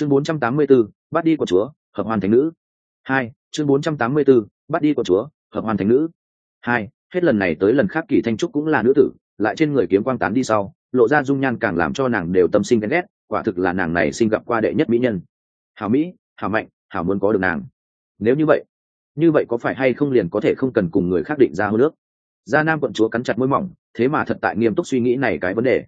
chương 484, bắt đi của chúa hợp hoàn thánh nữ. Hai chương 484, bắt đi của chúa hợp hoàn thánh nữ. Hai hết lần này tới lần khác kỳ thanh trúc cũng là nữ tử lại trên người kiếm quang tán đi sau lộ ra dung nhan càng làm cho nàng đều tâm sinh ghen ghét quả thực là nàng này sinh gặp qua đệ nhất mỹ nhân. Hảo mỹ hảo mạnh hảo muốn có được nàng. Nếu như vậy như vậy có phải hay không liền có thể không cần cùng người khác định ra hô nước gia nam quận chúa cắn chặt môi mỏng thế mà thật tại nghiêm túc suy nghĩ này cái vấn đề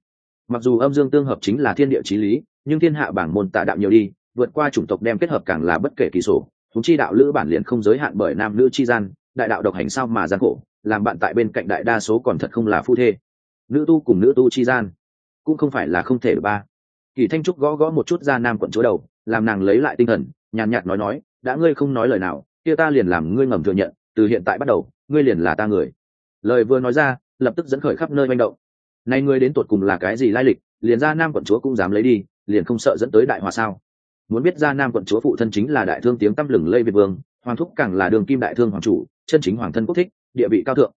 mặc dù âm dương tương hợp chính là thiên địa trí lý, nhưng thiên hạ bảng môn tạ đạo nhiều đi, vượt qua chủng tộc đem kết hợp càng là bất kể kỳ sổ. Thúng chi đạo lữ bản liền không giới hạn bởi nam nữ chi gian, đại đạo độc hành sao mà gian khổ, làm bạn tại bên cạnh đại đa số còn thật không là phu thê. Nữ tu cùng nữ tu chi gian, cũng không phải là không thể được ba. Kỳ thanh trúc gõ gõ một chút ra nam quận chúa đầu, làm nàng lấy lại tinh thần, nhàn nhạt nói nói, đã ngươi không nói lời nào, kia ta liền làm ngươi ngầm thừa nhận, từ hiện tại bắt đầu, ngươi liền là ta người. Lời vừa nói ra, lập tức dẫn khởi khắp nơi manh động nay ngươi đến tột cùng là cái gì lai lịch liền ra nam quận chúa cũng dám lấy đi liền không sợ dẫn tới đại hòa sao? Muốn biết ra nam quận chúa phụ thân chính là đại thương tiếng tăm lừng lây việt vương hoàng thúc càng là đường kim đại thương hoàng chủ chân chính hoàng thân quốc thích địa vị cao thượng.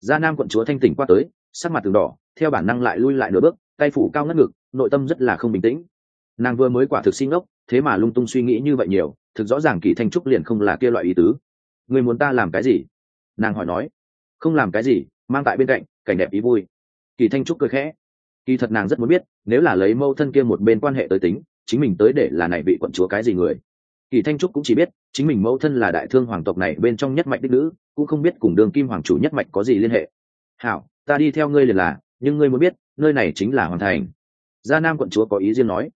Gia nam quận chúa thanh tỉnh qua tới sắc mặt từng đỏ theo bản năng lại lui lại nửa bước tay phủ cao ngất ngực nội tâm rất là không bình tĩnh. Nàng vừa mới quả thực sinh ngốc, thế mà lung tung suy nghĩ như vậy nhiều thực rõ ràng kỳ thanh trúc liền không là kia loại ý tứ. Người muốn ta làm cái gì? Nàng hỏi nói. Không làm cái gì mang tại bên cạnh cảnh đẹp ý vui kỳ thanh trúc cười khẽ. Kỳ thật nàng rất muốn biết, nếu là lấy mâu thân kia một bên quan hệ tới tính, chính mình tới để là này bị quận chúa cái gì người. Kỳ thanh trúc cũng chỉ biết, chính mình mẫu thân là đại thương hoàng tộc này bên trong nhất mạch đích nữ, cũng không biết cùng đường kim hoàng chủ nhất mạch có gì liên hệ. Hảo, ta đi theo ngươi liền là, nhưng ngươi muốn biết, nơi này chính là hoàng thành. Gia nam quận chúa có ý riêng nói.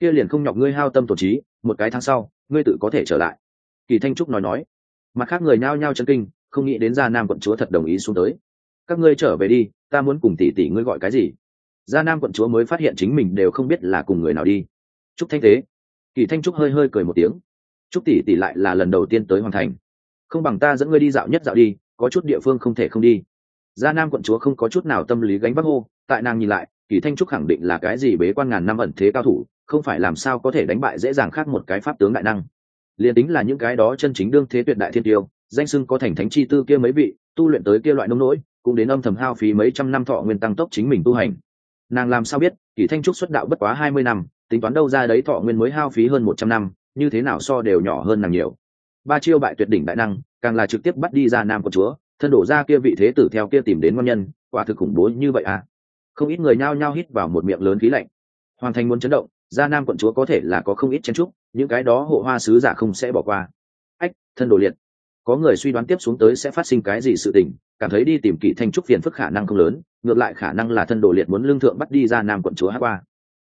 Kia liền không nhọc ngươi hao tâm tổ trí, một cái tháng sau, ngươi tự có thể trở lại. Kỳ thanh trúc nói nói. Mặt khác người nhao nhao chân kinh, không nghĩ đến gia nam quận chúa thật đồng ý xuống tới. Các ngươi trở về đi ta muốn cùng tỷ tỷ ngươi gọi cái gì? Gia nam quận chúa mới phát hiện chính mình đều không biết là cùng người nào đi. Trúc thanh tế kỳ thanh trúc hơi hơi cười một tiếng. Trúc tỷ tỷ lại là lần đầu tiên tới Hoàn thành. Không bằng ta dẫn ngươi đi dạo nhất dạo đi, có chút địa phương không thể không đi. Gia nam quận chúa không có chút nào tâm lý gánh vác hô, tại nàng nhìn lại, kỳ thanh trúc khẳng định là cái gì bế quan ngàn năm ẩn thế cao thủ, không phải làm sao có thể đánh bại dễ dàng khác một cái pháp tướng đại năng. Liền tính là những cái đó chân chính đương thế tuyệt đại thiên tiêu, danh sưng có thành thánh chi tư kia mấy vị, tu luyện tới kia loại nông nỗi cũng đến âm thầm hao phí mấy trăm năm thọ nguyên tăng tốc chính mình tu hành. Nàng làm sao biết, kỳ thanh trúc xuất đạo bất quá hai mươi năm, tính toán đâu ra đấy thọ nguyên mới hao phí hơn một trăm năm, như thế nào so đều nhỏ hơn nàng nhiều. Ba chiêu bại tuyệt đỉnh đại năng, càng là trực tiếp bắt đi ra nam của chúa, thân đổ ra kia vị thế tử theo kia tìm đến ngon nhân, quả thực khủng bố như vậy à. Không ít người nhao nhao hít vào một miệng lớn khí lạnh. Hoàn thành muốn chấn động gia nam quận chúa có thể là có không ít chen trúc những cái đó hộ hoa sứ giả không sẽ bỏ qua. Ách, thân đồ liệt có người suy đoán tiếp xuống tới sẽ phát sinh cái gì sự tình cảm thấy đi tìm kỷ thanh trúc phiền phức khả năng không lớn ngược lại khả năng là thân đồ liệt muốn lương thượng bắt đi ra nam quận chúa hát qua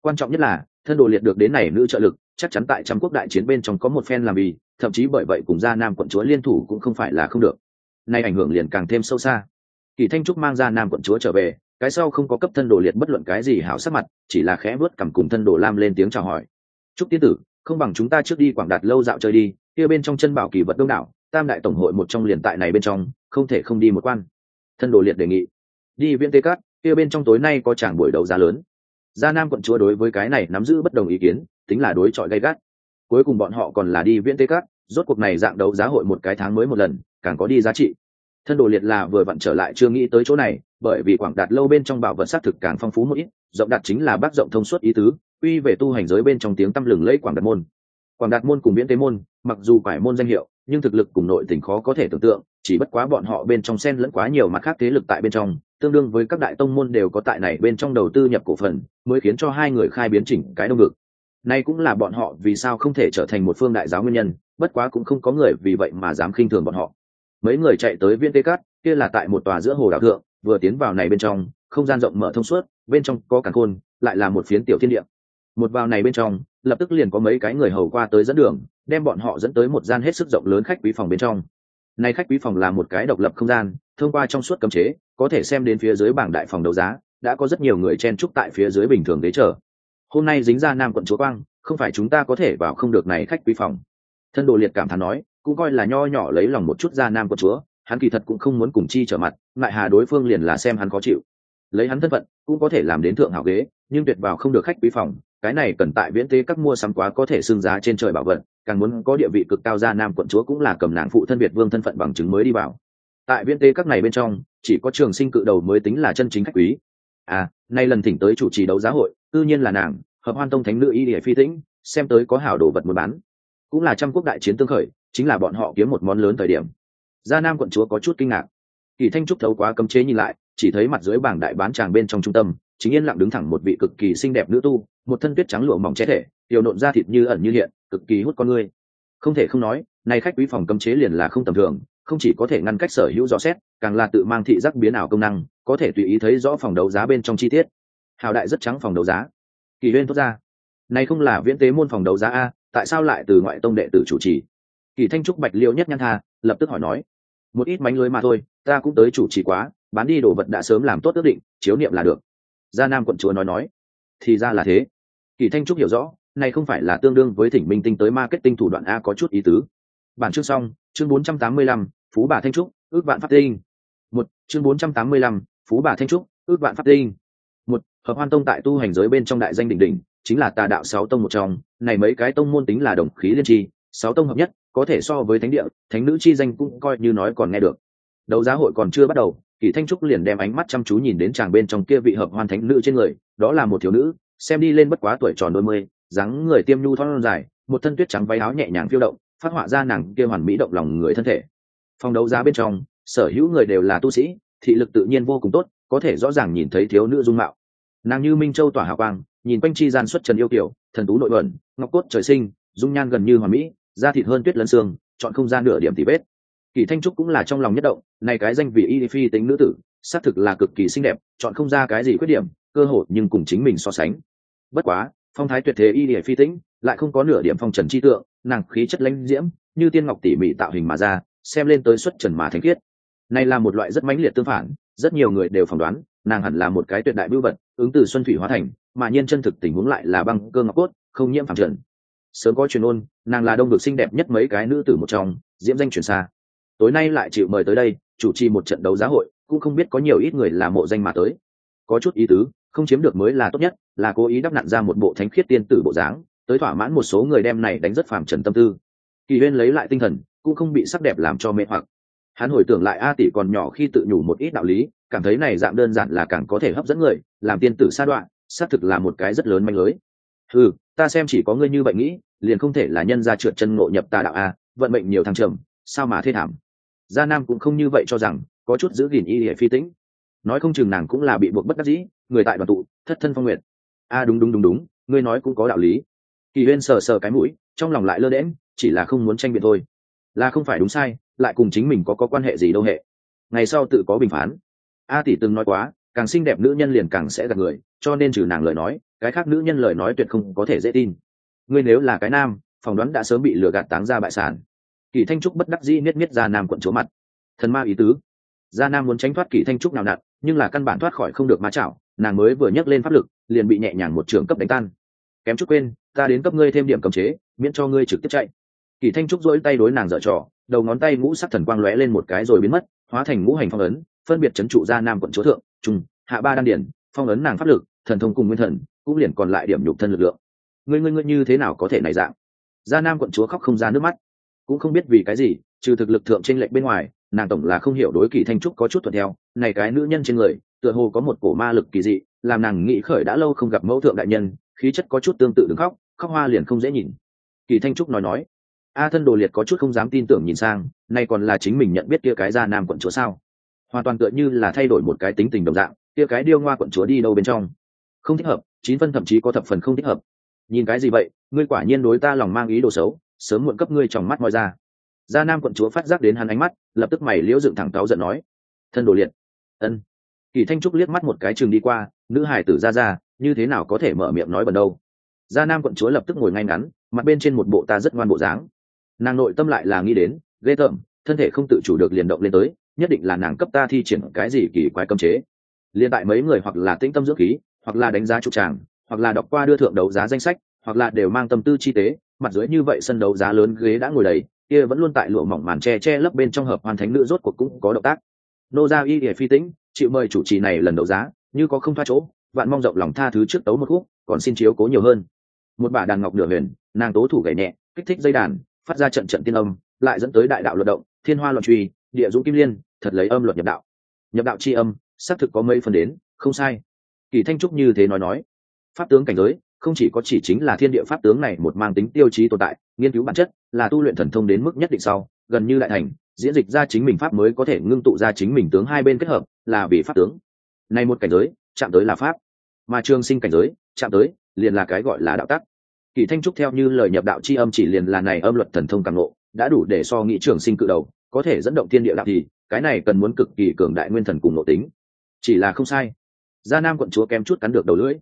quan trọng nhất là thân đồ liệt được đến này nữ trợ lực chắc chắn tại trăm quốc đại chiến bên trong có một phen làm bì, thậm chí bởi vậy cùng gia nam quận chúa liên thủ cũng không phải là không được. Nay ảnh hưởng liền càng thêm sâu xa. Kỳ thanh trúc mang ra nam quận chúa trở về cái sau không có cấp thân đồ liệt bất luận cái gì hảo sắc mặt chỉ là khẽ vớt cầm cùng thân đồ lam lên tiếng chào hỏi. Trúc tiên tử không bằng chúng ta trước đi quảng đạt lâu dạo chơi đi kia bên trong chân bảo kỳ vật đông đảo tam đại tổng hội một trong liền tại này bên trong, không thể không đi một quan. Thân đồ liệt đề nghị. Đi Viễn tê cát, kia bên trong tối nay có chàng buổi đấu giá lớn. Gia nam quận chúa đối với cái này nắm giữ bất đồng ý kiến, tính là đối chọi gay gắt. Cuối cùng bọn họ còn là đi viễn tê cát, rốt cuộc này dạng đấu giá hội một cái tháng mới một lần, càng có đi giá trị. Thân đồ liệt là vừa vặn trở lại chưa nghĩ tới chỗ này, bởi vì quảng đạt lâu bên trong bảo vật xác thực càng phong phú một ít, rộng đạt chính là bác rộng thông suốt ý tứ uy về tu hành giới bên trong tiếng tăm lừng lấy quảng đạt môn. Quảng đạt môn cùng viễn tế môn, mặc dù phải môn danh hiệu nhưng thực lực cùng nội tình khó có thể tưởng tượng, chỉ bất quá bọn họ bên trong sen lẫn quá nhiều mặt khác thế lực tại bên trong, tương đương với các đại tông môn đều có tại này bên trong đầu tư nhập cổ phần, mới khiến cho hai người khai biến chỉnh cái đông ngực nay cũng là bọn họ vì sao không thể trở thành một phương đại giáo nguyên nhân, bất quá cũng không có người vì vậy mà dám khinh thường bọn họ. Mấy người chạy tới viên tê cát, kia là tại một tòa giữa hồ đảo thượng, vừa tiến vào này bên trong, không gian rộng mở thông suốt, bên trong có cả khôn lại là một phiến tiểu thiên địa. Một vào này bên trong lập tức liền có mấy cái người hầu qua tới dẫn đường, đem bọn họ dẫn tới một gian hết sức rộng lớn khách quý phòng bên trong. Nay khách quý phòng là một cái độc lập không gian, thông qua trong suốt cấm chế, có thể xem đến phía dưới bảng đại phòng đấu giá, đã có rất nhiều người chen trúc tại phía dưới bình thường đế chờ. Hôm nay dính ra nam quận chúa quang, không phải chúng ta có thể vào không được này khách quý phòng. Thân đồ liệt cảm thán nói, cũng coi là nho nhỏ lấy lòng một chút ra nam quận chúa, hắn kỳ thật cũng không muốn cùng chi trở mặt, ngại hà đối phương liền là xem hắn khó chịu. Lấy hắn thân phận, cũng có thể làm đến thượng hảo ghế, nhưng tuyệt vào không được khách quý phòng cái này cần tại viễn tế các mua sắm quá có thể xưng giá trên trời bảo vật, càng muốn có địa vị cực cao ra nam quận chúa cũng là cầm nàng phụ thân việt vương thân phận bằng chứng mới đi vào. Tại viễn tế các này bên trong, chỉ có trường sinh cự đầu mới tính là chân chính khách quý. À nay lần thỉnh tới chủ trì đấu giá hội, tự nhiên là nàng, hợp hoan tông thánh nữ y địa phi tĩnh, xem tới có hảo đồ vật muốn bán. Cũng là trăm quốc đại chiến tương khởi, chính là bọn họ kiếm một món lớn thời điểm. Gia nam quận chúa có chút kinh ngạc. Kỳ thanh trúc thấu quá cấm chế nhìn lại, chỉ thấy mặt dưới bảng đại bán tràng bên trong trung tâm, chính yên lặng đứng thẳng một vị cực kỳ xinh đẹp nữ tu một thân tuyết trắng lụa mỏng che thể, tiểu nộn da thịt như ẩn như hiện, cực kỳ hút con người không thể không nói, này khách quý phòng cấm chế liền là không tầm thường, không chỉ có thể ngăn cách sở hữu rõ xét, càng là tự mang thị giác biến ảo công năng, có thể tùy ý thấy rõ phòng đấu giá bên trong chi tiết. Hào đại rất trắng phòng đấu giá. Kỳ huyên thốt ra. Này không là viễn tế môn phòng đấu giá a, tại sao lại từ ngoại tông đệ tử chủ trì? Kỳ thanh trúc bạch liêu nhất nhăn tha, lập tức hỏi nói. Một ít mánh lưới mà thôi, ta cũng tới chủ trì quá, bán đi đồ vật đã sớm làm tốt ước định, chiếu niệm là được. Gia nam quận chúa nói nói. Thì ra là thế kỳ thanh trúc hiểu rõ này không phải là tương đương với thỉnh minh tinh tới marketing thủ đoạn a có chút ý tứ. Bản chương xong chương 485, phú bà thanh trúc ước vạn phát tinh. Một chương 485, phú bà thanh trúc ước vạn phát tinh. Một hợp hoan tông tại tu hành giới bên trong đại danh đỉnh đỉnh chính là tà đạo sáu tông một trong. Này mấy cái tông môn tính là đồng khí liên tri sáu tông hợp nhất có thể so với thánh địa thánh nữ chi danh cũng coi như nói còn nghe được. Đấu giá hội còn chưa bắt đầu kỷ thanh trúc liền đem ánh mắt chăm chú nhìn đến chàng bên trong kia vị hợp hoan thánh nữ trên người đó là một thiếu nữ xem đi lên bất quá tuổi tròn đôi mươi dáng người tiêm nhu thon dài một thân tuyết trắng váy áo nhẹ nhàng phiêu động phát họa ra nàng kia hoàn mỹ động lòng người thân thể. Phòng đấu giá bên trong sở hữu người đều là tu sĩ thị lực tự nhiên vô cùng tốt có thể rõ ràng nhìn thấy thiếu nữ dung mạo. Nàng như minh châu tỏa hào quang nhìn quanh chi gian xuất trần yêu kiểu thần tú nội bẩn, ngọc cốt trời sinh dung nhan gần như hoàn mỹ da thịt hơn tuyết lân xương chọn không gian nửa điểm tỉ vết. Kỳ thanh trúc cũng là trong lòng nhất động này cái danh vị y phi tính nữ tử xác thực là cực kỳ xinh đẹp chọn không ra cái gì khuyết điểm cơ hội nhưng cùng chính mình so sánh. Bất quá, phong thái tuyệt thế y địa phi tĩnh, lại không có nửa điểm phong trần chi tượng, nàng khí chất lãnh diễm, như tiên ngọc tỉ mỉ tạo hình mà ra, xem lên tới xuất trần mà thánh khiết. Này là một loại rất mãnh liệt tương phản, rất nhiều người đều phỏng đoán, nàng hẳn là một cái tuyệt đại bưu vật, ứng từ xuân thủy hóa thành, mà nhiên chân thực tình huống lại là băng cơ ngọc cốt, không nhiễm phản trần. Sớm có truyền ôn, nàng là đông được xinh đẹp nhất mấy cái nữ tử một trong, diễm danh truyền xa. Tối nay lại chịu mời tới đây, chủ trì một trận đấu giá hội, cũng không biết có nhiều ít người là mộ danh mà tới. Có chút ý tứ không chiếm được mới là tốt nhất, là cố ý đắp nặn ra một bộ thánh khiết tiên tử bộ dáng, tới thỏa mãn một số người đem này đánh rất phàm trần tâm tư. Kỳ huyên lấy lại tinh thần, cũng không bị sắc đẹp làm cho mê hoặc. Hắn hồi tưởng lại a tỷ còn nhỏ khi tự nhủ một ít đạo lý, cảm thấy này dạng đơn giản là càng có thể hấp dẫn người, làm tiên tử sa đoạn xác thực là một cái rất lớn manh lưới. Ừ ta xem chỉ có ngươi như vậy nghĩ, liền không thể là nhân ra trượt chân ngộ nhập tà đạo a, vận mệnh nhiều thăng trầm, sao mà thê thảm. Gia nam cũng không như vậy cho rằng, có chút giữ gìn y hệ phi tĩnh nói không chừng nàng cũng là bị buộc bất đắc dĩ, người tại đoàn tụ, thất thân phong nguyện a à, đúng đúng đúng đúng, ngươi nói cũng có đạo lý. Kỳ huyên sờ sờ cái mũi, trong lòng lại lơ đễm chỉ là không muốn tranh biện thôi. Là không phải đúng sai, lại cùng chính mình có có quan hệ gì đâu hệ. Ngày sau tự có bình phán. A tỷ từng nói quá, càng xinh đẹp nữ nhân liền càng sẽ gặp người, cho nên trừ nàng lời nói, cái khác nữ nhân lời nói tuyệt không có thể dễ tin. Ngươi nếu là cái nam, phỏng đoán đã sớm bị lừa gạt táng ra bại sản. Kỳ thanh trúc bất đắc dĩ niết niết ra nam quận chúa mặt. Thần ma ý tứ. Gia nam muốn tránh thoát kỳ thanh trúc nào nặn nhưng là căn bản thoát khỏi không được ma chảo, nàng mới vừa nhấc lên pháp lực, liền bị nhẹ nhàng một trường cấp đánh tan. Kém chút quên, ta đến cấp ngươi thêm điểm cầm chế, miễn cho ngươi trực tiếp chạy. Kỳ thanh trúc dỗi tay đối nàng dở trò, đầu ngón tay ngũ sắc thần quang lóe lên một cái rồi biến mất, hóa thành ngũ hành phong ấn, phân biệt chấn trụ ra nam quận chúa thượng trung hạ ba đan điển, phong ấn nàng pháp lực, thần thông cùng nguyên thần, cũng liền còn lại điểm nhục thân lực lượng. Ngươi ngươi ngươi như thế nào có thể này dạng? Gia nam quận chúa khóc không ra nước mắt. Cũng không biết vì cái gì, trừ thực lực thượng trên lệnh bên ngoài nàng tổng là không hiểu đối kỳ thanh trúc có chút thuận theo, này cái nữ nhân trên người, tựa hồ có một cổ ma lực kỳ dị, làm nàng nghĩ khởi đã lâu không gặp mẫu thượng đại nhân, khí chất có chút tương tự đứng khóc khóc hoa liền không dễ nhìn. Kỳ thanh trúc nói nói, a thân đồ liệt có chút không dám tin tưởng nhìn sang, nay còn là chính mình nhận biết kia cái ra nam quận chúa sao? Hoàn toàn tựa như là thay đổi một cái tính tình đồng dạng, kia cái điêu ngoa quận chúa đi đâu bên trong? Không thích hợp, chín phân thậm chí có thập phần không thích hợp. Nhìn cái gì vậy, ngươi quả nhiên đối ta lòng mang ý đồ xấu, sớm muộn cấp ngươi trong mắt mọi ra gia nam quận chúa phát giác đến hắn ánh mắt, lập tức mày liễu dựng thẳng táo giận nói, thân đồ liệt. Ân. Kỳ thanh trúc liếc mắt một cái chừng đi qua, nữ hải tử ra ra, như thế nào có thể mở miệng nói bần đâu? Gia nam quận chúa lập tức ngồi ngay ngắn, mặt bên trên một bộ ta rất ngoan bộ dáng. Nàng nội tâm lại là nghĩ đến, ghê tởm, thân thể không tự chủ được liền động lên tới, nhất định là nàng cấp ta thi triển cái gì kỳ quái cấm chế. Liên tại mấy người hoặc là tĩnh tâm dưỡng khí, hoặc là đánh giá trục tràng, hoặc là đọc qua đưa thượng đấu giá danh sách, hoặc là đều mang tâm tư chi tế, mặt dưới như vậy sân đấu giá lớn ghế đã ngồi đầy kia vẫn luôn tại lụa mỏng màn che che lấp bên trong hợp hoàn thánh nữ rốt cuộc cũng có động tác. Nô gia y để phi tĩnh, chịu mời chủ trì này lần đấu giá, như có không thoát chỗ, vạn mong rộng lòng tha thứ trước tấu một khúc, còn xin chiếu cố nhiều hơn. Một bà đàn ngọc nửa huyền, nàng tố thủ gảy nhẹ, kích thích dây đàn, phát ra trận trận tiên âm, lại dẫn tới đại đạo luật động, thiên hoa luận truy, địa dũng kim liên, thật lấy âm luật nhập đạo. Nhập đạo c h i âm, xác thực có mấy phần đến, không sai. Kỳ thanh trúc như thế nói nói. Pháp tướng cảnh giới, không chỉ có chỉ chính là thiên địa pháp tướng này một mang tính tiêu chí tồn tại nghiên cứu bản chất là tu luyện thần thông đến mức nhất định sau, gần như đại thành, diễn dịch ra chính mình pháp mới có thể ngưng tụ ra chính mình tướng hai bên kết hợp, là vì pháp tướng. Này một cảnh giới, chạm tới là pháp. Mà trường sinh cảnh giới, chạm tới, liền là cái gọi là đạo tắc. Kỳ thanh trúc theo như lời nhập đạo c h i âm chỉ liền là này âm luật thần thông càng ngộ, đã đủ để so nghĩ trường sinh cự đầu, có thể dẫn động thiên địa đạo thì, cái này cần muốn cực kỳ cường đại nguyên thần cùng nội tính. Chỉ là không sai. Gia nam quận chúa kém chút cắn được đầu lưỡi.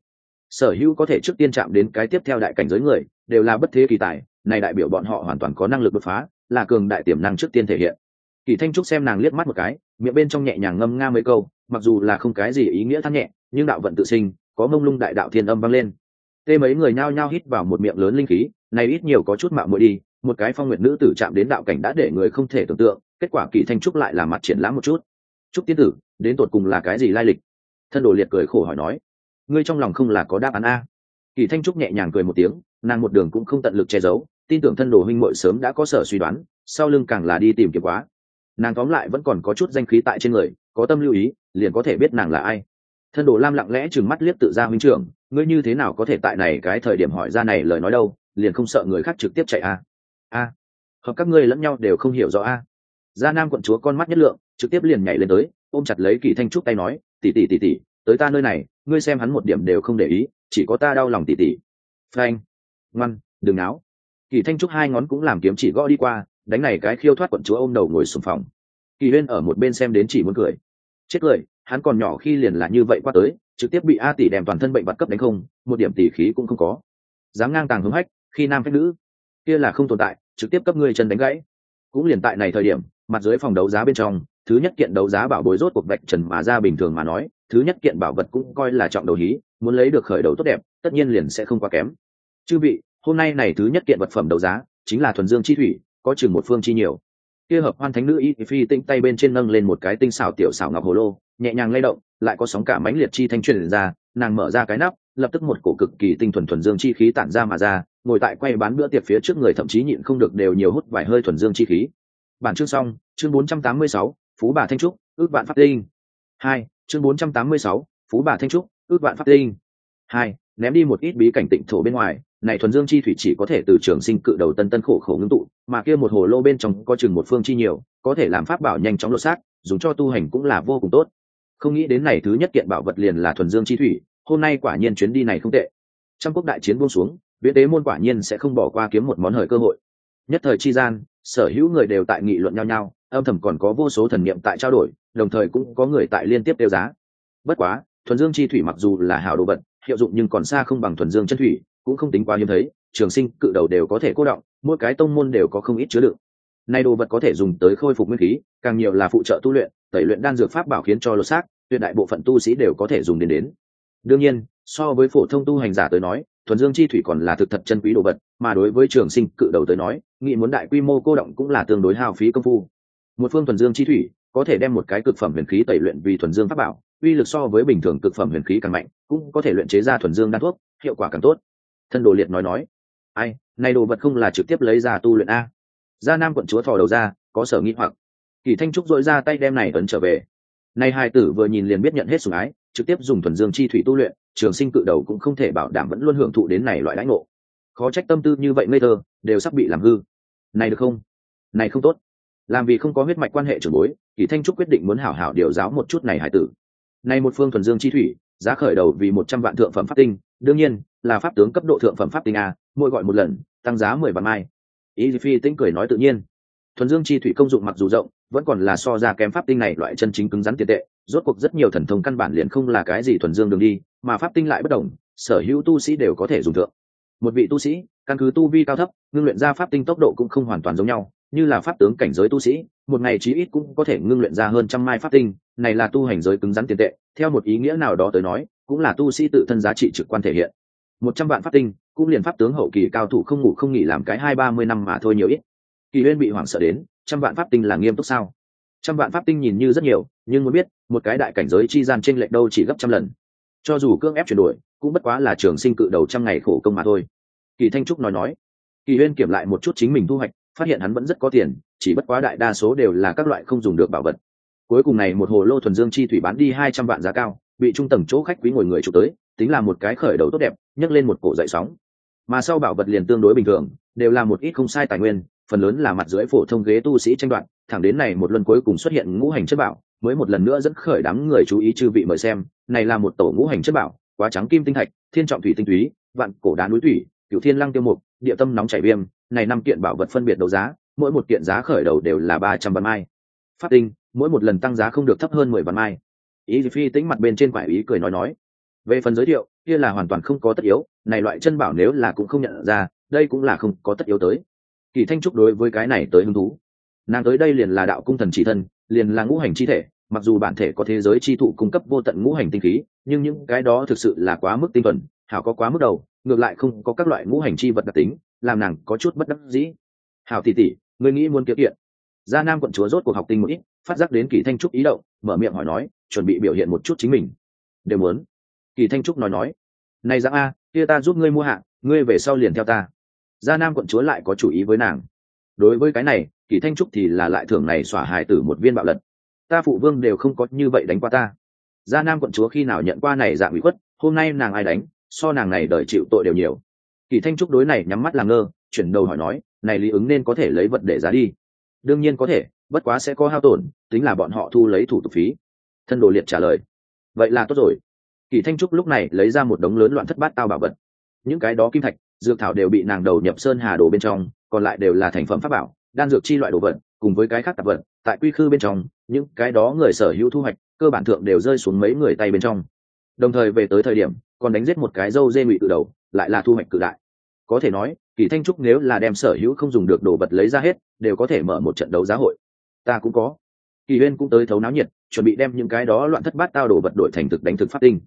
Sở hữu có thể trước tiên chạm đến cái tiếp theo đại cảnh giới người, đều là bất thế kỳ tài này đại biểu bọn họ hoàn toàn có năng lực đột phá, là cường đại tiềm năng trước tiên thể hiện. Kỳ thanh trúc xem nàng liếc mắt một cái, miệng bên trong nhẹ nhàng ngâm nga mấy câu, mặc dù là không cái gì ý nghĩa thắt nhẹ, nhưng đạo vận tự sinh, có mông lung đại đạo thiên âm vang lên. Tê mấy người nhao nhao hít vào một miệng lớn linh khí, này ít nhiều có chút mạo muội đi, một cái phong nguyệt nữ tử chạm đến đạo cảnh đã để người không thể tưởng tượng, kết quả kỳ thanh trúc lại là mặt triển lãm một chút. Trúc tiên tử, đến tột cùng là cái gì lai lịch? Thân đồ liệt cười khổ hỏi nói. Ngươi trong lòng không là có đáp án a? Kỳ thanh trúc nhẹ nhàng cười một tiếng, nàng một đường cũng không tận lực che giấu tin tưởng thân đồ huynh muội sớm đã có sở suy đoán, sau lưng càng là đi tìm kiếm quá. Nàng tóm lại vẫn còn có chút danh khí tại trên người, có tâm lưu ý, liền có thể biết nàng là ai. Thân đồ lam lặng lẽ chừng mắt liếc tự ra huynh trưởng, ngươi như thế nào có thể tại này cái thời điểm hỏi ra này lời nói đâu, liền không sợ người khác trực tiếp chạy a. A. Hợp các ngươi lẫn nhau đều không hiểu rõ a. Gia nam quận chúa con mắt nhất lượng, trực tiếp liền nhảy lên tới, ôm chặt lấy kỳ thanh trúc tay nói tỉ tỉ tỉ tỉ tới ta nơi này, ngươi xem hắn một điểm đều không để ý, chỉ có ta đau lòng tỉ tỉ phanh. Ngoan, đừng náo kỳ thanh trúc hai ngón cũng làm kiếm chỉ gõ đi qua, đánh này cái khiêu thoát quận chúa ôm đầu ngồi sùng phòng. Kỳ huyên ở một bên xem đến chỉ muốn cười. Chết cười, hắn còn nhỏ khi liền là như vậy qua tới, trực tiếp bị a tỷ đem toàn thân bệnh bật cấp đánh không, một điểm tỷ khí cũng không có. Dám ngang tàng hướng hách, khi nam phép nữ, kia là không tồn tại, trực tiếp cấp ngươi chân đánh gãy. Cũng liền tại này thời điểm, mặt dưới phòng đấu giá bên trong, thứ nhất kiện đấu giá bảo bối rốt cuộc vạch trần mà ra bình thường mà nói, thứ nhất kiện bảo vật cũng coi là trọng đầu hí, muốn lấy được khởi đầu tốt đẹp, tất nhiên liền sẽ không quá kém. Chư vị hôm nay này thứ nhất kiện vật phẩm đấu giá chính là thuần dương chi thủy có chừng một phương chi nhiều. Kia hợp hoan thánh nữ y phi tinh tay bên trên nâng lên một cái tinh xảo tiểu xảo ngọc hồ lô nhẹ nhàng lay động lại có sóng cả mãnh liệt chi thanh truyền ra nàng mở ra cái nắp lập tức một cổ cực kỳ tinh thuần thuần dương chi khí tản ra mà ra ngồi tại quay bán bữa tiệc phía trước người thậm chí nhịn không được đều nhiều hút vài hơi thuần dương chi khí. Bản chương xong chương 486, phú bà thanh trúc ước bạn phát tinh. Hai chương 486, phú bà thanh trúc ước bạn phát tinh. Hai ném đi một ít bí cảnh tịnh thổ bên ngoài này thuần dương chi thủy chỉ có thể từ trường sinh cự đầu tân tân khổ khổ ngưng tụ, mà kia một hồ lô bên trong có chừng một phương chi nhiều, có thể làm pháp bảo nhanh chóng lột xác, dùng cho tu hành cũng là vô cùng tốt. Không nghĩ đến này thứ nhất kiện bảo vật liền là thuần dương chi thủy, hôm nay quả nhiên chuyến đi này không tệ. Trăm quốc đại chiến buông xuống, viễn tế môn quả nhiên sẽ không bỏ qua kiếm một món hời cơ hội. Nhất thời chi gian, sở hữu người đều tại nghị luận nhau nhau, âm thầm còn có vô số thần niệm tại trao đổi, đồng thời cũng có người tại liên tiếp tiêu giá. Bất quá, thuần dương chi thủy mặc dù là hảo đồ vật, hiệu dụng nhưng còn xa không bằng thuần dương chân thủy cũng không tính quá hiếm thấy, trường sinh, cự đầu đều có thể cố động, mỗi cái tông môn đều có không ít chứa đựng. Nay đồ vật có thể dùng tới khôi phục nguyên khí, càng nhiều là phụ trợ tu luyện, tẩy luyện đan dược pháp bảo khiến cho lột xác, tuyệt đại bộ phận tu sĩ đều có thể dùng đến đến. Đương nhiên, so với phổ thông tu hành giả tới nói, thuần dương chi thủy còn là thực thật chân quý đồ vật, mà đối với trường sinh, cự đầu tới nói nghị muốn đại quy mô cô động cũng là tương đối hao phí công phu. Một phương thuần dương chi thủy có thể đem một cái cực phẩm huyền khí tẩy luyện vì thuần dương pháp bảo, uy lực so với bình thường cực phẩm huyền khí càng mạnh, cũng có thể luyện chế ra thuần dương đan thuốc, hiệu quả càng tốt thân đồ liệt nói nói, ai, này đồ vật không là trực tiếp lấy ra tu luyện a? Gia nam quận chúa thò đầu ra, có sở nghĩ hoặc. Kỳ thanh trúc dội ra tay đem này ấn trở về. Nay hai tử vừa nhìn liền biết nhận hết sủng ái, trực tiếp dùng thuần dương chi thủy tu luyện, trường sinh cự đầu cũng không thể bảo đảm vẫn luôn hưởng thụ đến này loại lãnh ngộ. Khó trách tâm tư như vậy ngây thơ, đều sắp bị làm hư. Này được không? Này không tốt. Làm vì không có huyết mạch quan hệ trưởng bối, kỳ thanh trúc quyết định muốn hảo hảo điều giáo một chút này hải tử. Này một phương thuần dương chi thủy, giá khởi đầu vì một trăm vạn thượng phẩm phát tinh đương nhiên, là pháp tướng cấp độ thượng phẩm pháp tinh a, mỗi gọi một lần, tăng giá mười vạn mai. Ý phi tinh cười nói tự nhiên. Thuần dương chi thủy công dụng mặc dù rộng, vẫn còn là so ra kém pháp tinh này loại chân chính cứng rắn tiền tệ, rốt cuộc rất nhiều thần thông căn bản liền không là cái gì thuần dương đường đi, mà pháp tinh lại bất đồng, sở hữu tu sĩ đều có thể dùng thượng. Một vị tu sĩ, căn cứ tu vi cao thấp, ngưng luyện ra pháp tinh tốc độ cũng không hoàn toàn giống nhau, như là pháp tướng cảnh giới tu sĩ, một ngày chí ít cũng có thể ngưng luyện ra hơn trăm mai pháp tinh, này là tu hành giới cứng rắn tiền tệ, theo một ý nghĩa nào đó tới nói cũng là tu sĩ tự thân giá trị trực quan thể hiện. Một trăm vạn pháp tinh, cũng liền pháp tướng hậu kỳ cao thủ không ngủ không nghỉ làm cái hai ba mươi năm mà thôi nhiều ít. Kỳ huyên bị hoảng sợ đến, trăm vạn pháp tinh là nghiêm túc sao? Trăm vạn pháp tinh nhìn như rất nhiều, nhưng muốn biết, một cái đại cảnh giới chi gian trên lệch đâu chỉ gấp trăm lần. Cho dù cưỡng ép chuyển đổi, cũng bất quá là trường sinh cự đầu trăm ngày khổ công mà thôi. Kỳ thanh trúc nói nói. Kỳ huyên kiểm lại một chút chính mình thu hoạch, phát hiện hắn vẫn rất có tiền, chỉ bất quá đại đa số đều là các loại không dùng được bảo vật. Cuối cùng này một hồ lô thuần dương chi thủy bán đi hai trăm vạn giá cao bị trung tầng chỗ khách quý ngồi người chụp tới, tính là một cái khởi đầu tốt đẹp, nhấc lên một cổ dậy sóng. Mà sau bảo vật liền tương đối bình thường, đều là một ít không sai tài nguyên, phần lớn là mặt dưới phổ thông ghế tu sĩ tranh đoạt, thẳng đến này một lần cuối cùng xuất hiện ngũ hành chất bảo, mới một lần nữa dẫn khởi đám người chú ý chư vị mời xem, này là một tổ ngũ hành chất bảo, quá trắng kim tinh thạch, thiên trọng thủy tinh túy, vạn cổ đá núi thủy cựu thiên lăng tiêu mục, địa tâm nóng chảy viêm, này năm kiện bảo vật phân biệt đấu giá, mỗi một kiện giá khởi đầu đều là ba trăm vạn mai. Phát tinh, mỗi một lần tăng giá không được thấp hơn mười vạn mai ý phi tính mặt bên trên quả ý cười nói nói. Về phần giới thiệu, kia là hoàn toàn không có tất yếu, này loại chân bảo nếu là cũng không nhận ra, đây cũng là không có tất yếu tới. Kỳ thanh trúc đối với cái này tới hứng thú. Nàng tới đây liền là đạo cung thần chỉ thân, liền là ngũ hành chi thể, mặc dù bản thể có thế giới chi thụ cung cấp vô tận ngũ hành tinh khí, nhưng những cái đó thực sự là quá mức tinh thuần, hảo có quá mức đầu, ngược lại không có các loại ngũ hành chi vật đặc tính, làm nàng có chút bất đắc dĩ. Hảo tỷ tỷ người nghĩ muốn kiếm kiện? Gia nam quận chúa rốt cuộc học tinh một ít, phát giác đến kỳ thanh trúc ý động mở miệng hỏi nói, chuẩn bị biểu hiện một chút chính mình. Đều muốn. Kỳ thanh trúc nói nói, này giang a, kia ta giúp ngươi mua hạ, ngươi về sau liền theo ta. Gia nam quận chúa lại có chủ ý với nàng. Đối với cái này, kỳ thanh trúc thì là lại thưởng này xỏa hài tử một viên bạo lật. Ta phụ vương đều không có như vậy đánh qua ta. Gia nam quận chúa khi nào nhận qua này dạng ủy khuất, hôm nay nàng ai đánh, so nàng này đợi chịu tội đều nhiều. Kỳ thanh trúc đối này nhắm mắt làm ngơ, chuyển đầu hỏi nói, này lý ứng nên có thể lấy vật để giá đi? Đương nhiên có thể, bất quá sẽ có hao tổn, tính là bọn họ thu lấy thủ tục phí. Thân đồ liệt trả lời. Vậy là tốt rồi. Kỳ thanh trúc lúc này lấy ra một đống lớn loạn thất bát tao bảo vật. Những cái đó kim thạch, dược thảo đều bị nàng đầu nhập sơn hà đồ bên trong, còn lại đều là thành phẩm pháp bảo, đan dược chi loại đồ vật, cùng với cái khác tạp vật, tại quy khư bên trong, những cái đó người sở hữu thu hoạch, cơ bản thượng đều rơi xuống mấy người tay bên trong. Đồng thời về tới thời điểm, còn đánh giết một cái dâu dê ngụy từ đầu, lại là thu hoạch cự đại có thể nói, kỳ thanh trúc nếu là đem sở hữu không dùng được đồ vật lấy ra hết, đều có thể mở một trận đấu giá hội. Ta cũng có. Kỳ huyên cũng tới thấu náo nhiệt, chuẩn bị đem những cái đó loạn thất bát tao đồ vật đổi thành thực đánh thực phát tinh.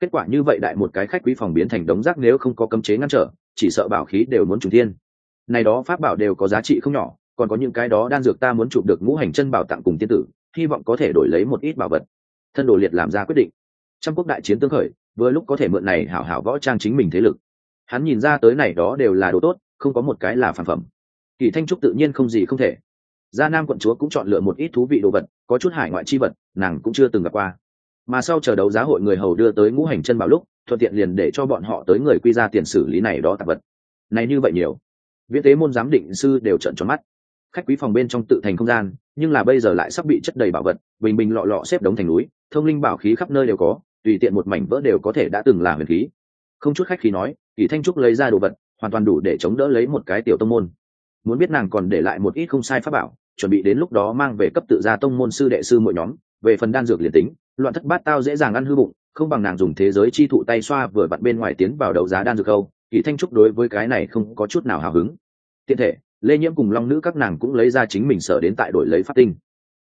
Kết quả như vậy đại một cái khách quý phòng biến thành đống rác nếu không có cấm chế ngăn trở, chỉ sợ bảo khí đều muốn trùng thiên. Này đó pháp bảo đều có giá trị không nhỏ, còn có những cái đó đan dược ta muốn chụp được ngũ hành chân bảo tặng cùng tiên tử, hy vọng có thể đổi lấy một ít bảo vật. Thân đồ liệt làm ra quyết định. Trong quốc đại chiến tương khởi, vừa lúc có thể mượn này hảo hảo võ trang chính mình thế lực hắn nhìn ra tới này đó đều là đồ tốt, không có một cái là phản phẩm. Kỳ thanh trúc tự nhiên không gì không thể. Gia nam quận chúa cũng chọn lựa một ít thú vị đồ vật, có chút hải ngoại chi vật, nàng cũng chưa từng gặp qua. Mà sau chờ đấu giá hội người hầu đưa tới ngũ hành chân bảo lúc, thuận tiện liền để cho bọn họ tới người quy ra tiền xử lý này đó tạp vật. Này như vậy nhiều. Viễn tế môn giám định sư đều trận tròn mắt. Khách quý phòng bên trong tự thành không gian, nhưng là bây giờ lại sắp bị chất đầy bảo vật, bình bình lọ lọ xếp đống thành núi, thông linh bảo khí khắp nơi đều có, tùy tiện một mảnh vỡ đều có thể đã từng là huyền khí. Không chút khách khí nói kỳ thanh trúc lấy ra đồ vật, hoàn toàn đủ để chống đỡ lấy một cái tiểu tông môn. Muốn biết nàng còn để lại một ít không sai pháp bảo, chuẩn bị đến lúc đó mang về cấp tự gia tông môn sư đệ sư mỗi nhóm. Về phần đan dược liền tính, loạn thất bát tao dễ dàng ăn hư bụng, không bằng nàng dùng thế giới chi thụ tay xoa vừa vặn bên ngoài tiến vào đấu giá đan dược câu. Kỳ thanh trúc đối với cái này không có chút nào hào hứng. Tiện thể, lê nhiễm cùng long nữ các nàng cũng lấy ra chính mình sở đến tại đổi lấy phát tinh.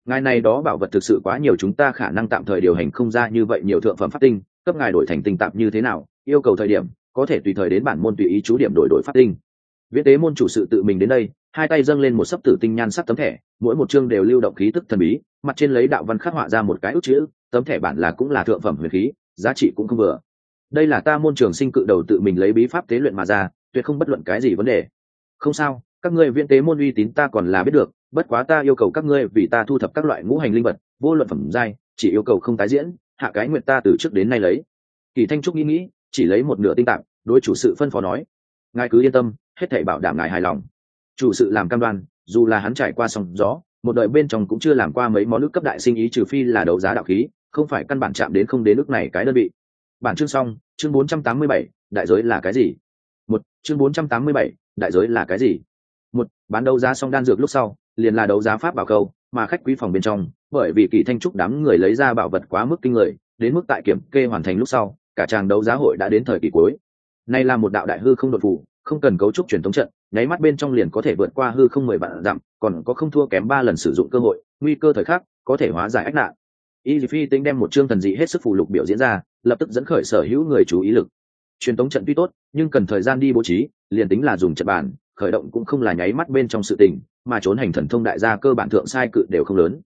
Ngài này đó bảo vật thực sự quá nhiều, chúng ta khả năng tạm thời điều hành không ra như vậy nhiều thượng phẩm phát tinh. Cấp ngài đổi thành tinh tạm như thế nào, yêu cầu thời điểm có thể tùy thời đến bản môn tùy ý chú điểm đổi đổi phát tinh. Viễn tế môn chủ sự tự mình đến đây, hai tay dâng lên một sấp tử tinh nhan sắc tấm thẻ, mỗi một chương đều lưu động khí tức thần bí, mặt trên lấy đạo văn khắc họa ra một cái ước chữ, tấm thẻ bản là cũng là thượng phẩm huyền khí, giá trị cũng không vừa. Đây là ta môn trường sinh cự đầu tự mình lấy bí pháp tế luyện mà ra, tuyệt không bất luận cái gì vấn đề. Không sao, các ngươi viễn tế môn uy tín ta còn là biết được, bất quá ta yêu cầu các ngươi vì ta thu thập các loại ngũ hành linh vật, vô luận phẩm giai, chỉ yêu cầu không tái diễn, hạ cái nguyện ta từ trước đến nay lấy. Kỳ thanh trúc nghĩ nghĩ chỉ lấy một nửa tinh tạng đối chủ sự phân phó nói ngài cứ yên tâm hết thể bảo đảm ngài hài lòng. Chủ sự làm cam đoan dù là hắn trải qua sóng gió một đời bên trong cũng chưa làm qua mấy món nước cấp đại sinh ý trừ phi là đấu giá đạo khí không phải căn bản chạm đến không đến nước này cái đơn vị. Bản chương xong chương 487, đại giới là cái gì? Một chương 487, đại giới là cái gì? Một bán đấu giá xong đan dược lúc sau liền là đấu giá pháp bảo câu mà khách quý phòng bên trong bởi vì kỳ thanh trúc đám người lấy ra bảo vật quá mức kinh người đến mức tại kiểm kê hoàn thành lúc sau cả tràng đấu giá hội đã đến thời kỳ cuối. Nay là một đạo đại hư không đột phủ không cần cấu trúc truyền thống trận, nháy mắt bên trong liền có thể vượt qua hư không mười vạn dặm, còn có không thua kém ba lần sử dụng cơ hội, nguy cơ thời khắc, có thể hóa giải ách nạn. Y phi tính đem một chương thần dị hết sức phù lục biểu diễn ra, lập tức dẫn khởi sở hữu người chú ý lực. Truyền thống trận tuy tốt, nhưng cần thời gian đi bố trí, liền tính là dùng trận bản, khởi động cũng không là nháy mắt bên trong sự tình, mà trốn hành thần thông đại gia cơ bản thượng sai cự đều không lớn.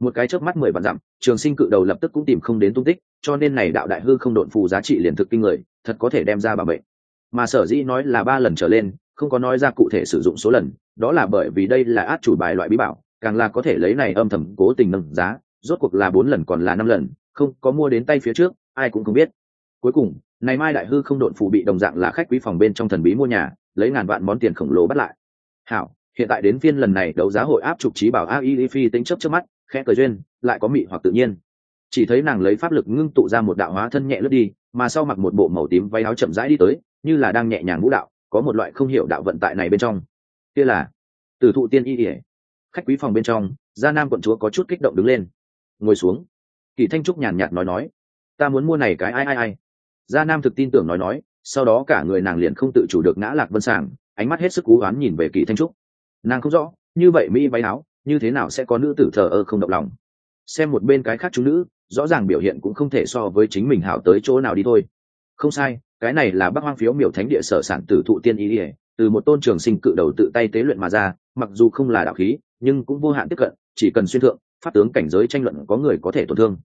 Một cái chớp mắt mười vạn dặm, trường sinh cự đầu lập tức cũng tìm không đến tung tích cho nên này đạo đại hư không độn phù giá trị liền thực kinh người, thật có thể đem ra bảo mệnh. Mà sở dĩ nói là ba lần trở lên, không có nói ra cụ thể sử dụng số lần, đó là bởi vì đây là át chủ bài loại bí bảo, càng là có thể lấy này âm thầm cố tình nâng giá, rốt cuộc là bốn lần còn là năm lần, không có mua đến tay phía trước, ai cũng không biết. Cuối cùng, này mai đại hư không độn phù bị đồng dạng là khách quý phòng bên trong thần bí mua nhà, lấy ngàn vạn món tiền khổng lồ bắt lại. Hảo, hiện tại đến phiên lần này đấu giá hội áp trục trí bảo ai phi tính chấp trước mắt, khẽ cờ duyên, lại có mị hoặc tự nhiên chỉ thấy nàng lấy pháp lực ngưng tụ ra một đạo hóa thân nhẹ lướt đi, mà sau mặc một bộ màu tím váy áo chậm rãi đi tới, như là đang nhẹ nhàng vũ đạo, có một loại không hiểu đạo vận tại này bên trong. Kia là tử thụ tiên y ỉa khách quý phòng bên trong, gia nam quận chúa có chút kích động đứng lên. Ngồi xuống. Kỳ thanh trúc nhàn nhạt nói nói, ta muốn mua này cái ai ai ai. Gia nam thực tin tưởng nói nói, sau đó cả người nàng liền không tự chủ được ngã lạc vân sàng, ánh mắt hết sức cú oán nhìn về kỳ thanh trúc. Nàng không rõ, như vậy mỹ váy áo, như thế nào sẽ có nữ tử thờ ơ không động lòng. Xem một bên cái khác chú nữ rõ ràng biểu hiện cũng không thể so với chính mình hảo tới chỗ nào đi thôi. Không sai, cái này là bác hoang phiếu miểu thánh địa sở sản tử thụ tiên ý ỉa từ một tôn trường sinh cự đầu tự tay tế luyện mà ra, mặc dù không là đạo khí, nhưng cũng vô hạn tiếp cận, chỉ cần xuyên thượng, pháp tướng cảnh giới tranh luận có người có thể tổn thương.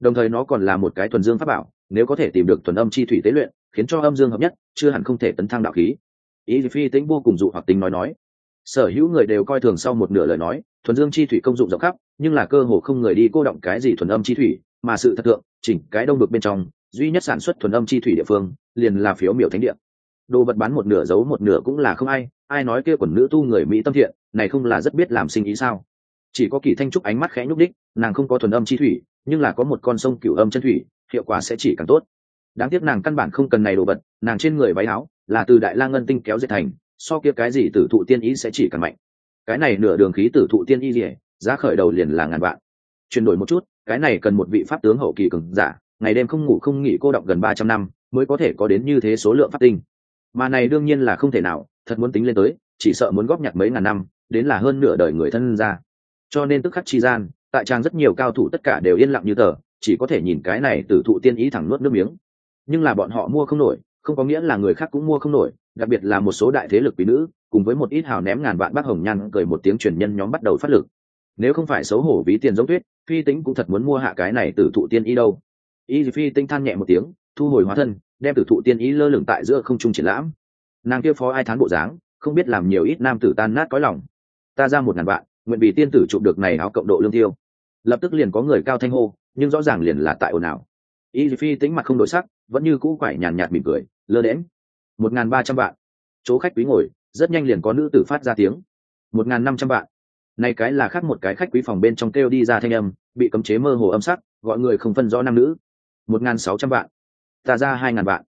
Đồng thời nó còn là một cái thuần dương pháp bảo, nếu có thể tìm được thuần âm chi thủy tế luyện, khiến cho âm dương hợp nhất, chưa hẳn không thể tấn thăng đạo khí. Ý phi tính vô cùng dụ hoặc tính nói nói. Sở hữu người đều coi thường sau một nửa lời nói, thuần dương chi thủy công dụng rộng khắp nhưng là cơ hồ không người đi cô động cái gì thuần âm chi thủy, mà sự thật thượng, chỉnh cái đông được bên trong, duy nhất sản xuất thuần âm chi thủy địa phương, liền là phiếu miểu thánh địa. Đồ vật bán một nửa giấu một nửa cũng là không ai ai nói kia quần nữ tu người mỹ tâm thiện, này không là rất biết làm sinh ý sao? Chỉ có kỳ thanh trúc ánh mắt khẽ nhúc đích, nàng không có thuần âm chi thủy, nhưng là có một con sông cửu âm chân thủy, hiệu quả sẽ chỉ càng tốt. Đáng tiếc nàng căn bản không cần này đồ vật, nàng trên người váy áo là từ đại la ngân tinh kéo dệt thành, so kia cái gì tử thụ tiên ý sẽ chỉ càng mạnh. Cái này nửa đường khí tử thụ tiên y rỉa giá khởi đầu liền là ngàn vạn. Chuyển đổi một chút, cái này cần một vị pháp tướng hậu kỳ cường giả, ngày đêm không ngủ không nghỉ cô đọc gần ba trăm năm mới có thể có đến như thế số lượng pháp tinh. Mà này đương nhiên là không thể nào, thật muốn tính lên tới, chỉ sợ muốn góp nhặt mấy ngàn năm, đến là hơn nửa đời người thân ra. Cho nên tức khắc chi gian, tại trang rất nhiều cao thủ tất cả đều yên lặng như tờ, chỉ có thể nhìn cái này từ thụ tiên ý thẳng nuốt nước miếng. Nhưng là bọn họ mua không nổi, không có nghĩa là người khác cũng mua không nổi, đặc biệt là một số đại thế lực quý nữ, cùng với một ít hào ném ngàn vạn bác hồng nhăn cười một tiếng truyền nhân nhóm bắt đầu phát lực nếu không phải xấu hổ ví tiền giống tuyết, phi tính cũng thật muốn mua hạ cái này từ thụ tiên ý đâu. Y phi tinh than nhẹ một tiếng, thu hồi hóa thân, đem tử thụ tiên ý lơ lửng tại giữa không trung triển lãm. Nàng kia phó ai thán bộ dáng, không biết làm nhiều ít nam tử tan nát cõi lòng. Ta ra một ngàn vạn, nguyện vì tiên tử chụp được này áo cộng độ lương tiêu lập tức liền có người cao thanh hô, nhưng rõ ràng liền là tại ồn ào. Y phi tính mặt không đổi sắc, vẫn như cũ quải nhàn nhạt mỉm cười, lơ đễm một ngàn ba trăm vạn. Chỗ khách quý ngồi, rất nhanh liền có nữ tử phát ra tiếng. Một ngàn năm trăm vạn này cái là khác một cái khách quý phòng bên trong kêu đi ra thanh âm, bị cấm chế mơ hồ âm sắc, gọi người không phân rõ nam nữ. Một ngàn sáu trăm vạn. Ta ra hai ngàn vạn.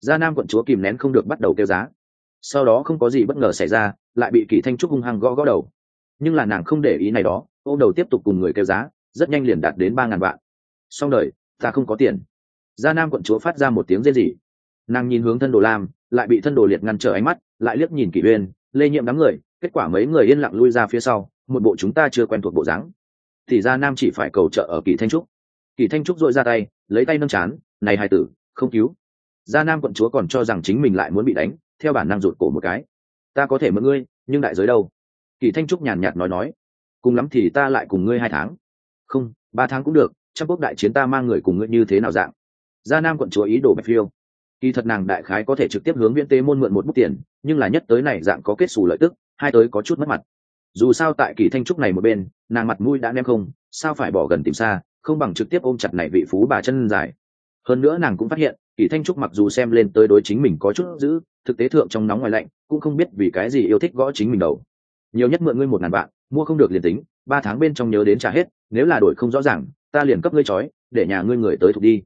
Gia nam quận chúa kìm nén không được bắt đầu kêu giá. Sau đó không có gì bất ngờ xảy ra, lại bị kỳ thanh trúc hung hăng gõ gõ đầu. Nhưng là nàng không để ý này đó ô đầu tiếp tục cùng người kêu giá, rất nhanh liền đạt đến ba ngàn vạn. Xong đời, ta không có tiền. Gia nam quận chúa phát ra một tiếng rên rỉ. Nàng nhìn hướng thân đồ lam, lại bị thân đồ liệt ngăn trở ánh mắt, lại liếc nhìn kỷ uyên, lê nhiệm đám người, kết quả mấy người yên lặng lui ra phía sau một bộ chúng ta chưa quen thuộc bộ dáng. Thì gia nam chỉ phải cầu trợ ở kỳ thanh trúc. Kỳ thanh trúc dội ra tay, lấy tay nâng chán, này hai tử, không cứu. Gia nam quận chúa còn cho rằng chính mình lại muốn bị đánh, theo bản năng rụt cổ một cái. Ta có thể mượn ngươi, nhưng đại giới đâu? Kỳ thanh trúc nhàn nhạt nói nói, cùng lắm thì ta lại cùng ngươi hai tháng. Không, ba tháng cũng được trăm quốc đại chiến ta mang người cùng ngươi như thế nào dạng? Gia nam quận chúa ý đồ bạch phiêu. Kỳ thật nàng đại khái có thể trực tiếp hướng viễn tế môn mượn một bút tiền, nhưng là nhất tới này dạng có kết xù lợi tức, hai tới có chút mất mặt dù sao tại kỳ thanh trúc này một bên, nàng mặt mũi đã ném không, sao phải bỏ gần tìm xa, không bằng trực tiếp ôm chặt này vị phú bà chân dài. Hơn nữa nàng cũng phát hiện, kỳ thanh trúc mặc dù xem lên tới đối chính mình có chút giữ thực tế thượng trong nóng ngoài lạnh, cũng không biết vì cái gì yêu thích gõ chính mình đầu. Nhiều nhất mượn ngươi một ngàn vạn, mua không được liền tính, ba tháng bên trong nhớ đến trả hết, nếu là đổi không rõ ràng, ta liền cấp ngươi trói, để nhà ngươi người tới thuộc đi.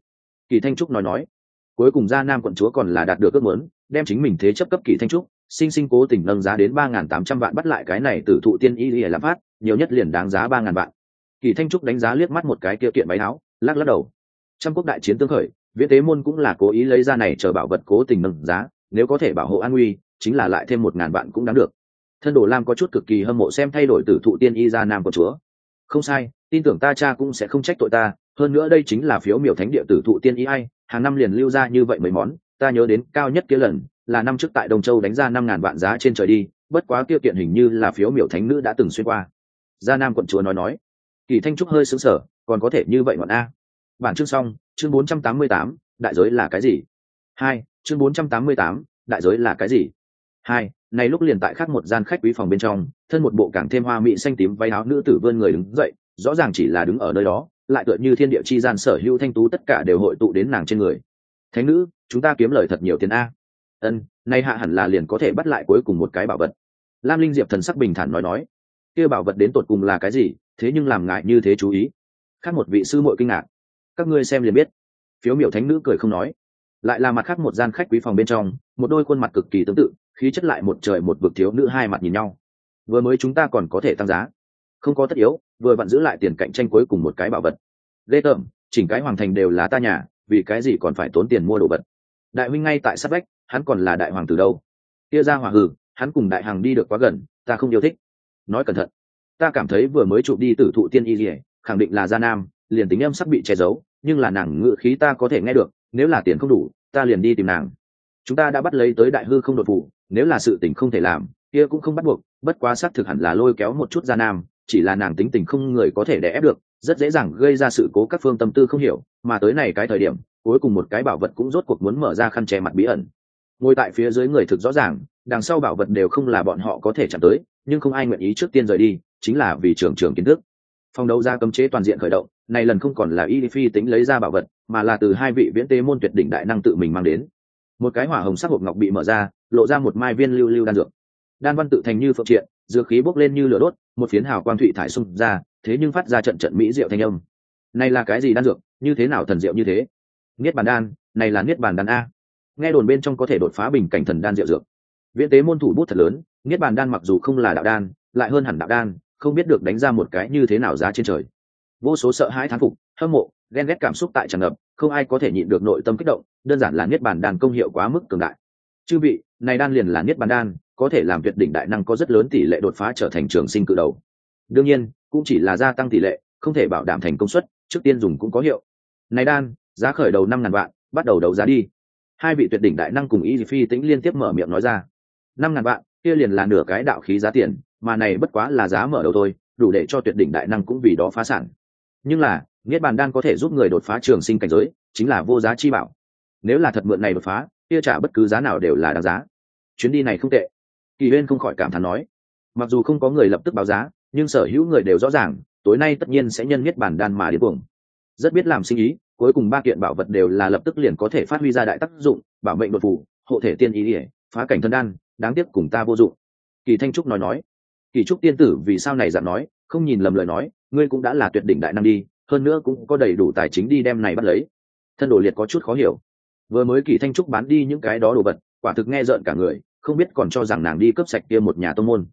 Kỳ thanh trúc nói nói. Cuối cùng ra nam quận chúa còn là đạt được ước muốn, đem chính mình thế chấp cấp kỳ thanh trúc sinh sinh cố tình nâng giá đến ba n g h n tám trăm vạn bắt lại cái này từ thụ tiên y y làm phát, nhiều nhất liền đáng giá ba ngàn vạn. Kỳ thanh trúc đánh giá liếc mắt một cái kia kiện váy áo, lắc lắc đầu. Trăm quốc đại chiến tương khởi, viễn tế môn cũng là cố ý lấy ra này chờ bảo vật cố tình nâng giá, nếu có thể bảo hộ an nguy, chính là lại thêm một ngàn vạn cũng đáng được. Thân đồ lam có chút cực kỳ hâm mộ xem thay đổi từ thụ tiên y ra nam của chúa. Không sai, tin tưởng ta cha cũng sẽ không trách tội ta, hơn nữa đây chính là phiếu miểu thánh địa tử thụ tiên y ai, hàng năm liền lưu ra như vậy mấy món, ta nhớ đến cao nhất kia lần là năm trước tại đông châu đánh ra năm ngàn vạn giá trên trời đi, bất quá kia kiện hình như là phiếu miểu thánh nữ đã từng xuyên qua. Gia nam quận chúa nói nói, kỳ thanh trúc hơi xứng sở còn có thể như vậy bọn a? Bản chương xong, chương bốn trăm tám mươi tám, đại giới là cái gì? Hai, chương bốn trăm tám mươi tám, đại giới là cái gì? Hai, này lúc liền tại khác một gian khách quý phòng bên trong, thân một bộ càng thêm hoa mỹ xanh tím váy áo nữ tử vươn người đứng dậy, rõ ràng chỉ là đứng ở nơi đó, lại tựa như thiên địa chi gian sở hữu thanh tú tất cả đều hội tụ đến nàng trên người. Thánh nữ, chúng ta kiếm lời thật nhiều tiền a ân, nay hạ hẳn là liền có thể bắt lại cuối cùng một cái bảo vật. Lam linh diệp thần sắc bình thản nói nói, kia bảo vật đến tột cùng là cái gì, thế nhưng làm ngại như thế chú ý. Khác một vị sư muội kinh ngạc. Các ngươi xem liền biết. Phiếu miểu thánh nữ cười không nói. Lại là mặt khác một gian khách quý phòng bên trong, một đôi khuôn mặt cực kỳ tương tự, khí chất lại một trời một vực thiếu nữ hai mặt nhìn nhau. Vừa mới chúng ta còn có thể tăng giá. Không có tất yếu, vừa vặn giữ lại tiền cạnh tranh cuối cùng một cái bảo vật. Lê tởm, chỉnh cái hoàng thành đều là ta nhà, vì cái gì còn phải tốn tiền mua đồ vật? Đại huynh ngay tại sát vách hắn còn là đại hoàng tử đâu. Kia ra hòa hừ, hắn cùng đại hàng đi được quá gần, ta không yêu thích. Nói cẩn thận, ta cảm thấy vừa mới chụp đi tử thụ tiên y rỉa khẳng định là gia nam, liền tính âm sắc bị che giấu, nhưng là nàng ngự khí ta có thể nghe được, nếu là tiền không đủ, ta liền đi tìm nàng. Chúng ta đã bắt lấy tới đại hư không đột phụ nếu là sự tình không thể làm, kia cũng không bắt buộc, bất quá xác thực hẳn là lôi kéo một chút gia nam, chỉ là nàng tính tình không người có thể đè ép được, rất dễ dàng gây ra sự cố các phương tâm tư không hiểu, mà tới này cái thời điểm, cuối cùng một cái bảo vật cũng rốt cuộc muốn mở ra khăn che mặt bí ẩn ngồi tại phía dưới người thực rõ ràng, đằng sau bảo vật đều không là bọn họ có thể chạm tới, nhưng không ai nguyện ý trước tiên rời đi, chính là vì trường trường kiến thức. Phong đấu ra cấm chế toàn diện khởi động, này lần không còn là y phi tính lấy ra bảo vật, mà là từ hai vị viễn tế môn tuyệt đỉnh đại năng tự mình mang đến. Một cái hỏa hồng sắc hộp ngọc bị mở ra, lộ ra một mai viên lưu lưu đan dược. Đan văn tự thành như phượng triện, dược khí bốc lên như lửa đốt, một phiến hào quang thụy thải xung ra, thế nhưng phát ra trận trận mỹ diệu thanh âm. Này là cái gì đan dược? Như thế nào thần diệu như thế? Niết bàn đan, này là niết bàn đan a nghe đồn bên trong có thể đột phá bình cảnh thần đan diệu dược. Viễn tế môn thủ bút thật lớn, niết bàn đan mặc dù không là đạo đan, lại hơn hẳn đạo đan, không biết được đánh ra một cái như thế nào giá trên trời. Vô số sợ hãi thán phục, hâm mộ, ghen ghét cảm xúc tại tràn ngập, không ai có thể nhịn được nội tâm kích động, đơn giản là niết bàn đan công hiệu quá mức cường đại. Chư vị, này đan liền là niết bàn đan, có thể làm tuyệt đỉnh đại năng có rất lớn tỷ lệ đột phá trở thành trường sinh cự đầu. Đương nhiên, cũng chỉ là gia tăng tỷ lệ, không thể bảo đảm thành công suất, trước tiên dùng cũng có hiệu. Này đan, giá khởi đầu năm ngàn vạn, bắt đầu đấu giá đi hai vị tuyệt đỉnh đại năng cùng y phi tĩnh liên tiếp mở miệng nói ra. Năm ngàn vạn, kia liền là nửa cái đạo khí giá tiền, mà này bất quá là giá mở đầu thôi, đủ để cho tuyệt đỉnh đại năng cũng vì đó phá sản. Nhưng là, niết bàn đan có thể giúp người đột phá trường sinh cảnh giới, chính là vô giá chi bảo. Nếu là thật mượn này đột phá, kia trả bất cứ giá nào đều là đáng giá. Chuyến đi này không tệ. Kỳ huyên không khỏi cảm thán nói. Mặc dù không có người lập tức báo giá, nhưng sở hữu người đều rõ ràng, tối nay tất nhiên sẽ nhân niết bàn đan mà đến cuồng. Rất biết làm sinh ý cuối cùng ba kiện bảo vật đều là lập tức liền có thể phát huy ra đại tác dụng, bảo mệnh đột phủ hộ thể tiên ý ỉa phá cảnh thân đan, đáng tiếc cùng ta vô dụng. Kỳ thanh trúc nói nói. Kỳ trúc tiên tử vì sao này dặn nói, không nhìn lầm lời nói, ngươi cũng đã là tuyệt đỉnh đại năng đi, hơn nữa cũng có đầy đủ tài chính đi đem này bắt lấy. Thân đồ liệt có chút khó hiểu. Vừa mới kỳ thanh trúc bán đi những cái đó đồ vật, quả thực nghe rợn cả người, không biết còn cho rằng nàng đi cướp sạch kia một nhà tông môn.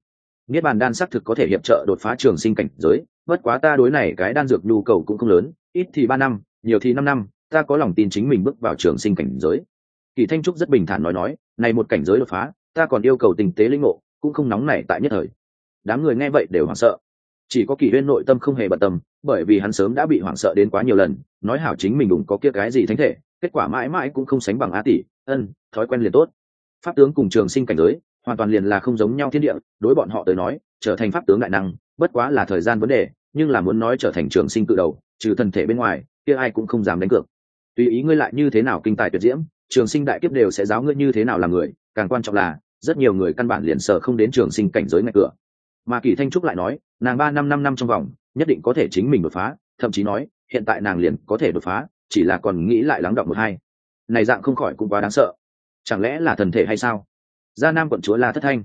Niết bàn đan xác thực có thể hiệp trợ đột phá trường sinh cảnh giới, bất quá ta đối này cái đan dược nhu cầu cũng không lớn, ít thì ba năm nhiều thì năm năm, ta có lòng tin chính mình bước vào trường sinh cảnh giới. Kỳ thanh trúc rất bình thản nói nói, này một cảnh giới đột phá, ta còn yêu cầu tình tế linh ngộ, cũng không nóng nảy tại nhất thời. Đám người nghe vậy đều hoảng sợ. Chỉ có kỳ huyên nội tâm không hề bận tâm, bởi vì hắn sớm đã bị hoảng sợ đến quá nhiều lần, nói hảo chính mình đúng có kia cái gì thánh thể, kết quả mãi mãi cũng không sánh bằng a tỷ, ân, thói quen liền tốt. Pháp tướng cùng trường sinh cảnh giới, hoàn toàn liền là không giống nhau thiên địa, đối bọn họ tới nói, trở thành pháp tướng đại năng, bất quá là thời gian vấn đề, nhưng là muốn nói trở thành trường sinh cự đầu, trừ thân thể bên ngoài kia ai cũng không dám đánh cược. Tùy ý ngươi lại như thế nào kinh tài tuyệt diễm, trường sinh đại kiếp đều sẽ giáo ngươi như thế nào là người, càng quan trọng là, rất nhiều người căn bản liền sợ không đến trường sinh cảnh giới ngay cửa. Mà kỳ thanh trúc lại nói, nàng ba năm năm năm trong vòng, nhất định có thể chính mình đột phá, thậm chí nói, hiện tại nàng liền có thể đột phá, chỉ là còn nghĩ lại lắng động một hai. Này dạng không khỏi cũng quá đáng sợ. Chẳng lẽ là thần thể hay sao? Gia nam quận chúa là thất thanh.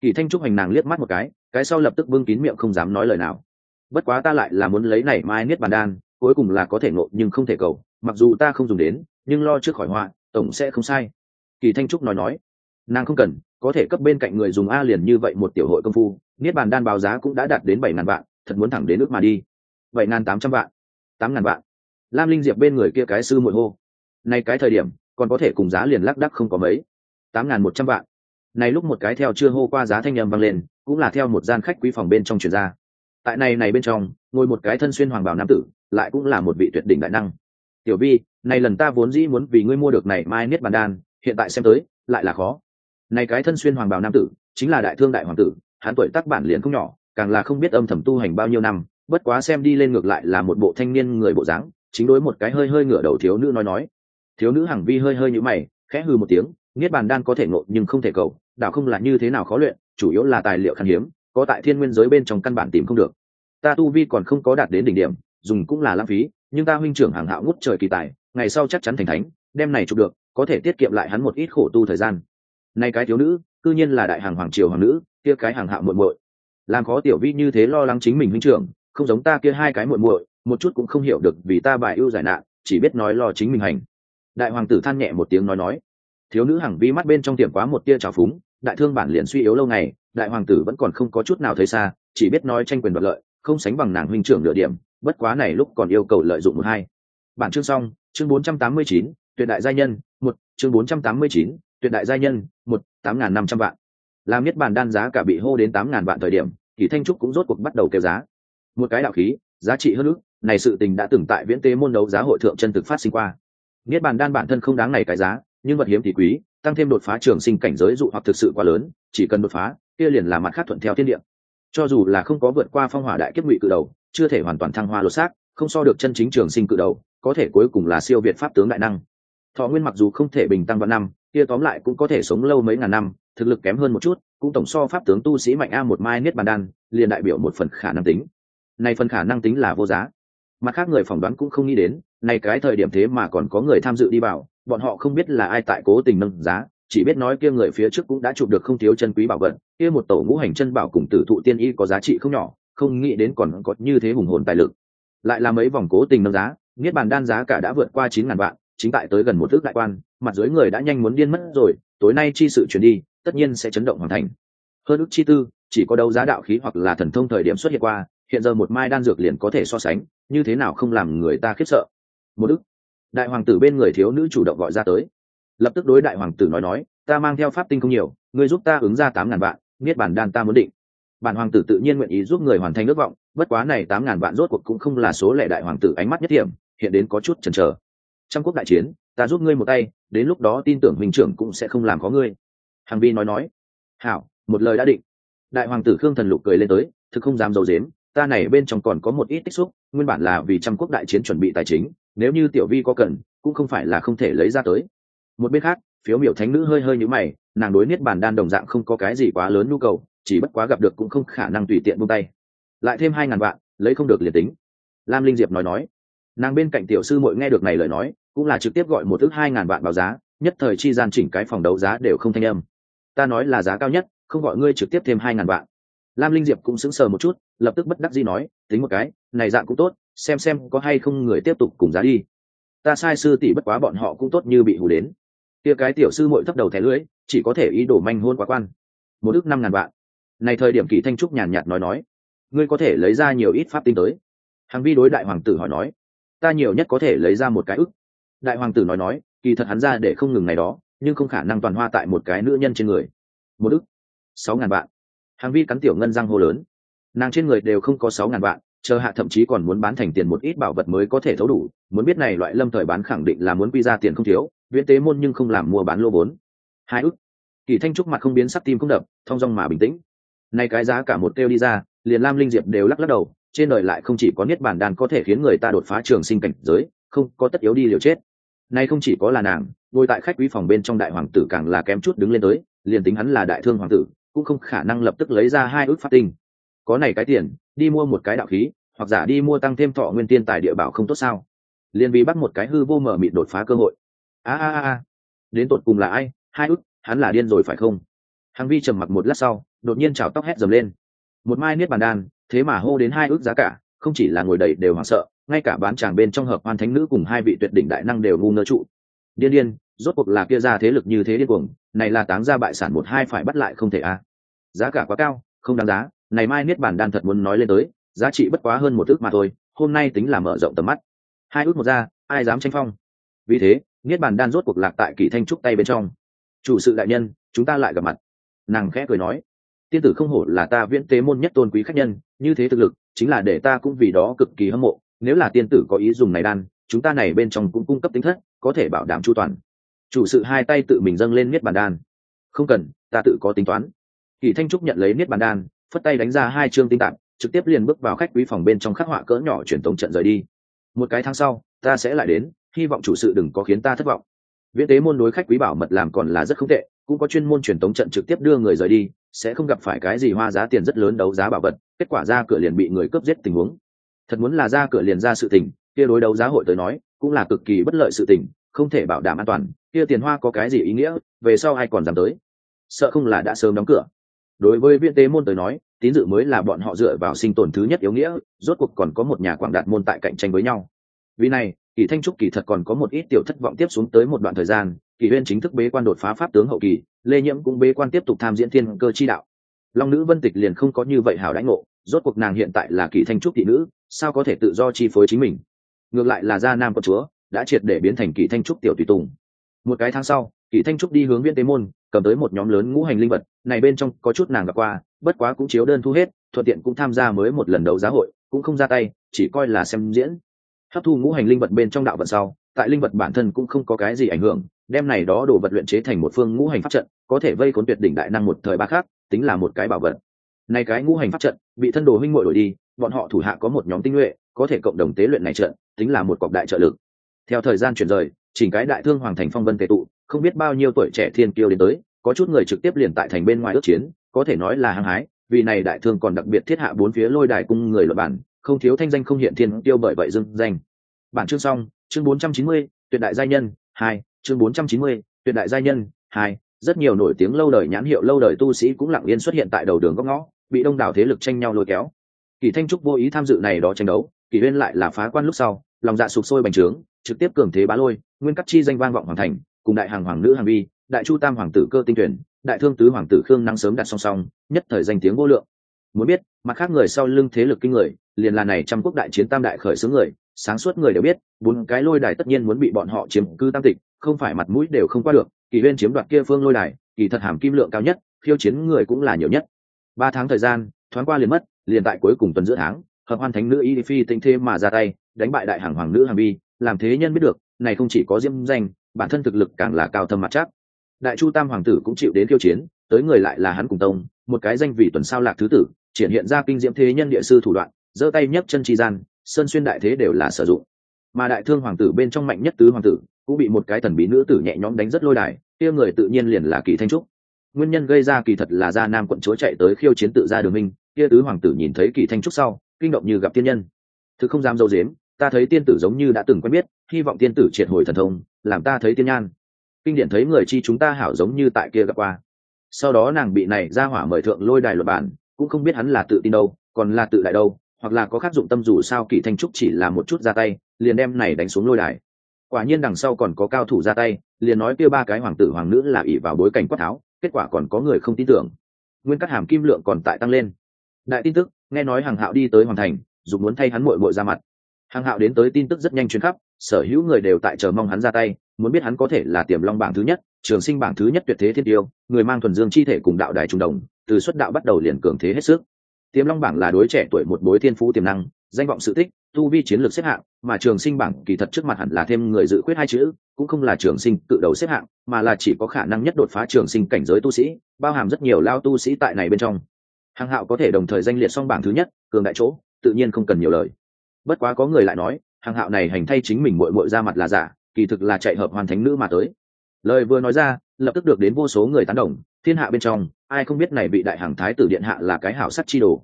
Kỳ thanh trúc hành nàng liếc mắt một cái cái sau lập tức bưng kín miệng không dám nói lời nào. Bất quá ta lại là muốn lấy này mai niết bàn đan cuối cùng là có thể ngộ nhưng không thể cầu, mặc dù ta không dùng đến, nhưng lo trước khỏi họa, tổng sẽ không sai. Kỳ thanh trúc nói nói. Nàng không cần, có thể cấp bên cạnh người dùng a liền như vậy một tiểu hội công phu, niết bàn đan báo giá cũng đã đạt đến bảy ngàn vạn, thật muốn thẳng đến nước mà đi. Bảy ngàn tám trăm vạn, tám ngàn vạn. Lam linh diệp bên người kia cái sư muội hô. Nay cái thời điểm, còn có thể cùng giá liền lắc đắc không có mấy, tám ngàn một trăm vạn. Này lúc một cái theo chưa hô qua giá thanh nhầm vang lên, cũng là theo một gian khách quý phòng bên trong chuyển ra. Tại này này bên trong ngồi một cái thân xuyên hoàng bào nam tử, lại cũng là một vị tuyệt đỉnh đại năng. Tiểu vi, này lần ta vốn dĩ muốn vì ngươi mua được này mai niết bàn đan, hiện tại xem tới, lại là khó. Này cái thân xuyên hoàng bào nam tử, chính là đại thương đại hoàng tử, hắn tuổi tác bản liền không nhỏ, càng là không biết âm thầm tu hành bao nhiêu năm, bất quá xem đi lên ngược lại là một bộ thanh niên người bộ dáng, chính đối một cái hơi hơi ngửa đầu thiếu nữ nói nói. Thiếu nữ hằng vi hơi hơi như mày, khẽ hư một tiếng, niết bàn đan có thể ngộ nhưng không thể cầu đạo không là như thế nào khó luyện, chủ yếu là tài liệu khan hiếm, có tại thiên nguyên giới bên trong căn bản tìm không được ta tu vi còn không có đạt đến đỉnh điểm, dùng cũng là lãng phí, nhưng ta huynh trưởng hàng hạo ngút trời kỳ tài, ngày sau chắc chắn thành thánh, đem này chụp được, có thể tiết kiệm lại hắn một ít khổ tu thời gian. Nay cái thiếu nữ, cư nhiên là đại hàng hoàng triều hoàng nữ, kia cái hàng hạ muội muội. Làm khó tiểu vi như thế lo lắng chính mình huynh trưởng, không giống ta kia hai cái muội muội, một chút cũng không hiểu được vì ta bài ưu giải nạn, chỉ biết nói lo chính mình hành. Đại hoàng tử than nhẹ một tiếng nói nói. Thiếu nữ hàng vi mắt bên trong tiệm quá một tia trào phúng, đại thương bản liền suy yếu lâu ngày, đại hoàng tử vẫn còn không có chút nào thấy xa, chỉ biết nói tranh quyền đoạt lợi không sánh bằng nàng huynh trưởng nửa điểm, bất quá này lúc còn yêu cầu lợi dụng một hai. Bản chương xong, chương bốn trăm tám mươi chín, tuyệt đại gia nhân, một, chương bốn trăm tám mươi chín, tuyệt đại gia nhân, một, tám n g h n năm trăm vạn. Làm nhất bản đan giá cả bị hô đến tám ngàn vạn thời điểm thì thanh trúc cũng rốt cuộc bắt đầu kêu giá. Một cái đạo khí, giá trị hơn ước này sự tình đã từng tại viễn tế môn đấu giá hội thượng chân thực phát sinh qua. Niết bàn đan bản thân không đáng này cái giá, nhưng vật hiếm thì quý, tăng thêm đột phá trường sinh cảnh giới dụ hoặc thực sự quá lớn, chỉ cần đột phá, kia liền là mặt khác thuận theo thiên địa cho dù là không có vượt qua phong hỏa đại kiếp ngụy cự đầu, chưa thể hoàn toàn thăng hoa lột xác, không so được chân chính trường sinh cự đầu, có thể cuối cùng là siêu việt pháp tướng đại năng. Thọ nguyên mặc dù không thể bình tăng vào năm, kia tóm lại cũng có thể sống lâu mấy ngàn năm, thực lực kém hơn một chút, cũng tổng so pháp tướng tu sĩ mạnh a một mai niết bàn đan, liền đại biểu một phần khả năng tính. Này phần khả năng tính là vô giá. Mặt khác người phỏng đoán cũng không nghĩ đến này cái thời điểm thế mà còn có người tham dự đi vào, bọn họ không biết là ai tại cố tình nâng giá chỉ biết nói kia người phía trước cũng đã chụp được không thiếu chân quý bảo vật, kia một tổ ngũ hành chân bảo cùng tử thụ tiên y có giá trị không nhỏ, không nghĩ đến còn có như thế hùng hồn tài lực. Lại là mấy vòng cố tình nâng giá, niết bàn đan giá cả đã vượt qua chín ngàn vạn, chính tại tới gần một thước đại quan, mặt dưới người đã nhanh muốn điên mất rồi, tối nay chi sự chuyển đi, tất nhiên sẽ chấn động hoàn thành. Hơn ước chi tư, chỉ có đấu giá đạo khí hoặc là thần thông thời điểm xuất hiện qua, hiện giờ một mai đan dược liền có thể so sánh, như thế nào không làm người ta khiếp sợ. Một đức đại hoàng tử bên người thiếu nữ chủ động gọi ra tới lập tức đối đại hoàng tử nói nói, ta mang theo pháp tinh không nhiều, ngươi giúp ta ứng ra tám ngàn vạn, niết bản đan ta muốn định. Bản hoàng tử tự nhiên nguyện ý giúp người hoàn thành ước vọng, bất quá này tám ngàn vạn rốt cuộc cũng không là số lẻ đại hoàng tử ánh mắt nhất hiểm, hiện đến có chút chần chờ. Trong quốc đại chiến, ta giúp ngươi một tay, đến lúc đó tin tưởng huynh trưởng cũng sẽ không làm có ngươi. Hàng vi nói nói, hảo, một lời đã định. Đại hoàng tử khương thần lục cười lên tới, thực không dám dầu dếm ta này bên trong còn có một ít tích xúc, nguyên bản là vì trăm quốc đại chiến chuẩn bị tài chính, nếu như tiểu vi có cần, cũng không phải là không thể lấy ra tới một bên khác, phiếu miểu thánh nữ hơi hơi nhữ mày, nàng đối niết bàn đan đồng dạng không có cái gì quá lớn nhu cầu, chỉ bất quá gặp được cũng không khả năng tùy tiện buông tay. Lại thêm hai ngàn vạn, lấy không được liền tính. Lam linh diệp nói nói. Nàng bên cạnh tiểu sư mội nghe được này lời nói, cũng là trực tiếp gọi một ước hai ngàn vạn báo giá, nhất thời chi gian chỉnh cái phòng đấu giá đều không thanh âm. Ta nói là giá cao nhất, không gọi ngươi trực tiếp thêm hai ngàn vạn. Lam linh diệp cũng sững sờ một chút, lập tức bất đắc dĩ nói, tính một cái, này dạng cũng tốt, xem xem có hay không người tiếp tục cùng giá đi. Ta sai sư tỷ bất quá bọn họ cũng tốt như bị hù đến kia cái tiểu sư muội thấp đầu thẻ lưỡi chỉ có thể ý đồ manh hôn quá quan. Một ước năm ngàn vạn. Này thời điểm kỳ thanh trúc nhàn nhạt nói nói, ngươi có thể lấy ra nhiều ít pháp tinh tới. Hàng vi đối đại hoàng tử hỏi nói, ta nhiều nhất có thể lấy ra một cái ức. Đại hoàng tử nói nói, kỳ thật hắn ra để không ngừng này đó, nhưng không khả năng toàn hoa tại một cái nữ nhân trên người. Một ức, sáu ngàn vạn. Hàng vi cắn tiểu ngân răng hô lớn, nàng trên người đều không có sáu ngàn vạn, chờ hạ thậm chí còn muốn bán thành tiền một ít bảo vật mới có thể thấu đủ. Muốn biết này loại lâm thời bán khẳng định là muốn quy ra tiền không thiếu viễn tế môn nhưng không làm mua bán lô vốn. Hai ức. Kỳ thanh trúc mặt không biến sắc tim không đập, thong dong mà bình tĩnh. Nay cái giá cả một kêu đi ra, liền lam linh diệp đều lắc lắc đầu, trên đời lại không chỉ có niết bản đàn có thể khiến người ta đột phá trường sinh cảnh giới, không, có tất yếu đi liều chết. Nay không chỉ có là nàng, ngồi tại khách quý phòng bên trong đại hoàng tử càng là kém chút đứng lên tới, liền tính hắn là đại thương hoàng tử, cũng không khả năng lập tức lấy ra hai ước phát tinh. Có này cái tiền, đi mua một cái đạo khí, hoặc giả đi mua tăng thêm thọ nguyên tiên tài địa bảo không tốt sao? Liền vì bắt một cái hư vô mở mịt đột phá cơ hội a a a đến tột cùng là ai? Hai ức, hắn là điên rồi phải không? Hằng vi trầm mặc một lát sau đột nhiên chào tóc hét dầm lên. Một mai niết bàn đan thế mà hô đến hai ước giá cả không chỉ là ngồi đầy đều hoảng sợ ngay cả bán chàng bên trong hợp hoan thánh nữ cùng hai vị tuyệt đỉnh đại năng đều ngu ngơ trụ. Điên điên rốt cuộc là kia ra thế lực như thế điên cuồng này là táng ra bại sản một hai phải bắt lại không thể a. À. giá cả quá cao không đáng giá này mai niết bàn đan thật muốn nói lên tới giá trị bất quá hơn một ước mà thôi hôm nay tính là mở rộng tầm mắt. Hai ước một ra ai dám tranh phong? Vì thế niết bàn đan rốt cuộc lạc tại kỳ thanh trúc tay bên trong. Chủ sự đại nhân, chúng ta lại gặp mặt. Nàng khẽ cười nói. Tiên tử không hổ là ta viễn tế môn nhất tôn quý khách nhân, như thế thực lực, chính là để ta cũng vì đó cực kỳ hâm mộ. Nếu là tiên tử có ý dùng này đan, chúng ta này bên trong cũng cung cấp tính thất, có thể bảo đảm chu toàn. Chủ sự hai tay tự mình dâng lên niết bàn đan. Không cần, ta tự có tính toán. Kỳ thanh trúc nhận lấy niết bàn đan, phất tay đánh ra hai chương tinh tạp trực tiếp liền bước vào khách quý phòng bên trong khắc họa cỡ nhỏ truyền tống trận rời đi. Một cái tháng sau, ta sẽ lại đến hy vọng chủ sự đừng có khiến ta thất vọng. Viễn tế môn đối khách quý bảo mật làm còn là rất không tệ, cũng có chuyên môn truyền tống trận trực tiếp đưa người rời đi, sẽ không gặp phải cái gì hoa giá tiền rất lớn đấu giá bảo vật, kết quả ra cửa liền bị người cướp giết tình huống. Thật muốn là ra cửa liền ra sự tình, kia đối đấu giá hội tới nói, cũng là cực kỳ bất lợi sự tình, không thể bảo đảm an toàn, kia tiền hoa có cái gì ý nghĩa, về sau ai còn dám tới? Sợ không là đã sớm đóng cửa. Đối với Viễn tế môn tới nói, tín dự mới là bọn họ dựa vào sinh tồn thứ nhất yếu nghĩa, rốt cuộc còn có một nhà quảng đạt môn tại cạnh tranh với nhau. Vì này kỳ thanh trúc kỳ thật còn có một ít tiểu thất vọng tiếp xuống tới một đoạn thời gian, kỳ huyên chính thức bế quan đột phá pháp tướng hậu kỳ, lê nhiễm cũng bế quan tiếp tục tham diễn thiên cơ chi đạo. Long nữ vân tịch liền không có như vậy hảo đánh ngộ, rốt cuộc nàng hiện tại là kỳ thanh trúc thị nữ, sao có thể tự do chi phối chính mình? Ngược lại là gia nam con chúa, đã triệt để biến thành kỳ thanh trúc tiểu tùy tùng. Một cái tháng sau, kỳ thanh trúc đi hướng viên tế môn, cầm tới một nhóm lớn ngũ hành linh vật, này bên trong có chút nàng gặp qua, bất quá cũng chiếu đơn thu hết, thuận tiện cũng tham gia mới một lần đấu giá hội, cũng không ra tay, chỉ coi là xem diễn hấp thu ngũ hành linh vật bên trong đạo vận sau, tại linh vật bản thân cũng không có cái gì ảnh hưởng, đem này đó đồ vật luyện chế thành một phương ngũ hành pháp trận, có thể vây khốn tuyệt đỉnh đại năng một thời ba khác, tính là một cái bảo vật. Này cái ngũ hành pháp trận, bị thân đồ huynh muội đổi đi, bọn họ thủ hạ có một nhóm tinh nhuệ, có thể cộng đồng tế luyện này trận, tính là một cọc đại trợ lực. Theo thời gian chuyển rời, chỉnh cái đại thương hoàng thành phong vân tề tụ, không biết bao nhiêu tuổi trẻ thiên kiêu đến tới, có chút người trực tiếp liền tại thành bên ngoài ước chiến, có thể nói là hăng hái, vì này đại thương còn đặc biệt thiết hạ bốn phía lôi đài cung người luật bản không thiếu thanh danh không hiện thiên tiêu bởi vậy dưng danh. Bản chương xong chương 490, tuyệt đại giai nhân hai chương 490, tuyệt đại giai nhân hai rất nhiều nổi tiếng lâu đời nhãn hiệu lâu đời tu sĩ cũng lặng yên xuất hiện tại đầu đường góc ngõ bị đông đảo thế lực tranh nhau lôi kéo. Kỳ thanh trúc vô ý tham dự này đó tranh đấu kỳ huyên lại là phá quan lúc sau lòng dạ sụp sôi bành trướng trực tiếp cường thế bá lôi nguyên cắt chi danh vang vọng hoàng thành cùng đại hàng hoàng nữ hàng vi đại chu tam hoàng tử cơ tinh tuyển đại thương tứ hoàng tử khương năng sớm đặt song song nhất thời danh tiếng vô lượng muốn biết, mặt khác người sau lưng thế lực kinh người, liền là này trăm quốc đại chiến tam đại khởi xướng người, sáng suốt người đều biết, bốn cái lôi đài tất nhiên muốn bị bọn họ chiếm cư tam tịch, không phải mặt mũi đều không qua được, kỳ huyên chiếm đoạt kia phương lôi đài, kỳ thật hàm kim lượng cao nhất, khiêu chiến người cũng là nhiều nhất. Ba tháng thời gian, thoáng qua liền mất, liền tại cuối cùng tuần giữa tháng, hợp hoan thánh nữ y phi tinh thêm mà ra tay, đánh bại đại hàng hoàng nữ hàng vi làm thế nhân biết được, này không chỉ có diễm danh, bản thân thực lực càng là cao thâm mặt chắc. Đại chu tam hoàng tử cũng chịu đến khiêu chiến, tới người lại là hắn cùng tông, một cái danh vị tuần sao lạc thứ tử triển hiện ra kinh diễm thế nhân địa sư thủ đoạn, giơ tay nhấc chân tri gian, sơn xuyên đại thế đều là sử dụng. Mà đại thương hoàng tử bên trong mạnh nhất tứ hoàng tử, cũng bị một cái thần bí nữ tử nhẹ nhõm đánh rất lôi đài, kia người tự nhiên liền là kỳ thanh trúc. Nguyên nhân gây ra kỳ thật là gia nam quận chúa chạy tới khiêu chiến tự ra đường minh, kia tứ hoàng tử nhìn thấy kỳ thanh trúc sau, kinh động như gặp tiên nhân. Thứ không dám dâu dếm, ta thấy tiên tử giống như đã từng quen biết, hy vọng tiên tử triệt hồi thần thông, làm ta thấy tiên nhan. Kinh điển thấy người chi chúng ta hảo giống như tại kia gặp qua. Sau đó nàng bị này ra hỏa mời thượng lôi đài luật bản cũng không biết hắn là tự tin đâu, còn là tự đại đâu, hoặc là có khác dụng tâm dù sao kỳ thanh trúc chỉ là một chút ra tay, liền đem này đánh xuống lôi đài. Quả nhiên đằng sau còn có cao thủ ra tay, liền nói kia ba cái hoàng tử hoàng nữ là ỷ vào bối cảnh quát tháo, kết quả còn có người không tin tưởng. Nguyên các hàm kim lượng còn tại tăng lên. Đại tin tức, nghe nói hàng hạo đi tới hoàng thành, dù muốn thay hắn muội muội ra mặt. Hàng hạo đến tới tin tức rất nhanh chuyến khắp, sở hữu người đều tại chờ mong hắn ra tay muốn biết hắn có thể là tiềm long bảng thứ nhất, trường sinh bảng thứ nhất tuyệt thế thiên tiêu, người mang thuần dương chi thể cùng đạo đài trung đồng, từ xuất đạo bắt đầu liền cường thế hết sức. Tiềm long bảng là đối trẻ tuổi một bối thiên phú tiềm năng, danh vọng sự tích, tu vi chiến lược xếp hạng, mà trường sinh bảng kỳ thật trước mặt hẳn là thêm người dự quyết hai chữ, cũng không là trường sinh tự đầu xếp hạng, mà là chỉ có khả năng nhất đột phá trường sinh cảnh giới tu sĩ, bao hàm rất nhiều lao tu sĩ tại này bên trong. Hàng hạo có thể đồng thời danh liệt song bảng thứ nhất, cường đại chỗ, tự nhiên không cần nhiều lời. Bất quá có người lại nói hàng hạo này hành thay chính mình mội mội ra mặt là giả kỳ thực là chạy hợp hoàn thánh nữ mà tới. Lời vừa nói ra, lập tức được đến vô số người tán đồng, thiên hạ bên trong, ai không biết này vị đại hàng thái tử điện hạ là cái hảo sắc chi đồ.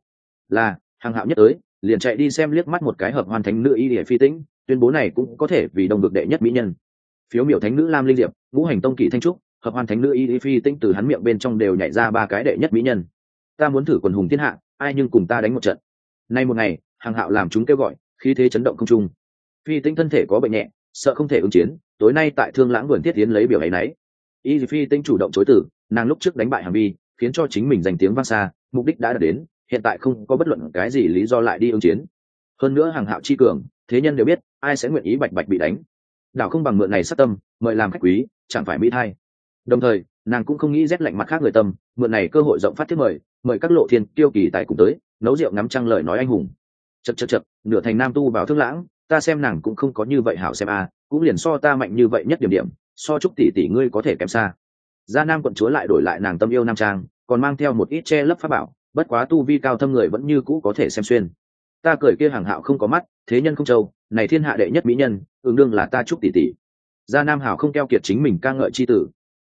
Là hàng hạo nhất tới, liền chạy đi xem liếc mắt một cái hợp hoàn thánh nữ y địa phi tĩnh, tuyên bố này cũng có thể vì đồng được đệ nhất mỹ nhân. Phiếu miểu thánh nữ lam linh diệp, ngũ hành tông kỷ thanh trúc, hợp hoàn thánh nữ y địa phi tĩnh từ hắn miệng bên trong đều nhảy ra ba cái đệ nhất mỹ nhân. Ta muốn thử quần hùng thiên hạ, ai nhưng cùng ta đánh một trận. Nay một ngày hàng hạo làm chúng kêu gọi, khí thế chấn động không trung. Phi tĩnh thân thể có bệnh nhẹ sợ không thể ứng chiến, tối nay tại thương lãng vườn thiết tiến lấy biểu ấy nấy. Y phi tinh chủ động chối tử nàng lúc trước đánh bại hàng vi, khiến cho chính mình giành tiếng vang xa, mục đích đã đạt đến, hiện tại không có bất luận cái gì lý do lại đi ứng chiến. Hơn nữa hàng hạo chi cường, thế nhân đều biết, ai sẽ nguyện ý bạch bạch bị đánh. Đảo không bằng mượn này sát tâm, mời làm khách quý, chẳng phải mỹ thay đồng thời, nàng cũng không nghĩ rét lạnh mặt khác người tâm, mượn này cơ hội rộng phát thiết mời mời các lộ thiên tiêu kỳ tại cùng tới, nấu rượu ngắm trăng lời nói anh hùng. Chật chật chật nửa thành nam tu vào thương lãng ta xem nàng cũng không có như vậy hảo xem a à, cũng liền so ta mạnh như vậy nhất điểm điểm so chúc tỷ tỷ ngươi có thể kém xa. Gia nam quận chúa lại đổi lại nàng tâm yêu nam trang còn mang theo một ít che lấp pháp bảo bất quá tu vi cao thâm người vẫn như cũ có thể xem xuyên. Ta cười kia hàng hạo không có mắt thế nhân không châu này thiên hạ đệ nhất mỹ nhân ứng đương là ta chúc tỷ tỷ. Gia nam hảo không keo kiệt chính mình ca ngợi c h i tử.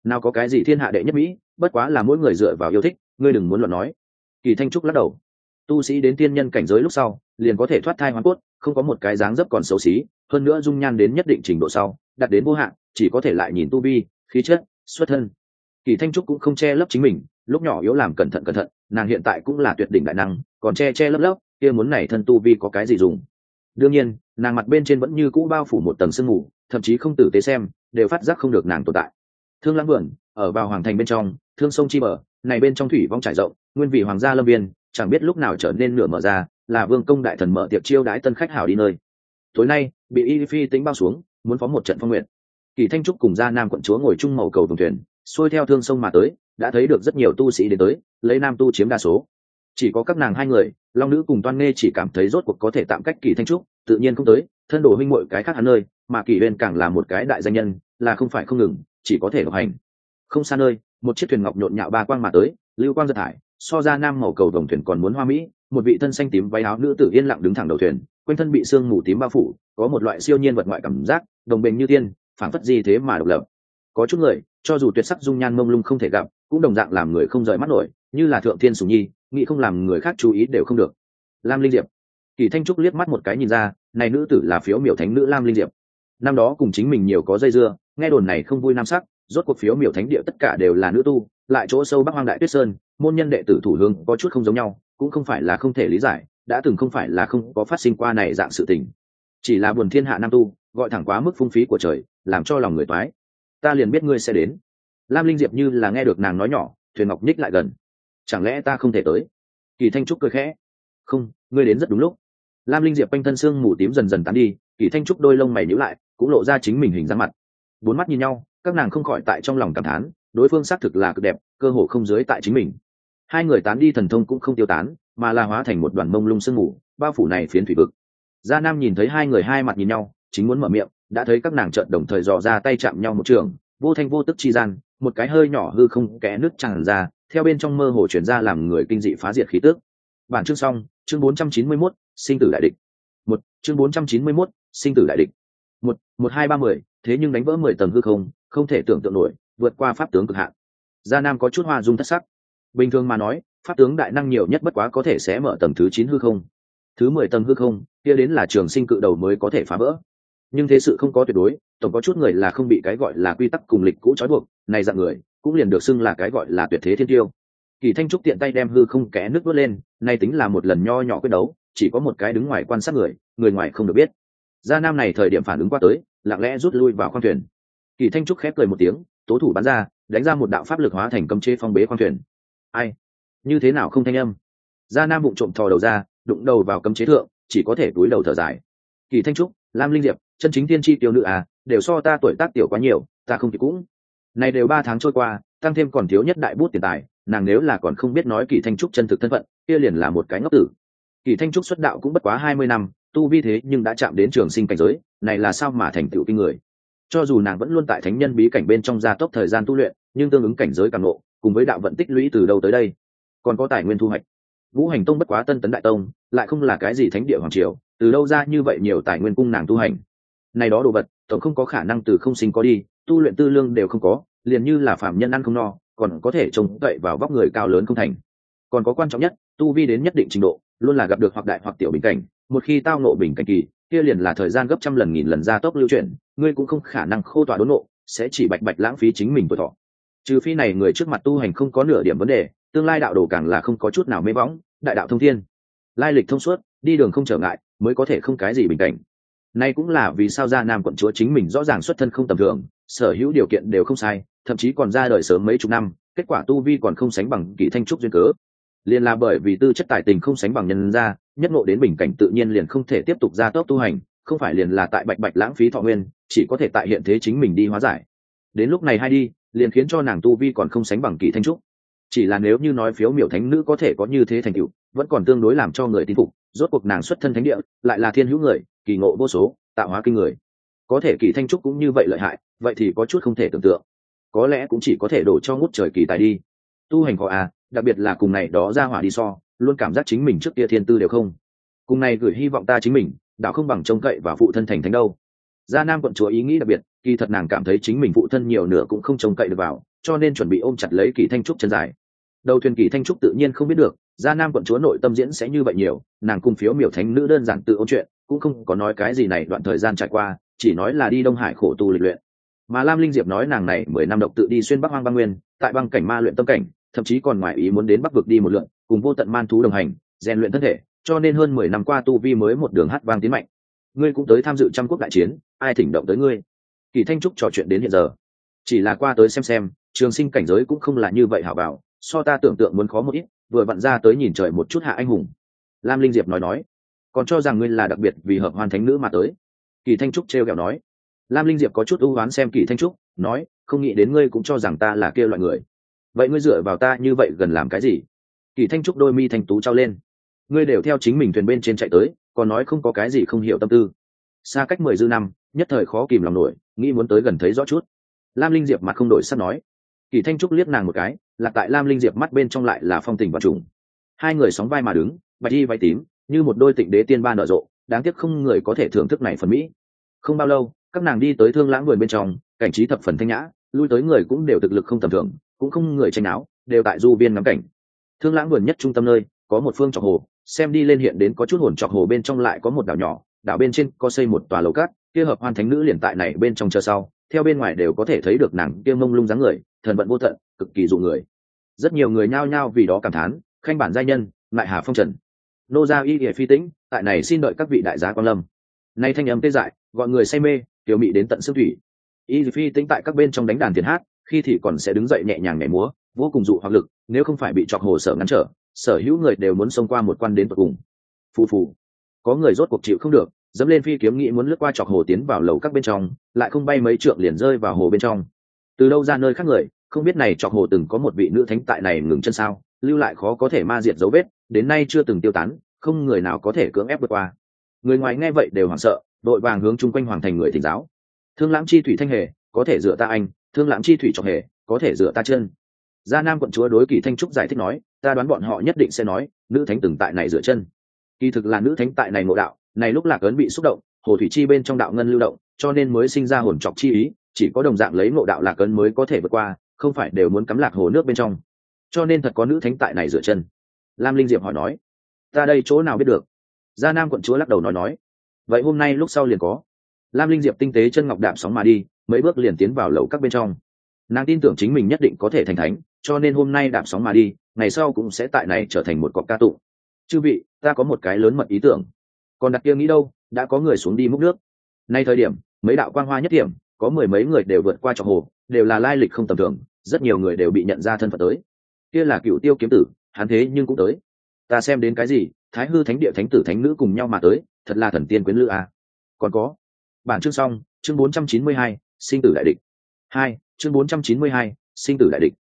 Nào có cái gì thiên hạ đệ nhất mỹ bất quá là mỗi người dựa vào yêu thích ngươi đừng muốn luận nói. Kỳ thanh trúc lắc đầu tu sĩ đến tiên nhân cảnh giới lúc sau, liền có thể thoát thai hoàn cốt, không có một cái dáng dấp còn xấu xí, hơn nữa dung nhan đến nhất định trình độ sau đặt đến vô hạn, chỉ có thể lại nhìn tu vi, khí chất, xuất thân. Kỳ thanh trúc cũng không che lấp chính mình, lúc nhỏ yếu làm cẩn thận cẩn thận, nàng hiện tại cũng là tuyệt đỉnh đại năng, còn che che lấp lấp, kia muốn này thân tu vi có cái gì dùng. Đương nhiên, nàng mặt bên trên vẫn như cũ bao phủ một tầng sương mù, thậm chí không tử tế xem, đều phát giác không được nàng tồn tại. Thương lãng vườn, ở vào hoàng thành bên trong, thương sông chi bờ, này bên trong thủy vong trải rộng, nguyên vị hoàng gia lâm viên chẳng biết lúc nào trở nên nửa mở ra, là vương công đại thần mở tiệc chiêu đái tân khách hảo đi nơi. Tối nay, bị y phi tính bao xuống, muốn phó một trận phong nguyện kỳ thanh trúc cùng gia nam quận chúa ngồi chung màu cầu đồng thuyền, xuôi theo thương sông mà tới, đã thấy được rất nhiều tu sĩ đến tới, lấy nam tu chiếm đa số. Chỉ có các nàng hai người, long nữ cùng toan nghe chỉ cảm thấy rốt cuộc có thể tạm cách kỳ thanh trúc, tự nhiên không tới, thân đồ huynh muội cái khác hắn nơi, mà kỳ bên càng là một cái đại danh nhân, là không phải không ngừng, chỉ có thể độc hành. Không xa nơi, một chiếc thuyền ngọc nhộn nhạo ba quang mà tới, lưu quang giật thải so ra nam màu cầu đồng thuyền còn muốn hoa mỹ, một vị thân xanh tím váy áo nữ tử yên lặng đứng thẳng đầu thuyền, quanh thân bị sương mù tím bao phủ, có một loại siêu nhiên vật ngoại cảm giác, đồng bình như tiên phản phất gì thế mà độc lập. Có chút người, cho dù tuyệt sắc dung nhan mông lung không thể gặp, cũng đồng dạng làm người không rời mắt nổi, như là thượng thiên sùng nhi, nghĩ không làm người khác chú ý đều không được. Lam linh diệp. Kỳ thanh trúc liếc mắt một cái nhìn ra, này nữ tử là phiếu miểu thánh nữ lam linh diệp. Năm đó cùng chính mình nhiều có dây dưa, nghe đồn này không vui nam sắc, rốt cuộc phiếu miểu thánh địa tất cả đều là nữ tu, lại chỗ sâu bắc hoang đại tuyết sơn môn nhân đệ tử thủ hương có chút không giống nhau, cũng không phải là không thể lý giải, đã từng không phải là không có phát sinh qua này dạng sự tình. Chỉ là buồn thiên hạ nam tu, gọi thẳng quá mức phung phí của trời, làm cho lòng người toái. Ta liền biết ngươi sẽ đến. Lam linh diệp như là nghe được nàng nói nhỏ, thuyền ngọc nhích lại gần. Chẳng lẽ ta không thể tới? Kỳ thanh trúc cười khẽ. Không, ngươi đến rất đúng lúc. Lam linh diệp quanh thân xương mù tím dần dần tán đi, kỳ thanh trúc đôi lông mày nhíu lại, cũng lộ ra chính mình hình dáng mặt. Bốn mắt nhìn nhau, các nàng không khỏi tại trong lòng cảm thán, đối phương xác thực là cực đẹp, cơ hồ không dưới tại chính mình hai người tán đi thần thông cũng không tiêu tán mà là hóa thành một đoàn mông lung sương mù bao phủ này phiến thủy vực. Gia nam nhìn thấy hai người hai mặt nhìn nhau chính muốn mở miệng đã thấy các nàng trợn đồng thời dò ra tay chạm nhau một trường vô thanh vô tức chi gian một cái hơi nhỏ hư không kẽ nước tràn ra theo bên trong mơ hồ chuyển ra làm người kinh dị phá diệt khí tước bản chương xong chương 491, sinh tử đại địch. Một chương 491, sinh tử đại địch. Một một hai ba mười thế nhưng đánh vỡ mười tầng hư không không thể tưởng tượng nổi vượt qua pháp tướng cực hạn. Gia nam có chút hoa dung thất sắc bình thường mà nói, pháp tướng đại năng nhiều nhất bất quá có thể sẽ mở tầng thứ chín hư không. Thứ mười tầng hư không, kia đến là trường sinh cự đầu mới có thể phá vỡ. Nhưng thế sự không có tuyệt đối, tổng có chút người là không bị cái gọi là quy tắc cùng lịch cũ trói buộc, này dạng người, cũng liền được xưng là cái gọi là tuyệt thế thiên tiêu. Kỳ thanh trúc tiện tay đem hư không kẽ nước vớt lên, nay tính là một lần nho nhỏ quyết đấu, chỉ có một cái đứng ngoài quan sát người người ngoài không được biết. Gia nam này thời điểm phản ứng qua tới, lặng lẽ rút lui vào khoang thuyền. Kỳ thanh trúc khép cười một tiếng, tố thủ bắn ra, đánh ra một đạo pháp lực hóa thành cấm chế phong bế khoang thuyền ai? Như thế nào không thanh âm? Gia nam bụng trộm thò đầu ra, đụng đầu vào cấm chế thượng, chỉ có thể túi đầu thở dài. Kỳ thanh trúc, lam linh diệp, chân chính tiên tri tiêu nữ à đều so ta tuổi tác tiểu quá nhiều, ta không thì cũng. Này đều ba tháng trôi qua, tăng thêm còn thiếu nhất đại bút tiền tài, nàng nếu là còn không biết nói kỳ thanh trúc chân thực thân phận, kia liền là một cái ngốc tử. Kỳ thanh trúc xuất đạo cũng bất quá hai mươi năm, tu vi thế nhưng đã chạm đến trường sinh cảnh giới, này là sao mà thành tựu kinh người. Cho dù nàng vẫn luôn tại thánh nhân bí cảnh bên trong gia tốc thời gian tu luyện, nhưng tương ứng cảnh giới càng ngộ cùng với đạo vận tích lũy từ đâu tới đây. Còn có tài nguyên thu hoạch. Vũ hành tông bất quá tân tấn đại tông, lại không là cái gì thánh địa hoàng triều, từ đâu ra như vậy nhiều tài nguyên cung nàng tu hành. Này đó đồ vật, tổng không có khả năng từ không sinh có đi, tu luyện tư lương đều không có, liền như là phạm nhân ăn không no, còn có thể trông cậy vào vóc người cao lớn không thành. Còn có quan trọng nhất, tu vi đến nhất định trình độ, luôn là gặp được hoặc đại hoặc tiểu bình cảnh, một khi tao nộ bình cảnh kỳ, kia liền là thời gian gấp trăm lần nghìn lần gia tốc lưu chuyển, ngươi cũng không khả năng khô tỏa đốn nộ sẽ chỉ bạch bạch lãng phí chính mình tuổi thọ trừ phi này người trước mặt tu hành không có nửa điểm vấn đề, tương lai đạo đồ càng là không có chút nào mê võng, đại đạo thông thiên. Lai lịch thông suốt, đi đường không trở ngại, mới có thể không cái gì bình cảnh. Nay cũng là vì sao gia nam quận chúa chính mình rõ ràng xuất thân không tầm thường, sở hữu điều kiện đều không sai, thậm chí còn ra đời sớm mấy chục năm, kết quả tu vi còn không sánh bằng kỳ thanh trúc duyên cớ. Liền là bởi vì tư chất tài tình không sánh bằng nhân gia, nhất ngộ đến bình cảnh tự nhiên liền không thể tiếp tục gia tốc tu hành, không phải liền là tại bạch bạch lãng phí thọ nguyên, chỉ có thể tại hiện thế chính mình đi hóa giải. Đến lúc này hay đi liền khiến cho nàng tu vi còn không sánh bằng kỳ thanh trúc. Chỉ là nếu như nói phiếu miểu thánh nữ có thể có như thế thành tựu, vẫn còn tương đối làm cho người tin phục, rốt cuộc nàng xuất thân thánh địa, lại là thiên hữu người, kỳ ngộ vô số, tạo hóa kinh người. Có thể kỳ thanh trúc cũng như vậy lợi hại, vậy thì có chút không thể tưởng tượng. Có lẽ cũng chỉ có thể đổ cho ngút trời kỳ tài đi. Tu hành khó à đặc biệt là cùng này đó ra hỏa đi so, luôn cảm giác chính mình trước kia thiên tư đều không. Cùng này gửi hy vọng ta chính mình đạo không bằng trông cậy và phụ thân thành thánh đâu. Gia nam quận chúa ý nghĩ đặc biệt kỳ thật nàng cảm thấy chính mình phụ thân nhiều nửa cũng không trông cậy được vào, cho nên chuẩn bị ôm chặt lấy kỳ thanh trúc chân dài. Đầu thuyền kỳ thanh trúc tự nhiên không biết được gia nam quận chúa nội tâm diễn sẽ như vậy nhiều, nàng cung phiếu miểu thánh nữ đơn giản tự ôn chuyện, cũng không có nói cái gì này đoạn thời gian trải qua, chỉ nói là đi đông hải khổ tu lịch luyện. Mà lam linh diệp nói nàng này mười năm độc tự đi xuyên bắc hoang băng nguyên, tại băng cảnh ma luyện tâm cảnh, thậm chí còn ngoài ý muốn đến bắc vực đi một lượn, cùng vô tận man thú đồng hành, rèn luyện thân thể, cho nên hơn mười năm qua tu vi mới một đường hát vang tiến mạnh. Ngươi cũng tới tham dự trăm quốc đại chiến, ai thỉnh động tới ngươi? Kỳ thanh trúc trò chuyện đến hiện giờ. Chỉ là qua tới xem xem, trường sinh cảnh giới cũng không là như vậy hảo bảo, so ta tưởng tượng muốn khó một ít, vừa vặn ra tới nhìn trời một chút hạ anh hùng. Lam linh diệp nói nói, còn cho rằng ngươi là đặc biệt vì hợp hoàn thánh nữ mà tới. Kỳ thanh trúc trêu kẹo nói. Lam linh diệp có chút ưu oán xem kỳ thanh trúc, nói, không nghĩ đến ngươi cũng cho rằng ta là kia loại người. Vậy ngươi dựa vào ta như vậy gần làm cái gì? Kỳ thanh trúc đôi mi thanh tú trao lên. Ngươi đều theo chính mình thuyền bên trên chạy tới, còn nói không có cái gì không hiểu tâm tư. Xa cách mười dư năm nhất thời khó kìm lòng nổi, nghĩ muốn tới gần thấy rõ chút. Lam linh diệp mặt không đổi sắp nói. Kỳ thanh trúc liếc nàng một cái, là tại lam linh diệp mắt bên trong lại là phong tình và trùng. Hai người sóng vai mà đứng, bạch y vai tím, như một đôi tịnh đế tiên ba nở rộ, đáng tiếc không người có thể thưởng thức này phần mỹ. Không bao lâu, các nàng đi tới thương lãng vườn bên trong, cảnh trí thập phần thanh nhã, lui tới người cũng đều thực lực không tầm thường, cũng không người tranh áo, đều tại du viên ngắm cảnh. Thương lãng vườn nhất trung tâm nơi, có một phương trọc hồ, xem đi lên hiện đến có chút hồn trọc hồ bên trong lại có một đảo nhỏ, đảo bên trên có xây một tòa lầu cát kia hợp hoan thánh nữ liền tại này bên trong chờ sau, theo bên ngoài đều có thể thấy được nàng kia mông lung dáng người, thần vận vô tận, cực kỳ dụ người. Rất nhiều người nhao nhao vì đó cảm thán, khanh bản giai nhân, lại hà phong trần. Nô gia y địa phi tĩnh, tại này xin đợi các vị đại gia quan lâm. Nay thanh âm tê dại, gọi người say mê, tiểu mị đến tận xương thủy. Y phi tĩnh tại các bên trong đánh đàn tiền hát, khi thì còn sẽ đứng dậy nhẹ nhàng nhảy múa, vô cùng dụ hoặc lực, nếu không phải bị chọc hồ sở ngăn trở, sở hữu người đều muốn xông qua một quan đến tận cùng. Phù phù. Có người rốt cuộc chịu không được dẫm lên phi kiếm nghĩ muốn lướt qua chọc hồ tiến vào lầu các bên trong, lại không bay mấy trượng liền rơi vào hồ bên trong. Từ đâu ra nơi khác người, không biết này chọc hồ từng có một vị nữ thánh tại này ngừng chân sao, lưu lại khó có thể ma diệt dấu vết, đến nay chưa từng tiêu tán, không người nào có thể cưỡng ép vượt qua. Người ngoài nghe vậy đều hoảng sợ, đội vàng hướng chung quanh hoàng thành người thỉnh giáo. Thương lãng chi thủy thanh hề, có thể dựa ta anh, thương lãng chi thủy chọc hề, có thể dựa ta chân. Gia nam quận chúa đối kỳ thanh trúc giải thích nói, ta đoán bọn họ nhất định sẽ nói, nữ thánh từng tại này dựa chân. Kỳ thực là nữ thánh tại này ngộ đạo này lúc lạc ấn bị xúc động, hồ thủy chi bên trong đạo ngân lưu động, cho nên mới sinh ra hồn chọc chi ý, chỉ có đồng dạng lấy ngộ đạo lạc ấn mới có thể vượt qua, không phải đều muốn cắm lạc hồ nước bên trong. Cho nên thật có nữ thánh tại này dựa chân. Lam linh diệp hỏi nói, ta đây chỗ nào biết được? Gia nam quận chúa lắc đầu nói nói, vậy hôm nay lúc sau liền có. Lam linh diệp tinh tế chân ngọc đạp sóng mà đi, mấy bước liền tiến vào lầu các bên trong. Nàng tin tưởng chính mình nhất định có thể thành thánh, cho nên hôm nay đạp sóng mà đi, ngày sau cũng sẽ tại này trở thành một cọc ca tụng. Chư vị, ta có một cái lớn mật ý tưởng còn đặt kia nghĩ đâu, đã có người xuống đi múc nước. Nay thời điểm, mấy đạo quang hoa nhất điểm, có mười mấy người đều vượt qua trọc hồ, đều là lai lịch không tầm thường, rất nhiều người đều bị nhận ra thân phận tới. Kia là cựu tiêu kiếm tử, hắn thế nhưng cũng tới. Ta xem đến cái gì, thái hư thánh địa thánh tử thánh nữ cùng nhau mà tới, thật là thần tiên quyến lữ à. còn có, bản chương xong, chương bốn trăm chín mươi hai, sinh tử đại địch. Hai, chương bốn trăm chín mươi hai, sinh tử đại địch.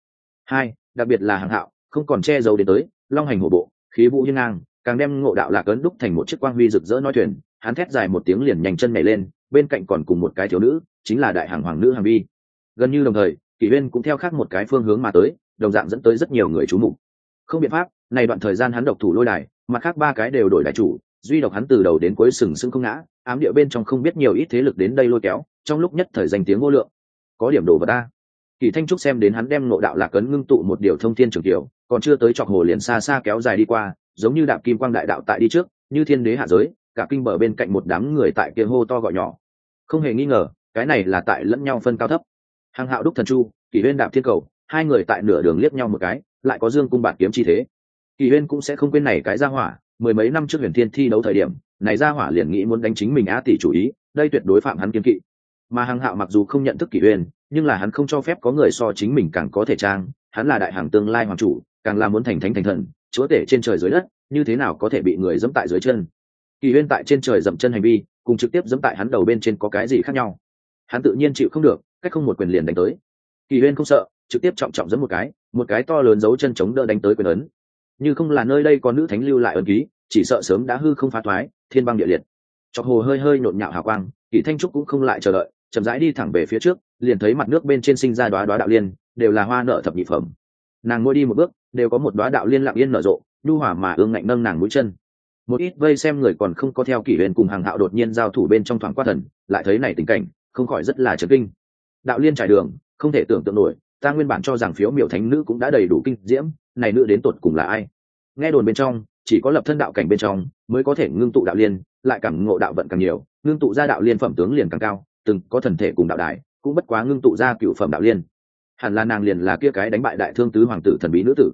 Hai, đặc biệt là hàng hạo, không còn che giấu đến tới, long hành hổ bộ, khí vũ hiên ngang càng đem ngộ đạo lạc ấn đúc thành một chiếc quang huy rực rỡ nói thuyền, hắn thét dài một tiếng liền nhanh chân nhảy lên, bên cạnh còn cùng một cái thiếu nữ, chính là đại hàng hoàng nữ hàng vi. Gần như đồng thời, kỷ huyên cũng theo khác một cái phương hướng mà tới, đồng dạng dẫn tới rất nhiều người chú mục. Không biện pháp, này đoạn thời gian hắn độc thủ lôi đài, mặt khác ba cái đều đổi đại chủ, duy độc hắn từ đầu đến cuối sừng sững không ngã, ám địa bên trong không biết nhiều ít thế lực đến đây lôi kéo, trong lúc nhất thời danh tiếng vô lượng. Có điểm đổ vào ta. Kỳ thanh trúc xem đến hắn đem nộ đạo lạc cấn ngưng tụ một điều thông thiên trường kiểu, còn chưa tới chọc hồ liền xa xa kéo dài đi qua giống như đạp kim quang đại đạo tại đi trước, như thiên đế hạ giới, cả kinh bờ bên cạnh một đám người tại kia hô to gọi nhỏ. Không hề nghi ngờ, cái này là tại lẫn nhau phân cao thấp. Hàng hạo đúc thần chu, kỷ huyên đạp thiên cầu, hai người tại nửa đường liếc nhau một cái, lại có dương cung bạt kiếm chi thế. Kỷ huyên cũng sẽ không quên này cái ra hỏa, mười mấy năm trước huyền thiên thi đấu thời điểm, này ra hỏa liền nghĩ muốn đánh chính mình á tỷ chủ ý, đây tuyệt đối phạm hắn kiếm kỵ. Mà hàng hạo mặc dù không nhận thức kỷ huyên, nhưng là hắn không cho phép có người so chính mình càng có thể trang, hắn là đại hàng tương lai hoàng chủ, càng là muốn thành thánh thành thần chúa tể trên trời dưới đất, như thế nào có thể bị người dẫm tại dưới chân? Kỳ huyên tại trên trời dậm chân hành vi, cùng trực tiếp dẫm tại hắn đầu bên trên có cái gì khác nhau? Hắn tự nhiên chịu không được, cách không một quyền liền đánh tới. Kỳ huyên không sợ, trực tiếp trọng trọng dẫm một cái một cái to lớn dấu chân chống đỡ đánh tới quyền ấn. Như không là nơi đây có nữ thánh lưu lại ấn ký, chỉ sợ sớm đã hư không phá thoái, thiên băng địa liệt. Chọc hồ hơi hơi nhộn nhạo hào quang, kỳ thanh trúc cũng không lại chờ đợi, chậm rãi đi thẳng về phía trước, liền thấy mặt nước bên trên sinh ra đoá đoá đạo liên, đều là hoa nợ thập nhị phẩm. Nàng ngồi đi một bước đều có một đoá đạo liên lặng yên nở rộ, nhu hỏa mà ương ngạnh nâng nàng mũi chân. Một ít vây xem người còn không có theo kỷ huyền cùng hàng hạo đột nhiên giao thủ bên trong thoáng qua thần, lại thấy này tình cảnh, không khỏi rất là chấn kinh. Đạo liên trải đường, không thể tưởng tượng nổi, ta nguyên bản cho rằng phiếu miểu thánh nữ cũng đã đầy đủ kinh diễm, này nữ đến tột cùng là ai? Nghe đồn bên trong, chỉ có lập thân đạo cảnh bên trong mới có thể ngưng tụ đạo liên, lại càng ngộ đạo vận càng nhiều, ngưng tụ ra đạo liên phẩm tướng liền càng cao, từng có thần thể cùng đạo đài, cũng bất quá ngưng tụ ra cựu phẩm đạo liên hẳn là nàng liền là kia cái đánh bại đại thương tứ hoàng tử thần bí nữ tử.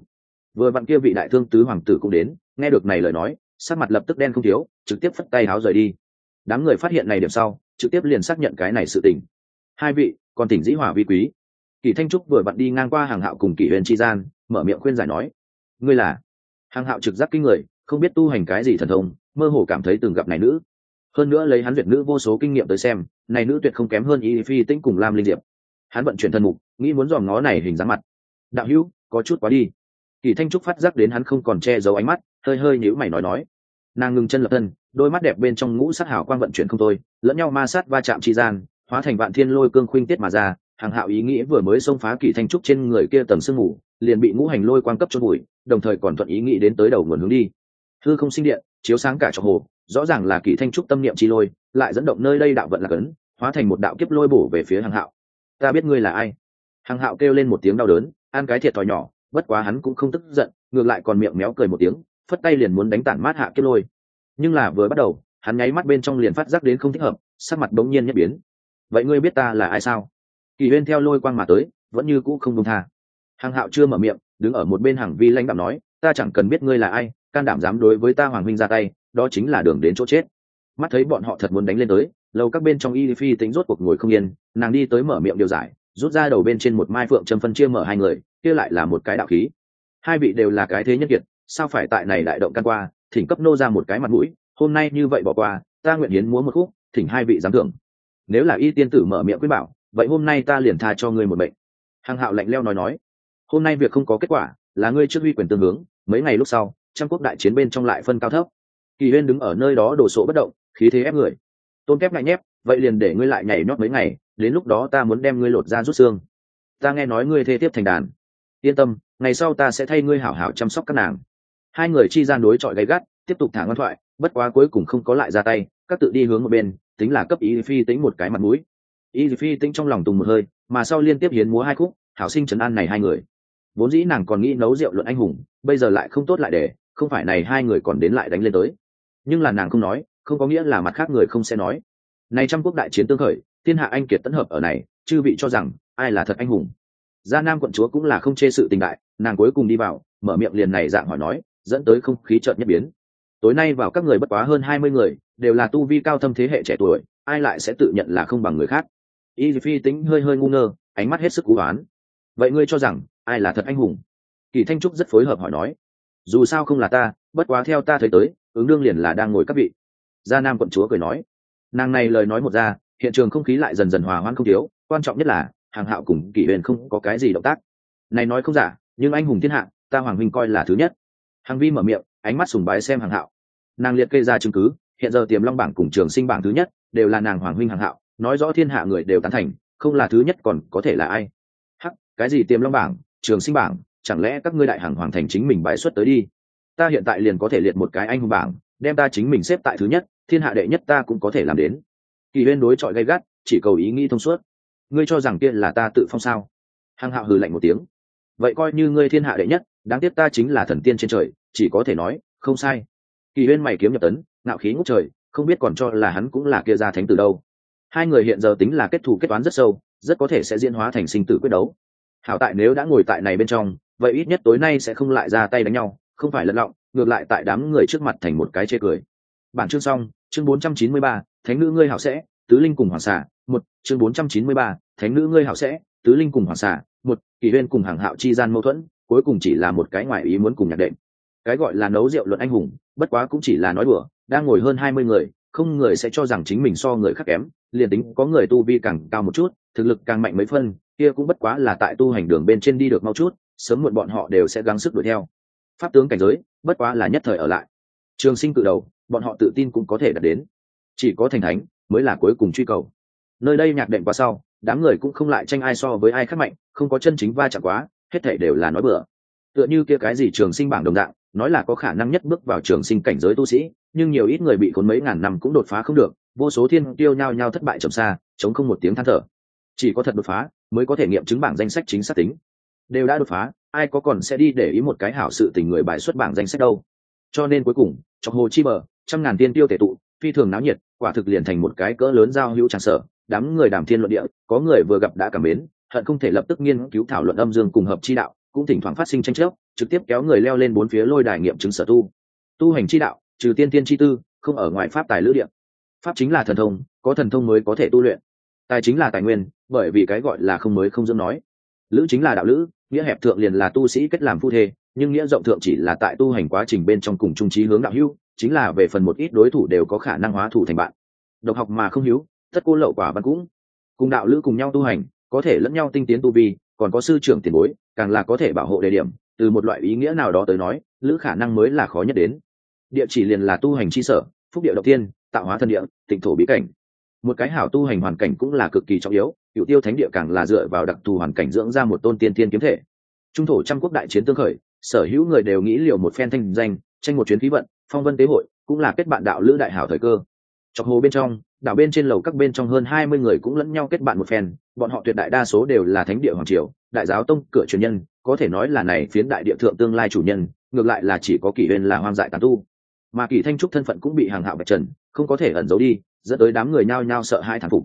Vừa vặn kia vị đại thương tứ hoàng tử cũng đến, nghe được này lời nói, sắc mặt lập tức đen không thiếu, trực tiếp phất tay háo rời đi. Đám người phát hiện này điểm sau, trực tiếp liền xác nhận cái này sự tình. Hai vị, còn tỉnh dĩ hỏa vi quý. Kỳ thanh trúc vừa vặn đi ngang qua hàng hạo cùng kỷ huyền chi gian, mở miệng khuyên giải nói, ngươi là? Hàng hạo trực giác kinh người, không biết tu hành cái gì thần thông, mơ hồ cảm thấy từng gặp này nữ. Hơn nữa lấy hắn việt nữ vô số kinh nghiệm tới xem, này nữ tuyệt không kém hơn y phi tĩnh cùng lam linh diệp hắn vận chuyển thân mục, nghĩ muốn dòm ngó này hình dáng mặt. Đạo hữu, có chút quá đi. Kỳ thanh trúc phát giác đến hắn không còn che giấu ánh mắt, hơi hơi nhíu mày nói nói. Nàng ngừng chân lập thân, đôi mắt đẹp bên trong ngũ sát hảo quang vận chuyển không thôi, lẫn nhau ma sát va chạm tri gian, hóa thành vạn thiên lôi cương khuynh tiết mà ra, hàng hạo ý nghĩ vừa mới xông phá kỳ thanh trúc trên người kia tầng sương mù, liền bị ngũ hành lôi quang cấp cho bụi đồng thời còn thuận ý nghĩ đến tới đầu nguồn hướng đi. Thư không sinh điện, chiếu sáng cả trọc hồ, rõ ràng là kỳ thanh trúc tâm niệm chi lôi, lại dẫn động nơi đây đạo vận là cấn hóa thành một đạo kiếp lôi bổ về phía hàng hạo ta biết ngươi là ai. Hằng hạo kêu lên một tiếng đau đớn, ăn cái thiệt thòi nhỏ, bất quá hắn cũng không tức giận, ngược lại còn miệng méo cười một tiếng, phất tay liền muốn đánh tản mát hạ kiếp lôi. Nhưng là vừa bắt đầu, hắn nháy mắt bên trong liền phát giác đến không thích hợp, sắc mặt đống nhiên nhất biến. Vậy ngươi biết ta là ai sao? Kỳ huyên theo lôi quang mà tới, vẫn như cũ không đông tha. Hằng hạo chưa mở miệng, đứng ở một bên hàng vi lãnh đạo nói, ta chẳng cần biết ngươi là ai, can đảm dám đối với ta hoàng minh ra tay, đó chính là đường đến chỗ chết. Mắt thấy bọn họ thật muốn đánh lên tới lâu các bên trong y phi tính rốt cuộc ngồi không yên, nàng đi tới mở miệng điều giải, rút ra đầu bên trên một mai phượng châm phân chia mở hai người, kia lại là một cái đạo khí. Hai vị đều là cái thế nhất kiệt, sao phải tại này đại động căn qua, thỉnh cấp nô ra một cái mặt mũi, hôm nay như vậy bỏ qua, ta nguyện hiến múa một khúc, thỉnh hai vị giám thưởng. Nếu là y tiên tử mở miệng quyết bảo, vậy hôm nay ta liền tha cho ngươi một bệnh Hằng hạo lạnh leo nói nói, hôm nay việc không có kết quả, là ngươi trước huy quyền tương hướng, mấy ngày lúc sau, trăm quốc đại chiến bên trong lại phân cao thấp. Kỳ huyên đứng ở nơi đó đổ sộ bất động, khí thế ép người tôn kép ngại nhép, vậy liền để ngươi lại nhảy nhót mấy ngày, đến lúc đó ta muốn đem ngươi lột ra rút xương. Ta nghe nói ngươi thê tiếp thành đàn. Yên tâm, ngày sau ta sẽ thay ngươi hảo hảo chăm sóc các nàng. Hai người chi gian đối chọi gay gắt, tiếp tục thả ngoan thoại, bất quá cuối cùng không có lại ra tay, các tự đi hướng một bên, tính là cấp ý phi tính một cái mặt mũi. Ý phi tính trong lòng tùng một hơi, mà sau liên tiếp hiến múa hai khúc, hảo sinh trấn an này hai người. Vốn dĩ nàng còn nghĩ nấu rượu luận anh hùng, bây giờ lại không tốt lại để, không phải này hai người còn đến lại đánh lên tới. Nhưng là nàng không nói không có nghĩa là mặt khác người không sẽ nói. Này trăm quốc đại chiến tương khởi, thiên hạ anh kiệt tấn hợp ở này, chư vị cho rằng, ai là thật anh hùng? Gia nam quận chúa cũng là không chê sự tình đại, nàng cuối cùng đi vào, mở miệng liền này dạng hỏi nói, dẫn tới không khí chợt nhất biến. Tối nay vào các người bất quá hơn hai mươi người, đều là tu vi cao thâm thế hệ trẻ tuổi, ai lại sẽ tự nhận là không bằng người khác? Y phi tính hơi hơi ngu ngơ, ánh mắt hết sức cú oán. Vậy ngươi cho rằng, ai là thật anh hùng? Kỳ thanh trúc rất phối hợp hỏi nói. Dù sao không là ta, bất quá theo ta thấy tới, ứng đương liền là đang ngồi các vị gia nam quận chúa cười nói. Nàng này lời nói một ra, hiện trường không khí lại dần dần hòa hoãn không thiếu, quan trọng nhất là, hàng hạo cùng kỷ huyền không có cái gì động tác. Này nói không giả, nhưng anh hùng thiên hạ, ta hoàng minh coi là thứ nhất. Hàng vi mở miệng, ánh mắt sùng bái xem hàng hạo. Nàng liệt kê ra chứng cứ, hiện giờ tiềm long bảng cùng trường sinh bảng thứ nhất, đều là nàng hoàng huynh hàng hạo, nói rõ thiên hạ người đều tán thành, không là thứ nhất còn có thể là ai. Hắc, cái gì tiềm long bảng, trường sinh bảng, chẳng lẽ các ngươi đại hàng hoàng thành chính mình bãi xuất tới đi? Ta hiện tại liền có thể liệt một cái anh hùng bảng, đem ta chính mình xếp tại thứ nhất thiên hạ đệ nhất ta cũng có thể làm đến. Kỳ huyên đối chọi gay gắt, chỉ cầu ý nghĩ thông suốt. Ngươi cho rằng kia là ta tự phong sao? Hằng hạo hừ lạnh một tiếng. Vậy coi như ngươi thiên hạ đệ nhất, đáng tiếc ta chính là thần tiên trên trời, chỉ có thể nói, không sai. Kỳ huyên mày kiếm nhập tấn, ngạo khí ngút trời, không biết còn cho là hắn cũng là kia gia thánh từ đâu. Hai người hiện giờ tính là kết thù kết toán rất sâu, rất có thể sẽ diễn hóa thành sinh tử quyết đấu. Hảo tại nếu đã ngồi tại này bên trong, vậy ít nhất tối nay sẽ không lại ra tay đánh nhau, không phải lật lọng, ngược lại tại đám người trước mặt thành một cái chê cười. Bản chương xong chương 493, thánh nữ ngươi hảo sẽ tứ linh cùng hoàng xà một chương 493, thánh nữ ngươi hảo sẽ tứ linh cùng hoàng xà một kỳ huyên cùng hàng hạo chi gian mâu thuẫn cuối cùng chỉ là một cái ngoại ý muốn cùng nhạc đệm. Cái gọi là nấu rượu luận anh hùng bất quá cũng chỉ là nói đùa đang ngồi hơn hai mươi người không người sẽ cho rằng chính mình so người khác kém liền tính có người tu vi càng cao một chút thực lực càng mạnh mấy phân kia cũng bất quá là tại tu hành đường bên trên đi được mau chút sớm muộn bọn họ đều sẽ gắng sức đuổi theo. Pháp tướng cảnh giới bất quá là nhất thời ở lại. Trường sinh cự đầu bọn họ tự tin cũng có thể đạt đến. Chỉ có thành thánh mới là cuối cùng truy cầu. Nơi đây nhạc đệm qua sau, đám người cũng không lại tranh ai so với ai khác mạnh, không có chân chính va chạm quá, hết thể đều là nói bừa. Tựa như kia cái gì trường sinh bảng đồng dạng, nói là có khả năng nhất bước vào trường sinh cảnh giới tu sĩ, nhưng nhiều ít người bị khốn mấy ngàn năm cũng đột phá không được, vô số thiên tiêu nhao nhao thất bại trầm xa, chống không một tiếng than thở. Chỉ có thật đột phá mới có thể nghiệm chứng bảng danh sách chính xác tính. Đều đã đột phá, ai có còn sẽ đi để ý một cái hảo sự tình người bài xuất bảng danh sách đâu. Cho nên cuối cùng chọc hồ chi bờ trăm ngàn tiên tiêu tể tụ, phi thường náo nhiệt, quả thực liền thành một cái cỡ lớn giao hữu tràn sở, đám người đàm thiên luận địa, có người vừa gặp đã cảm mến, hận không thể lập tức nghiên cứu thảo luận âm dương cùng hợp chi đạo, cũng thỉnh thoảng phát sinh tranh chấp, trực tiếp kéo người leo lên bốn phía lôi đài nghiệm chứng sở tu. Tu hành chi đạo, trừ tiên tiên chi tư, không ở ngoài pháp tài lữ điện pháp chính là thần thông, có thần thông mới có thể tu luyện. Tài chính là tài nguyên, bởi vì cái gọi là không mới không dưỡng nói. Lữ chính là đạo lữ, nghĩa hẹp thượng liền là tu sĩ kết làm phu thê, nhưng nghĩa rộng thượng chỉ là tại tu hành quá trình bên trong cùng trung trí hướng đạo hữu chính là về phần một ít đối thủ đều có khả năng hóa thủ thành bạn. Độc học mà không hiếu, tất cô lậu quả văn cũng. Cùng đạo lữ cùng nhau tu hành, có thể lẫn nhau tinh tiến tu vi, còn có sư trưởng tiền bối, càng là có thể bảo hộ đề điểm, từ một loại ý nghĩa nào đó tới nói, lữ khả năng mới là khó nhất đến. Địa chỉ liền là tu hành chi sở, phúc địa đầu tiên tạo hóa thân địa, tịnh thổ bí cảnh. Một cái hảo tu hành hoàn cảnh cũng là cực kỳ trọng yếu cựu tiêu thánh địa càng là dựa vào đặc thù hoàn cảnh dưỡng ra một tôn tiên tiên kiếm thể. Trung thổ trăm quốc đại chiến tương khởi, sở hữu người đều nghĩ liệu một phen thanh danh, tranh một chuyến khí vận phong vân tế hội cũng là kết bạn đạo lữ đại hảo thời cơ. Chọc hồ bên trong, đảo bên trên lầu các bên trong hơn hai mươi người cũng lẫn nhau kết bạn một phen, bọn họ tuyệt đại đa số đều là thánh địa hoàng triều, đại giáo tông, cửa truyền nhân, có thể nói là này phiến đại địa thượng tương lai chủ nhân, ngược lại là chỉ có kỷ huyên là hoang dại tàn tu. Mà kỷ thanh trúc thân phận cũng bị hàng hạo bạch trần, không có thể ẩn giấu đi, dẫn tới đám người nhao nhao sợ hai thằng phục.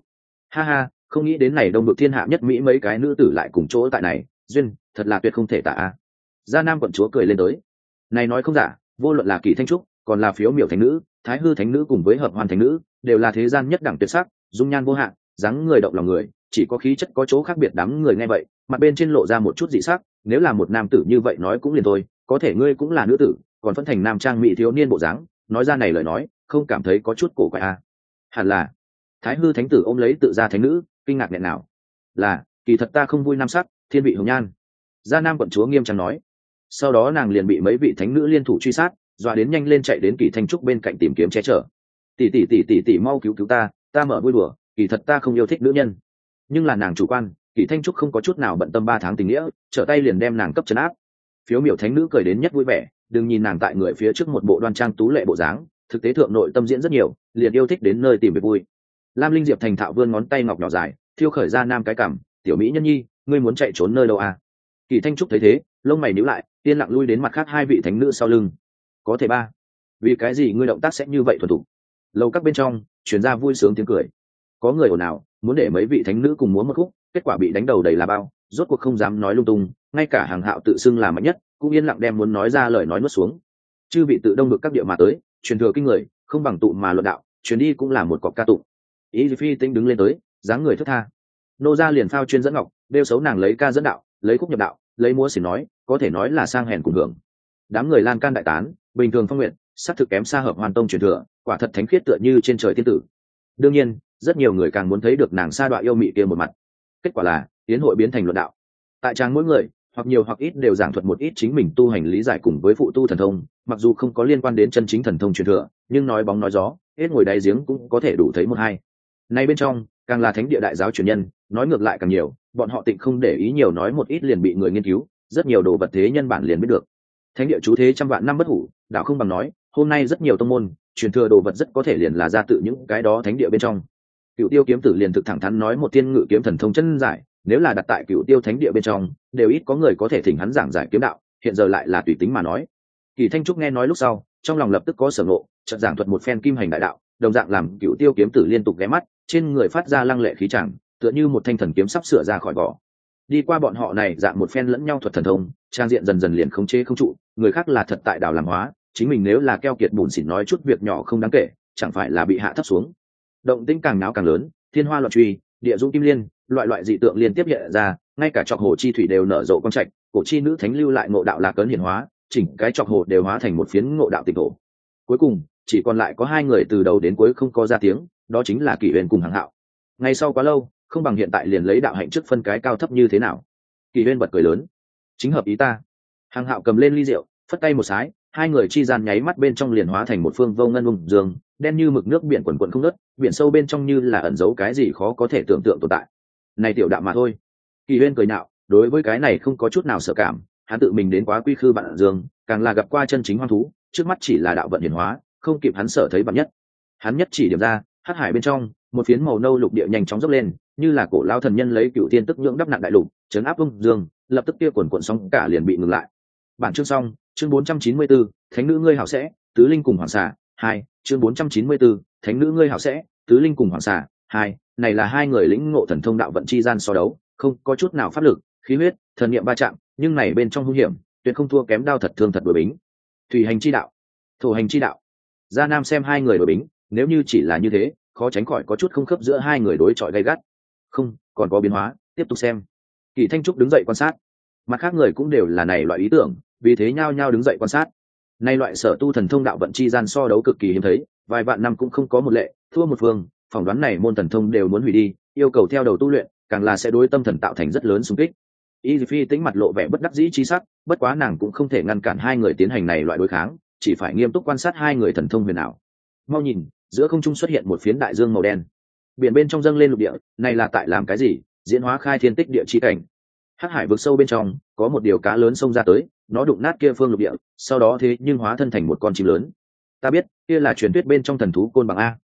Ha ha, không nghĩ đến này đông được thiên hạ nhất mỹ mấy cái nữ tử lại cùng chỗ tại này, duyên, thật là tuyệt không thể tả. Gia nam quận chúa cười lên tới. Này nói không giả, vô luận là kỷ thanh trúc còn là phiếu miểu thánh nữ, thái hư thánh nữ cùng với hợp hoàn thánh nữ, đều là thế gian nhất đẳng tuyệt sắc, dung nhan vô hạn, dáng người động lòng người, chỉ có khí chất có chỗ khác biệt đám người nghe vậy, mặt bên trên lộ ra một chút dị sắc, nếu là một nam tử như vậy nói cũng liền thôi, có thể ngươi cũng là nữ tử, còn phân thành nam trang mỹ thiếu niên bộ dáng, nói ra này lời nói, không cảm thấy có chút cổ quái à. hẳn là, thái hư thánh tử ôm lấy tự ra thánh nữ, kinh ngạc nghẹn nào là, kỳ thật ta không vui nam sắc, thiên vị hồng nhan. Gia nam quận chúa nghiêm trang nói. Sau đó nàng liền bị mấy vị thánh nữ liên thủ truy sát dọa đến nhanh lên chạy đến kỳ thanh trúc bên cạnh tìm kiếm che chở. Tỷ tỷ tỷ tỷ tỷ mau cứu cứu ta ta mở vui đùa, kỳ thật ta không yêu thích nữ nhân. Nhưng là nàng chủ quan, kỳ thanh trúc không có chút nào bận tâm ba tháng tình nghĩa, trở tay liền đem nàng cấp chấn áp. Phiếu miểu thánh nữ cười đến nhất vui vẻ, đừng nhìn nàng tại người phía trước một bộ đoan trang tú lệ bộ dáng, thực tế thượng nội tâm diễn rất nhiều, liền yêu thích đến nơi tìm về vui. Lam linh diệp thành thạo vươn ngón tay ngọc nhỏ dài, thiêu khởi ra nam cái cảm tiểu mỹ nhân nhi, ngươi muốn chạy trốn nơi đâu à? Kỳ thanh trúc thấy thế, lông mày níu lại, yên lặng lui đến mặt khác hai vị thánh nữ sau lưng có thể ba. Vì cái gì ngươi động tác sẽ như vậy thuần thục? Lâu các bên trong chuyển ra vui sướng tiếng cười. Có người ồn ào, muốn để mấy vị thánh nữ cùng múa một khúc, kết quả bị đánh đầu đầy là bao, rốt cuộc không dám nói lung tung, ngay cả hàng hạo tự xưng là mạnh nhất, cũng yên lặng đem muốn nói ra lời nói nuốt xuống. Chư vị tự đông được các địa mà tới, truyền thừa kinh người, không bằng tụ mà luận đạo chuyến đi cũng là một cọc ca tụng. Ý phi tinh đứng lên tới, dáng người thất tha. Nô ra liền phao chuyên dẫn ngọc, đeo xấu nàng lấy ca dẫn đạo, lấy khúc nhập đạo, lấy múa xỉ nói, có thể nói là sang hèn cùng hưởng. Đám người lan can đại tán bình thường phong nguyện, xác thực kém xa hợp hoàn tông truyền thừa, quả thật thánh khiết tựa như trên trời thiên tử. Đương nhiên, rất nhiều người càng muốn thấy được nàng sa đoạn yêu mị kia một mặt. Kết quả là, tiến hội biến thành luận đạo. Tại trang mỗi người, hoặc nhiều hoặc ít đều giảng thuật một ít chính mình tu hành lý giải cùng với phụ tu thần thông, mặc dù không có liên quan đến chân chính thần thông truyền thừa, nhưng nói bóng nói gió, hết ngồi đáy giếng cũng có thể đủ thấy một hai. Nay bên trong, càng là thánh địa đại giáo truyền nhân, nói ngược lại càng nhiều, bọn họ tịnh không để ý nhiều nói một ít liền bị người nghiên cứu, rất nhiều đồ vật thế nhân bản liền biết được thánh địa chú thế trăm vạn năm bất hủ, đạo không bằng nói, hôm nay rất nhiều tông môn, truyền thừa đồ vật rất có thể liền là ra tự những cái đó thánh địa bên trong. Cựu tiêu kiếm tử liền thực thẳng thắn nói một tiên ngự kiếm thần thông chân giải, nếu là đặt tại cựu tiêu thánh địa bên trong, đều ít có người có thể thỉnh hắn giảng giải kiếm đạo, hiện giờ lại là tùy tính mà nói. Kỳ thanh trúc nghe nói lúc sau, trong lòng lập tức có sở ngộ, chợt giảng thuật một phen kim hành đại đạo, đồng dạng làm cựu tiêu kiếm tử liên tục ghé mắt, trên người phát ra lăng lệ khí chẳng, tựa như một thanh thần kiếm sắp sửa ra khỏi vỏ. Đi qua bọn họ này dạng một phen lẫn nhau thuật thần thông, trang diện dần dần liền không chế không trụ người khác là thật tại đảo làm hóa, chính mình nếu là keo kiệt bùn xỉn nói chút việc nhỏ không đáng kể, chẳng phải là bị hạ thấp xuống. Động tĩnh càng náo càng lớn, thiên hoa loạn truy, địa dũng kim liên, loại loại dị tượng liên tiếp hiện ra, ngay cả trọc hồ chi thủy đều nở rộ quang trạch, cổ chi nữ thánh lưu lại ngộ đạo lạc cấn hiển hóa, chỉnh cái trọc hồ đều hóa thành một phiến ngộ đạo tịnh thổ. Cuối cùng, chỉ còn lại có hai người từ đầu đến cuối không có ra tiếng, đó chính là kỷ huyền cùng hàng hạo. Ngay sau quá lâu, không bằng hiện tại liền lấy đạo hạnh trước phân cái cao thấp như thế nào. Kỷ huyền bật cười lớn. Chính hợp ý ta hàng hạo cầm lên ly rượu, phất tay một sái, hai người chi gian nháy mắt bên trong liền hóa thành một phương vô ngân vùng dương, đen như mực nước biển quần quần không nớt biển sâu bên trong như là ẩn giấu cái gì khó có thể tưởng tượng tồn tại. Này tiểu đạo mà thôi. Kỳ huyên cười nạo đối với cái này không có chút nào sợ cảm, hắn tự mình đến quá quy khư bạn dương, càng là gặp qua chân chính hoang thú, trước mắt chỉ là đạo vận hiển hóa, không kịp hắn sợ thấy bạn nhất. Hắn nhất chỉ điểm ra, hắc hải bên trong, một phiến màu nâu lục địa nhanh chóng dốc lên, như là cổ lao thần nhân lấy cựu tiên tức nhưỡng đắp nặng đại lục, chấn áp vung dương, lập tức kia quần quận sóng cả liền bị ngừng lại bản chương xong chương 494, thánh nữ ngươi hảo sẽ tứ linh cùng hoàng xà hai chương 494, thánh nữ ngươi hảo sẽ tứ linh cùng hoàng xà hai này là hai người lĩnh ngộ thần thông đạo vận chi gian so đấu không có chút nào pháp lực khí huyết thần niệm ba chạm nhưng này bên trong hung hiểm tuyệt không thua kém đao thật thương thật đổi bính. Thủy hành chi đạo thổ hành chi đạo. Gia nam xem hai người đổi bính nếu như chỉ là như thế khó tránh khỏi có chút không khớp giữa hai người đối chọi gay gắt. Không còn có biến hóa tiếp tục xem. Kỳ thanh trúc đứng dậy quan sát mặt khác người cũng đều là này loại ý tưởng, vì thế nhao nhao đứng dậy quan sát. Nay loại sở tu thần thông đạo vận chi gian so đấu cực kỳ hiếm thấy, vài vạn năm cũng không có một lệ, thua một phương, phỏng đoán này môn thần thông đều muốn hủy đi, yêu cầu theo đầu tu luyện, càng là sẽ đối tâm thần tạo thành rất lớn xung kích. Y phi tính mặt lộ vẻ bất đắc dĩ chi sắc, bất quá nàng cũng không thể ngăn cản hai người tiến hành này loại đối kháng, chỉ phải nghiêm túc quan sát hai người thần thông huyền ảo. Mau nhìn, giữa không trung xuất hiện một phiến đại dương màu đen. Biển bên trong dâng lên lục địa, này là tại làm cái gì? Diễn hóa khai thiên tích địa chi cảnh hắc hải vực sâu bên trong, có một điều cá lớn xông ra tới, nó đụng nát kia phương lục địa, sau đó thế nhưng hóa thân thành một con chim lớn. Ta biết, kia là truyền thuyết bên trong thần thú côn bằng a.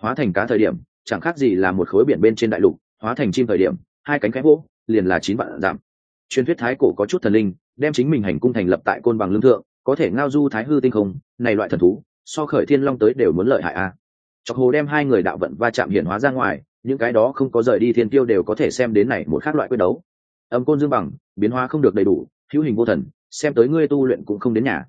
Hóa thành cá thời điểm, chẳng khác gì là một khối biển bên trên đại lục, hóa thành chim thời điểm, hai cánh khẽ vỗ, liền là chín vạn giảm truyền thuyết thái cổ có chút thần linh, đem chính mình hành cung thành lập tại côn bằng lương thượng, có thể ngao du thái hư tinh không, này loại thần thú, so khởi thiên long tới đều muốn lợi hại a. Chọc hồ đem hai người đạo vận va chạm hiển hóa ra ngoài, những cái đó không có rời đi thiên tiêu đều có thể xem đến này một khác loại quyết đấu âm côn dương bằng, biến hóa không được đầy đủ, hữu hình vô thần, xem tới ngươi tu luyện cũng không đến nhà.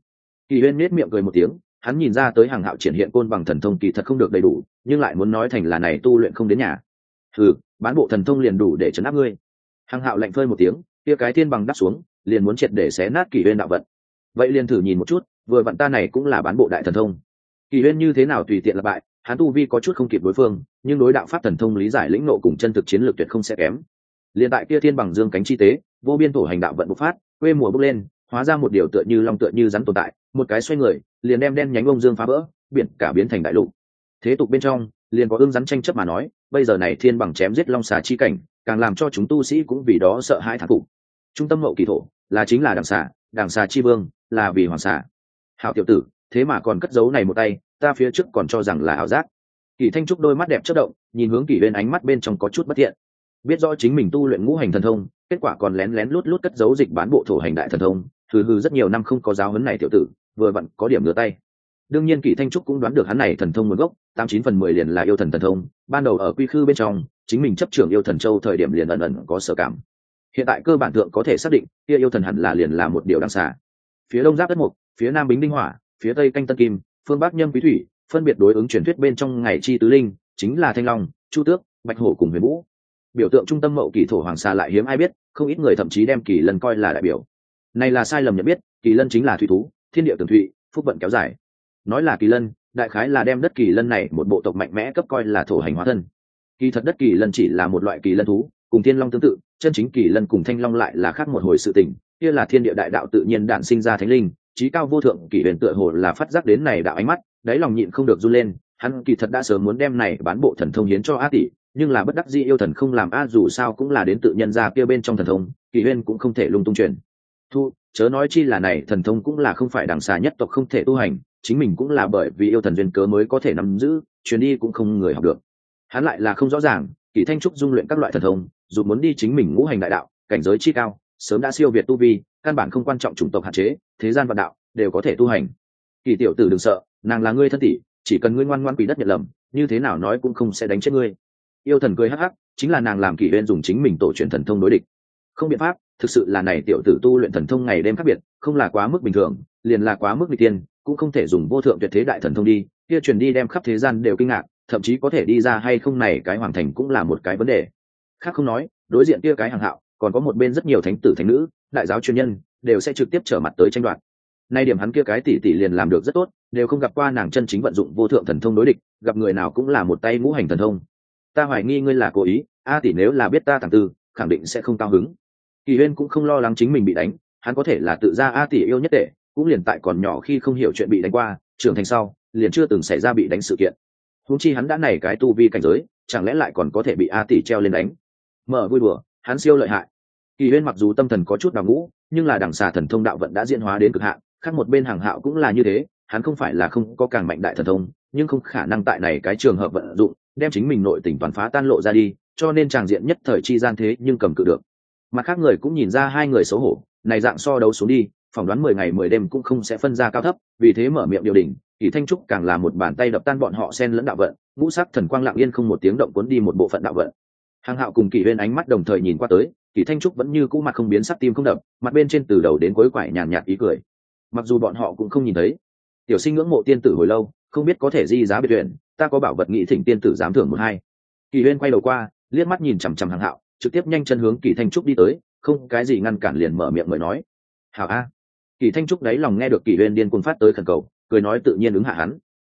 Kỳ huyên nết miệng cười một tiếng, hắn nhìn ra tới hàng hạo triển hiện côn bằng thần thông kỳ thật không được đầy đủ, nhưng lại muốn nói thành là này tu luyện không đến nhà. Ừ bán bộ thần thông liền đủ để chấn áp ngươi. Hàng hạo lạnh phơi một tiếng, kia cái thiên bằng đắp xuống, liền muốn triệt để xé nát kỳ huyên đạo vận. Vậy liền thử nhìn một chút, vừa vặn ta này cũng là bán bộ đại thần thông. Kỳ huyên như thế nào tùy tiện là bại, hắn tu vi có chút không kịp đối phương, nhưng đối đạo pháp thần thông lý giải lĩnh nộ cùng chân thực chiến lược tuyệt không sẽ kém liền tại kia thiên bằng dương cánh chi tế, vô biên thổ hành đạo vận bộc phát, quê mùa bốc lên, hóa ra một điều tựa như long tựa như rắn tồn tại, một cái xoay người, liền đem đen nhánh ông dương phá vỡ, biển cả biến thành đại lục. Thế tục bên trong, liền có ương rắn tranh chấp mà nói, bây giờ này thiên bằng chém giết long xà chi cảnh, càng làm cho chúng tu sĩ cũng vì đó sợ hãi thảm phục. Trung tâm mậu kỳ thổ, là chính là đảng xà đảng xà chi vương, là vì hoàng xà. Hảo tiểu tử, thế mà còn cất giấu này một tay, ta phía trước còn cho rằng là ảo giác. Kỳ thanh trúc đôi mắt đẹp chất động, nhìn hướng kỳ bên ánh mắt bên trong có chút bất thiện biết rõ chính mình tu luyện ngũ hành thần thông, kết quả còn lén lén lút lút cất giấu dịch bán bộ thổ hành đại thần thông, hừ hừ, rất nhiều năm không có giáo huấn này tiểu tử, vừa vặn có điểm ngửa tay. Đương nhiên kỷ thanh trúc cũng đoán được hắn này thần thông nguồn gốc, tám chín phần mười liền là yêu thần thần thông, ban đầu ở quy khư bên trong, chính mình chấp trưởng yêu thần châu thời điểm liền ẩn ẩn có sở cảm. Hiện tại cơ bản thượng có thể xác định, kia yêu thần hẳn là liền là một điều đáng xả phía đông giáp đất mục, phía nam bính đinh hỏa, phía tây canh tân kim, phương bắc nhâm quý thủy, phân biệt đối ứng truyền thuyết bên trong ngày chi tứ linh, chính là thanh long, chu tước, bạch hổ cùng huyền vũ biểu tượng trung tâm mậu kỳ thổ hoàng sa lại hiếm ai biết, không ít người thậm chí đem kỳ lân coi là đại biểu. Này là sai lầm nhận biết, kỳ lân chính là thủy thú, thiên địa tường thụy, phúc vận kéo dài. Nói là kỳ lân, đại khái là đem đất kỳ lân này một bộ tộc mạnh mẽ cấp coi là thổ hành hóa thân. Kỳ thật đất kỳ lân chỉ là một loại kỳ lân thú, cùng thiên long tương tự, chân chính kỳ lân cùng thanh long lại là khác một hồi sự tình, kia là thiên địa đại đạo tự nhiên đản sinh ra thánh linh trí cao vô thượng kỳ huyền tựa hồ là phát giác đến này đạo ánh mắt, đáy lòng nhịn không được run lên, hắn kỳ thật đã sớm muốn đem này bán bộ thần thông hiến cho a tỷ nhưng là bất đắc dĩ yêu thần không làm a, dù sao cũng là đến tự nhân ra kia bên trong thần thông, kỳ huyên cũng không thể lung tung truyền. Thu, chớ nói chi là này, thần thông cũng là không phải đằng xà nhất tộc không thể tu hành, chính mình cũng là bởi vì yêu thần duyên cớ mới có thể nắm giữ chuyến đi cũng không người học được. Hắn lại là không rõ ràng, kỳ thanh trúc dung luyện các loại thần thông, dù muốn đi chính mình ngũ hành đại đạo, cảnh giới chi cao, sớm đã siêu việt tu vi, căn bản không quan trọng chủng tộc hạn chế, thế gian vạn đạo, đều có thể tu hành. Kỳ tiểu tử đừng sợ, nàng là ngươi thân tỷ, chỉ cần ngươi ngoan ngoan quỷ đất nhận lầm, như thế nào nói cũng không sẽ đánh chết ngươi yêu thần cười hắc hắc, chính là nàng làm kỷ bên dùng chính mình tổ truyền thần thông đối địch. Không biện pháp, thực sự là này tiểu tử tu luyện thần thông ngày đêm khác biệt, không là quá mức bình thường, liền là quá mức vị tiên cũng không thể dùng vô thượng tuyệt thế đại thần thông đi, kia truyền đi đem khắp thế gian đều kinh ngạc, thậm chí có thể đi ra hay không này cái hoàng thành cũng là một cái vấn đề. Khác không nói, đối diện kia cái hàng hạo, còn có một bên rất nhiều thánh tử thánh nữ, đại giáo chuyên nhân, đều sẽ trực tiếp trở mặt tới tranh đoạt. Nay điểm hắn kia cái tỷ tỷ liền làm được rất tốt, đều không gặp qua nàng chân chính vận dụng vô thượng thần thông đối địch, gặp người nào cũng là một tay ngũ hành thần thông ta hoài nghi ngươi là cố ý, a tỷ nếu là biết ta tàng tư, khẳng định sẽ không cao hứng. Kỳ huyên cũng không lo lắng chính mình bị đánh, hắn có thể là tự ra a tỷ yêu nhất tệ, cũng liền tại còn nhỏ khi không hiểu chuyện bị đánh qua, trưởng thành sau, liền chưa từng xảy ra bị đánh sự kiện. Húng chi hắn đã này cái tu vi cảnh giới, chẳng lẽ lại còn có thể bị a tỷ treo lên đánh? Mở vui đùa, hắn siêu lợi hại. Kỳ huyên mặc dù tâm thần có chút đào ngũ, nhưng là đằng xà thần thông đạo vận đã diễn hóa đến cực hạn, khác một bên hàng hạo cũng là như thế, hắn không phải là không có càng mạnh đại thần thông, nhưng không khả năng tại này cái trường hợp vận dụng đem chính mình nội tình toàn phá tan lộ ra đi, cho nên tràng diện nhất thời chi gian thế nhưng cầm cự được. Mặt khác người cũng nhìn ra hai người xấu hổ, này dạng so đấu xuống đi, phỏng đoán mười ngày mười đêm cũng không sẽ phân ra cao thấp, vì thế mở miệng điều đình kỳ thanh trúc càng là một bàn tay đập tan bọn họ xen lẫn đạo vận, ngũ sắc thần quang lặng yên không một tiếng động cuốn đi một bộ phận đạo vận. Hàng hạo cùng kỳ huyên ánh mắt đồng thời nhìn qua tới, kỳ thanh trúc vẫn như cũ mặt không biến sắc tim không đập, mặt bên trên từ đầu đến cuối quải nhàn nhạt ý cười. Mặc dù bọn họ cũng không nhìn thấy. Tiểu sinh ngưỡng mộ tiên tử hồi lâu, không biết có thể di giá biệt tuyển ta có bảo vật nghị thỉnh tiên tử dám thưởng một hai. Kỳ huyên quay đầu qua, liếc mắt nhìn chằm chằm hàng hạo, trực tiếp nhanh chân hướng kỳ thanh trúc đi tới, không cái gì ngăn cản liền mở miệng mời nói. Hảo a. Kỳ thanh trúc đáy lòng nghe được kỳ huyên điên cuồng phát tới khẩn cầu, cười nói tự nhiên ứng hạ hắn.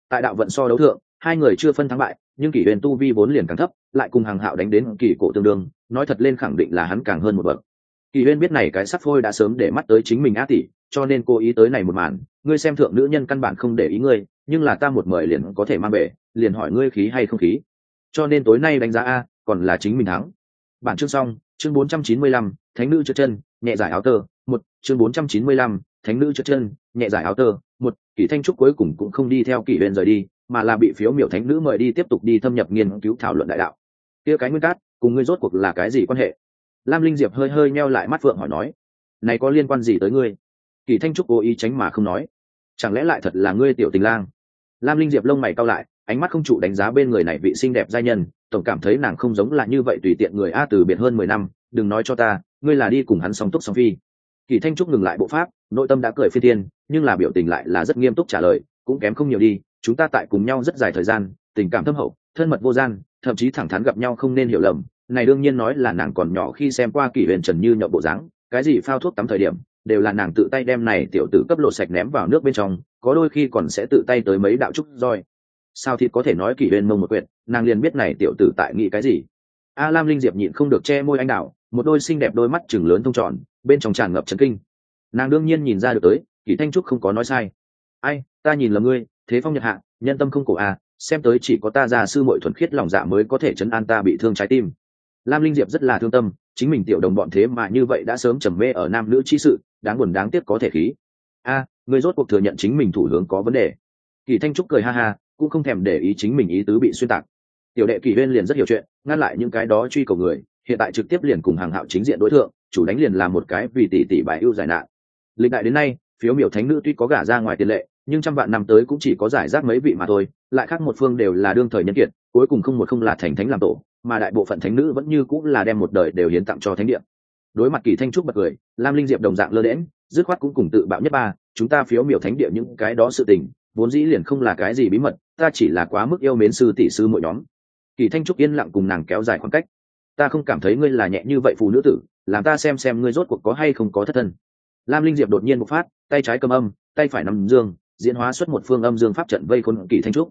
Tại đạo vận so đấu thượng, hai người chưa phân thắng bại, nhưng kỷ huyền tu vi vốn liền càng thấp, lại cùng hàng hạo đánh đến kỳ cổ tương đương, nói thật lên khẳng định là hắn càng hơn một bậc. Kỳ huyên biết này cái sắp phôi đã sớm để mắt tới chính mình á tỷ, cho nên cố ý tới này một màn, ngươi xem thượng nữ nhân căn bản không để ý ngươi, nhưng là ta một mời liền có thể mang về liền hỏi ngươi khí hay không khí. Cho nên tối nay đánh giá a còn là chính mình thắng. Bản chương xong chương 495, thánh nữ trượt chân nhẹ giải áo tơ một chương 495, thánh nữ trượt chân nhẹ giải áo tơ một kỷ thanh trúc cuối cùng cũng không đi theo kỷ huyền rời đi mà là bị phiếu miểu thánh nữ mời đi tiếp tục đi thâm nhập nghiên cứu thảo luận đại đạo. Kia cái nguyên cát cùng ngươi rốt cuộc là cái gì quan hệ? Lam linh diệp hơi hơi meo lại mắt phượng hỏi nói này có liên quan gì tới ngươi? Kỳ thanh trúc cố ý tránh mà không nói chẳng lẽ lại thật là ngươi tiểu tình lang? Lam linh diệp lông mày cao lại ánh mắt không trụ đánh giá bên người này vị xinh đẹp giai nhân, tổng cảm thấy nàng không giống là như vậy tùy tiện người a từ biệt hơn mười năm, đừng nói cho ta, ngươi là đi cùng hắn song túc song phi. Kỳ thanh trúc ngừng lại bộ pháp, nội tâm đã cười phi tiên nhưng là biểu tình lại là rất nghiêm túc trả lời, cũng kém không nhiều đi, chúng ta tại cùng nhau rất dài thời gian, tình cảm thâm hậu, thân mật vô gian, thậm chí thẳng thắn gặp nhau không nên hiểu lầm, này đương nhiên nói là nàng còn nhỏ khi xem qua kỷ huyền trần như nhậu bộ dáng, cái gì phao thuốc tắm thời điểm, đều là nàng tự tay đem này tiểu tử cấp lộ sạch ném vào nước bên trong, có đôi khi còn sẽ tự tay tới mấy đạo trúc roi sao thịt có thể nói kỷ huyên mông một quyệt nàng liền biết này tiểu tử tại nghĩ cái gì. A lam linh diệp nhịn không được che môi anh đạo một đôi xinh đẹp đôi mắt chừng lớn thông tròn bên trong tràn ngập trấn kinh. Nàng đương nhiên nhìn ra được tới kỷ thanh trúc không có nói sai. Ai ta nhìn là ngươi thế phong nhật hạ nhân tâm không cổ a xem tới chỉ có ta già sư muội thuần khiết lòng dạ mới có thể chấn an ta bị thương trái tim. Lam linh diệp rất là thương tâm chính mình tiểu đồng bọn thế mà như vậy đã sớm trầm mê ở nam nữ chi sự đáng buồn đáng tiếc có thể khí. A à, người rốt cuộc thừa nhận chính mình thủ hướng có vấn đề. Kỳ thanh trúc cười ha ha cũng không thèm để ý chính mình ý tứ bị xuyên tạc. Tiểu đệ kỳ huyên liền rất hiểu chuyện, ngăn lại những cái đó truy cầu người, hiện tại trực tiếp liền cùng hàng hạo chính diện đối tượng chủ đánh liền là một cái vì tỷ tỷ bài ưu giải nạn. Lịch đại đến nay, phiếu miểu thánh nữ tuy có gả ra ngoài tiền lệ, nhưng trăm vạn năm tới cũng chỉ có giải rác mấy vị mà thôi, lại khác một phương đều là đương thời nhân kiệt, cuối cùng không một không là thành thánh làm tổ, mà đại bộ phận thánh nữ vẫn như cũng là đem một đời đều hiến tặng cho thánh địa. Đối mặt kỳ thanh trúc bật cười, lam linh diệp đồng dạng lơ đễm dứt khoát cũng cùng tự bạo nhất ba, chúng ta phiếu miểu thánh địa những cái đó sự tình, vốn dĩ liền không là cái gì bí mật ta chỉ là quá mức yêu mến sư tỷ sư mỗi nhóm. Kỳ thanh trúc yên lặng cùng nàng kéo dài khoảng cách. Ta không cảm thấy ngươi là nhẹ như vậy phụ nữ tử, làm ta xem xem ngươi rốt cuộc có hay không có thất thân. Lam linh diệp đột nhiên một phát, tay trái cầm âm, tay phải nằm dương, diễn hóa xuất một phương âm dương pháp trận vây khôn kỳ thanh trúc.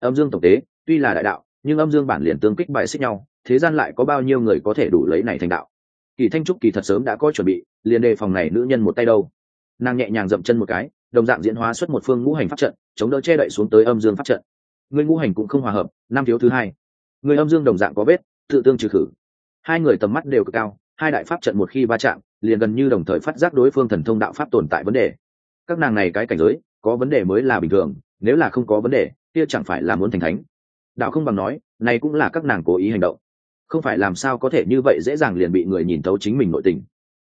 Âm dương tổng tế, tuy là đại đạo, nhưng âm dương bản liền tương kích bài xích nhau, thế gian lại có bao nhiêu người có thể đủ lấy này thành đạo? Kỳ thanh trúc kỳ thật sớm đã có chuẩn bị, liền đề phòng này nữ nhân một tay đâu. Nàng nhẹ nhàng dậm chân một cái đồng dạng diễn hóa xuất một phương ngũ hành pháp trận, chống đỡ che đậy xuống tới âm dương pháp trận. Người ngũ hành cũng không hòa hợp, năm thiếu thứ hai. Người âm dương đồng dạng có vết, tự tương trừ khử. Hai người tầm mắt đều cực cao, hai đại pháp trận một khi va chạm, liền gần như đồng thời phát giác đối phương thần thông đạo pháp tồn tại vấn đề. Các nàng này cái cảnh giới, có vấn đề mới là bình thường, nếu là không có vấn đề, kia chẳng phải là muốn thành thánh. Đạo không bằng nói, này cũng là các nàng cố ý hành động. Không phải làm sao có thể như vậy dễ dàng liền bị người nhìn thấu chính mình nội tình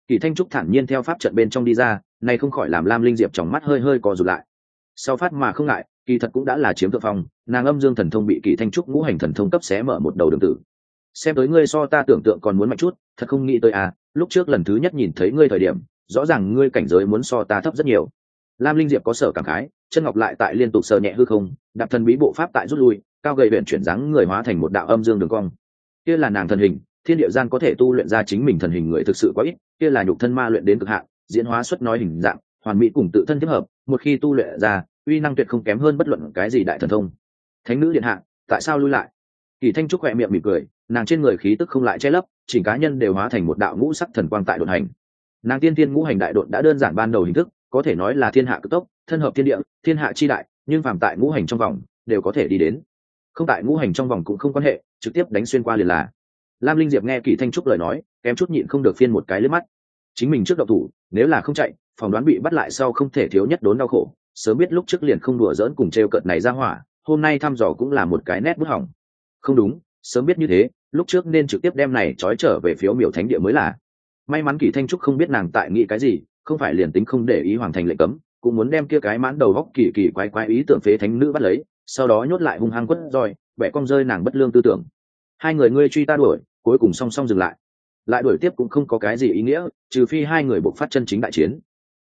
kỳ thanh trúc thản nhiên theo pháp trận bên trong đi ra này không khỏi làm lam linh diệp trong mắt hơi hơi co rụt lại. Sau phát mà không ngại, kỳ thật cũng đã là chiếm thượng phong, nàng âm dương thần thông bị kỳ thanh trúc ngũ hành thần thông cấp xé mở một đầu đường tử. Xem tới ngươi so ta tưởng tượng còn muốn mạnh chút, thật không nghĩ tới à lúc trước lần thứ nhất nhìn thấy ngươi thời điểm, rõ ràng ngươi cảnh giới muốn so ta thấp rất nhiều. Lam linh diệp có sở cảm khái, chân ngọc lại tại liên tục sờ nhẹ hư không, đạp thần bí bộ pháp tại rút lui, cao gầy huyện chuyển dáng người hóa thành một đạo âm dương đường cong. Kia là nàng thần hình thiên địa gian có thể tu luyện ra chính mình thần hình người thực sự quá ít, kia là nhục thân ma luyện đến cực hạn, diễn hóa xuất nói hình dạng, hoàn mỹ cùng tự thân thích hợp, một khi tu luyện ra, uy năng tuyệt không kém hơn bất luận cái gì đại thần thông. Thánh nữ điện hạ, tại sao lui lại? Kỳ thanh trúc khỏe miệng mỉm cười, nàng trên người khí tức không lại che lấp, chỉnh cá nhân đều hóa thành một đạo ngũ sắc thần quang tại đột hành. Nàng tiên tiên ngũ hành đại đột đã đơn giản ban đầu hình thức, có thể nói là thiên hạ cực tốc, thân hợp thiên địa, thiên hạ chi đại, nhưng phàm tại ngũ hành trong vòng, đều có thể đi đến. Không tại ngũ hành trong vòng cũng không quan hệ, trực tiếp đánh xuyên qua liền là lam linh diệp nghe kỳ thanh trúc lời nói, kém chút nhịn không được phiên một cái lướt mắt. Chính mình trước độc thủ, nếu là không chạy phỏng đoán bị bắt lại sau không thể thiếu nhất đốn đau khổ. Sớm biết lúc trước liền không đùa dỡn cùng t r e o cợt này ra hỏa, hôm nay thăm dò cũng là một cái nét bút hỏng. Không đúng, sớm biết như thế, lúc trước nên trực tiếp đem này trói trở về phiếu miểu thánh địa mới là. May mắn kỳ thanh trúc không biết nàng tại nghĩ cái gì, không phải liền tính không để ý hoàng thành lệnh cấm, cũng muốn đem kia cái mãn đầu góc kỳ kỳ quái quái ý tưởng phế thánh nữ bắt lấy, sau đó nhốt lại hung hăng quất roi vẽ con rơi nàng bất lương tư tưởng hai người ngươi truy ta đuổi, cuối cùng song song dừng lại. Lại đuổi tiếp cũng không có cái gì ý nghĩa, trừ phi hai người buộc phát chân chính đại chiến.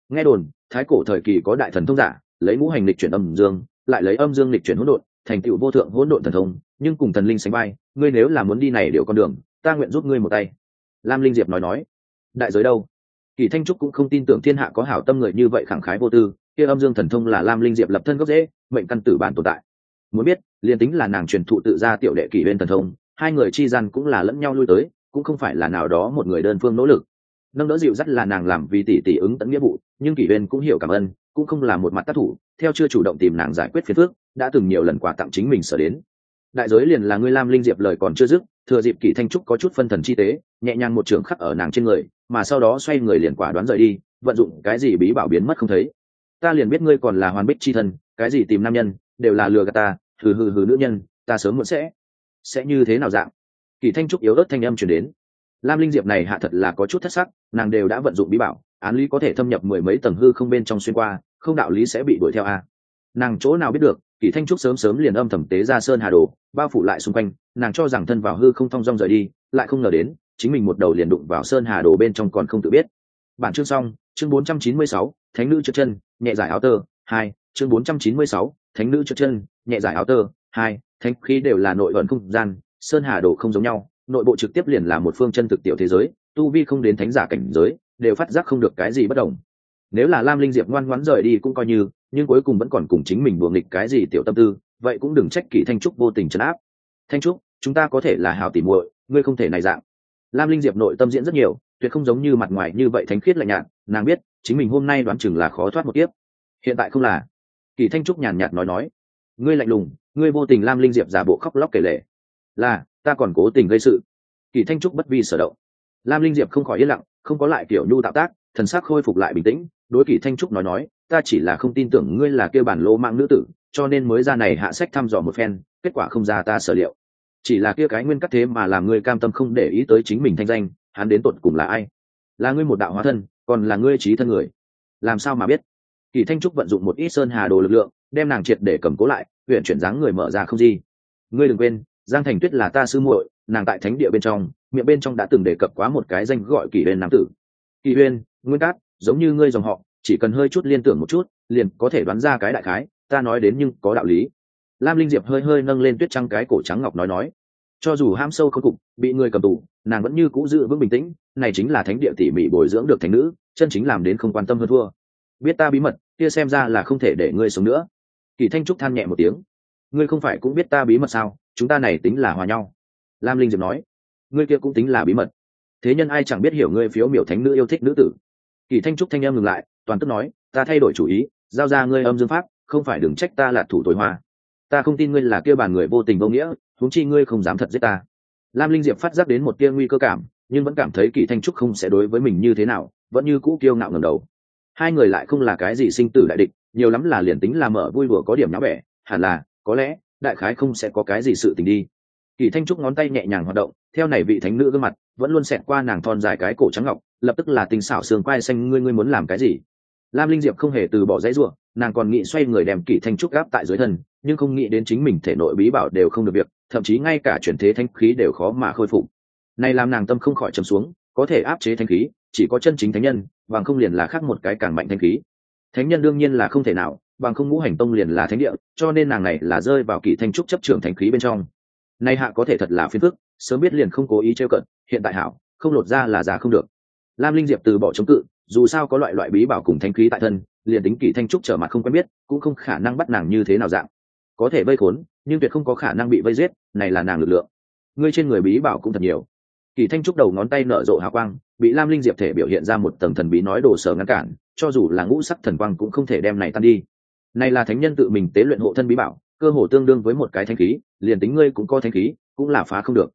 Nghe đồn, thái cổ thời kỳ có đại thần thông giả, lấy ngũ hành lịch chuyển âm dương, lại lấy âm dương lịch chuyển hỗn độn, thành tựu vô thượng hỗn độn thần thông, nhưng cùng thần linh sánh vai, ngươi nếu là muốn đi này điều con đường, ta nguyện giúp ngươi một tay. Lam linh diệp nói nói. Đại giới đâu? Kỳ thanh trúc cũng không tin tưởng thiên hạ có hảo tâm người như vậy khẳng khái vô tư, kia âm dương thần thông là lam linh diệp lập thân gốc dễ mệnh căn tử bản tồn tại. Muốn biết, liền tính là nàng truyền thụ tự ra tiểu đệ kỷ bên thần thông hai người chi gian cũng là lẫn nhau lui tới, cũng không phải là nào đó một người đơn phương nỗ lực. Nâng đỡ dịu dắt là nàng làm vì tỷ tỷ ứng tận nghĩa vụ, nhưng kỷ bên cũng hiểu cảm ơn, cũng không là một mặt tác thủ, theo chưa chủ động tìm nàng giải quyết phiền phước đã từng nhiều lần quà tặng chính mình sở đến. Đại giới liền là ngươi lam linh diệp lời còn chưa dứt, thừa dịp kỷ thanh trúc có chút phân thần chi tế, nhẹ nhàng một trường khắc ở nàng trên người, mà sau đó xoay người liền quả đoán rời đi, vận dụng cái gì bí bảo biến mất không thấy. Ta liền biết ngươi còn là hoàn bích chi thân, cái gì tìm nam nhân, đều là lừa gạt ta, hừ hừ hừ nữ nhân, ta sớm muộn sẽ sẽ như thế nào dạng? Kỳ thanh trúc yếu ớt thanh âm chuyển đến. Lam linh diệp này hạ thật là có chút thất sắc nàng đều đã vận dụng bí bảo án lý có thể thâm nhập mười mấy tầng hư không bên trong xuyên qua không đạo lý sẽ bị đuổi theo a. À. nàng chỗ nào biết được kỳ thanh trúc sớm sớm liền âm thầm tế ra sơn hà đồ bao phủ lại xung quanh nàng cho rằng thân vào hư không thong dong rời đi lại không ngờ đến chính mình một đầu liền đụng vào sơn hà đồ bên trong còn không tự biết. Bản chương xong chương 496, thánh nữ trượt chân nhẹ giải áo tơ hai chương 496, thánh nữ trượt chân nhẹ giải áo tơ hai, thánh khí đều là nội ẩn không gian, sơn hà đồ không giống nhau, nội bộ trực tiếp liền là một phương chân thực tiểu thế giới, tu vi không đến thánh giả cảnh giới, đều phát giác không được cái gì bất đồng. Nếu là lam linh diệp ngoan ngoãn rời đi cũng coi như, nhưng cuối cùng vẫn còn cùng chính mình buồng nghịch cái gì tiểu tâm tư, vậy cũng đừng trách kỷ thanh trúc vô tình trấn áp. Thanh trúc, chúng ta có thể là hào tỉ muội, ngươi không thể này dạng. Lam linh diệp nội tâm diễn rất nhiều, tuyệt không giống như mặt ngoài như vậy thánh khiết lạnh nhạt, nàng biết, chính mình hôm nay đoán chừng là khó thoát một tiếp hiện tại không là. Kỳ thanh trúc nhàn nhạt nói nói, ngươi lạnh lùng ngươi vô tình lam linh diệp giả bộ khóc lóc kể lể, là ta còn cố tình gây sự. Kỳ thanh trúc bất vi sở động. Lam linh diệp không khỏi yên lặng không có lại kiểu nhu tạo tác thần sắc khôi phục lại bình tĩnh đối kỳ thanh trúc nói nói ta chỉ là không tin tưởng ngươi là kêu bản lô mạng nữ tử cho nên mới ra này hạ sách thăm dò một phen kết quả không ra ta sở liệu. Chỉ là kia cái nguyên cắt thế mà làm ngươi cam tâm không để ý tới chính mình thanh danh hắn đến tột cùng là ai? Là ngươi một đạo hóa thân còn là ngươi trí thân người? Làm sao mà biết? Kỳ thanh trúc vận dụng một ít sơn hà đồ lực lượng đem nàng triệt để cầm cố lại, huyện chuyển dáng người mở ra không gì ngươi đừng quên, giang thành tuyết là ta sư muội, nàng tại thánh địa bên trong, miệng bên trong đã từng đề cập quá một cái danh gọi kỳ huyên nam tử. Kỳ huyên nguyên cát, giống như ngươi dòng họ, chỉ cần hơi chút liên tưởng một chút, liền có thể đoán ra cái đại khái, ta nói đến nhưng có đạo lý. Lam linh diệp hơi hơi nâng lên tuyết trăng cái cổ trắng ngọc nói nói. Cho dù ham sâu khôi cục, bị người cầm tù, nàng vẫn như cũ giữ vững bình tĩnh, này chính là thánh địa tỉ mỉ bồi dưỡng được thánh nữ, chân chính làm đến không quan tâm hơn thua. Biết ta bí mật, kia xem ra là không thể để ngươi sống nữa kỳ thanh trúc than nhẹ một tiếng. Ngươi không phải cũng biết ta bí mật sao? Chúng ta này tính là hòa nhau. Lam linh diệp nói. Ngươi kia cũng tính là bí mật. Thế nhân ai chẳng biết hiểu ngươi phiếu miểu thánh nữ yêu thích nữ tử. Kỳ thanh trúc thanh em ngừng lại, toàn tức nói, ta thay đổi chủ ý, giao ra ngươi âm dương pháp, không phải đừng trách ta là thủ tối hoa. Ta không tin ngươi là kia bàn người vô tình vô nghĩa, huống chi ngươi không dám thật giết ta. Lam linh diệp phát giác đến một tia nguy cơ cảm, nhưng vẫn cảm thấy kỳ thanh trúc không sẽ đối với mình như thế nào, vẫn như cũ kiêu ngạo ngầm đầu. Hai người lại không là cái gì sinh tử đại địch nhiều lắm là liền tính là mở vui vừa có điểm nháo bẻ, hẳn là, có lẽ, đại khái không sẽ có cái gì sự tình đi. Kỳ thanh trúc ngón tay nhẹ nhàng hoạt động, theo này vị thánh nữ gương mặt, vẫn luôn xẹt qua nàng thon dài cái cổ trắng ngọc, lập tức là tình xảo sườn quai xanh, ngươi ngươi muốn làm cái gì? Lam linh diệp không hề từ bỏ dãy ruộng nàng còn nghĩ xoay người đem kỳ thanh trúc gáp tại dưới thân, nhưng không nghĩ đến chính mình thể nội bí bảo đều không được việc, thậm chí ngay cả chuyển thế thanh khí đều khó mà khôi phục. Này làm nàng tâm không khỏi trầm xuống, có thể áp chế thanh khí, chỉ có chân chính thánh nhân, bằng không liền là khác một cái càng mạnh thanh khí thánh nhân đương nhiên là không thể nào, bằng không ngũ hành tông liền là thánh địa, cho nên nàng này là rơi vào kỳ thanh trúc chấp trưởng thánh khí bên trong. Nay hạ có thể thật là phiền phức, sớm biết liền không cố ý trêu cận, hiện tại hảo, không lột ra là già không được. Lam linh diệp từ bỏ chống cự, dù sao có loại loại bí bảo cùng thanh khí tại thân, liền tính kỳ thanh trúc trở mặt không quen biết, cũng không khả năng bắt nàng như thế nào dạng. Có thể vây khốn, nhưng tuyệt không có khả năng bị vây giết, này là nàng lực lượng. Ngươi trên người bí bảo cũng thật nhiều. Kỳ thanh trúc đầu ngón tay nở rộ hào quang, bị lam linh diệp thể biểu hiện ra một tầng thần bí nói đồ sở ngăn cản cho dù là ngũ sắc thần quang cũng không thể đem này tan đi. Này là thánh nhân tự mình tế luyện hộ thân bí bảo, cơ hồ tương đương với một cái thanh khí, liền tính ngươi cũng có thanh khí, cũng là phá không được.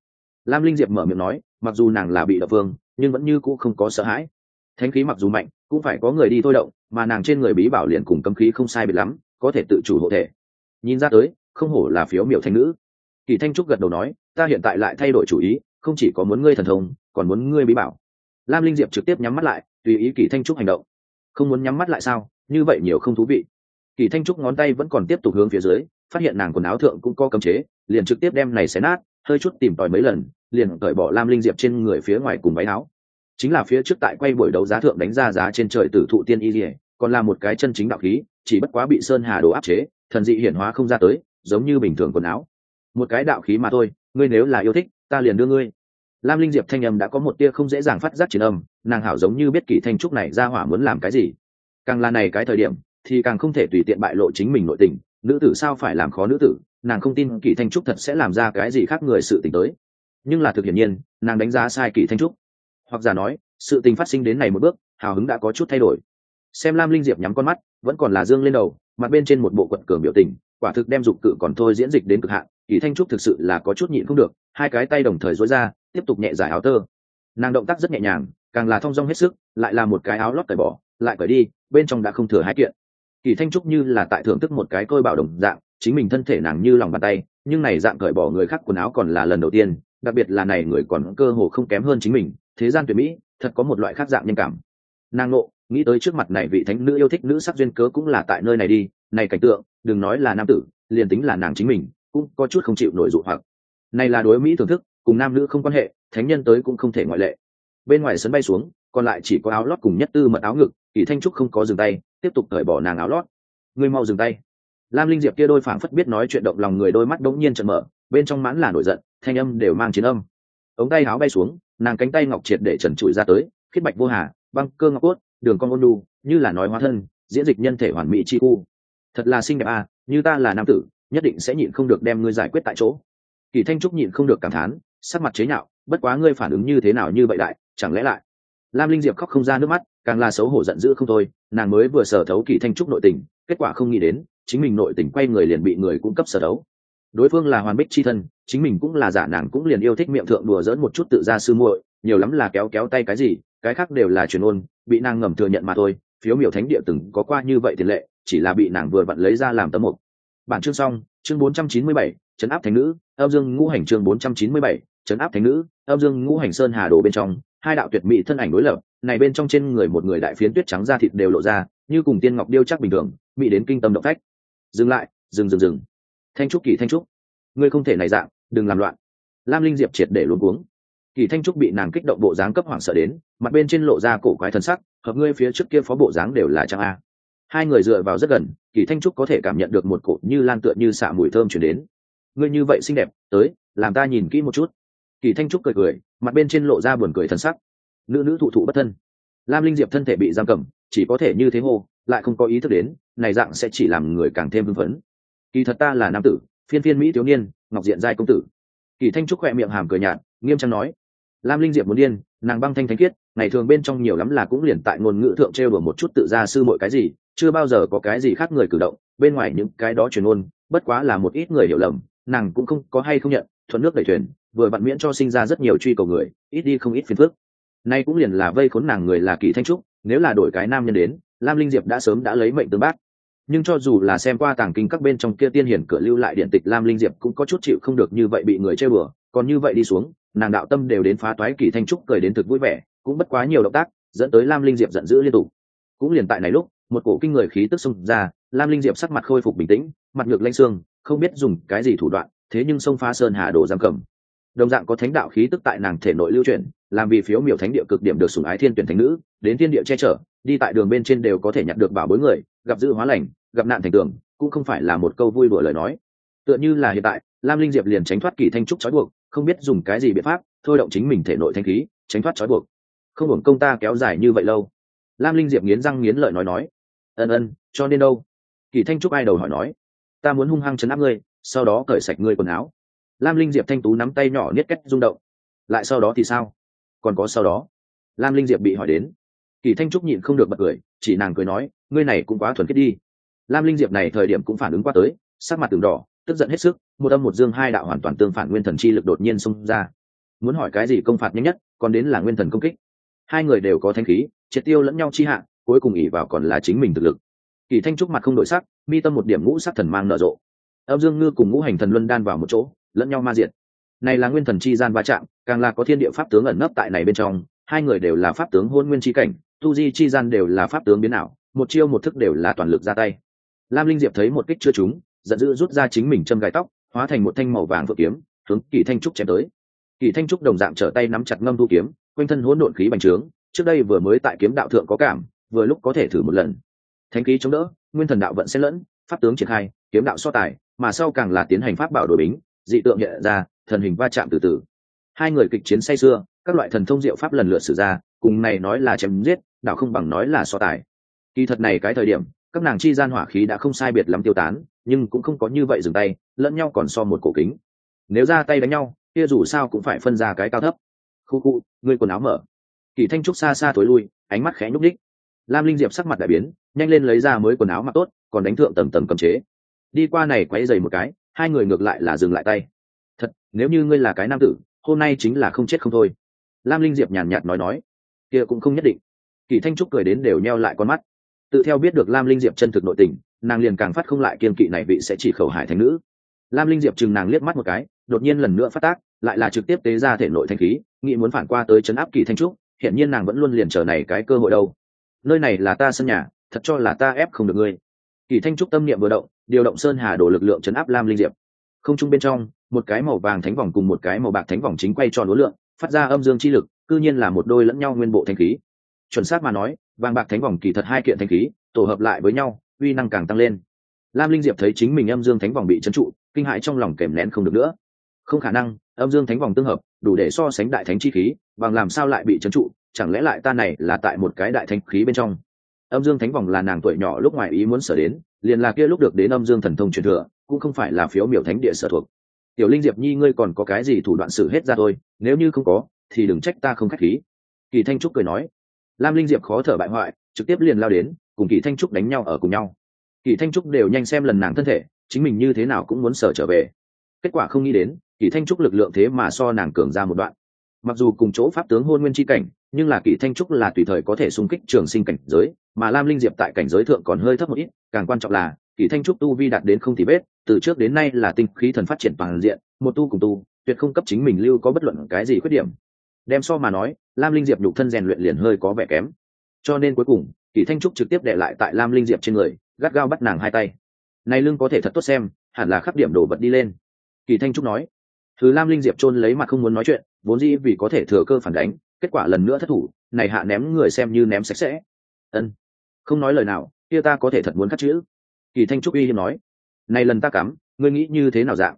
Lam linh diệp mở miệng nói, mặc dù nàng là bị đập vương, nhưng vẫn như cũng không có sợ hãi. Thánh khí mặc dù mạnh, cũng phải có người đi thôi động, mà nàng trên người bí bảo liền cùng cấm khí không sai biệt lắm, có thể tự chủ hộ thể. Nhìn ra tới, không hổ là phiếu miểu thanh nữ. Kỳ thanh trúc gật đầu nói, ta hiện tại lại thay đổi chủ ý, không chỉ có muốn ngươi thần thông, còn muốn ngươi bí bảo. Lam linh diệp trực tiếp nhắm mắt lại, tùy ý kỳ thanh trúc hành động không muốn nhắm mắt lại sao? Như vậy nhiều không thú vị. Kỳ thanh trúc ngón tay vẫn còn tiếp tục hướng phía dưới, phát hiện nàng quần áo thượng cũng có cấm chế, liền trực tiếp đem này xé nát, hơi chút tìm tòi mấy lần, liền cởi bỏ lam linh diệp trên người phía ngoài cùng váy áo. Chính là phía trước tại quay buổi đấu giá thượng đánh ra giá trên trời tử thụ tiên y dỉa còn là một cái chân chính đạo khí, chỉ bất quá bị sơn hà đồ áp chế, thần dị hiển hóa không ra tới, giống như bình thường quần áo. Một cái đạo khí mà thôi, ngươi nếu là yêu thích, ta liền đưa ngươi lam linh diệp thanh âm đã có một tia không dễ dàng phát giác chiến âm, nàng hảo giống như biết kỷ thanh trúc này ra hỏa muốn làm cái gì. Càng là này cái thời điểm, thì càng không thể tùy tiện bại lộ chính mình nội tình, nữ tử sao phải làm khó nữ tử, nàng không tin kỷ thanh trúc thật sẽ làm ra cái gì khác người sự tình tới. Nhưng là thực hiện nhiên, nàng đánh giá sai kỷ thanh trúc. Hoặc giả nói, sự tình phát sinh đến này một bước, hào hứng đã có chút thay đổi. Xem lam linh diệp nhắm con mắt, vẫn còn là dương lên đầu, mặt bên trên một bộ quận cường biểu tình, quả thực đem dục cự còn thôi diễn dịch đến cực hạn, kỳ thanh trúc thực sự là có chút nhịn không được, hai cái tay đồng thời dối ra tiếp tục nhẹ giải áo tơ. Nàng động tác rất nhẹ nhàng, càng là thong dong hết sức, lại là một cái áo lót cởi bỏ, lại cởi đi, bên trong đã không thừa hai kiện. Kỳ thanh trúc như là tại thưởng thức một cái côi bảo đồng dạng, chính mình thân thể nàng như lòng bàn tay, nhưng này dạng cởi bỏ người khác quần áo còn là lần đầu tiên, đặc biệt là này người còn cơ hồ không kém hơn chính mình, thế gian tuyệt mỹ, thật có một loại khác dạng nhân cảm. Nàng nộ nghĩ tới trước mặt này vị thánh nữ yêu thích nữ sắc duyên cớ cũng là tại nơi này đi, này cảnh tượng, đừng nói là nam tử, liền tính là nàng chính mình, cũng có chút không chịu nổi dụ hoặc. Này là đối mỹ thưởng thức cùng nam nữ không quan hệ, thánh nhân tới cũng không thể ngoại lệ. Bên ngoài sân bay xuống, còn lại chỉ có áo lót cùng nhất tư mật áo ngực, kỳ thanh trúc không có dừng tay, tiếp tục cởi bỏ nàng áo lót. Ngươi mau dừng tay. Lam linh diệp kia đôi phảng phất biết nói chuyện động lòng người đôi mắt đống nhiên chợt mở, bên trong mãn là nổi giận, thanh âm đều mang chiến âm. Ống tay áo bay xuống, nàng cánh tay ngọc triệt để trần trụi ra tới khiết bạch vô hà, băng cơ ngọc cốt, đường con ôn đu như là nói hóa thân, diễn dịch nhân thể hoàn mỹ chi khu. Thật là xinh đẹp à như ta là nam tử, nhất định sẽ nhịn không được đem ngươi giải quyết tại chỗ. Kỳ thanh trúc nhịn không được cảm thán sắc mặt chế nhạo bất quá ngươi phản ứng như thế nào như vậy đại chẳng lẽ lại? Lam linh diệp khóc không ra nước mắt càng là xấu hổ giận dữ không thôi nàng mới vừa sở thấu kỳ thanh trúc nội tình kết quả không nghĩ đến chính mình nội tình quay người liền bị người cung cấp sở đấu. đối phương là hoàn bích chi thân chính mình cũng là giả nàng cũng liền yêu thích miệng thượng đùa dỡn một chút tự ra sư muội nhiều lắm là kéo kéo tay cái gì cái khác đều là truyền ôn bị nàng ngầm thừa nhận mà thôi. Phiếu miểu thánh địa từng có qua như vậy tiền lệ chỉ là bị nàng vừa vặn lấy ra làm tấm mục. Bản chương xong chương 497, chấn áp thánh nữ âm dương ngũ hành chương 497, chấn áp thánh nữ âm dương ngũ hành sơn hà đồ bên trong hai đạo tuyệt mỹ thân ảnh đối lập này bên trong trên người một người đại phiến tuyết trắng da thịt đều lộ ra như cùng tiên ngọc điêu chắc bình thường mỹ đến kinh tâm động phách. Dừng lại dừng dừng dừng. Thanh trúc kỳ thanh trúc. Ngươi không thể này dạng đừng làm loạn. Lam linh diệp triệt để luôn cuống. Kỳ thanh trúc bị nàng kích động bộ dáng cấp hoảng sợ đến mặt bên trên lộ ra cổ quái thân sắc hợp ngươi phía trước kia phó bộ dáng đều là trang a. Hai người dựa vào rất gần kỳ thanh trúc có thể cảm nhận được một cổ như lan tựa như xạ mùi thơm chuyển đến ngươi như vậy xinh đẹp tới làm ta nhìn kỹ một chút. Kỳ thanh trúc cười cười mặt bên trên lộ ra buồn cười thân sắc. Nữ nữ thụ thụ bất thân. Lam linh diệp thân thể bị giam cầm chỉ có thể như thế hô lại không có ý thức đến này dạng sẽ chỉ làm người càng thêm hưng phấn. Kỳ thật ta là nam tử phiên phiên mỹ thiếu niên ngọc diện giai công tử. Kỳ thanh trúc khỏe miệng hàm cười nhạt nghiêm trang nói. Lam linh diệp muốn điên nàng băng thanh thanh khiết ngày thường bên trong nhiều lắm là cũng liền tại ngôn ngữ thượng trêu đùa một chút tự ra sư mọi cái gì chưa bao giờ có cái gì khác người cử động bên ngoài những cái đó truyền ngôn, bất quá là một ít người hiểu lầm nàng cũng không có hay không nhận, thuận nước đẩy thuyền, vừa vặn miễn cho sinh ra rất nhiều truy cầu người, ít đi không ít phiền phức. Nay cũng liền là vây khốn nàng người là kỳ thanh trúc, nếu là đổi cái nam nhân đến, lam linh diệp đã sớm đã lấy mệnh tương bác. Nhưng cho dù là xem qua tàng kinh các bên trong kia tiên hiển cửa lưu lại điện tịch, lam linh diệp cũng có chút chịu không được như vậy bị người chơi bừa, còn như vậy đi xuống, nàng đạo tâm đều đến phá toái kỳ thanh trúc cười đến thực vui vẻ, cũng bất quá nhiều động tác, dẫn tới lam linh diệp giận dữ liên tục. Cũng liền tại này lúc, một cổ kinh người khí tức xông ra, lam linh diệp sắc mặt khôi phục bình tĩnh, mặt ngược lanh xương không biết dùng cái gì thủ đoạn, thế nhưng sông phá sơn hà đồ giam cầm. Đồng dạng có thánh đạo khí tức tại nàng thể nội lưu truyền làm vì phiếu miểu thánh địa cực điểm được sủng ái thiên tuyển thánh nữ, đến thiên địa che chở, đi tại đường bên trên đều có thể nhặt được bảo bối người, gặp dữ hóa lành, gặp nạn thành tường, cũng không phải là một câu vui đùa lời nói. Tựa như là hiện tại, lam linh diệp liền tránh thoát kỳ thanh trúc trói buộc, không biết dùng cái gì biện pháp, thôi động chính mình thể nội thanh khí, tránh thoát trói buộc. Không hưởng công ta kéo dài như vậy lâu. Lam linh diệp nghiến răng nghiến lợi nói nói. Ân ân, cho nên đâu? Kỳ thanh trúc ai đầu hỏi nói ta muốn hung hăng chấn áp ngươi, sau đó cởi sạch ngươi quần áo. Lam linh diệp thanh tú nắm tay nhỏ niết cách rung động. Lại sau đó thì sao? Còn có sau đó? Lam linh diệp bị hỏi đến. Kỳ thanh trúc nhịn không được bật cười, chỉ nàng cười nói, ngươi này cũng quá thuần khiết đi. Lam linh diệp này thời điểm cũng phản ứng qua tới, sắc mặt từng đỏ, tức giận hết sức, một âm một dương hai đạo hoàn toàn tương phản nguyên thần chi lực đột nhiên xông ra. Muốn hỏi cái gì công phạt nhanh nhất, còn đến là nguyên thần công kích. Hai người đều có thanh khí, triệt tiêu lẫn nhau chi hạ, cuối cùng ỉ vào còn là chính mình thực lực kỳ thanh trúc mặt không đổi sắc, mi tâm một điểm ngũ sắc thần mang nở rộ. Âm dương ngư cùng ngũ hành thần luân đan vào một chỗ, lẫn nhau ma diệt. Này là nguyên thần chi gian va chạm, càng là có thiên địa pháp tướng ẩn nấp tại này bên trong, hai người đều là pháp tướng hôn nguyên chi cảnh, tu di chi gian đều là pháp tướng biến ảo, một chiêu một thức đều là toàn lực ra tay. Lam linh diệp thấy một kích chưa trúng, giận dữ rút ra chính mình châm gai tóc, hóa thành một thanh màu vàng vượng kiếm, hướng kỳ thanh trúc chém tới. Kỳ thanh trúc đồng dạng trở tay nắm chặt ngâm thu kiếm, quanh thân hỗn độn khí bành trướng, trước đây vừa mới tại kiếm đạo thượng có cảm, vừa lúc có thể thử một lần thánh khí chống đỡ, nguyên thần đạo vận xen lẫn, pháp tướng triển khai, kiếm đạo so tài, mà sau càng là tiến hành pháp bảo đổi bính, dị tượng hiện ra, thần hình va chạm từ từ. Hai người kịch chiến say xưa, các loại thần thông diệu pháp lần lượt sử ra, cùng này nói là chém giết, đạo không bằng nói là so tài. Kỳ thật này cái thời điểm, các nàng chi gian hỏa khí đã không sai biệt lắm tiêu tán, nhưng cũng không có như vậy dừng tay, lẫn nhau còn so một cổ kính. Nếu ra tay đánh nhau, kia dù sao cũng phải phân ra cái cao thấp. Khu khu người quần áo mở. Kỳ thanh trúc xa xa tối lui, ánh mắt khẽ nhúc đích lam linh diệp sắc mặt đại biến, nhanh lên lấy ra mới quần áo mặc tốt, còn đánh thượng tầm tầm cầm chế. Đi qua này quay dày một cái, hai người ngược lại là dừng lại tay. Thật, nếu như ngươi là cái nam tử, hôm nay chính là không chết không thôi. Lam linh diệp nhàn nhạt nói nói. Kia cũng không nhất định. Kỳ thanh trúc cười đến đều nheo lại con mắt. Tự theo biết được lam linh diệp chân thực nội tình, nàng liền càng phát không lại kiên kỵ này vị sẽ chỉ khẩu hải thành nữ. Lam linh diệp chừng nàng liếc mắt một cái, đột nhiên lần nữa phát tác, lại là trực tiếp tế ra thể nội thanh khí nghĩ muốn phản qua tới chấn áp kỳ thanh trúc hiện nhiên nàng vẫn luôn liền chờ này cái cơ hội đâu nơi này là ta sân nhà, thật cho là ta ép không được ngươi. Kỳ thanh trúc tâm niệm vừa động, điều động sơn hà đổ lực lượng chấn áp lam linh diệp. Không trung bên trong, một cái màu vàng thánh vòng cùng một cái màu bạc thánh vòng chính quay tròn đối lượng, phát ra âm dương chi lực, cư nhiên là một đôi lẫn nhau nguyên bộ thanh khí. Chuẩn xác mà nói, vàng bạc thánh vòng kỳ thật hai kiện thanh khí, tổ hợp lại với nhau, uy năng càng tăng lên. Lam linh diệp thấy chính mình âm dương thánh vòng bị trấn trụ, kinh hãi trong lòng kèm nén không được nữa. Không khả năng, âm dương thánh vòng tương hợp, đủ để so sánh đại thánh chi khí, bằng làm sao lại bị trấn trụ? Chẳng lẽ lại ta này là tại một cái đại thánh khí bên trong? Âm dương thánh vòng là nàng tuổi nhỏ lúc ngoài ý muốn sở đến, liền là kia lúc được đến âm dương thần thông truyền thừa, cũng không phải là phiếu miểu thánh địa sở thuộc. Tiểu linh diệp nhi ngươi còn có cái gì thủ đoạn xử hết ra thôi, nếu như không có, thì đừng trách ta không khách khí. Kỳ thanh trúc cười nói. Lam linh diệp khó thở bại hoại, trực tiếp liền lao đến, cùng kỳ thanh trúc đánh nhau ở cùng nhau. Kỳ thanh trúc đều nhanh xem lần nàng thân thể, chính mình như thế nào cũng muốn sở trở về. Kết quả không nghĩ đến, kỳ thanh trúc lực lượng thế mà so nàng cường ra một đoạn. Mặc dù cùng chỗ pháp tướng hôn nguyên tri cảnh nhưng là kỳ thanh trúc là tùy thời có thể xung kích trường sinh cảnh giới, mà lam linh diệp tại cảnh giới thượng còn hơi thấp một ít, càng quan trọng là kỳ thanh trúc tu vi đạt đến không thì bết từ trước đến nay là tinh khí thần phát triển toàn diện, một tu cùng tu, tuyệt không cấp chính mình lưu có bất luận cái gì khuyết điểm. Đem so mà nói, lam linh diệp nhục thân rèn luyện liền hơi có vẻ kém. Cho nên cuối cùng kỳ thanh trúc trực tiếp để lại tại lam linh diệp trên người, gắt gao bắt nàng hai tay. Này lưng có thể thật tốt xem, hẳn là khắc điểm đổ vật đi lên. Kỳ thanh trúc nói. Thứ lam linh diệp chôn lấy mặt không muốn nói chuyện, vốn dĩ vì có thể thừa cơ phản đánh kết quả lần nữa thất thủ, này hạ ném người xem như ném sạch sẽ. Ân, không nói lời nào, kia ta có thể thật muốn cắt chữ. Kỳ thanh trúc uy hiếm nói, này lần ta cắm, ngươi nghĩ như thế nào dạng?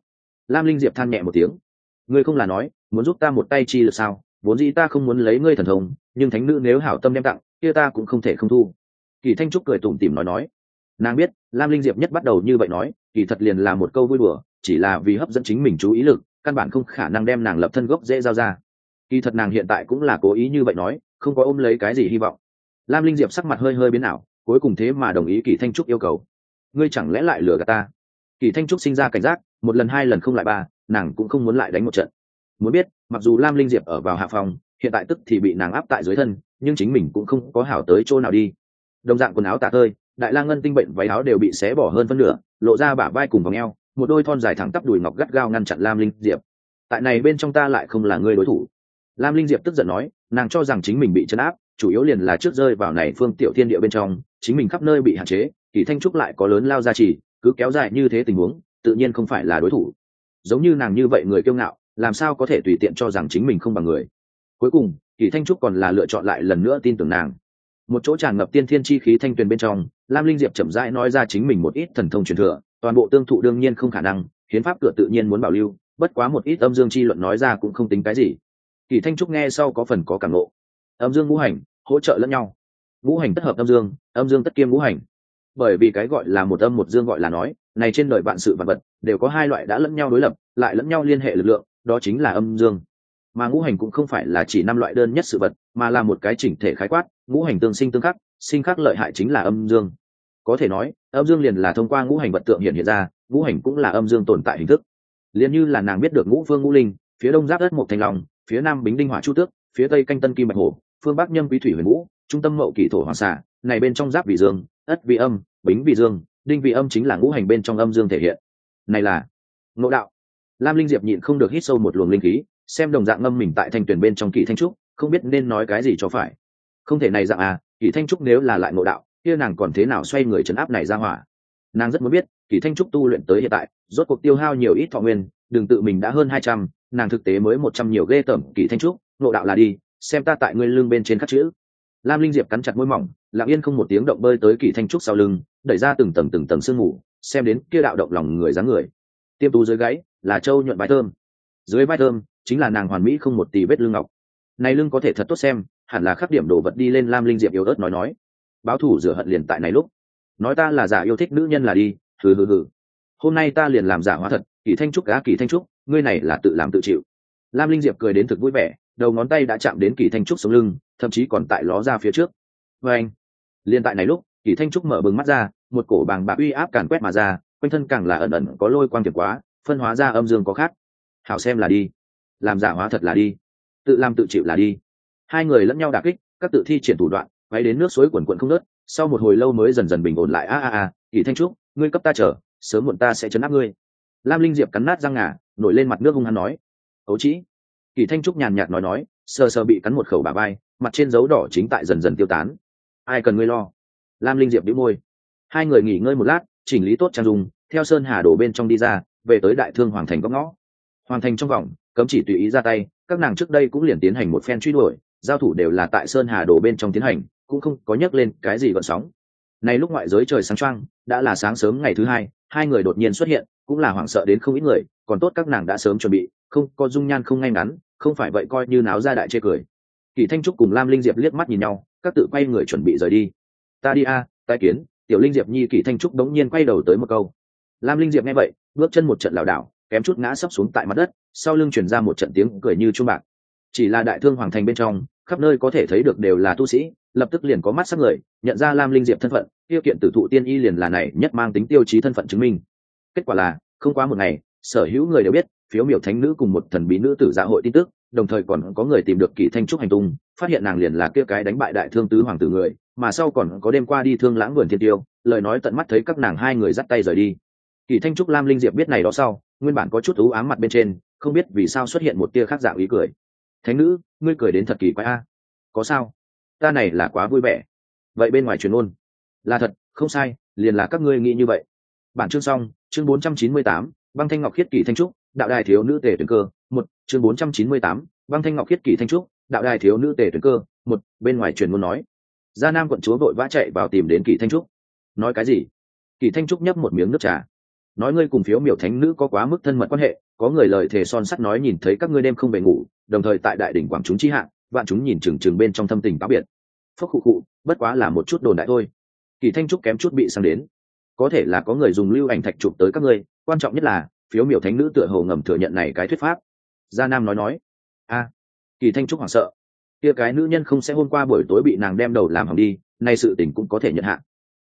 Lam linh diệp than nhẹ một tiếng, ngươi không là nói, muốn giúp ta một tay chi được sao? Vốn dĩ ta không muốn lấy ngươi thần thông, nhưng thánh nữ nếu hảo tâm đem tặng, kia ta cũng không thể không thu. Kỳ thanh trúc cười tủm tỉm nói nói, nàng biết, lam linh diệp nhất bắt đầu như vậy nói, kỳ thật liền là một câu vui đùa, chỉ là vì hấp dẫn chính mình chú ý lực, căn bản không khả năng đem nàng lập thân gốc dễ giao ra kỳ thật nàng hiện tại cũng là cố ý như vậy nói, không có ôm lấy cái gì hy vọng. Lam linh diệp sắc mặt hơi hơi biến ảo, cuối cùng thế mà đồng ý kỳ thanh trúc yêu cầu. Ngươi chẳng lẽ lại lừa gạt ta? Kỳ thanh trúc sinh ra cảnh giác, một lần hai lần không lại ba, nàng cũng không muốn lại đánh một trận. Muốn biết, mặc dù lam linh diệp ở vào hạ phòng, hiện tại tức thì bị nàng áp tại dưới thân, nhưng chính mình cũng không có hảo tới chỗ nào đi. Đồng dạng quần áo tả tơi, đại la ngân tinh bệnh váy áo đều bị xé bỏ hơn phân nửa, lộ ra bả vai cùng vòng eo, một đôi thon dài thẳng tắp đùi ngọc gắt gao ngăn chặn lam linh diệp. Tại này bên trong ta lại không là người đối thủ lam linh diệp tức giận nói, nàng cho rằng chính mình bị chấn áp, chủ yếu liền là trước rơi vào này phương tiểu thiên địa bên trong, chính mình khắp nơi bị hạn chế, kỳ thanh trúc lại có lớn lao ra chỉ cứ kéo dài như thế tình huống, tự nhiên không phải là đối thủ. Giống như nàng như vậy người kiêu ngạo, làm sao có thể tùy tiện cho rằng chính mình không bằng người? Cuối cùng, kỳ thanh trúc còn là lựa chọn lại lần nữa tin tưởng nàng. Một chỗ tràn ngập tiên thiên chi khí thanh tuyền bên trong, lam linh diệp chậm rãi nói ra chính mình một ít thần thông truyền thừa, toàn bộ tương thụ đương nhiên không khả năng, hiến pháp cửa tự nhiên muốn bảo lưu, bất quá một ít âm dương chi luận nói ra cũng không tính cái gì kỳ thanh trúc nghe sau có phần có cảm ngộ. Âm dương ngũ hành, hỗ trợ lẫn nhau. Ngũ hành tất hợp âm dương âm dương tất kiêm ngũ hành. Bởi vì cái gọi là một âm một dương gọi là nói, này trên đời vạn sự vạn vật, đều có hai loại đã lẫn nhau đối lập, lại lẫn nhau liên hệ lực lượng, đó chính là âm dương. Mà ngũ hành cũng không phải là chỉ năm loại đơn nhất sự vật, mà là một cái chỉnh thể khái quát, ngũ hành tương sinh tương khắc, sinh khắc lợi hại chính là âm dương. Có thể nói, âm dương liền là thông qua ngũ hành vật tượng hiện hiện ra, ngũ hành cũng là âm dương tồn tại hình thức. Liền như là nàng biết được ngũ phương ngũ linh, phía đông giáp đất một thành lòng phía nam bính đinh hỏa chu tước, phía tây canh tân kim bạch hổ, phương bắc nhâm quý thủy huyền vũ trung tâm mậu kỷ thổ hoàng xạ này bên trong giáp vị dương, ất vị âm, bính vị dương, đinh vị âm chính là ngũ hành bên trong âm dương thể hiện. Này là ngộ đạo. Lam linh diệp nhịn không được hít sâu một luồng linh khí, xem đồng dạng ngâm mình tại thanh tuyển bên trong kỳ thanh trúc, không biết nên nói cái gì cho phải. Không thể này dạng à kỳ thanh trúc nếu là lại ngộ đạo, kia nàng còn thế nào xoay người chấn áp này ra hỏa? Nàng rất muốn biết kỳ thanh trúc tu luyện tới hiện tại, rốt cuộc tiêu hao nhiều ít thọ nguyên, đừng tự mình đã hơn hai trăm nàng thực tế mới một trăm nhiều ghê tởm, kỳ thanh trúc nộ đạo là đi, xem ta tại ngươi lưng bên trên khắc chữ. Lam linh diệp cắn chặt môi mỏng, lặng yên không một tiếng động bơi tới kỳ thanh trúc sau lưng, đẩy ra từng tầng từng tầng sương mù, xem đến kia đạo động lòng người dáng người. Tiêm tú dưới gáy, là châu nhuận vai thơm. Dưới vai thơm, chính là nàng hoàn mỹ không một tỷ vết lưng ngọc. Này lưng có thể thật tốt xem, hẳn là khắc điểm đồ vật đi lên lam linh diệp yếu ớt nói nói. Báo thủ rửa hận liền tại này lúc. Nói ta là giả yêu thích nữ nhân là đi, hừ hừ hừ. Hôm nay ta liền làm giả hóa thật, kỳ thanh trúc á kỳ thanh trúc ngươi này là tự làm tự chịu. Lam linh diệp cười đến thực vui vẻ, đầu ngón tay đã chạm đến kỳ thanh trúc sống lưng, thậm chí còn tại ló ra phía trước. Vê anh, liền tại này lúc, kỳ thanh trúc mở bừng mắt ra, một cổ bàng bạc uy áp càn quét mà ra, quanh thân càng là ẩn ẩn có lôi quang tiệp quá, phân hóa ra âm dương có khác. Hảo xem là đi. Làm giả hóa thật là đi. Tự làm tự chịu là đi. Hai người lẫn nhau đà kích, các tự thi triển thủ đoạn váy đến nước suối quần quận không nớt sau một hồi lâu mới dần dần bình ổn lại. A a a, kỳ thanh trúc, ngươi cấp ta chờ, sớm muộn ta sẽ chấn áp ngươi. Lam linh diệp cắn nát răng ngà nổi lên mặt nước hung hắn nói, ấu trĩ. Kỳ thanh trúc nhàn nhạt nói nói, sờ sờ bị cắn một khẩu bà bay mặt trên dấu đỏ chính tại dần dần tiêu tán. Ai cần ngươi lo? Lam linh diệp đĩu môi. Hai người nghỉ ngơi một lát, chỉnh lý tốt trang dùng theo sơn hà đổ bên trong đi ra, về tới đại thương hoàng thành góc ngõ. Hoàng thành trong vòng, cấm chỉ tùy ý ra tay, các nàng trước đây cũng liền tiến hành một phen truy đuổi, giao thủ đều là tại sơn hà đổ bên trong tiến hành, cũng không có nhắc lên cái gì gọn sóng. Này lúc ngoại giới trời sáng trăng đã là sáng sớm ngày thứ hai hai người đột nhiên xuất hiện, cũng là hoảng sợ đến không ít người còn tốt các nàng đã sớm chuẩn bị không có dung nhan không ngay ngắn không phải vậy coi như náo ra đại chê cười. Kỳ thanh trúc cùng lam linh diệp liếc mắt nhìn nhau các tự quay người chuẩn bị rời đi. Ta đi a à, tai kiến. Tiểu linh diệp nhi kỳ thanh trúc đống nhiên quay đầu tới một câu. Lam linh diệp nghe vậy bước chân một trận lảo đảo kém chút ngã sấp xuống tại mặt đất sau lưng chuyển ra một trận tiếng cười như chuông bạc. Chỉ là đại thương hoàng thành bên trong khắp nơi có thể thấy được đều là tu sĩ lập tức liền có mắt sắc người nhận ra lam linh diệp thân phận tiêu kiện tử thụ tiên y liền là này nhất mang tính tiêu chí thân phận chứng minh. Kết quả là không quá một ngày sở hữu người đều biết phiếu miểu thánh nữ cùng một thần bí nữ tử dạ hội tin tức đồng thời còn có người tìm được kỳ thanh trúc hành tung phát hiện nàng liền là kia cái đánh bại đại thương tứ hoàng tử người mà sau còn có đêm qua đi thương lãng vườn thiên tiêu lời nói tận mắt thấy các nàng hai người dắt tay rời đi. Kỳ thanh trúc lam linh diệp biết này đó sau nguyên bản có chút ú ám mặt bên trên không biết vì sao xuất hiện một tia khác dạng ý cười. Thánh nữ ngươi cười đến thật kỳ quái a. Có sao? Ta này là quá vui vẻ. Vậy bên ngoài truyền ôn. Là thật không sai liền là các ngươi nghĩ như vậy. Bản chương xong chương 498, băng thanh ngọc khiết Kỷ thanh trúc đạo đài thiếu nữ tề tuyển cơ một chương 498, băng thanh ngọc khiết Kỷ thanh trúc đạo đài thiếu nữ tề tuyển cơ một bên ngoài truyền ngôn nói. Gia nam quận chúa vội vã chạy vào tìm đến Kỷ thanh trúc. Nói cái gì? Kỷ thanh trúc nhấp một miếng nước trà. Nói ngươi cùng phiếu miểu thánh nữ có quá mức thân mật quan hệ có người lời thề son sắt nói nhìn thấy các ngươi đêm không về ngủ đồng thời tại đại đỉnh quảng chúng chi hạng vạn chúng nhìn chừng chừng bên trong thâm tình táo biệt. Phúc khụ khụ bất quá là một chút đồn đại thôi. Kỳ thanh trúc kém chút bị sang đến có thể là có người dùng lưu ảnh thạch chụp tới các ngươi, quan trọng nhất là, phiếu miểu thánh nữ tựa hồ ngầm thừa nhận này cái thuyết pháp. Gia nam nói nói. A, kỳ thanh trúc hoảng sợ. Kia cái nữ nhân không sẽ hôm qua buổi tối bị nàng đem đầu làm hỏng đi, nay sự tình cũng có thể nhận hạ.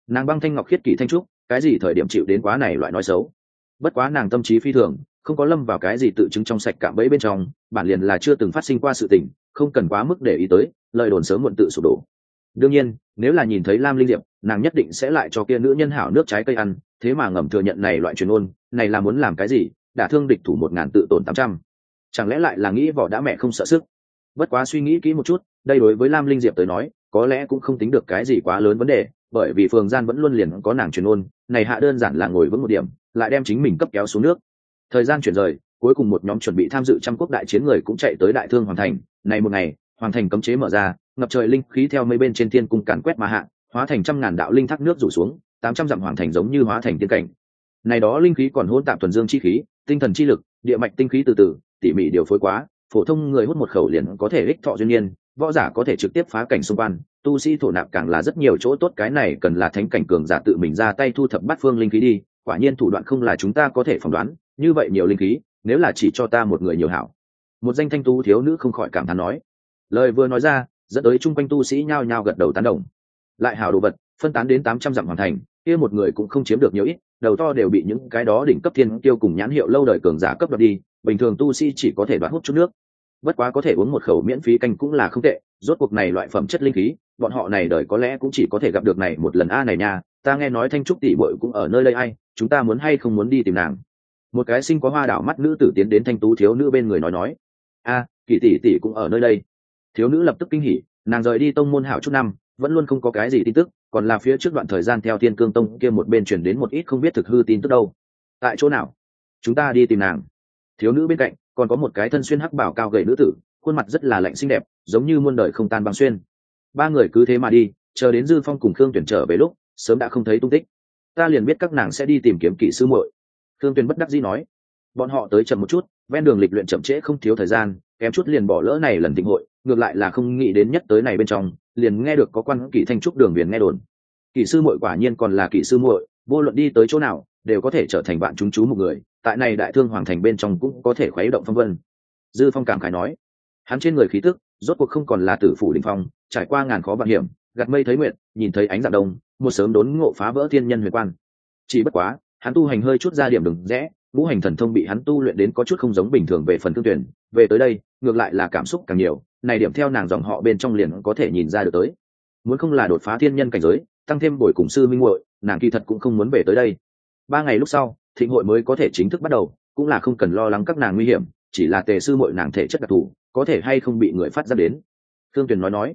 Nàng băng thanh ngọc khiết kỳ thanh trúc, cái gì thời điểm chịu đến quá này loại nói xấu? Bất quá nàng tâm trí phi thường, không có lâm vào cái gì tự chứng trong sạch cạm bẫy bên trong, bản liền là chưa từng phát sinh qua sự tình, không cần quá mức để ý tới, lời đồn sớm muộn tự sụp đổ đương nhiên, nếu là nhìn thấy lam linh diệp, nàng nhất định sẽ lại cho kia nữ nhân hảo nước trái cây ăn, thế mà ngầm thừa nhận này loại truyền ôn, này là muốn làm cái gì, đã thương địch thủ một ngàn tự tổn tám trăm. Chẳng lẽ lại là nghĩ vỏ đã mẹ không sợ sức? Bất quá suy nghĩ kỹ một chút, đây đối với lam linh diệp tới nói, có lẽ cũng không tính được cái gì quá lớn vấn đề, bởi vì phường gian vẫn luôn liền có nàng truyền ôn, này hạ đơn giản là ngồi vững một điểm, lại đem chính mình cấp kéo xuống nước. Thời gian chuyển rời, cuối cùng một nhóm chuẩn bị tham dự trăm quốc đại chiến người cũng chạy tới đại thương hoàng thành. Này một ngày, hoàng thành cấm chế mở ra ngập trời linh khí theo mây bên trên thiên cung càn quét mà hạ, hóa thành trăm ngàn đạo linh thác nước rủ xuống, tám trăm dặm hoàng thành giống như hóa thành tiên cảnh. Này đó linh khí còn hỗn tạp thuần dương chi khí, tinh thần chi lực, địa mạch tinh khí từ từ, tỉ mỉ điều phối quá, phổ thông người hút một khẩu liền có thể ích thọ duyên nhiên, võ giả có thể trực tiếp phá cảnh xung quanh, tu sĩ thổ nạp càng là rất nhiều chỗ tốt, cái này cần là thánh cảnh cường giả tự mình ra tay thu thập bát phương linh khí đi, quả nhiên thủ đoạn không là chúng ta có thể phỏng đoán, như vậy nhiều linh khí, nếu là chỉ cho ta một người nhiều hảo. Một danh thanh tú thiếu nữ không khỏi cảm thán nói. Lời vừa nói ra dẫn tới chung quanh tu sĩ nhao nhao gật đầu tán đồng. Lại hảo đồ vật, phân tán đến tám trăm dặm hoàn thành, kia một người cũng không chiếm được nhiều ít, đầu to đều bị những cái đó đỉnh cấp thiên tiêu cùng nhãn hiệu lâu đời cường giả cấp đoạt đi, bình thường tu sĩ chỉ có thể đoạt hút chút nước. Bất quá có thể uống một khẩu miễn phí canh cũng là không tệ, rốt cuộc này loại phẩm chất linh khí, bọn họ này đời có lẽ cũng chỉ có thể gặp được này một lần a này nha, ta nghe nói thanh trúc tỷ bội cũng ở nơi đây ai, chúng ta muốn hay không muốn đi tìm nàng. Một cái sinh có hoa đảo mắt nữ tử tiến đến thanh tú thiếu nữ bên người nói nói. A, kỳ tỷ tỷ cũng ở nơi đây thiếu nữ lập tức kinh hỉ, nàng rời đi tông môn hảo chút năm, vẫn luôn không có cái gì tin tức, còn là phía trước đoạn thời gian theo thiên cương tông kia một bên chuyển đến một ít không biết thực hư tin tức đâu. Tại chỗ nào? Chúng ta đi tìm nàng. Thiếu nữ bên cạnh, còn có một cái thân xuyên hắc bảo cao gầy nữ tử, khuôn mặt rất là lạnh xinh đẹp, giống như muôn đời không tan băng xuyên. Ba người cứ thế mà đi, chờ đến dư phong cùng khương tuyển trở về lúc, sớm đã không thấy tung tích. Ta liền biết các nàng sẽ đi tìm kiếm kỹ sư muội. Khương tuyển bất đắc dĩ nói. Bọn họ tới chậm một chút, ven đường lịch luyện chậm trễ không thiếu thời gian, kém chút liền bỏ lỡ này lần tình hội ngược lại là không nghĩ đến nhất tới này bên trong, liền nghe được có quan kỷ thanh trúc đường viền nghe đồn. Kỷ sư muội quả nhiên còn là kỷ sư muội, vô luận đi tới chỗ nào, đều có thể trở thành bạn chúng chú một người, tại này đại thương hoàng thành bên trong cũng có thể khuấy động phong vân. Dư phong cảm khải nói, hắn trên người khí tức, rốt cuộc không còn là tử phủ đình phong, trải qua ngàn khó vạn hiểm gặt mây thấy nguyện nhìn thấy ánh dạng đông, một sớm đốn ngộ phá vỡ thiên nhân huyền quan. Chỉ bất quá, hắn tu hành hơi chút ra điểm đừng rẽ ngũ hành thần thông bị hắn tu luyện đến có chút không giống bình thường về phần thương tuyển. Về tới đây, ngược lại là cảm xúc càng nhiều, này điểm theo nàng dòng họ bên trong liền có thể nhìn ra được tới. Muốn không là đột phá thiên nhân cảnh giới, tăng thêm buổi cùng sư minh hội nàng kỳ thật cũng không muốn về tới đây. Ba ngày lúc sau, thịnh hội mới có thể chính thức bắt đầu, cũng là không cần lo lắng các nàng nguy hiểm, chỉ là tề sư muội nàng thể chất đặc thù, có thể hay không bị người phát ra đến. Thương tuyền nói nói,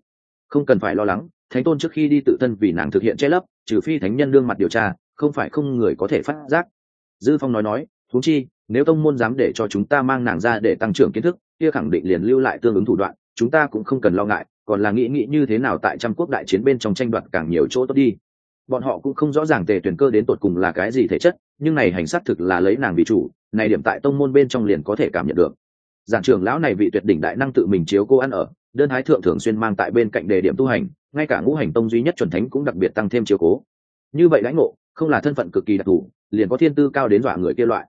không cần phải lo lắng, thánh tôn trước khi đi tự thân vì nàng thực hiện che lấp, trừ phi thánh nhân đương mặt điều tra, không phải không người có thể phát giác. Dư phong nói nói thúng chi, nếu tông môn dám để cho chúng ta mang nàng ra để tăng trưởng kiến thức, kia khẳng định liền lưu lại tương ứng thủ đoạn, chúng ta cũng không cần lo ngại, còn là nghĩ nghĩ như thế nào tại trăm quốc đại chiến bên trong tranh đoạt càng nhiều chỗ tốt đi. Bọn họ cũng không rõ ràng tề tuyển cơ đến tột cùng là cái gì thể chất, nhưng này hành xác thực là lấy nàng vì chủ, này điểm tại tông môn bên trong liền có thể cảm nhận được. Giảng trưởng lão này vị tuyệt đỉnh đại năng tự mình chiếu cô ăn ở, đơn hái thượng thường xuyên mang tại bên cạnh đề điểm tu hành, ngay cả ngũ hành tông duy nhất chuẩn thánh cũng đặc biệt tăng thêm chiếu cố. Như vậy lãnh ngộ, không là thân phận cực kỳ đặc thù, liền có thiên tư cao đến dọa người kia loại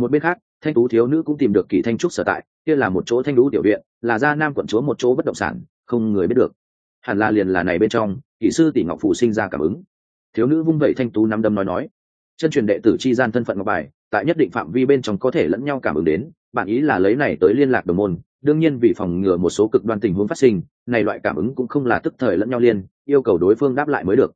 một bên khác, thanh tú thiếu nữ cũng tìm được kỳ thanh trúc sở tại, kia là một chỗ thanh tú tiểu viện, là gia nam quận chúa một chỗ bất động sản, không người biết được. Hẳn là liền là này bên trong, kỹ sư tỷ ngọc phủ sinh ra cảm ứng. Thiếu nữ vung vẩy thanh tú nắm đâm nói nói, chân truyền đệ tử chi gian thân phận ngọc bài, tại nhất định phạm vi bên trong có thể lẫn nhau cảm ứng đến bản ý là lấy này tới liên lạc đồng môn, đương nhiên vì phòng ngừa một số cực đoan tình huống phát sinh, này loại cảm ứng cũng không là tức thời lẫn nhau liên, yêu cầu đối phương đáp lại mới được.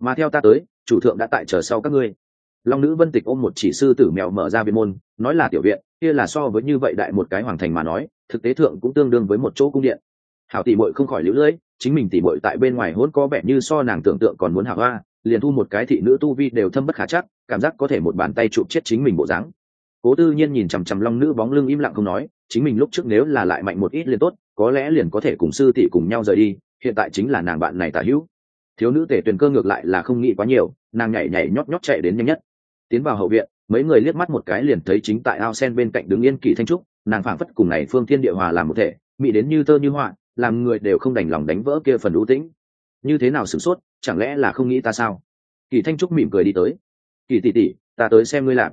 Mà theo ta tới, chủ thượng đã tại chờ sau các ngươi long nữ vân tịch ôm một chỉ sư tử mèo mở ra viện môn, nói là tiểu viện, kia là so với như vậy đại một cái hoàng thành mà nói, thực tế thượng cũng tương đương với một chỗ cung điện. Hảo tỷ bội không khỏi lũ lưỡi chính mình tỷ bội tại bên ngoài hôn có vẻ như so nàng tưởng tượng còn muốn hảo hoa, liền thu một cái thị nữ tu vi đều thâm bất khả chắc, cảm giác có thể một bàn tay chụp chết chính mình bộ dáng. Cố tư nhiên nhìn chằm chằm long nữ bóng lưng im lặng không nói, chính mình lúc trước nếu là lại mạnh một ít liền tốt, có lẽ liền có thể cùng sư tỷ cùng nhau rời đi, hiện tại chính là nàng bạn này tả hữu. Thiếu nữ tể tuyền cơ ngược lại là không nghĩ quá nhiều, nàng nhảy nhảy nhót nhót chạy đến nhanh nhất tiến vào hậu viện, mấy người liếc mắt một cái liền thấy chính tại ao sen bên cạnh đứng yên kỳ thanh trúc, nàng phảng phất cùng này phương thiên địa hòa làm một thể, mỹ đến như tơ như họa, làm người đều không đành lòng đánh vỡ kia phần ưu tĩnh. Như thế nào sửng sốt, chẳng lẽ là không nghĩ ta sao? Kỳ thanh trúc mỉm cười đi tới. Kỳ tỷ tỷ, ta tới xem ngươi làm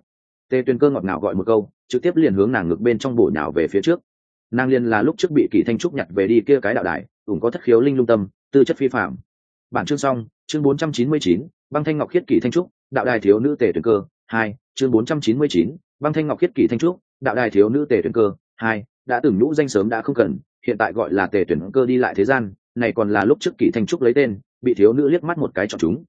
tề Tuyên cơ ngọt ngào gọi một câu, trực tiếp liền hướng nàng ngực bên trong bổ nhào về phía trước. Nàng liền là lúc trước bị kỳ thanh trúc nhặt về đi kia cái đạo đài, ủng có thất khiếu linh lung tâm, tư chất phi phạm bản chương xong, chương bốn trăm chín mươi chín băng thanh ngọc khiết kỷ thanh trúc, đạo đài thiếu nữ tề tuyển cơ, hai, chương bốn trăm chín mươi chín. Băng thanh ngọc khiết kỷ thanh trúc, đạo đài thiếu nữ tề tuyển cơ, hai, đã từng nhũ danh sớm đã không cần, hiện tại gọi là tề tuyển cơ đi lại thế gian, này còn là lúc trước kỷ thanh trúc lấy tên, bị thiếu nữ liếc mắt một cái chọn chúng.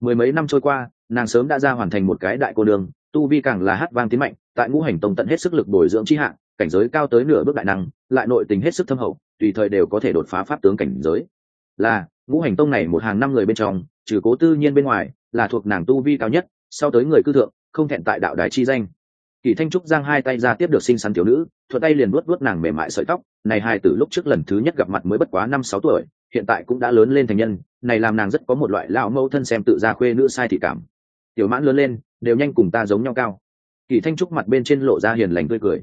Mười mấy năm trôi qua, nàng sớm đã ra hoàn thành một cái đại cô đường, tu vi càng là hát vang tiến mạnh, tại ngũ hành tông tận hết sức lực bồi dưỡng chi hạng, cảnh giới cao tới nửa bước đại năng, lại nội tình hết sức thâm hậu, tùy thời đều có thể đột phá pháp tướng cảnh giới. Là ngũ hành tông này một hàng năm người bên trong, trừ cố tư nhiên bên ngoài, là thuộc nàng tu vi cao nhất, sau tới người cư thượng, không thẹn tại đạo đài chi danh. Kỳ thanh trúc giang hai tay ra tiếp được sinh sắn thiếu nữ, thuận tay liền luốt luốt nàng mềm mại sợi tóc, này hai từ lúc trước lần thứ nhất gặp mặt mới bất quá năm sáu tuổi, hiện tại cũng đã lớn lên thành nhân, này làm nàng rất có một loại lão mẫu thân xem tự ra khuê nữ sai thị cảm. Tiểu mãn lớn lên, đều nhanh cùng ta giống nhau cao. Kỳ thanh trúc mặt bên trên lộ ra hiền lành tươi cười.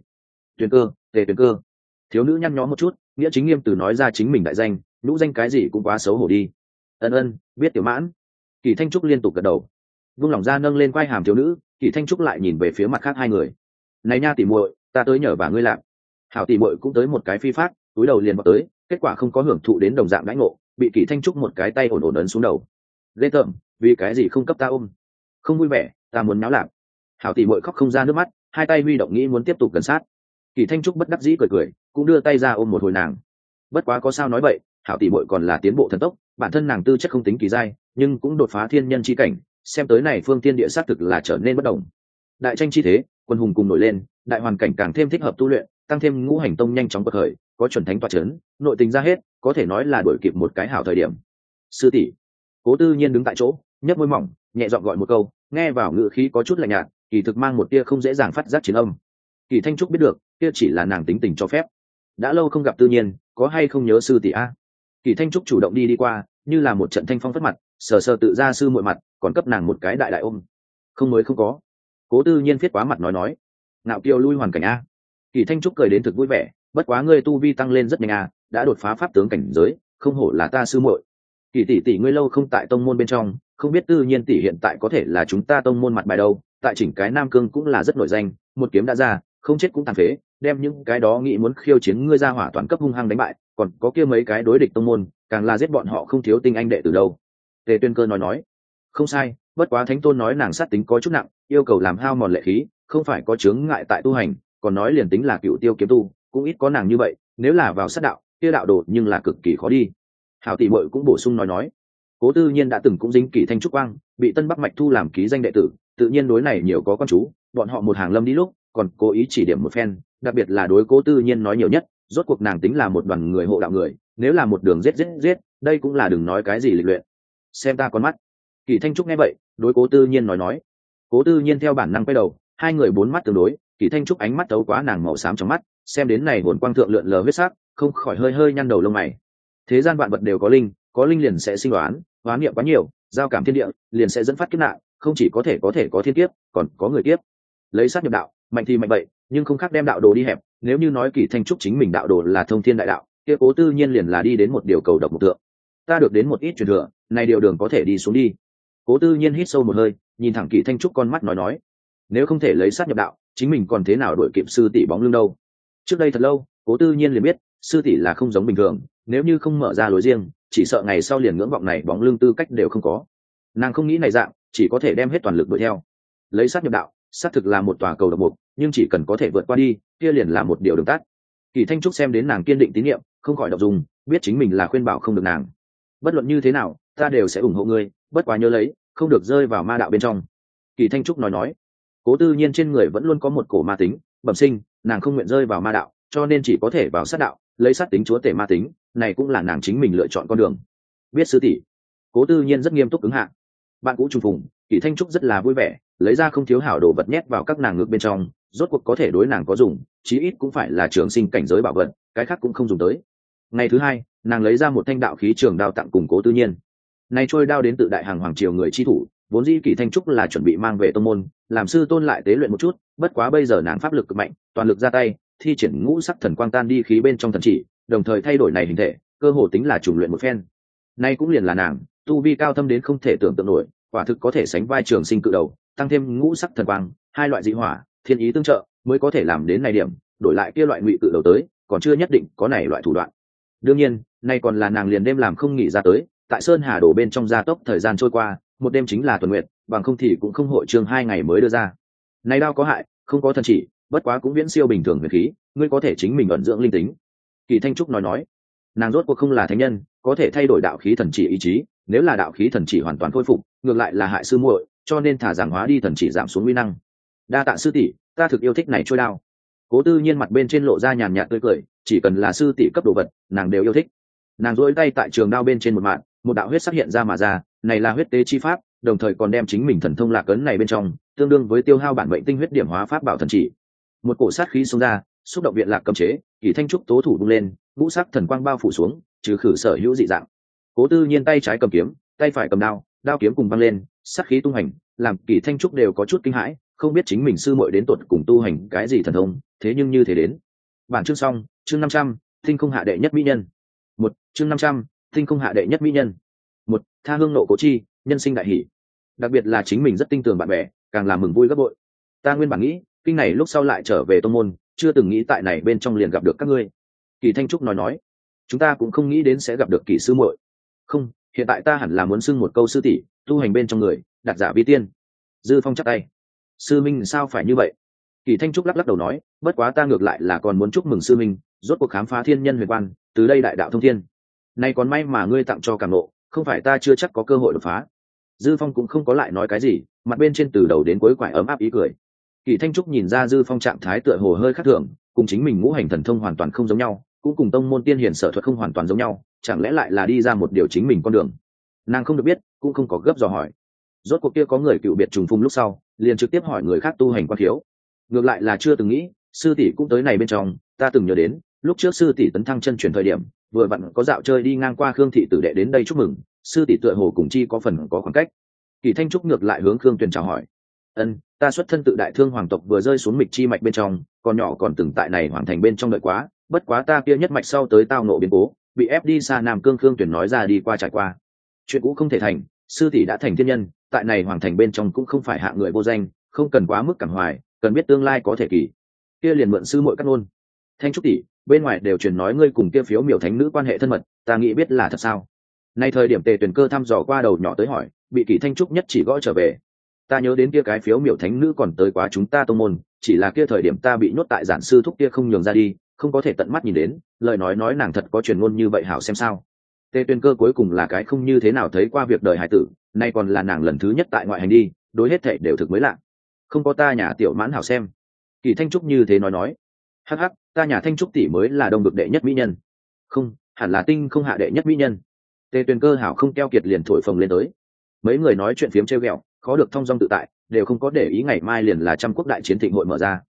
Tuyền cơ, tề tuyền cơ. Thiếu nữ nhăn nhó một chút, nghĩa chính nghiêm từ nói ra chính mình đại danh nhũ danh cái gì cũng quá xấu hổ đi. Ân ân, biết tiểu mãn. Kỳ thanh trúc liên tục gật đầu. Vung lòng ra nâng lên quai hàm thiếu nữ, kỳ thanh trúc lại nhìn về phía mặt khác hai người. Này nha tỉ muội, ta tới nhờ bà ngươi làm. Hảo tỉ muội cũng tới một cái phi phát túi đầu liền vào tới, kết quả không có hưởng thụ đến đồng dạng đãi ngộ, bị kỳ thanh trúc một cái tay ổn ổn ấn xuống đầu. Ghê tởm, vì cái gì không cấp ta ôm? Không vui vẻ, ta muốn náo lạc hảo tỉ muội khóc không ra nước mắt, hai tay huy động nghĩ muốn tiếp tục gần sát. Kỳ thanh trúc bất đắc dĩ cười cười, cũng đưa tay ra ôm một hồi nàng. Bất quá có sao nói vậy hảo tỷ bội còn là tiến bộ thần tốc, bản thân nàng tư chất không tính kỳ dai, nhưng cũng đột phá thiên nhân chi cảnh, xem tới này phương tiên địa xác thực là trở nên bất đồng. Đại tranh chi thế, quân hùng cùng nổi lên, đại hoàn cảnh càng thêm thích hợp tu luyện, tăng thêm ngũ hành tông nhanh chóng bậc khởi, có chuẩn thánh toa c nội tình ra hết, có thể nói là đổi kịp một cái hảo thời điểm. Sư tỷ, cố tư nhiên đứng tại chỗ nhấp môi mỏng, nhẹ dọn gọi một câu, nghe vào ngự khí có chút lạnh nhạt, kỳ thực mang một tia không dễ dàng phát giác chiến âm. Kỳ thanh trúc biết được, kia chỉ là nàng tính tình cho phép. Đã lâu không gặp tư nhiên, có hay không nhớ sư tỷ a? Kỳ thanh trúc chủ động đi đi qua, như là một trận thanh phong phất mặt, sờ sờ tự ra sư muội mặt, còn cấp nàng một cái đại đại ôm. Không mới không có. Cố tư nhiên viết quá mặt nói nói. Ngạo kiều lui hoàn cảnh a. Kỳ thanh trúc cười đến thực vui vẻ, bất quá ngươi tu vi tăng lên rất nhanh a, đã đột phá pháp tướng cảnh giới, không hổ là ta sư muội. Kỳ tỷ tỷ ngươi lâu không tại tông môn bên trong, không biết tư nhiên tỷ hiện tại có thể là chúng ta tông môn mặt bài đâu, tại chỉnh cái nam cương cũng là rất nổi danh, một kiếm đã ra, không chết cũng tàn phế, đem những cái đó nghĩ muốn khiêu chiến ngươi ra hỏa toàn cấp hung hăng đánh bại còn có kia mấy cái đối địch tông môn, càng là giết bọn họ không thiếu tinh anh đệ từ đâu. Tề tuyên cơ nói nói. Không sai, bất quá thánh tôn nói nàng sát tính có chút nặng, yêu cầu làm hao mòn lệ khí, không phải có chướng ngại tại tu hành, còn nói liền tính là cựu tiêu kiếm tu, cũng ít có nàng như vậy, nếu là vào sát đạo, kia đạo đồ nhưng là cực kỳ khó đi. Hảo tỷ muội cũng bổ sung nói nói. Cố tư nhiên đã từng cũng dính kỷ thanh trúc quang, bị tân bắc mạch thu làm ký danh đệ tử, tự nhiên đối này nhiều có con chú, bọn họ một hàng lâm đi lúc, còn cố ý chỉ điểm một phen, đặc biệt là đối cố tư nhiên nói nhiều nhất rốt cuộc nàng tính là một đoàn người hộ đạo người, nếu là một đường giết giết giết, đây cũng là đừng nói cái gì lịch luyện. Xem ta con mắt. Kỳ thanh trúc nghe vậy, đối cố tư nhiên nói nói. Cố tư nhiên theo bản năng quay đầu, hai người bốn mắt tương đối, kỳ thanh trúc ánh mắt tấu quá nàng màu xám trong mắt, xem đến này hồn quang thượng lượn lờ huyết sắc, không khỏi hơi hơi nhăn đầu lông mày. Thế gian vạn vật đều có linh có linh liền sẽ sinh đoán hóa niệm quá nhiều, giao cảm thiên địa, liền sẽ dẫn phát kiếp nạn, không chỉ có thể có thể có thiên kiếp, còn có người kiếp. Lấy sát nhập đạo, mạnh thì mạnh vậy nhưng không khác đem đạo đồ đi hẹp, nếu như nói kỳ thanh trúc chính mình đạo đồ là thông thiên đại đạo, kia cố tư nhiên liền là đi đến một điều cầu độc một tượng. Ta được đến một ít truyền thừa này điều đường có thể đi xuống đi. Cố tư nhiên hít sâu một hơi, nhìn thẳng kỳ thanh trúc con mắt nói nói, nếu không thể lấy sát nhập đạo, chính mình còn thế nào đổi kịp sư tỷ bóng lưng đâu? Trước đây thật lâu, cố tư nhiên liền biết, sư tỷ là không giống bình thường, nếu như không mở ra lối riêng, chỉ sợ ngày sau liền ngưỡng vọng này bóng lưng tư cách đều không có. Nàng không nghĩ này dạng, chỉ có thể đem hết toàn lực đuổi theo. Lấy sát nhập đạo, xác thực là một tòa cầu độc mục nhưng chỉ cần có thể vượt qua đi, kia liền là một điều đường tắt. Kỳ thanh trúc xem đến nàng kiên định tín nhiệm, không khỏi đọc dùng, biết chính mình là khuyên bảo không được nàng. Bất luận như thế nào, ta đều sẽ ủng hộ ngươi, bất quá nhớ lấy, không được rơi vào ma đạo bên trong. Kỳ thanh trúc nói nói, cố tư nhiên trên người vẫn luôn có một cổ ma tính, bẩm sinh, nàng không nguyện rơi vào ma đạo, cho nên chỉ có thể vào sát đạo, lấy sát tính chúa tể ma tính, này cũng là nàng chính mình lựa chọn con đường. Biết sư tỷ. Cố tư nhiên rất nghiêm túc ứng hạ. Bạn cũ trùng phùng kỷ thanh trúc rất là vui vẻ, lấy ra không thiếu hảo đồ vật nhét vào các nàng ngược bên trong rốt cuộc có thể đối nàng có dùng, chí ít cũng phải là trường sinh cảnh giới bảo vật, cái khác cũng không dùng tới. Ngày thứ hai, nàng lấy ra một thanh đạo khí trường đao tặng cùng cố tư nhiên. Này trôi đao đến tự đại hàng hoàng triều người chi thủ, vốn dĩ kỳ thanh trúc là chuẩn bị mang về tô môn, làm sư tôn lại tế luyện một chút, bất quá bây giờ nàng pháp lực cực mạnh, toàn lực ra tay, thi triển ngũ sắc thần quang tan đi khí bên trong thần chỉ, đồng thời thay đổi này hình thể, cơ hồ tính là trùng luyện một phen. Nay cũng liền là nàng, tu vi cao thâm đến không thể tưởng tượng nổi, quả thực có thể sánh vai trường sinh cự đầu, tăng thêm ngũ sắc thần quang, hai loại dị hỏa thiên ý tương trợ mới có thể làm đến này điểm, đổi lại kia loại ngụy tự đầu tới, còn chưa nhất định có này loại thủ đoạn. Đương nhiên, nay còn là nàng liền đêm làm không nghỉ ra tới, tại sơn hà đổ bên trong gia tốc thời gian trôi qua, một đêm chính là tuần nguyện bằng không thì cũng không hội trường hai ngày mới đưa ra. Này đau có hại, không có thần chỉ, bất quá cũng viễn siêu bình thường huyền khí, ngươi có thể chính mình ẩn dưỡng linh tính. Kỳ thanh trúc nói nói, nàng rốt cuộc không là thánh nhân, có thể thay đổi đạo khí thần chỉ ý chí, nếu là đạo khí thần chỉ hoàn toàn khôi phục, ngược lại là hại sư muội, cho nên thả giảng hóa đi thần chỉ giảm xuống nguy năng đa tạ sư tỷ, ta thực yêu thích này trôi đao. Cố tư nhiên mặt bên trên lộ ra nhàn nhạt tươi cười, chỉ cần là sư tỷ cấp đồ vật, nàng đều yêu thích. Nàng dỗi tay tại trường đao bên trên một mạng, một đạo huyết sắc hiện ra mà ra, này là huyết tế chi pháp, đồng thời còn đem chính mình thần thông lạc ấn này bên trong, tương đương với tiêu hao bản mệnh tinh huyết điểm hóa pháp bảo thần chỉ. Một cổ sát khí xông ra, xúc động viện lạc cầm chế, kỳ thanh trúc tố thủ bung lên, ngũ sắc thần quang bao phủ xuống, trừ khử sở hữu dị dạng. Cố tư nhiên tay trái cầm kiếm, tay phải cầm đao đao kiếm cùng băng lên, sát khí tung hành, làm kỳ thanh trúc đều có chút kinh hãi không biết chính mình sư muội đến tuột cùng tu hành cái gì thần thông, thế nhưng như thế đến. Bản chương xong, chương năm trăm tinh không hạ đệ nhất mỹ nhân. Một, chương năm trăm tinh không hạ đệ nhất mỹ nhân. Một, tha hương nộ cố chi, nhân sinh đại hỷ. Đặc biệt là chính mình rất tin tưởng bạn bè, càng làm mừng vui gấp bội. Ta nguyên bản nghĩ, kinh này lúc sau lại trở về tông môn, chưa từng nghĩ tại này bên trong liền gặp được các ngươi. Kỳ thanh trúc nói nói, chúng ta cũng không nghĩ đến sẽ gặp được kỳ sư muội. Không, hiện tại ta hẳn là muốn xưng một câu sư tỷ, tu hành bên trong người đặt giả vi tiên. Dư phong chắc tay sư minh sao phải như vậy? Kỳ thanh trúc lắc lắc đầu nói, bất quá ta ngược lại là còn muốn chúc mừng sư minh, rốt cuộc khám phá thiên nhân huyền quan, từ đây đại đạo thông thiên. Nay còn may mà ngươi tặng cho cảm nộ, không phải ta chưa chắc có cơ hội đột phá. Dư phong cũng không có lại nói cái gì, mặt bên trên từ đầu đến cuối quải ấm áp ý cười. Kỳ thanh trúc nhìn ra dư phong trạng thái tựa hồ hơi khác thường, cùng chính mình ngũ hành thần thông hoàn toàn không giống nhau, cũng cùng tông môn tiên hiển sở thuật không hoàn toàn giống nhau, chẳng lẽ lại là đi ra một điều chính mình con đường? Nàng không được biết, cũng không có gấp dò hỏi rốt cuộc kia có người cựu biệt trùng phung lúc sau, liền trực tiếp hỏi người khác tu hành quan khiếu ngược lại là chưa từng nghĩ, sư tỷ cũng tới này bên trong, ta từng nhớ đến, lúc trước sư tỷ tấn thăng chân truyền thời điểm, vừa vặn có dạo chơi đi ngang qua khương thị tử đệ đến đây chúc mừng, sư tỷ tựa hồ cùng chi có phần có khoảng cách. Kỳ thanh trúc ngược lại hướng khương tuyền chào hỏi. Ân, ta xuất thân tự đại thương hoàng tộc vừa rơi xuống mịch chi mạch bên trong, còn nhỏ còn từng tại này hoàn thành bên trong đợi quá, bất quá ta kia nhất mạch sau tới tao nộ biến cố, bị ép đi xa nam cương khương tuyển nói ra đi qua trải qua. Chuyện cũ không thể thành sư tỷ đã thành thiên nhân, tại này hoàng thành bên trong cũng không phải hạ người vô danh, không cần quá mức cảm hoài, cần biết tương lai có thể kỳ. Kia liền mượn sư muội cắt ngôn. Thanh trúc tỷ, bên ngoài đều truyền nói ngươi cùng kia phiếu miểu thánh nữ quan hệ thân mật, ta nghĩ biết là thật sao? Nay thời điểm tề tuyển cơ thăm dò qua đầu nhỏ tới hỏi, bị kỷ thanh trúc nhất chỉ gõ trở về. Ta nhớ đến kia cái phiếu miểu thánh nữ còn tới quá chúng ta tô môn, chỉ là kia thời điểm ta bị nhốt tại giản sư thúc kia không nhường ra đi, không có thể tận mắt nhìn đến, lời nói nói nàng thật có truyền ngôn như vậy hảo xem sao tề tuyên cơ cuối cùng là cái không như thế nào thấy qua việc đời hải tử, nay còn là nàng lần thứ nhất tại ngoại hành đi, đối hết thệ đều thực mới lạ. Không có ta nhà tiểu mãn hảo xem. Kỳ thanh trúc như thế nói nói. Hắc hắc, ta nhà thanh trúc tỷ mới là đông được đệ nhất mỹ nhân. Không, hẳn là tinh không hạ đệ nhất mỹ nhân. Tề Tuyên cơ hảo không keo kiệt liền thổi phồng lên tới. Mấy người nói chuyện phiếm treo ghẹo, khó được thong dong tự tại, đều không có để ý ngày mai liền là trăm quốc đại chiến thịnh hội mở ra.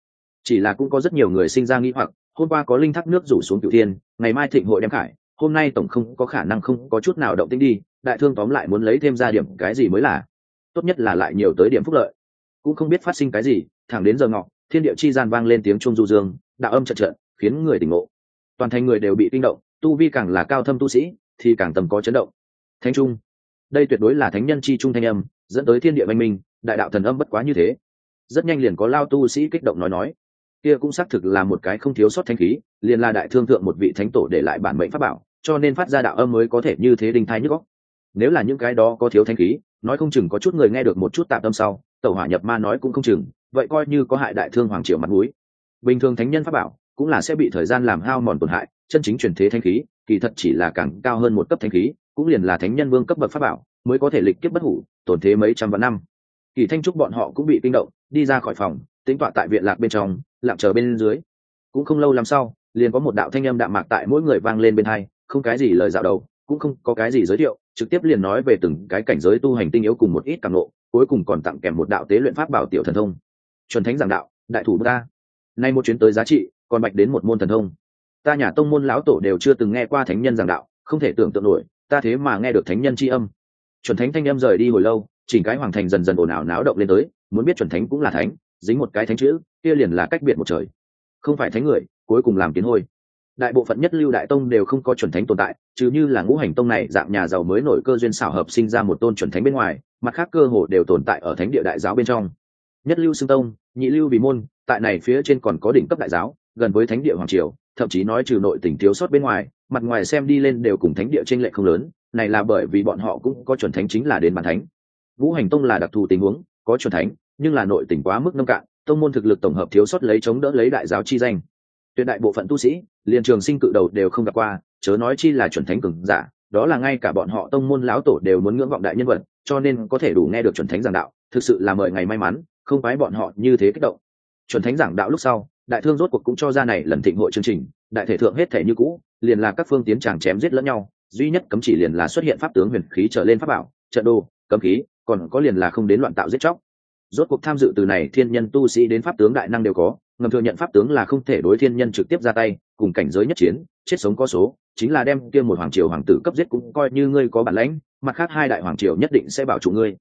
Chỉ là cũng có rất nhiều người sinh ra nghi hoặc, hôm qua có linh thác nước rủ xuống cửu thiên, ngày mai thịnh hội đem khải hôm nay tổng không có khả năng không có chút nào động tĩnh đi, đại thương tóm lại muốn lấy thêm ra điểm cái gì mới là. Tốt nhất là lại nhiều tới điểm phúc lợi. Cũng không biết phát sinh cái gì, thẳng đến giờ ngọ, thiên địa chi gian vang lên tiếng chuông du dương, đạo âm trận trận khiến người tỉnh ngộ. Toàn thành người đều bị kinh động, tu vi càng là cao thâm tu sĩ, thì càng tầm có chấn động. Thánh trung. Đây tuyệt đối là thánh nhân chi trung thanh âm, dẫn tới thiên địa văn minh, đại đạo thần âm bất quá như thế. Rất nhanh liền có lao tu sĩ kích động nói nói. Kia cũng xác thực là một cái không thiếu sót thanh khí, liền là đại thương thượng một vị thánh tổ để lại bản mệnh pháp bảo cho nên phát ra đạo âm mới có thể như thế đinh thai nhức góc nếu là những cái đó có thiếu thanh khí, nói không chừng có chút người nghe được một chút tạm tâm sau, tẩu hỏa nhập ma nói cũng không chừng, vậy coi như có hại đại thương hoàng triều mặt mũi. Bình thường thánh nhân pháp bảo cũng là sẽ bị thời gian làm hao mòn tổn hại, chân chính truyền thế thanh khí, kỳ thật chỉ là càng cao hơn một cấp thanh khí, cũng liền là thánh nhân vương cấp bậc pháp bảo, mới có thể lịch kiếp bất hủ, tổn thế mấy trăm vạn năm. Kỳ thanh trúc bọn họ cũng bị kinh động, đi ra khỏi phòng tính tọa tại viện lạc bên trong, lặng chờ bên dưới. Cũng không lâu làm sau, liền có một đạo thanh âm đạm mạc tại mỗi người vang lên bên hai không cái gì lời dạo đầu, cũng không có cái gì giới thiệu, trực tiếp liền nói về từng cái cảnh giới tu hành tinh yếu cùng một ít càng lộ cuối cùng còn tặng kèm một đạo tế luyện pháp bảo tiểu thần thông. Chuẩn thánh giảng đạo, đại thủ ta nay một chuyến tới giá trị, còn bạch đến một môn thần thông. Ta nhà tông môn lão tổ đều chưa từng nghe qua thánh nhân giảng đạo, không thể tưởng tượng nổi, ta thế mà nghe được thánh nhân tri âm. Chuẩn thánh thanh âm rời đi hồi lâu, chỉnh cái hoàng thành dần dần ồn ào náo động lên tới, muốn biết chuẩn thánh cũng là thánh, dính một cái thánh chữ, kia liền là cách biệt một trời. Không phải thánh người, cuối cùng làm kiến hôi đại bộ phận nhất lưu đại tông đều không có chuẩn thánh tồn tại chứ như là ngũ hành tông này, dạng nhà giàu mới nổi cơ duyên xảo hợp sinh ra một tôn chuẩn thánh bên ngoài, mặt khác cơ hồ đều tồn tại ở thánh địa đại giáo bên trong. Nhất lưu xưng tông, nhị lưu vì môn, tại này phía trên còn có đỉnh cấp đại giáo, gần với thánh địa hoàng triều, thậm chí nói trừ nội tỉnh thiếu sót bên ngoài, mặt ngoài xem đi lên đều cùng thánh địa trên lệ không lớn, này là bởi vì bọn họ cũng có chuẩn thánh chính là đến bàn thánh. Vũ hành tông là đặc thù tình huống, có chuẩn thánh, nhưng là nội tỉnh quá mức nông cạn, tông môn thực lực tổng hợp thiếu sót lấy chống đỡ lấy đại giáo chi danh. Tuyệt đại bộ phận tu sĩ liền trường sinh cự đầu đều không gặp qua, chớ nói chi là chuẩn thánh cường giả, đó là ngay cả bọn họ tông môn lão tổ đều muốn ngưỡng vọng đại nhân vật, cho nên có thể đủ nghe được chuẩn thánh giảng đạo, thực sự là mời ngày may mắn, không phải bọn họ như thế kích động. Chuẩn thánh giảng đạo lúc sau, đại thương rốt cuộc cũng cho ra này lần thịnh hội chương trình, đại thể thượng hết thể như cũ, liền là các phương tiến tràng chém giết lẫn nhau, duy nhất cấm chỉ liền là xuất hiện pháp tướng huyền khí trở lên pháp bảo, trận đô cấm khí, còn có liền là không đến loạn tạo giết chóc. Rốt cuộc tham dự từ này thiên nhân tu sĩ đến pháp tướng đại năng đều có, ngầm thừa nhận pháp tướng là không thể đối thiên nhân trực tiếp ra tay cùng cảnh giới nhất chiến, chết sống có số, chính là đem kia một hoàng triều hoàng tử cấp giết cũng coi như ngươi có bản lãnh, mặt khác hai đại hoàng triều nhất định sẽ bảo chủ ngươi.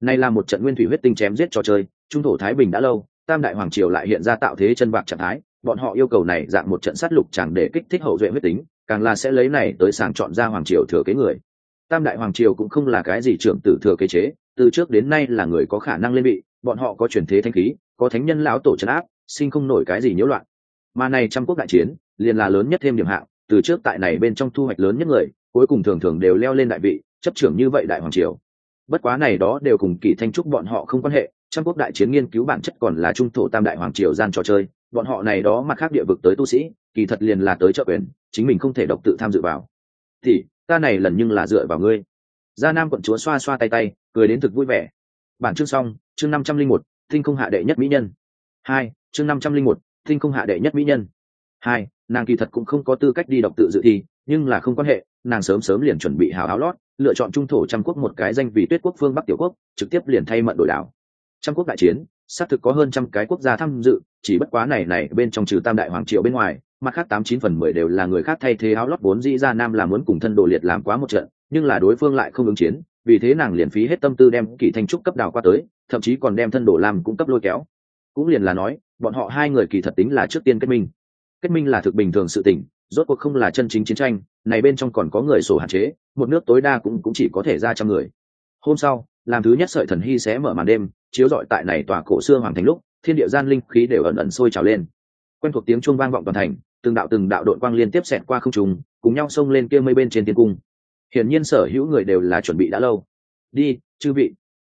Này là một trận nguyên thủy huyết tinh chém giết trò chơi, trung thổ thái bình đã lâu, tam đại hoàng triều lại hiện ra tạo thế chân bạc trạng thái, bọn họ yêu cầu này dạng một trận sát lục chẳng để kích thích hậu duệ huyết tính, càng là sẽ lấy này tới sàng chọn ra hoàng triều thừa kế người. Tam đại hoàng triều cũng không là cái gì trưởng tử thừa kế chế, từ trước đến nay là người có khả năng lên vị bọn họ có truyền thế thanh khí, có thánh nhân lão tổ trấn áp, sinh không nổi cái gì nhiễu loạn. Mà này trăm quốc đại chiến liền là lớn nhất thêm điểm hạng, từ trước tại này bên trong thu hoạch lớn nhất người, cuối cùng thường thường đều leo lên đại vị, chấp trưởng như vậy đại hoàng triều. Bất quá này đó đều cùng kỳ thanh trúc bọn họ không quan hệ, trăm quốc đại chiến nghiên cứu bản chất còn là trung thổ tam đại hoàng triều gian trò chơi, bọn họ này đó mặt khác địa vực tới tu sĩ, kỳ thật liền là tới trợ quyền, chính mình không thể độc tự tham dự vào. Thì ta này lần nhưng là dựa vào ngươi. Gia nam quận chúa xoa xoa tay tay, cười đến thực vui vẻ. Bản chương xong, chương năm trăm linh một tinh không hạ đệ nhất mỹ nhân. Hai, chương năm trăm linh một tinh không hạ đệ nhất mỹ nhân. Hai nàng kỳ thật cũng không có tư cách đi độc tự dự thi, nhưng là không quan hệ, nàng sớm sớm liền chuẩn bị hào áo lót, lựa chọn trung thổ trăm quốc một cái danh vì tuyết quốc phương bắc tiểu quốc, trực tiếp liền thay mận đổi đảo. Trăm quốc đại chiến, xác thực có hơn trăm cái quốc gia tham dự, chỉ bất quá này này bên trong trừ tam đại hoàng triều bên ngoài, mặt khác tám chín phần mười đều là người khác thay thế áo lót vốn dĩ ra nam là muốn cùng thân đồ liệt làm quá một trận, nhưng là đối phương lại không ứng chiến, vì thế nàng liền phí hết tâm tư đem kỳ thanh trúc cấp đào qua tới, thậm chí còn đem thân đồ làm cũng cấp lôi kéo. Cũng liền là nói, bọn họ hai người kỳ thật tính là trước tiên kết minh kết minh là thực bình thường sự tình, rốt cuộc không là chân chính chiến tranh, này bên trong còn có người sổ hạn chế, một nước tối đa cũng cũng chỉ có thể ra trăm người. Hôm sau, làm thứ nhất sợi thần hy sẽ mở màn đêm, chiếu rọi tại này tòa cổ xưa hoàng thành lúc, thiên địa gian linh khí đều ẩn ẩn sôi trào lên. Quen thuộc tiếng chuông vang vọng toàn thành, từng đạo từng đạo đội quang liên tiếp xẹt qua không trùng cùng nhau xông lên kia mây bên trên tiên cung. Hiển nhiên sở hữu người đều là chuẩn bị đã lâu. Đi, chư vị.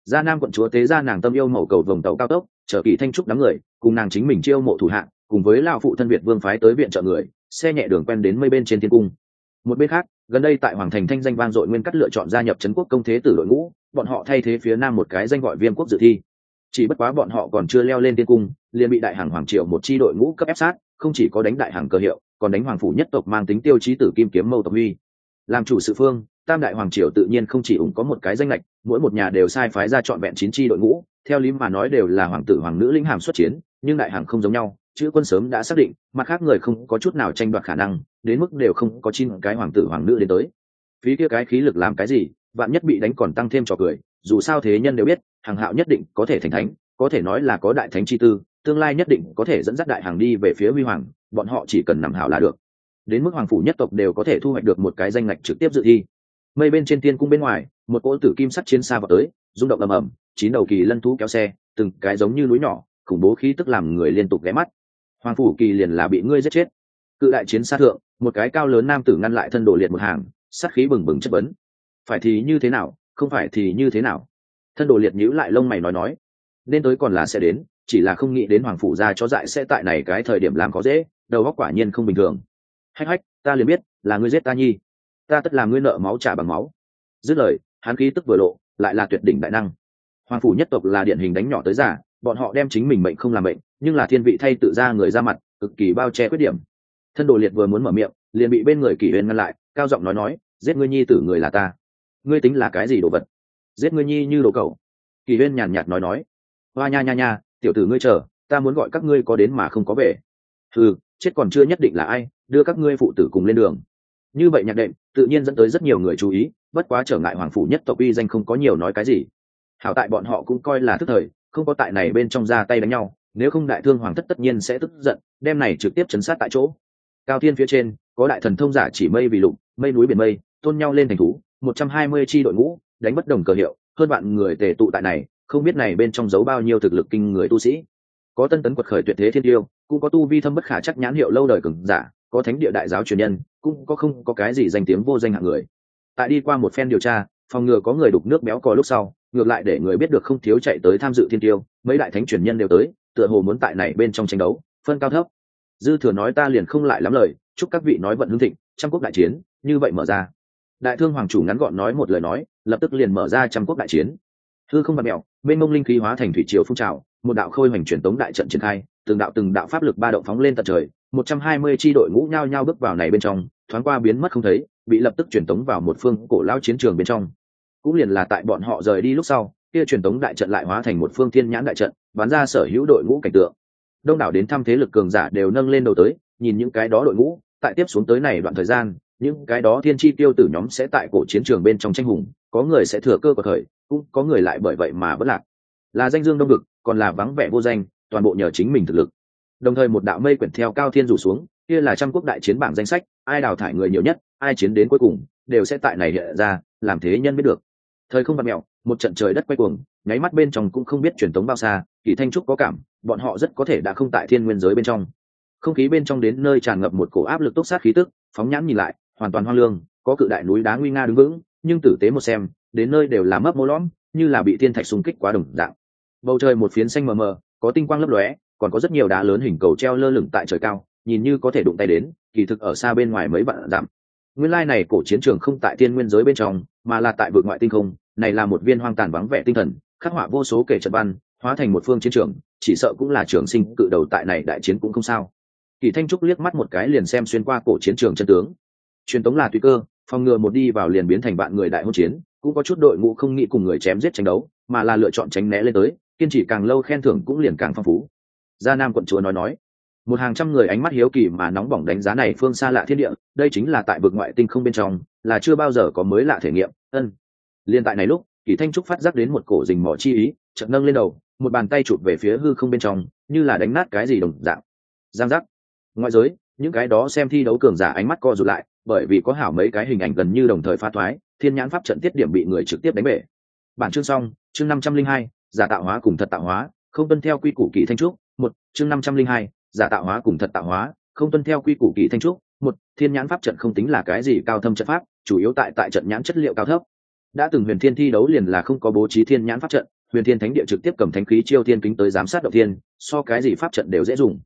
Gia nam quận chúa tế ra nàng tâm yêu mẫu cầu vòng tàu cao tốc, chở kỳ thanh trúc đám người, cùng nàng chính mình chiêu mộ thủ hạng cùng với lao phụ thân việt vương phái tới viện trợ người, xe nhẹ đường quen đến mây bên trên thiên cung. Một bên khác, gần đây tại hoàng thành thanh danh vang dội nguyên cắt lựa chọn gia nhập trấn quốc công thế tử đội ngũ, bọn họ thay thế phía nam một cái danh gọi viêm quốc dự thi. Chỉ bất quá bọn họ còn chưa leo lên tiên cung, liền bị đại hàng hoàng triều một chi đội ngũ cấp ép sát, không chỉ có đánh đại hàng cơ hiệu, còn đánh hoàng phủ nhất tộc mang tính tiêu chí tử kim kiếm mâu tộc huy làm chủ sự phương, tam đại hoàng triều tự nhiên không chỉ ủng có một cái danh lệch, mỗi một nhà đều sai phái ra trọn vẹn chín chi đội ngũ, theo lý mà nói đều là hoàng tử hoàng nữ lĩnh hàm xuất chiến, nhưng đại hàng không giống nhau chữ quân sớm đã xác định, mặt khác người không có chút nào tranh đoạt khả năng, đến mức đều không có chín cái hoàng tử hoàng nữ đến tới. Phí kia cái khí lực làm cái gì bạn nhất bị đánh còn tăng thêm trò cười, dù sao thế nhân đều biết, hàng hạo nhất định có thể thành thánh, có thể nói là có đại thánh chi tư, tương lai nhất định có thể dẫn dắt đại hàng đi về phía huy hoàng, bọn họ chỉ cần nằm hảo là được. Đến mức hoàng phủ nhất tộc đều có thể thu hoạch được một cái danh ngạch trực tiếp dự thi. Mây bên trên tiên cung bên ngoài, một cỗ tử kim sắt chiến xa vào tới, rung động ầm ầm, chín đầu kỳ lân thú kéo xe, từng cái giống như núi nhỏ, khủng bố khí tức làm người liên tục ghé mắt hoàng phủ kỳ liền là bị ngươi giết chết. Cự đại chiến xa thượng, một cái cao lớn nam tử ngăn lại thân đồ liệt một hàng, sát khí bừng bừng chất vấn. Phải thì như thế nào, không phải thì như thế nào? Thân đồ liệt nhíu lại lông mày nói nói. Nên tới còn là sẽ đến, chỉ là không nghĩ đến hoàng phủ gia chó dại sẽ tại này cái thời điểm làm có dễ, đầu óc quả nhiên không bình thường. Hách hách, ta liền biết, là ngươi giết ta nhi. Ta tất làm ngươi nợ máu trả bằng máu. Dứt lời, hắn khí tức vừa lộ, lại là tuyệt đỉnh đại năng. Hoàng phủ nhất tộc là điển hình đánh nhỏ tới giả bọn họ đem chính mình mệnh không làm mệnh, nhưng là thiên vị thay tự ra người ra mặt, cực kỳ bao che khuyết điểm. Thân đồ liệt vừa muốn mở miệng, liền bị bên người kỷ huyền ngăn lại, cao giọng nói nói, giết ngươi nhi tử người là ta. Ngươi tính là cái gì đồ vật? Giết ngươi nhi như đồ cầu kỳ huyền nhàn nhạt nói nói, hoa nha nha nha, tiểu tử ngươi chờ, ta muốn gọi các ngươi có đến mà không có về. Ừ chết còn chưa nhất định là ai, đưa các ngươi phụ tử cùng lên đường. Như vậy nhạc đệm, tự nhiên dẫn tới rất nhiều người chú ý, bất quá trở ngại hoàng phủ nhất tộc uy danh không có nhiều nói cái gì. Hảo tại bọn họ cũng coi là thức thời không có tại này bên trong ra tay đánh nhau, nếu không đại thương hoàng thất tất nhiên sẽ tức giận, đem này trực tiếp chấn sát tại chỗ. Cao thiên phía trên, có đại thần thông giả chỉ mây vì lụng mây núi biển mây, tôn nhau lên thành thú, một trăm hai mươi tri đội ngũ, đánh bất đồng cờ hiệu, hơn bạn người tề tụ tại này, không biết này bên trong giấu bao nhiêu thực lực kinh người tu sĩ. Có tân tấn quật khởi tuyệt thế thiên tiêu, cũng có tu vi thâm bất khả chắc nhãn hiệu lâu đời cường giả, có thánh địa đại giáo truyền nhân, cũng có không có cái gì danh tiếng vô danh hạng người. Tại đi qua một phen điều tra phòng ngừa có người đục nước béo cò lúc sau, ngược lại để người biết được không thiếu chạy tới tham dự thiên tiêu, mấy đại thánh truyền nhân đều tới, tựa hồ muốn tại này bên trong tranh đấu, phân cao thấp. Dư thừa nói ta liền không lại lắm lời, chúc các vị nói vận hưng thịnh, trăm quốc đại chiến, như vậy mở ra. Đại thương hoàng chủ ngắn gọn nói một lời nói, lập tức liền mở ra trăm quốc đại chiến. Thư không bạt mẹo bên mông linh khí hóa thành thủy triều phun trào, một đạo khôi hoành truyền tống đại trận triển khai, từng đạo từng đạo pháp lực ba động phóng lên tận trời, một trăm hai mươi tri đội ngũ nhao nhao bước vào này bên trong, thoáng qua biến mất không thấy, bị lập tức truyền tống vào một phương cổ lao chiến trường bên trong cũng liền là tại bọn họ rời đi lúc sau kia truyền tống đại trận lại hóa thành một phương thiên nhãn đại trận bán ra sở hữu đội ngũ cảnh tượng. Đông đảo đến thăm thế lực cường giả đều nâng lên đầu tới nhìn những cái đó đội ngũ tại tiếp xuống tới này đoạn thời gian những cái đó thiên chi tiêu tử nhóm sẽ tại cổ chiến trường bên trong tranh hùng có người sẽ thừa cơ cuộc thời cũng có người lại bởi vậy mà bất lạc. Là danh dương đông cực, còn là vắng vẻ vô danh toàn bộ nhờ chính mình thực lực. Đồng thời một đạo mây quyển theo cao thiên rủ xuống kia là trăm quốc đại chiến bảng danh sách ai đào thải người nhiều nhất ai chiến đến cuối cùng đều sẽ tại này hiện ra làm thế nhân biết được thời không bật mẹo, một trận trời đất quay cuồng, nháy mắt bên trong cũng không biết truyền tống bao xa, kỳ thanh trúc có cảm, bọn họ rất có thể đã không tại thiên nguyên giới bên trong. Không khí bên trong đến nơi tràn ngập một cổ áp lực tốc sát khí tức, phóng nhãn nhìn lại, hoàn toàn hoang lương, có cự đại núi đá nguy nga đứng vững, nhưng tử tế một xem, đến nơi đều là mấp mô lõm, như là bị thiên thạch xung kích quá đồng dạng. Bầu trời một phiến xanh mờ mờ, có tinh quang lấp lóe, còn có rất nhiều đá lớn hình cầu treo lơ lửng tại trời cao, nhìn như có thể đụng tay đến, kỳ thực ở xa bên ngoài mấy vạn dặm. Nguyên lai này cổ chiến trường không tại thiên nguyên giới bên trong mà là tại vực ngoại tinh không, này là một viên hoang tàn vắng vẻ tinh thần, khắc họa vô số kể trận văn, hóa thành một phương chiến trường, chỉ sợ cũng là trường sinh cự đầu tại này đại chiến cũng không sao. Kỳ thanh trúc liếc mắt một cái liền xem xuyên qua cổ chiến trường chân tướng. Truyền tống là tùy cơ, phòng ngừa một đi vào liền biến thành bạn người đại hôn chiến, cũng có chút đội ngũ không nghĩ cùng người chém giết tranh đấu, mà là lựa chọn tránh né lên tới, kiên trì càng lâu khen thưởng cũng liền càng phong phú. Gia nam quận chúa nói nói, một hàng trăm người ánh mắt hiếu kỳ mà nóng bỏng đánh giá này phương xa lạ thiên địa, đây chính là tại vực ngoại tinh không bên trong là chưa bao giờ có mới lạ thể nghiệm. Ân. Liên tại này lúc, kỳ thanh trúc phát giác đến một cổ rình mỏ chi ý, chợt nâng lên đầu, một bàn tay chụp về phía hư không bên trong, như là đánh nát cái gì đồng dạng. Giang giác. Ngoại giới, những cái đó xem thi đấu cường giả ánh mắt co rụt lại, bởi vì có hảo mấy cái hình ảnh gần như đồng thời phá thoái, thiên nhãn pháp trận tiết điểm bị người trực tiếp đánh bể. Bản chương xong, chương năm trăm linh hai, giả tạo hóa cùng thật tạo hóa, không tuân theo quy củ kỳ thanh trúc, một, chương năm trăm linh hai, giả tạo hóa cùng thật tạo hóa, không tuân theo quy củ kỳ thanh trúc, một, thiên nhãn pháp trận không tính là cái gì cao thâm trận pháp chủ yếu tại tại trận nhãn chất liệu cao thấp. Đã từng huyền thiên thi đấu liền là không có bố trí thiên nhãn pháp trận, huyền thiên thánh địa trực tiếp cầm thánh khí chiêu thiên kính tới giám sát động thiên, so cái gì pháp trận đều dễ dùng.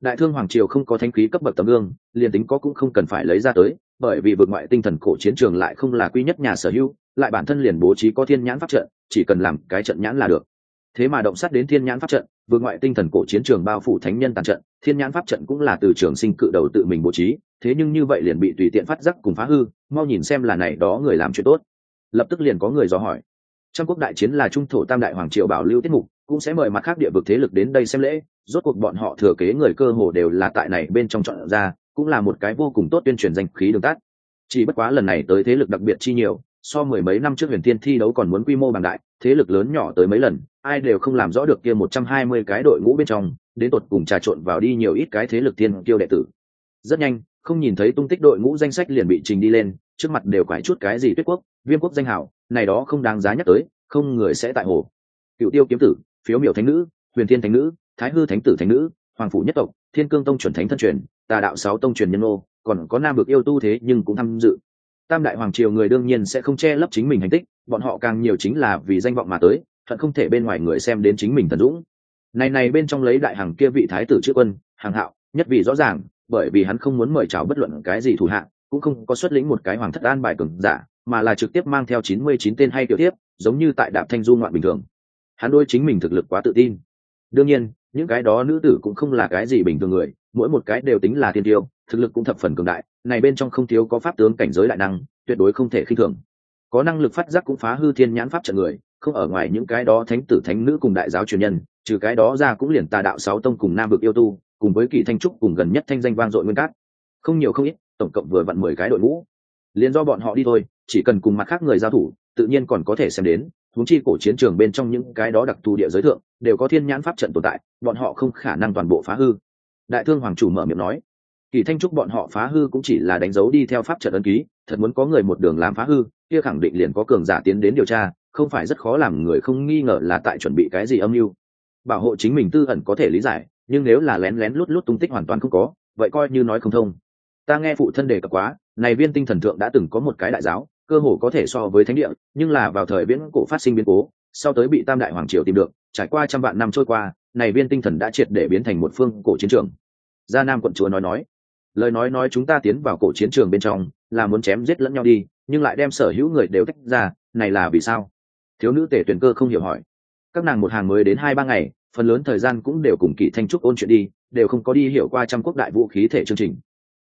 Đại thương hoàng triều không có thánh khí cấp bậc tấm gương, liền tính có cũng không cần phải lấy ra tới, bởi vì vượt ngoại tinh thần cổ chiến trường lại không là quy nhất nhà sở hữu, lại bản thân liền bố trí có thiên nhãn pháp trận, chỉ cần làm cái trận nhãn là được. Thế mà động sát đến thiên nhãn pháp trận vượt ngoại tinh thần cổ chiến trường bao phủ thánh nhân tàn trận, thiên nhãn pháp trận cũng là từ trường sinh cự đầu tự mình bố trí thế nhưng như vậy liền bị tùy tiện phát giác cùng phá hư, mau nhìn xem là này đó người làm chuyện tốt. Lập tức liền có người dò hỏi. Trong quốc đại chiến là trung thổ tam đại hoàng triều bảo lưu tiết mục, cũng sẽ mời mặt khác địa vực thế lực đến đây xem lễ, rốt cuộc bọn họ thừa kế người cơ hồ đều là tại này bên trong chọn ra, cũng là một cái vô cùng tốt tuyên truyền danh khí đường tắt. Chỉ bất quá lần này tới thế lực đặc biệt chi nhiều, so mười mấy năm trước huyền thiên thi đấu còn muốn quy mô bằng đại, thế lực lớn nhỏ tới mấy lần, ai đều không làm rõ được kia một trăm hai mươi cái đội ngũ bên trong, đến tột cùng trà trộn vào đi nhiều ít cái thế lực thiên kiêu đệ tử. Rất nhanh không nhìn thấy tung tích đội ngũ danh sách liền bị trình đi lên, trước mặt đều quải chút cái gì tuyết quốc, viêm quốc danh hảo, này đó không đáng giá nhắc tới, không người sẽ tại hồ. Cựu tiêu kiếm tử, phiếu miểu thánh nữ, huyền thiên thánh nữ, thái hư thánh tử thánh nữ, hoàng phủ nhất tộc, thiên cương tông chuẩn thánh thân truyền, tà đạo sáu tông truyền nhân ô còn có nam vực yêu tu thế nhưng cũng tham dự. Tam đại hoàng triều người đương nhiên sẽ không che lấp chính mình hành tích, bọn họ càng nhiều chính là vì danh vọng mà tới, hận không thể bên ngoài người xem đến chính mình thần dũng. Này này bên trong lấy đại hàng kia vị thái tử chữ quân hàng hạo, nhất vị rõ ràng bởi vì hắn không muốn mời chào bất luận cái gì thủ hạ, cũng không có xuất lĩnh một cái hoàng thất an bài cường giả mà là trực tiếp mang theo chín mươi chín tên hay tiểu tiếp giống như tại đạp thanh du ngoạn bình thường. Hắn đôi chính mình thực lực quá tự tin. Đương nhiên những cái đó nữ tử cũng không là cái gì bình thường người mỗi một cái đều tính là thiên tiêu thực lực cũng thập phần cường đại này bên trong không thiếu có pháp tướng cảnh giới đại năng tuyệt đối không thể khinh thường. Có năng lực phát giác cũng phá hư thiên nhãn pháp trận người không ở ngoài những cái đó thánh tử thánh nữ cùng đại giáo truyền nhân trừ cái đó ra cũng liền tà đạo sáu tông cùng nam vực yêu tu cùng với kỳ thanh trúc cùng gần nhất thanh danh vang dội nguyên cát. Không nhiều không ít, tổng cộng vừa vặn mười cái đội ngũ. Liền do bọn họ đi thôi, chỉ cần cùng mặt khác người giao thủ, tự nhiên còn có thể xem đến thúng chi cổ chiến trường bên trong những cái đó đặc thù địa giới thượng, đều có thiên nhãn pháp trận tồn tại, bọn họ không khả năng toàn bộ phá hư. Đại thương hoàng chủ mở miệng nói, kỳ thanh trúc bọn họ phá hư cũng chỉ là đánh dấu đi theo pháp trận ấn ký, thật muốn có người một đường làm phá hư, kia khẳng định liền có cường giả tiến đến điều tra, không phải rất khó làm người không nghi ngờ là tại chuẩn bị cái gì âm mưu. Bảo hộ chính mình tư ẩn có thể lý giải nhưng nếu là lén lén lút lút tung tích hoàn toàn không có, vậy coi như nói không thông. Ta nghe phụ thân đề cập quá, này viên tinh thần thượng đã từng có một cái đại giáo, cơ hồ có thể so với thánh địa, nhưng là vào thời viễn cổ phát sinh biến cố, sau tới bị tam đại hoàng triều tìm được, trải qua trăm vạn năm trôi qua, này viên tinh thần đã triệt để biến thành một phương cổ chiến trường. Gia nam quận chúa nói nói, lời nói nói chúng ta tiến vào cổ chiến trường bên trong, là muốn chém giết lẫn nhau đi, nhưng lại đem sở hữu người đều tách ra, này là vì sao? Thiếu nữ tể tuyển cơ không hiểu hỏi. Các nàng một hàng mới đến hai ba ngày phần lớn thời gian cũng đều cùng kỳ thanh trúc ôn chuyện đi, đều không có đi hiểu qua trăm quốc đại vũ khí thể chương trình.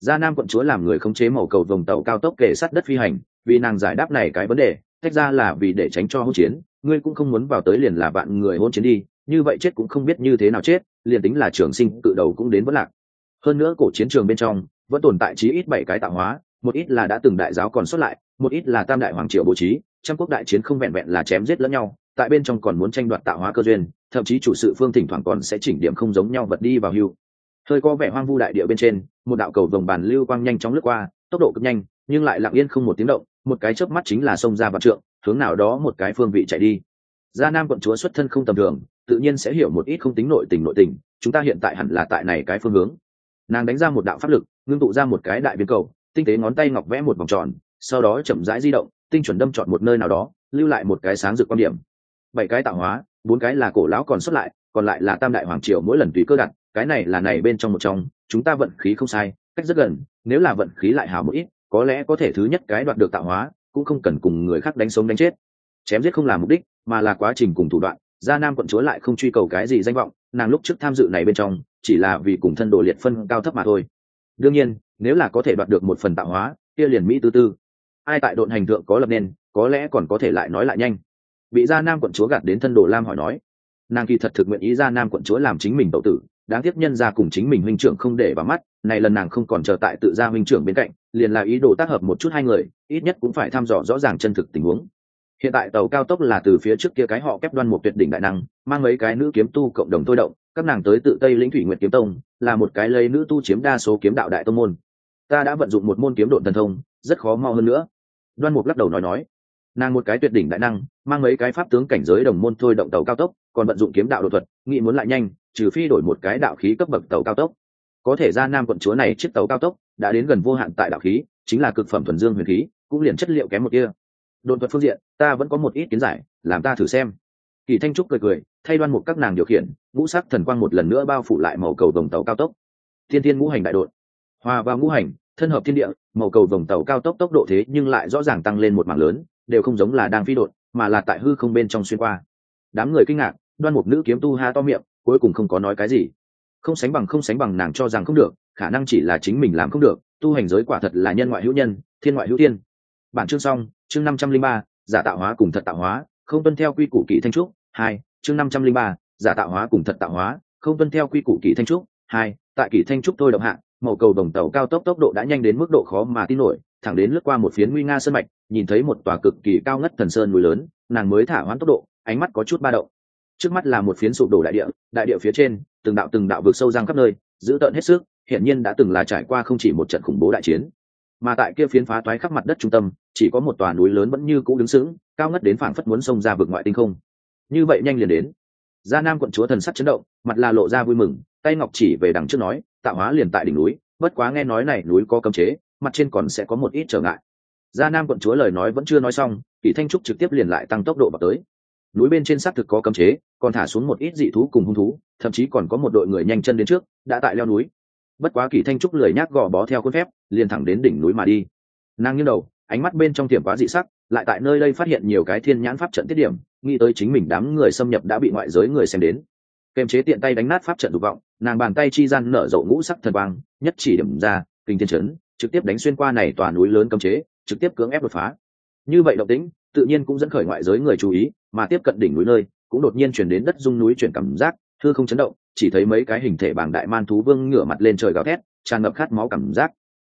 Gia nam quận chúa làm người khống chế màu cầu vòng tàu cao tốc kể sát đất phi hành, vì nàng giải đáp này cái vấn đề, tách ra là vì để tránh cho hỗn chiến, ngươi cũng không muốn vào tới liền là bạn người hôn chiến đi, như vậy chết cũng không biết như thế nào chết, liền tính là trường sinh tự đầu cũng đến vất lạc. Hơn nữa cổ chiến trường bên trong, vẫn tồn tại chí ít bảy cái tạo hóa, một ít là đã từng đại giáo còn xuất lại, một ít là tam đại hoàng triều bố trí, trăm quốc đại chiến không vẹn vẹn là chém giết lẫn nhau, tại bên trong còn muốn tranh đoạt tạo hóa cơ duyên thậm chí chủ sự phương thỉnh thoảng còn sẽ chỉnh điểm không giống nhau vật đi vào hưu. Hơi có vẻ hoang vu đại địa bên trên, một đạo cầu vồng bàn lưu quang nhanh chóng lướt qua, tốc độ cực nhanh, nhưng lại lặng yên không một tiếng động, một cái chớp mắt chính là xông ra vạn trượng, hướng nào đó một cái phương vị chạy đi. Gia nam quận chúa xuất thân không tầm thường, tự nhiên sẽ hiểu một ít không tính nội tình nội tình, chúng ta hiện tại hẳn là tại này cái phương hướng. Nàng đánh ra một đạo pháp lực, ngưng tụ ra một cái đại biến cầu, tinh tế ngón tay ngọc vẽ một vòng tròn, sau đó chậm rãi di động, tinh chuẩn đâm chọn một nơi nào đó, lưu lại một cái sáng rực quan điểm. Bảy cái tạo hóa bốn cái là cổ lão còn xuất lại, còn lại là tam đại hoàng triều mỗi lần tùy cơ đặt, cái này là này bên trong một trong, chúng ta vận khí không sai, cách rất gần, nếu là vận khí lại hào một ít, có lẽ có thể thứ nhất cái đoạt được tạo hóa, cũng không cần cùng người khác đánh sống đánh chết. Chém giết không là mục đích, mà là quá trình cùng thủ đoạn, gia nam quận chúa lại không truy cầu cái gì danh vọng, nàng lúc trước tham dự này bên trong, chỉ là vì cùng thân đồ liệt phân cao thấp mà thôi. Đương nhiên, nếu là có thể đoạt được một phần tạo hóa, kia liền mỹ tư tư. Ai tại độn hành thượng có lập nên, có lẽ còn có thể lại nói lại nhanh bị gia nam quận chúa gạt đến thân đồ lam hỏi nói. Nàng kỳ thật thực nguyện ý gia nam quận chúa làm chính mình tậu tử, đáng tiếc nhân ra cùng chính mình huynh trưởng không để vào mắt, này lần nàng không còn chờ tại tự gia huynh trưởng bên cạnh, liền là ý đồ tác hợp một chút hai người, ít nhất cũng phải thăm dò rõ ràng chân thực tình huống. Hiện tại tàu cao tốc là từ phía trước kia cái họ kép đoan một tuyệt đỉnh đại năng, mang mấy cái nữ kiếm tu cộng đồng thôi động, các nàng tới tự tây lĩnh thủy nguyện kiếm tông, là một cái lấy nữ tu chiếm đa số kiếm đạo đại tông môn. Ta đã vận dụng một môn kiếm độn thần thông, rất khó mo hơn nữa. Đoan mục lắc đầu nói nói nàng một cái tuyệt đỉnh đại năng, mang mấy cái pháp tướng cảnh giới đồng môn thôi động tàu cao tốc, còn vận dụng kiếm đạo đột thuật, nghĩ muốn lại nhanh, trừ phi đổi một cái đạo khí cấp bậc tàu cao tốc. Có thể ra nam quận chúa này chiếc tàu cao tốc, đã đến gần vô hạn tại đạo khí, chính là cực phẩm thuần dương huyền khí, cũng liền chất liệu kém một kia. Đột thuật phương diện, ta vẫn có một ít kiến giải, làm ta thử xem. Kỳ thanh trúc cười cười, thay đoan một các nàng điều khiển, ngũ sắc thần quang một lần nữa bao phủ lại màu cầu vòng tàu cao tốc. Thiên thiên ngũ hành đại đội. Hòa vào ngũ hành, thân hợp thiên địa, màu cầu vòng tàu cao tốc tốc độ thế nhưng lại rõ ràng tăng lên một mảng lớn đều không giống là đang phi đột mà là tại hư không bên trong xuyên qua. Đám người kinh ngạc, đoan một nữ kiếm tu ha to miệng, cuối cùng không có nói cái gì. Không sánh bằng không sánh bằng nàng cho rằng không được, khả năng chỉ là chính mình làm không được, tu hành giới quả thật là nhân ngoại hữu nhân, thiên ngoại hữu thiên. Bản chương xong, chương năm trăm linh ba, giả tạo hóa cùng thật tạo hóa, không tuân theo quy củ kỵ thanh trúc, hai, chương năm trăm linh ba, giả tạo hóa cùng thật tạo hóa, không tuân theo quy củ kỵ thanh trúc, hai, tại kỷ thanh trúc tôi động hạ màu cầu đồng tàu cao tốc tốc độ đã nhanh đến mức độ khó mà tin nổi, thẳng đến lướt qua một phiến nguy nga sơn mạch, nhìn thấy một tòa cực kỳ cao ngất thần sơn núi lớn, nàng mới thả hoãn tốc độ, ánh mắt có chút ba động. Trước mắt là một phiến sụp đổ đại địa đại địa phía trên, từng đạo từng đạo vực sâu giang khắp nơi giữ tợn hết sức, hiển nhiên đã từng là trải qua không chỉ một trận khủng bố đại chiến. Mà tại kia phiến phá toái khắp mặt đất trung tâm, chỉ có một tòa núi lớn vẫn như cũ đứng sững, cao ngất đến phảng phất muốn xông ra vực ngoại tinh không. Như vậy nhanh liền đến. Gia nam quận chúa thần sắc chấn động, mặt là lộ ra vui mừng tay ngọc chỉ về đằng trước nói tạo hóa liền tại đỉnh núi, bất quá nghe nói này núi có cấm chế, mặt trên còn sẽ có một ít trở ngại. Gia nam quận chúa lời nói vẫn chưa nói xong kỷ thanh trúc trực tiếp liền lại tăng tốc độ vào tới. Núi bên trên xác thực có cấm chế, còn thả xuống một ít dị thú cùng hung thú, thậm chí còn có một đội người nhanh chân đến trước, đã tại leo núi. Bất quá kỷ thanh trúc lười nhác gò bó theo khuôn phép, liền thẳng đến đỉnh núi mà đi. Nàng nghiêng đầu, ánh mắt bên trong tiệm quá dị sắc, lại tại nơi đây phát hiện nhiều cái thiên nhãn pháp trận tiết điểm, nghĩ tới chính mình đám người xâm nhập đã bị ngoại giới người xem đến kềm chế tiện tay đánh nát pháp trận dục vọng, nàng bàn tay chi gian nở rộ ngũ sắc thần quang, nhất chỉ điểm ra, kinh thiên trấn trực tiếp đánh xuyên qua này tòa núi lớn cấm chế, trực tiếp cưỡng ép đột phá. Như vậy động tĩnh, tự nhiên cũng dẫn khởi ngoại giới người chú ý, mà tiếp cận đỉnh núi nơi, cũng đột nhiên chuyển đến đất dung núi chuyển cảm giác thư không chấn động, chỉ thấy mấy cái hình thể bảng đại man thú vương ngửa mặt lên trời gào thét, tràn ngập khát máu cảm giác.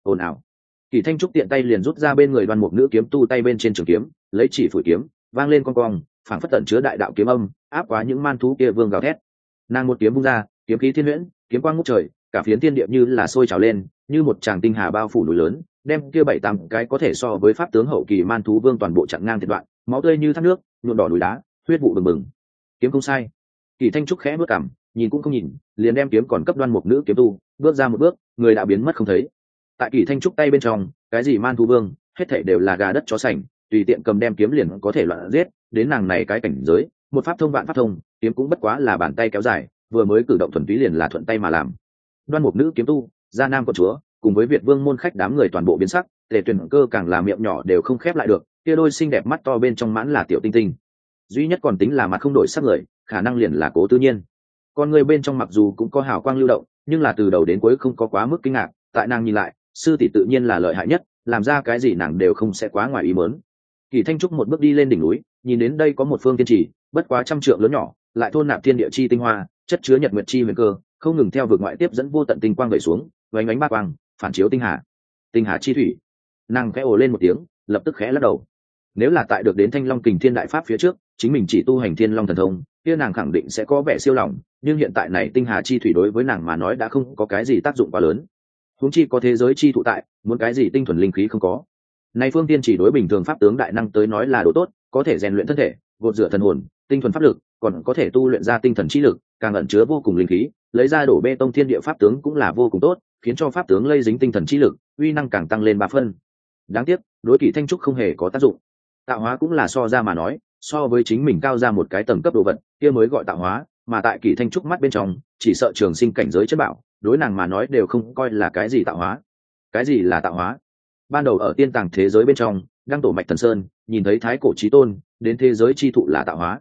Ồn ào. Kỳ thanh trúc tiện tay liền rút ra bên người đoan mục nữ kiếm tu tay bên trên trường kiếm, lấy chỉ phủi kiếm, vang lên con cong, phảng phất tận chứa đại đạo kiếm âm, áp quá những man thú kia vương gào thét nàng một kiếm vung ra, kiếm khí thiên huyễn kiếm quang ngút trời, cả phiến thiên địa như là sôi trào lên, như một tràng tinh hà bao phủ núi lớn, đem kia bảy tám cái có thể so với pháp tướng hậu kỳ man thú vương toàn bộ chặn ngang thiệt đoạn, máu tươi như thác nước, nhuộm đỏ núi đá, huyết vụ bừng bừng. Kiếm không sai. Kỳ thanh trúc khẽ bước cảm nhìn cũng không nhìn, liền đem kiếm còn cấp đoan một nữ kiếm tu, bước ra một bước, người đã biến mất không thấy. Tại kỳ thanh trúc tay bên trong, cái gì man thú vương, hết thảy đều là gà đất chó sành, tùy tiện cầm đem kiếm liền có thể loạn giết, đến nàng này cái cảnh giới, một pháp thông vạn pháp thông kiếm cũng bất quá là bàn tay kéo dài, vừa mới cử động thuần túy liền là thuận tay mà làm. Đoan một nữ kiếm tu, gia nam của chúa, cùng với việt vương môn khách đám người toàn bộ biến sắc, tề tuyển cơ càng là miệng nhỏ đều không khép lại được, kia đôi xinh đẹp mắt to bên trong mãn là tiểu tinh tinh. Duy nhất còn tính là mặt không đổi sắc người, khả năng liền là cố tư nhiên. Con người bên trong mặc dù cũng có hào quang lưu động, nhưng là từ đầu đến cuối không có quá mức kinh ngạc, tại nàng nhìn lại, sư tỷ tự nhiên là lợi hại nhất, làm ra cái gì nàng đều không sẽ quá ngoài ý mớn kỳ thanh trúc một bước đi lên đỉnh núi, nhìn đến đây có một phương tiên trì, bất quá trăm trượng lớn nhỏ lại thôn nạp thiên địa chi tinh hoa, chất chứa nhật nguyệt chi huyền cơ, không ngừng theo vực ngoại tiếp dẫn vô tận tinh quang về xuống vánh ánh ba quang, phản chiếu tinh hà. Tinh hà chi thủy. Nàng khẽ ồ lên một tiếng, lập tức khẽ lắc đầu. Nếu là tại được đến thanh long kình thiên đại pháp phía trước, chính mình chỉ tu hành thiên long thần thông, kia nàng khẳng định sẽ có vẻ siêu lòng, nhưng hiện tại này tinh hà chi thủy đối với nàng mà nói đã không có cái gì tác dụng quá lớn. Huống chi có thế giới chi thụ tại, muốn cái gì tinh thuần linh khí không có. Nay phương tiên chỉ đối bình thường pháp tướng đại năng tới nói là đồ tốt, có thể rèn luyện thân thể gột rửa thần hồn, tinh thuần pháp lực, còn có thể tu luyện ra tinh thần trí lực, càng ẩn chứa vô cùng linh khí, lấy ra đổ bê tông thiên địa pháp tướng cũng là vô cùng tốt, khiến cho pháp tướng lây dính tinh thần trí lực, uy năng càng tăng lên ba phân. Đáng tiếc, đối kỷ thanh trúc không hề có tác dụng. Tạo hóa cũng là so ra mà nói, so với chính mình cao ra một cái tầng cấp đồ vật, kia mới gọi tạo hóa, mà tại kỷ thanh trúc mắt bên trong, chỉ sợ trường sinh cảnh giới chất bảo, đối nàng mà nói đều không coi là cái gì tạo hóa. Cái gì là tạo hóa? Ban đầu ở tiên tàng thế giới bên trong đang tổ mạch thần sơn nhìn thấy thái cổ trí tôn, đến thế giới chi thụ là tạo hóa.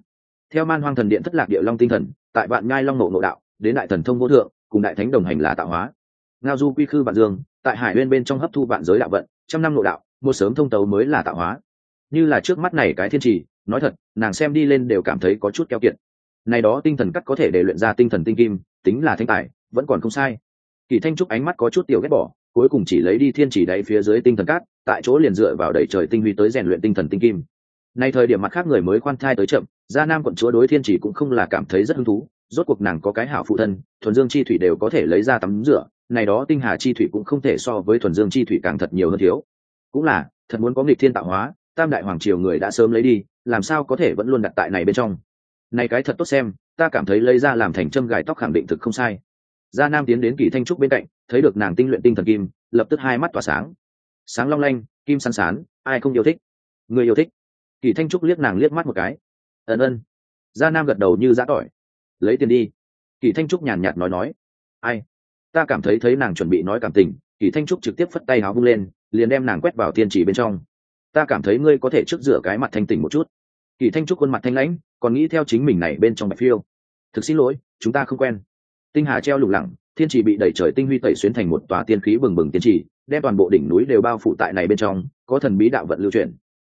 Theo man hoang thần điện thất lạc địa long tinh thần, tại vạn ngai long nộ nội đạo, đến đại thần thông vô thượng, cùng đại thánh đồng hành là tạo hóa. Ngao du quy khư vạn dương, tại hải bên bên trong hấp thu vạn giới đạo vận, trăm năm nội đạo, một sớm thông tấu mới là tạo hóa. Như là trước mắt này cái thiên trì, nói thật, nàng xem đi lên đều cảm thấy có chút keo kiệt. Này đó tinh thần cắt có thể để luyện ra tinh thần tinh kim, tính là thanh tài, vẫn còn không sai. Kỳ thanh trúc ánh mắt có chút tiểu ghét bỏ cuối cùng chỉ lấy đi thiên chỉ đáy phía dưới tinh thần cát, tại chỗ liền dựa vào đẩy trời tinh huy tới rèn luyện tinh thần tinh kim. Nay thời điểm mặt khác người mới khoan thai tới chậm, gia nam quận chúa đối thiên chỉ cũng không là cảm thấy rất hứng thú, rốt cuộc nàng có cái hảo phụ thân, thuần dương chi thủy đều có thể lấy ra tắm rửa, này đó tinh hà chi thủy cũng không thể so với thuần dương chi thủy càng thật nhiều hơn thiếu. Cũng là, thật muốn có nghịch thiên tạo hóa, tam đại hoàng triều người đã sớm lấy đi, làm sao có thể vẫn luôn đặt tại này bên trong? Này cái thật tốt xem, ta cảm thấy lấy ra làm thành châm gài tóc khẳng định thực không sai. Gia nam tiến đến kỳ thanh trúc bên cạnh thấy được nàng tinh luyện tinh thần kim, lập tức hai mắt tỏa sáng. Sáng long lanh, kim sán sán, ai không yêu thích? Người yêu thích. Kỳ thanh trúc liếc nàng liếc mắt một cái. Ân ân. Gia nam gật đầu như giã tỏi. Lấy tiền đi. Kỳ thanh trúc nhàn nhạt nói nói. Ai? Ta cảm thấy thấy nàng chuẩn bị nói cảm tình, kỳ thanh trúc trực tiếp phất tay áo vung lên, liền đem nàng quét vào tiên chỉ bên trong. Ta cảm thấy ngươi có thể trước rửa cái mặt thanh tỉnh một chút. Kỳ thanh trúc khuôn mặt thanh lãnh, còn nghĩ theo chính mình này bên trong bạch phiêu. Thực xin lỗi, chúng ta không quen. Tinh hà treo lủng lẳng thiên chỉ bị đẩy trời tinh huy tẩy xuyến thành một tòa tiên khí bừng bừng tiên chỉ, đem toàn bộ đỉnh núi đều bao phủ tại này bên trong, có thần bí đạo vận lưu truyền.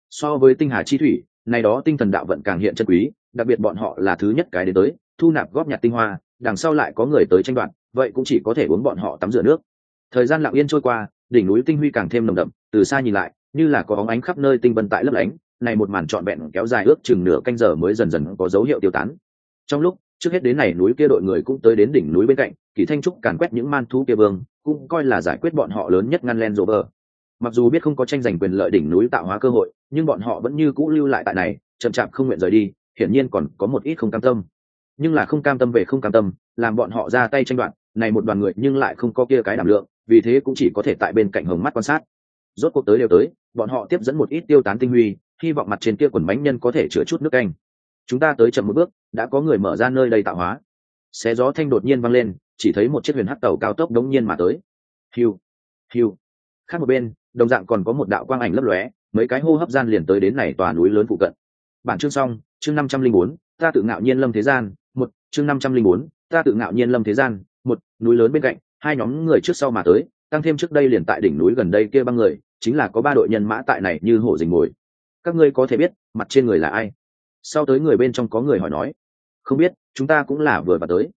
So với tinh hà chi thủy, này đó tinh thần đạo vận càng hiện chân quý, đặc biệt bọn họ là thứ nhất cái đến tới, thu nạp góp nhặt tinh hoa, đằng sau lại có người tới tranh đoạt, vậy cũng chỉ có thể uống bọn họ tắm rửa nước. Thời gian lặng yên trôi qua, đỉnh núi tinh huy càng thêm nồng đậm, từ xa nhìn lại, như là có bóng ánh khắp nơi tinh vân tại lấp lánh, này một màn trọn vẹn kéo dài ước chừng nửa canh giờ mới dần dần có dấu hiệu tiêu tán. Trong lúc trước hết đến này núi kia đội người cũng tới đến đỉnh núi bên cạnh, kỳ thanh trúc càn quét những man thú kia vương, cũng coi là giải quyết bọn họ lớn nhất ngăn len rộ bờ. Mặc dù biết không có tranh giành quyền lợi đỉnh núi tạo hóa cơ hội, nhưng bọn họ vẫn như cũ lưu lại tại này, chậm chạp không nguyện rời đi, hiển nhiên còn có một ít không cam tâm. Nhưng là không cam tâm về không cam tâm, làm bọn họ ra tay tranh đoạt, này một đoàn người nhưng lại không có kia cái đảm lượng, vì thế cũng chỉ có thể tại bên cạnh hồng mắt quan sát. Rốt cuộc tới đều tới, bọn họ tiếp dẫn một ít tiêu tán tinh huy, hy vọng mặt trên kia quần bánh nhân có thể chữa chút nước canh chúng ta tới chậm một bước, đã có người mở ra nơi đây tạo hóa. Xé gió thanh đột nhiên văng lên, chỉ thấy một chiếc huyền hắc tàu cao tốc đống nhiên mà tới. Hiu hiu. Khác một bên, đồng dạng còn có một đạo quang ảnh lấp lóe, mấy cái hô hấp gian liền tới đến này tòa núi lớn phụ cận. Bản chương xong, chương năm trăm linh bốn, ta tự ngạo nhiên lâm thế gian, một, chương năm trăm linh bốn, ta tự ngạo nhiên lâm thế gian, một, núi lớn bên cạnh, hai nhóm người trước sau mà tới, tăng thêm trước đây liền tại đỉnh núi gần đây kia băng người, chính là có ba đội nhân mã tại này như hổ dình mồi. Các ngươi có thể biết, mặt trên người là ai? Sau tới người bên trong có người hỏi nói, không biết, chúng ta cũng là vừa và tới.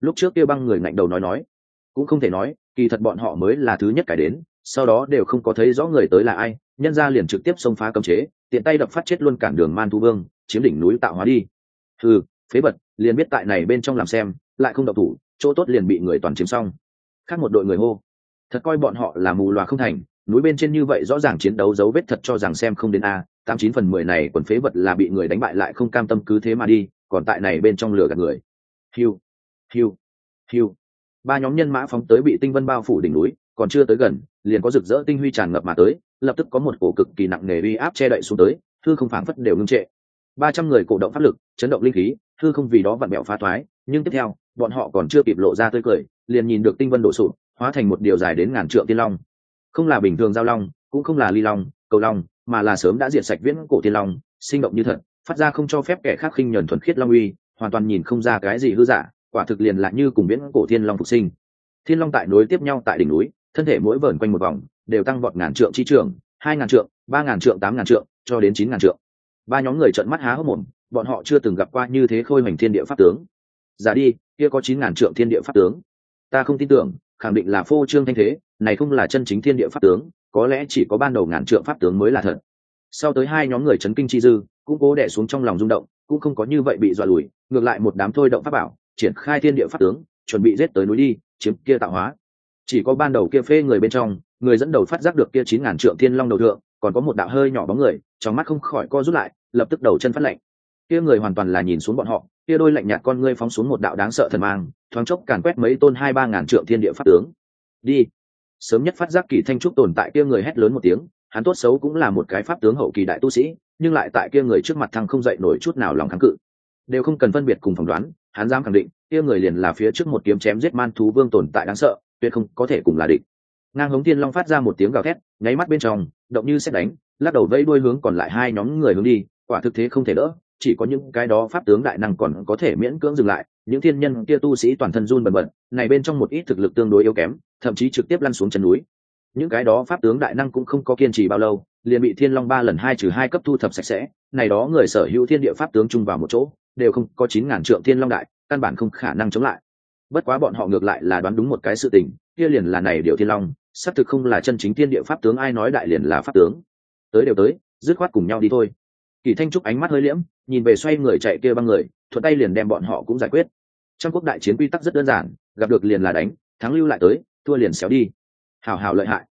Lúc trước kia băng người ngạnh đầu nói nói, cũng không thể nói, kỳ thật bọn họ mới là thứ nhất cải đến, sau đó đều không có thấy rõ người tới là ai, nhân ra liền trực tiếp xông phá cấm chế, tiện tay đập phát chết luôn cản đường man thu vương, chiếm đỉnh núi tạo hóa đi. Ừ phế bật liền biết tại này bên trong làm xem, lại không độc thủ, chỗ tốt liền bị người toàn chiếm xong. Khác một đội người hô, thật coi bọn họ là mù loà không thành, núi bên trên như vậy rõ ràng chiến đấu dấu vết thật cho rằng xem không đến a tám chín phần mười này quần phế vật là bị người đánh bại lại không cam tâm cứ thế mà đi, còn tại này bên trong lửa gạt người. Hiu hiu hiu. Ba nhóm nhân mã phóng tới bị tinh vân bao phủ đỉnh núi, còn chưa tới gần, liền có rực rỡ tinh huy tràn ngập mà tới, lập tức có một cổ cực kỳ nặng nề uy áp che đậy xuống tới thư không phảng phất đều ngưng trệ. Ba trăm người cổ động pháp lực, chấn động linh khí thư không vì đó vặn mẹo phá thoái, nhưng tiếp theo, bọn họ còn chưa kịp lộ ra tươi cười, liền nhìn được tinh vân đổ sụp, hóa thành một điều dài đến ngàn trượng tiên long. Không là bình thường giao long, cũng không là ly long cầu long, mà là sớm đã diệt sạch viễn cổ Thiên long, sinh động như thật, phát ra không cho phép kẻ khác khinh nhuần thuần khiết long uy, hoàn toàn nhìn không ra cái gì hư giả, quả thực liền lại như cùng viễn cổ thiên long phục sinh. Thiên long tại nối tiếp nhau tại đỉnh núi, thân thể mỗi vờn quanh một vòng, đều tăng vọt ngàn trượng chi trường, hai ngàn trượng, ba ngàn trượng, tám ngàn trượng, cho đến chín ngàn trượng. Ba nhóm người trợn mắt há hốc mồm, bọn họ chưa từng gặp qua như thế khôi hoành thiên địa pháp tướng. Giả đi, kia có chín ngàn trượng thiên địa pháp tướng. Ta không tin tưởng, khẳng định là phô trương thanh thế, này không là chân chính thiên địa pháp tướng có lẽ chỉ có ban đầu ngàn trượng pháp tướng mới là thật. Sau tới hai nhóm người chấn kinh chi dư, cũng cố đẻ xuống trong lòng rung động, cũng không có như vậy bị dọa lùi, ngược lại một đám thôi động pháp bảo, triển khai thiên địa pháp tướng, chuẩn bị giết tới núi đi, chiếm kia tạo hóa. Chỉ có ban đầu kia phê người bên trong, người dẫn đầu phát giác được kia chín ngàn trượng thiên long đầu thượng, còn có một đạo hơi nhỏ bóng người, trong mắt không khỏi co rút lại, lập tức đầu chân phát lạnh. Kia người hoàn toàn là nhìn xuống bọn họ, kia đôi lạnh nhạt con ngươi phóng xuống một đạo đáng sợ thần mang, thoáng chốc càn quét mấy tôn hai ba ngàn trượng thiên địa pháp tướng. Đi sớm nhất phát giác kỳ thanh trúc tồn tại kia người hét lớn một tiếng, hắn tốt xấu cũng là một cái pháp tướng hậu kỳ đại tu sĩ, nhưng lại tại kia người trước mặt thăng không dậy nổi chút nào lòng kháng cự. Đều không cần phân biệt cùng phỏng đoán, hắn dám khẳng định, kia người liền là phía trước một kiếm chém giết man thú vương tồn tại đáng sợ, tuyệt không có thể cùng là địch. Ngang hống thiên long phát ra một tiếng gào thét, nháy mắt bên trong, động như xét đánh, lắc đầu vẫy đuôi hướng còn lại hai nhóm người hướng đi, quả thực thế không thể đỡ, chỉ có những cái đó pháp tướng đại năng còn có thể miễn cưỡng dừng lại những thiên nhân kia tu sĩ toàn thân run bần bật, này bên trong một ít thực lực tương đối yếu kém, thậm chí trực tiếp lăn xuống chân núi. Những cái đó pháp tướng đại năng cũng không có kiên trì bao lâu, liền bị thiên long ba lần hai trừ hai cấp thu thập sạch sẽ, này đó người sở hữu thiên địa pháp tướng chung vào một chỗ, đều không có chín ngàn trượng thiên long đại, căn bản không khả năng chống lại. Bất quá bọn họ ngược lại là đoán đúng một cái sự tình, kia liền là này điều thiên long, xác thực không là chân chính thiên địa pháp tướng, ai nói đại liền là pháp tướng. Tới đều tới, dứt khoát cùng nhau đi thôi. Kỳ thanh trúc ánh mắt hơi liễm, nhìn về xoay người chạy kia băng người, thuận tay liền đem bọn họ cũng giải quyết trong quốc đại chiến quy tắc rất đơn giản, gặp được liền là đánh, thắng lưu lại tới, thua liền xéo đi. Hào hào lợi hại.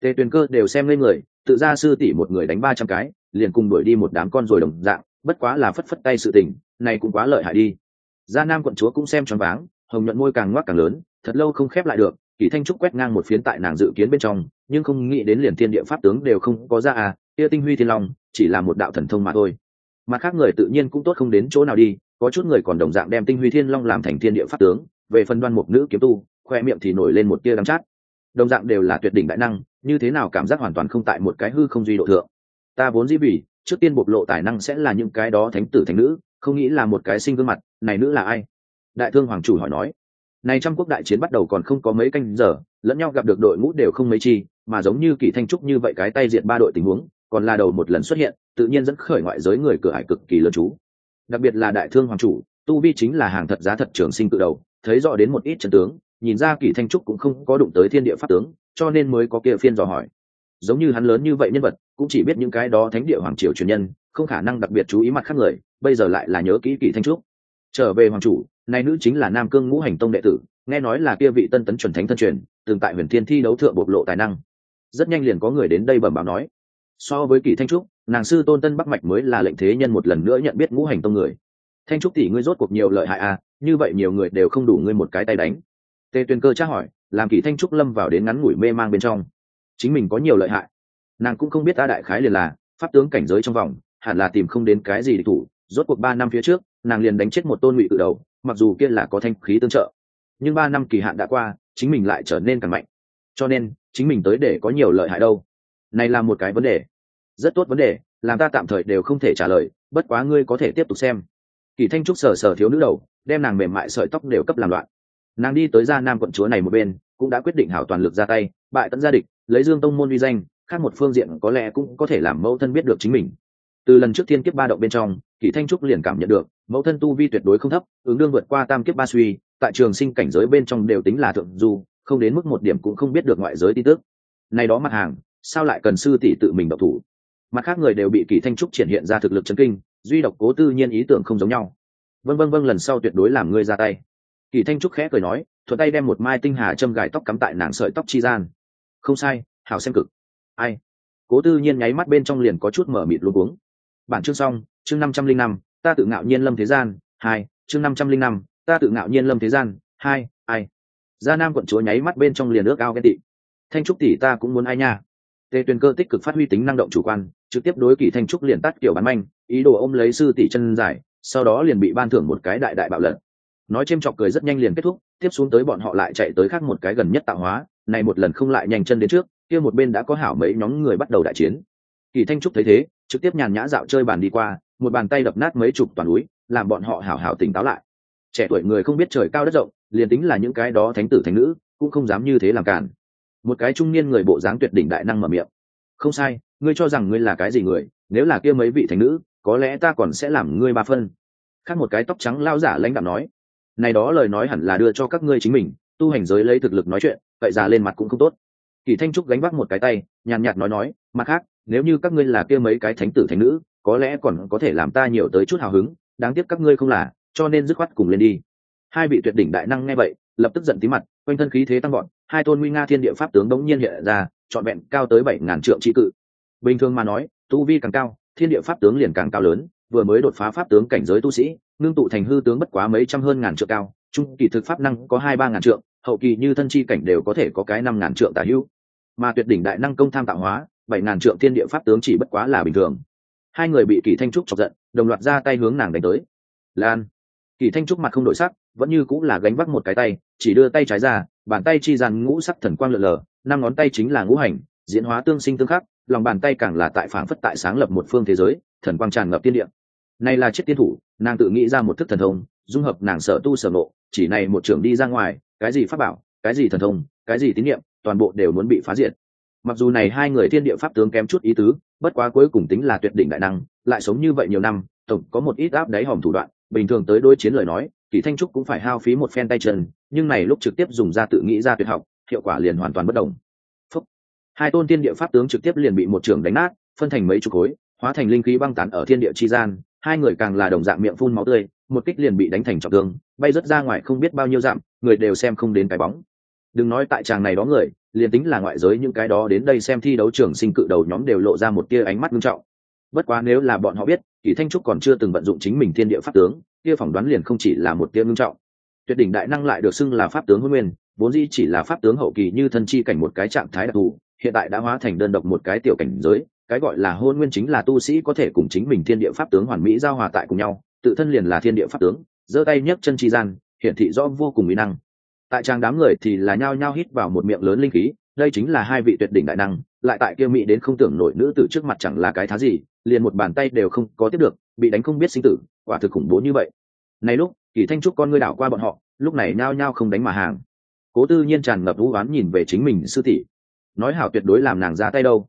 Tề tuyền cơ đều xem lên người, tự ra sư tỷ một người đánh ba trăm cái, liền cùng đuổi đi một đám con rồi đồng dạng, bất quá là phất phất tay sự tình, này cũng quá lợi hại đi. Gia nam quận chúa cũng xem choáng váng, hồng nhuận môi càng ngoác càng lớn, thật lâu không khép lại được kỳ thanh trúc quét ngang một phiến tại nàng dự kiến bên trong, nhưng không nghĩ đến liền thiên địa pháp tướng đều không có ra à kia tinh huy thiên long, chỉ là một đạo thần thông mà thôi. Mặt khác người tự nhiên cũng tốt không đến chỗ nào đi có chút người còn đồng dạng đem tinh huy thiên long làm thành thiên địa pháp tướng, về phần đoan mục nữ kiếm tu, khoe miệng thì nổi lên một tia đắm chát. Đồng dạng đều là tuyệt đỉnh đại năng, như thế nào cảm giác hoàn toàn không tại một cái hư không duy độ thượng. Ta vốn dĩ vì, trước tiên bộc lộ tài năng sẽ là những cái đó thánh tử thánh nữ, không nghĩ là một cái sinh gương mặt, này nữ là ai? Đại thương hoàng chủ hỏi nói. Này trong quốc đại chiến bắt đầu còn không có mấy canh giờ, lẫn nhau gặp được đội ngũ đều không mấy chi, mà giống như kỳ thanh trúc như vậy cái tay diện ba đội tình huống, còn là đầu một lần xuất hiện, tự nhiên dẫn khởi ngoại giới người cửa hải cực kỳ lớn chú đặc biệt là đại thương hoàng chủ, tu vi chính là hàng thật giá thật trường sinh tự đầu, thấy rõ đến một ít trận tướng, nhìn ra kỳ thanh trúc cũng không có đụng tới thiên địa pháp tướng, cho nên mới có kia phiên dò hỏi. Giống như hắn lớn như vậy nhân vật, cũng chỉ biết những cái đó thánh địa hoàng triều truyền nhân, không khả năng đặc biệt chú ý mặt khác người, bây giờ lại là nhớ kỹ kỳ thanh trúc. Trở về hoàng chủ, nay nữ chính là nam cương ngũ hành tông đệ tử, nghe nói là kia vị tân tấn chuẩn thánh thân truyền, từng tại huyền thiên thi đấu thượng bộc lộ tài năng. Rất nhanh liền có người đến đây bẩm báo nói. So với kỳ thanh trúc nàng sư tôn tân bắc mạch mới là lệnh thế nhân một lần nữa nhận biết ngũ hành tông người. Thanh trúc tỷ, ngươi rốt cuộc nhiều lợi hại à như vậy nhiều người đều không đủ ngươi một cái tay đánh. Tề tuyền cơ tra hỏi, làm kỳ thanh trúc lâm vào đến ngắn ngủi mê mang bên trong. Chính mình có nhiều lợi hại. Nàng cũng không biết ta đại khái liền là pháp tướng cảnh giới trong vòng, hẳn là tìm không đến cái gì địch thủ. Rốt cuộc ba năm phía trước, nàng liền đánh chết một tôn ngụy cự đầu, mặc dù kia là có thanh khí tương trợ. Nhưng ba năm kỳ hạn đã qua, chính mình lại trở nên càng mạnh. Cho nên, chính mình tới để có nhiều lợi hại đâu. Này là một cái vấn đề rất tốt vấn đề, làm ta tạm thời đều không thể trả lời, bất quá ngươi có thể tiếp tục xem. Kỳ thanh trúc sờ sờ thiếu nữ đầu, đem nàng mềm mại sợi tóc đều cấp làm loạn. Nàng đi tới gia nam quận chúa này một bên, cũng đã quyết định hảo toàn lực ra tay, bại tận gia địch, lấy dương tông môn uy danh, khác một phương diện có lẽ cũng có thể làm mẫu thân biết được chính mình. Từ lần trước thiên kiếp ba động bên trong kỷ thanh trúc liền cảm nhận được, mẫu thân tu vi tuyệt đối không thấp, ứng đương vượt qua tam kiếp ba suy, tại trường sinh cảnh giới bên trong đều tính là thượng du, không đến mức một điểm cũng không biết được ngoại giới tin tức. Này đó mặt hàng, sao lại cần sư tỷ tự mình độc thủ? Mặt khác người đều bị kỷ thanh trúc triển hiện ra thực lực chấn kinh, duy độc cố tư nhiên ý tưởng không giống nhau. Vân vân vân lần sau tuyệt đối làm ngươi ra tay. Kỳ thanh trúc khẽ cười nói, thuận tay đem một mai tinh hà châm gài tóc cắm tại nàng sợi tóc chi gian. Không sai, hảo xem cực. Ai? Cố tư nhiên nháy mắt bên trong liền có chút mở mịt luôn uống bản chương xong, chương năm trăm linh năm, ta tự ngạo nhiên lâm thế gian, hai, chương năm trăm linh năm, ta tự ngạo nhiên lâm thế gian, hai, ai? Gia nam quận chúa nháy mắt bên trong liền ước ao ghen tị. Thanh trúc tỷ ta cũng muốn ai nha? Tề tuyền cơ tích cực phát huy tính năng động chủ quan, trực tiếp đối kỷ thanh trúc liền tắt kiểu bán manh, ý đồ ôm lấy sư tỷ chân dài, sau đó liền bị ban thưởng một cái đại đại bạo lật. Nói chêm chọc cười rất nhanh liền kết thúc, tiếp xuống tới bọn họ lại chạy tới khác một cái gần nhất tạo hóa, này một lần không lại nhanh chân đến trước, kia một bên đã có hảo mấy nhóm người bắt đầu đại chiến. Kỳ thanh trúc thấy thế, trực tiếp nhàn nhã dạo chơi bàn đi qua, một bàn tay đập nát mấy chục toàn núi, làm bọn họ hảo hảo tỉnh táo lại. Trẻ tuổi người không biết trời cao đất rộng, liền tính là những cái đó thánh tử thánh nữ, cũng không dám như thế làm cản một cái trung niên người bộ dáng tuyệt đỉnh đại năng mở miệng. Không sai, ngươi cho rằng ngươi là cái gì người? Nếu là kia mấy vị thánh nữ, có lẽ ta còn sẽ làm ngươi ba phân. Khác một cái tóc trắng lao giả lãnh đạo nói. Này đó lời nói hẳn là đưa cho các ngươi chính mình, tu hành giới lấy thực lực nói chuyện, vậy già lên mặt cũng không tốt. Kỳ thanh trúc gánh vác một cái tay, nhàn nhạt nói nói, mặt khác, nếu như các ngươi là kia mấy cái thánh tử thánh nữ, có lẽ còn có thể làm ta nhiều tới chút hào hứng, đáng tiếc các ngươi không là, cho nên dứt khoát cùng lên đi. Hai vị tuyệt đỉnh đại năng nghe vậy, lập tức giận tí mặt, quanh thân khí thế tăng gọn hai tôn nguy nga thiên địa pháp tướng đống nhiên hiện ra, trọn vẹn cao tới bảy ngàn trượng trị cự. Bình thường mà nói, tu vi càng cao, thiên địa pháp tướng liền càng cao lớn, vừa mới đột phá pháp tướng cảnh giới tu sĩ, ngưng tụ thành hư tướng bất quá mấy trăm hơn ngàn trượng cao, trung kỳ thực pháp năng có hai ba ngàn trượng, hậu kỳ như thân chi cảnh đều có thể có cái năm ngàn trượng tả hữu. Mà tuyệt đỉnh đại năng công tham tạo hóa, bảy ngàn trượng thiên địa pháp tướng chỉ bất quá là bình thường. Hai người bị kỳ thanh trúc chọc giận, đồng loạt ra tay hướng nàng đánh tới. Lan. Kỳ thanh trúc mặt không đổi sắc, vẫn như cũng là gánh vác một cái tay, chỉ đưa tay trái ra bàn tay chi dàn ngũ sắc thần quang lượn lờ, năm ngón tay chính là ngũ hành, diễn hóa tương sinh tương khắc, lòng bàn tay càng là tại phảng phất tại sáng lập một phương thế giới, thần quang tràn ngập tiên địa. Này là chiếc tiên thủ, nàng tự nghĩ ra một thức thần thông, dung hợp nàng sở tu sở nộ chỉ này một trưởng đi ra ngoài, cái gì pháp bảo, cái gì thần thông, cái gì tín nhiệm toàn bộ đều muốn bị phá diệt. Mặc dù này hai người thiên địa pháp tướng kém chút ý tứ, bất quá cuối cùng tính là tuyệt đỉnh đại năng, lại sống như vậy nhiều năm, tổng có một ít áp đáy hòm thủ đoạn, bình thường tới đối chiến lời nói kỳ thanh trúc cũng phải hao phí một phen tay chân, nhưng này lúc trực tiếp dùng ra tự nghĩ ra tuyệt học, hiệu quả liền hoàn toàn bất đồng. Phúc. hai tôn thiên địa pháp tướng trực tiếp liền bị một trưởng đánh nát, phân thành mấy chục khối, hóa thành linh khí băng tán ở thiên địa chi gian, hai người càng là đồng dạng miệng phun máu tươi, một kích liền bị đánh thành trọng thương, bay rớt ra ngoài không biết bao nhiêu dặm, người đều xem không đến cái bóng. Đừng nói tại tràng này đó người, liền tính là ngoại giới những cái đó đến đây xem thi đấu trường sinh cự đầu nhóm đều lộ ra một tia ánh mắt nghiêm trọng. Bất quá nếu là bọn họ biết kỷ thanh trúc còn chưa từng vận dụng chính mình thiên địa pháp tướng, kia phỏng đoán liền không chỉ là một tiêu ngưng trọng. Tuyệt đỉnh đại năng lại được xưng là pháp tướng huân nguyên, vốn dĩ chỉ là pháp tướng hậu kỳ như thân chi cảnh một cái trạng thái đặc thù, hiện tại đã hóa thành đơn độc một cái tiểu cảnh giới, cái gọi là hôn nguyên chính là tu sĩ có thể cùng chính mình thiên địa pháp tướng hoàn mỹ giao hòa tại cùng nhau, tự thân liền là thiên địa pháp tướng, giơ tay nhấc chân chi gian, hiển thị rõ vô cùng mỹ năng. Tại trang đám người thì là nhao nhao hít vào một miệng lớn linh khí đây chính là hai vị tuyệt đỉnh đại năng, lại tại kia mỹ đến không tưởng nổi nữ tử trước mặt chẳng là cái thá gì, liền một bàn tay đều không có tiếp được, bị đánh không biết sinh tử, quả thực khủng bố như vậy. Này lúc, kỳ thanh trúc con ngươi đảo qua bọn họ, lúc này nhao nhao không đánh mà hàng. Cố tư nhiên tràn ngập vũ oán nhìn về chính mình sư tỷ. Nói hảo tuyệt đối làm nàng ra tay đâu.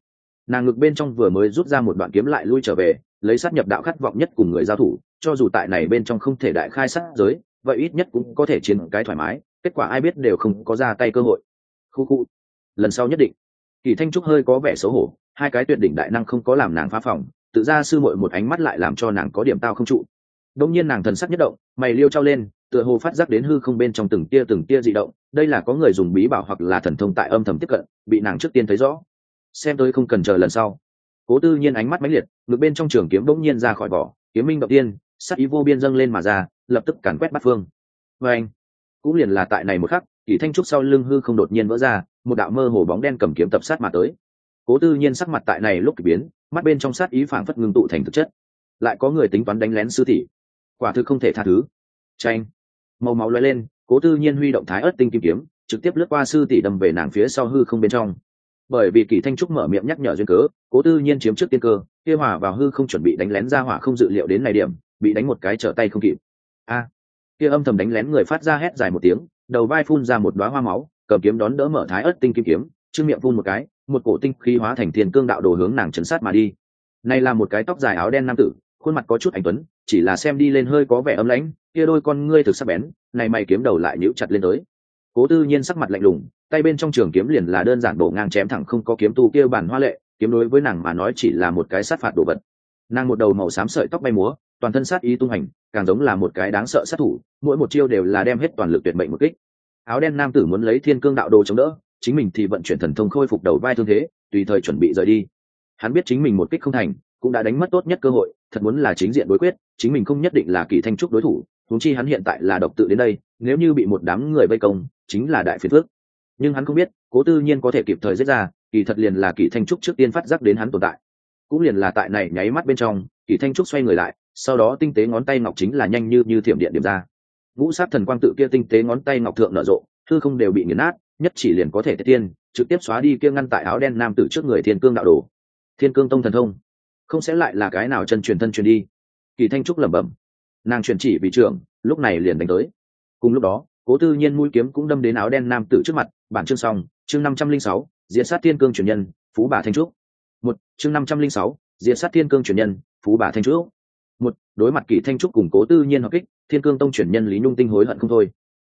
Nàng ngực bên trong vừa mới rút ra một đoạn kiếm lại lui trở về, lấy sát nhập đạo khát vọng nhất cùng người giao thủ, cho dù tại này bên trong không thể đại khai sát giới, vậy ít nhất cũng có thể chiến cái thoải mái, kết quả ai biết đều không có ra tay cơ hội. Khu khu lần sau nhất định. Kỳ thanh trúc hơi có vẻ xấu hổ, hai cái tuyệt đỉnh đại năng không có làm nàng phá phòng, tự ra sư muội một ánh mắt lại làm cho nàng có điểm tao không trụ. Đông nhiên nàng thần sắc nhất động, mày liêu trao lên, tựa hồ phát giác đến hư không bên trong từng tia từng tia dị động, đây là có người dùng bí bảo hoặc là thần thông tại âm thầm tiếp cận, bị nàng trước tiên thấy rõ. Xem tôi không cần chờ lần sau. Cố tư nhiên ánh mắt mãnh liệt ngược bên trong trường kiếm bỗng nhiên ra khỏi vỏ, kiếm minh động tiên, sắc ý vô biên dâng lên mà ra, lập tức càn quét bắt phương. Vê anh, cũng liền là tại này một khắc, kỳ thanh trúc sau lưng hư không đột nhiên vỡ ra một đạo mơ hồ bóng đen cầm kiếm tập sát mà tới. Cố tư nhiên sắc mặt tại này lúc kỳ biến, mắt bên trong sát ý phảng phất ngưng tụ thành thực chất. Lại có người tính toán đánh lén sư tỷ. Quả thực không thể tha thứ. Tranh màu máu lóe lên, cố tư nhiên huy động thái ớt tinh kim kiếm, trực tiếp lướt qua sư tỷ đâm về nàng phía sau hư không bên trong. Bởi vì kỳ thanh trúc mở miệng nhắc nhở duyên cớ, cố tư nhiên chiếm trước tiên cơ, kia hỏa vào hư không chuẩn bị đánh lén ra hỏa không dự liệu đến này điểm, bị đánh một cái trở tay không kịp. A. Kia âm thầm đánh lén người phát ra hét dài một tiếng, đầu vai phun ra một đoá hoa máu cầm kiếm đón đỡ mở thái ớt tinh kim kiếm, trương miệng phun một cái, một cổ tinh khí hóa thành thiên cương đạo đồ hướng nàng chấn sát mà đi. Này là một cái tóc dài áo đen nam tử, khuôn mặt có chút anh tuấn, chỉ là xem đi lên hơi có vẻ ấm lãnh, kia đôi con ngươi thực sắc bén, này mày kiếm đầu lại nhíu chặt lên tới. Cố tư nhiên sắc mặt lạnh lùng, tay bên trong trường kiếm liền là đơn giản đổ ngang chém thẳng không có kiếm tu kia bản hoa lệ, kiếm đối với nàng mà nói chỉ là một cái sát phạt đồ vật. Nàng một đầu màu xám sợi tóc bay múa, toàn thân sát ý tung hành, càng giống là một cái đáng sợ sát thủ, mỗi một chiêu đều là đem hết toàn lực tuyệt mệnh một kích áo đen nam tử muốn lấy thiên cương đạo đồ chống đỡ, chính mình thì vận chuyển thần thông khôi phục đầu vai thương thế, tùy thời chuẩn bị rời đi. Hắn biết chính mình một kích không thành, cũng đã đánh mất tốt nhất cơ hội, thật muốn là chính diện đối quyết, chính mình không nhất định là kỳ thanh trúc đối thủ thúng chi hắn hiện tại là độc tự đến đây, nếu như bị một đám người vây công, chính là đại phiền phước nhưng hắn không biết, cố tư nhiên có thể kịp thời giết ra, kỳ thật liền là kỳ thanh trúc trước tiên phát giác đến hắn tồn tại. Cũng liền là tại này nháy mắt bên trong, kỳ thanh trúc xoay người lại, sau đó tinh tế ngón tay ngọc chính là nhanh như như thiểm điện điểm ra ngũ sát thần quang tự kia tinh tế ngón tay ngọc thượng nở rộ thư không đều bị nghiền nát, nhất chỉ liền có thể tiên, trực tiếp xóa đi kia ngăn tại áo đen nam tử trước người thiên cương đạo đồ. Thiên cương tông thần thông, không sẽ lại là cái nào chân truyền thân truyền đi. Kỳ thanh trúc lẩm bẩm. Nàng truyền chỉ vị trưởng, lúc này liền đánh tới. Cùng lúc đó, cố tư nhiên mũi kiếm cũng đâm đến áo đen nam tử trước mặt, bản chương xong, chương năm trăm linh sáu diễn sát thiên cương truyền nhân, phú bà thanh trúc. Một, chương năm trăm linh sáu diễn sát thiên cương truyền nhân, phú bà thanh trúc. Một, đối mặt kỳ thanh trúc cùng cố tư nhiên hợp kích thiên cương tông truyền nhân lý nhung tinh hối hận không thôi.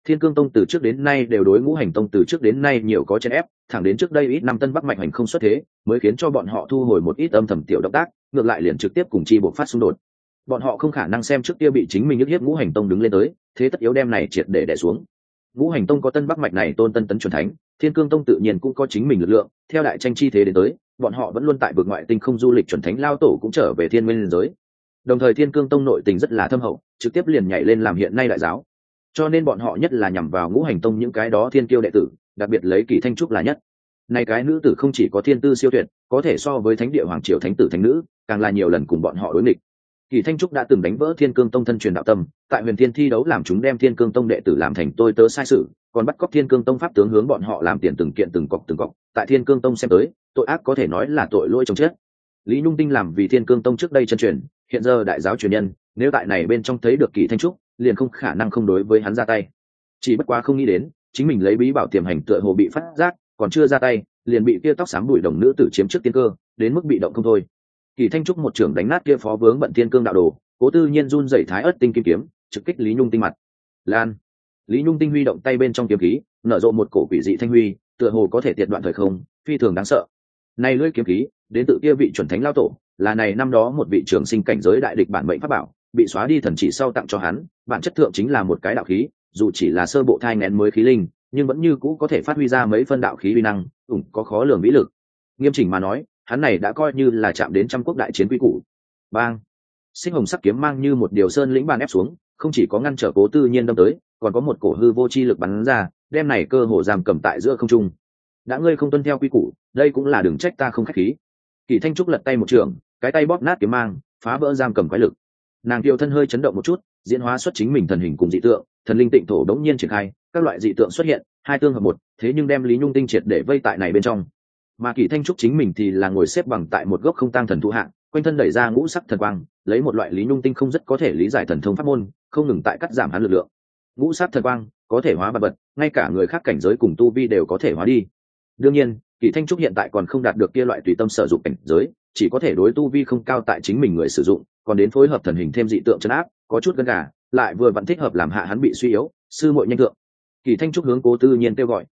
Thiên cương tông từ trước đến nay đều đối ngũ hành tông từ trước đến nay nhiều có chèn ép, thẳng đến trước đây ít năm tân bắc mạnh hành không xuất thế, mới khiến cho bọn họ thu hồi một ít âm thầm tiểu động tác, ngược lại liền trực tiếp cùng chi buộc phát xung đột. Bọn họ không khả năng xem trước kia bị chính mình nhất hiếp ngũ hành tông đứng lên tới, thế tất yếu đem này triệt để đẻ xuống. Ngũ hành tông có tân bắc mạch này tôn tân tấn truyền thánh, thiên cương tông tự nhiên cũng có chính mình lực lượng, theo đại tranh chi thế đến tới, bọn họ vẫn luôn tại vực ngoại tinh không du lịch chuẩn thánh lao tổ cũng trở về thiên nguyên giới đồng thời thiên cương tông nội tình rất là thâm hậu, trực tiếp liền nhảy lên làm hiện nay đại giáo. Cho nên bọn họ nhất là nhằm vào ngũ hành tông những cái đó thiên kiêu đệ tử, đặc biệt lấy kỳ thanh trúc là nhất. Này cái nữ tử không chỉ có thiên tư siêu tuyệt, có thể so với thánh địa hoàng triều thánh tử thánh nữ, càng là nhiều lần cùng bọn họ đối nghịch. Kỳ thanh trúc đã từng đánh vỡ thiên cương tông thân truyền đạo tâm, tại huyền thiên thi đấu làm chúng đem thiên cương tông đệ tử làm thành tôi tớ sai sự, còn bắt cóc thiên cương tông pháp tướng hướng bọn họ làm tiền từng kiện từng cọc từng cọc. Tại thiên cương tông xem tới, tội ác có thể nói là tội lỗi chồng chết lý nhung tinh làm vì thiên cương tông trước đây chân truyền, hiện giờ đại giáo truyền nhân, nếu tại này bên trong thấy được kỳ thanh trúc, liền không khả năng không đối với hắn ra tay. Chỉ bất quá không nghĩ đến, chính mình lấy bí bảo tiềm hành tựa hồ bị phát giác, còn chưa ra tay, liền bị kia tóc xám bụi đồng nữ tử chiếm trước tiên cơ, đến mức bị động không thôi. Kỳ thanh trúc một trưởng đánh nát kia phó vướng bận thiên cương đạo đồ, cố tư nhiên run dậy thái ớt tinh kim kiếm, trực kích lý nhung tinh mặt. Lan. Lý nhung tinh huy động tay bên trong kiếm khí, nở rộ một cổ quỷ dị thanh huy, tựa hồ có thể tiệt đoạn thời không, phi thường đáng sợ. Này lưỡi kiếm khí đến tự kia vị chuẩn thánh lao tổ, là này năm đó một vị trường sinh cảnh giới đại địch bản mệnh pháp bảo, bị xóa đi thần chỉ sau tặng cho hắn, bản chất thượng chính là một cái đạo khí, dù chỉ là sơ bộ thai nén mới khí linh, nhưng vẫn như cũ có thể phát huy ra mấy phân đạo khí vi năng, ủng có khó lường vĩ lực. Nghiêm chỉnh mà nói, hắn này đã coi như là chạm đến trăm quốc đại chiến quy củ. Bang! Sinh hồng sắc kiếm mang như một điều sơn lĩnh bàn ép xuống, không chỉ có ngăn trở cố tư nhiên đâm tới, còn có một cổ hư vô chi lực bắn ra, đem này cơ hồ giam cầm tại giữa không trung. Đã ngươi không tuân theo quy củ, đây cũng là đừng trách ta không khách khí kỳ thanh trúc lật tay một trường, cái tay bóp nát kiếm mang, phá vỡ giam cầm quái lực. Nàng kiều thân hơi chấn động một chút, diễn hóa xuất chính mình thần hình cùng dị tượng, thần linh tịnh thổ đống nhiên triển khai, các loại dị tượng xuất hiện, hai tương hợp một, thế nhưng đem lý nhung tinh triệt để vây tại này bên trong. Mà kỳ thanh trúc chính mình thì là ngồi xếp bằng tại một gốc không tăng thần thụ hạng, quanh thân đẩy ra ngũ sắc thần quang, lấy một loại lý nhung tinh không rất có thể lý giải thần thông pháp môn, không ngừng tại cắt giảm hắn lực lượng. Ngũ sắc thần quang, có thể hóa bật bật ngay cả người khác cảnh giới cùng tu vi đều có thể hóa đi. Đương nhiên kỳ thanh trúc hiện tại còn không đạt được kia loại tùy tâm sở dụng cảnh giới, chỉ có thể đối tu vi không cao tại chính mình người sử dụng, còn đến phối hợp thần hình thêm dị tượng chân áp, có chút gân gà, lại vừa vẫn thích hợp làm hạ hắn bị suy yếu, sư muội nhanh thượng. Kỳ thanh trúc hướng cố tư nhiên kêu gọi.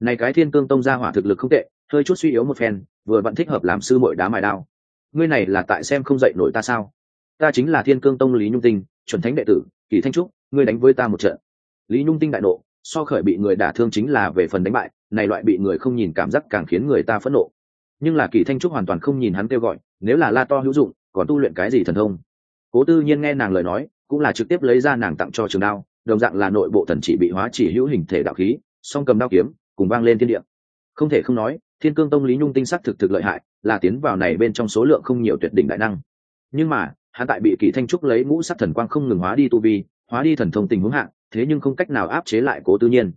Này cái thiên cương tông gia hỏa thực lực không tệ, hơi chút suy yếu một phen, vừa vẫn thích hợp làm sư muội đá mài đao. Ngươi này là tại xem không dậy nổi ta sao? Ta chính là thiên cương tông lý nhung tinh, chuẩn thánh đệ tử, kỳ thanh trúc, ngươi đánh với ta một trận. Lý nhung tinh đại nộ so khởi bị người đả thương chính là về phần đánh bại, này loại bị người không nhìn cảm giác càng khiến người ta phẫn nộ. Nhưng là kỳ thanh trúc hoàn toàn không nhìn hắn kêu gọi, nếu là la to hữu dụng, còn tu luyện cái gì thần thông? Cố tư nhiên nghe nàng lời nói, cũng là trực tiếp lấy ra nàng tặng cho trường đao, đồng dạng là nội bộ thần chỉ bị hóa chỉ hữu hình thể đạo khí, song cầm đao kiếm, cùng vang lên thiên địa. Không thể không nói, thiên cương tông lý nhung tinh sắc thực thực lợi hại, là tiến vào này bên trong số lượng không nhiều tuyệt đỉnh đại năng. Nhưng mà, hắn tại bị kỳ thanh trúc lấy ngũ sắc thần quang không ngừng hóa đi tu vi hóa đi thần thông tình huống hạng thế nhưng không cách nào áp chế lại cố tư nhiên.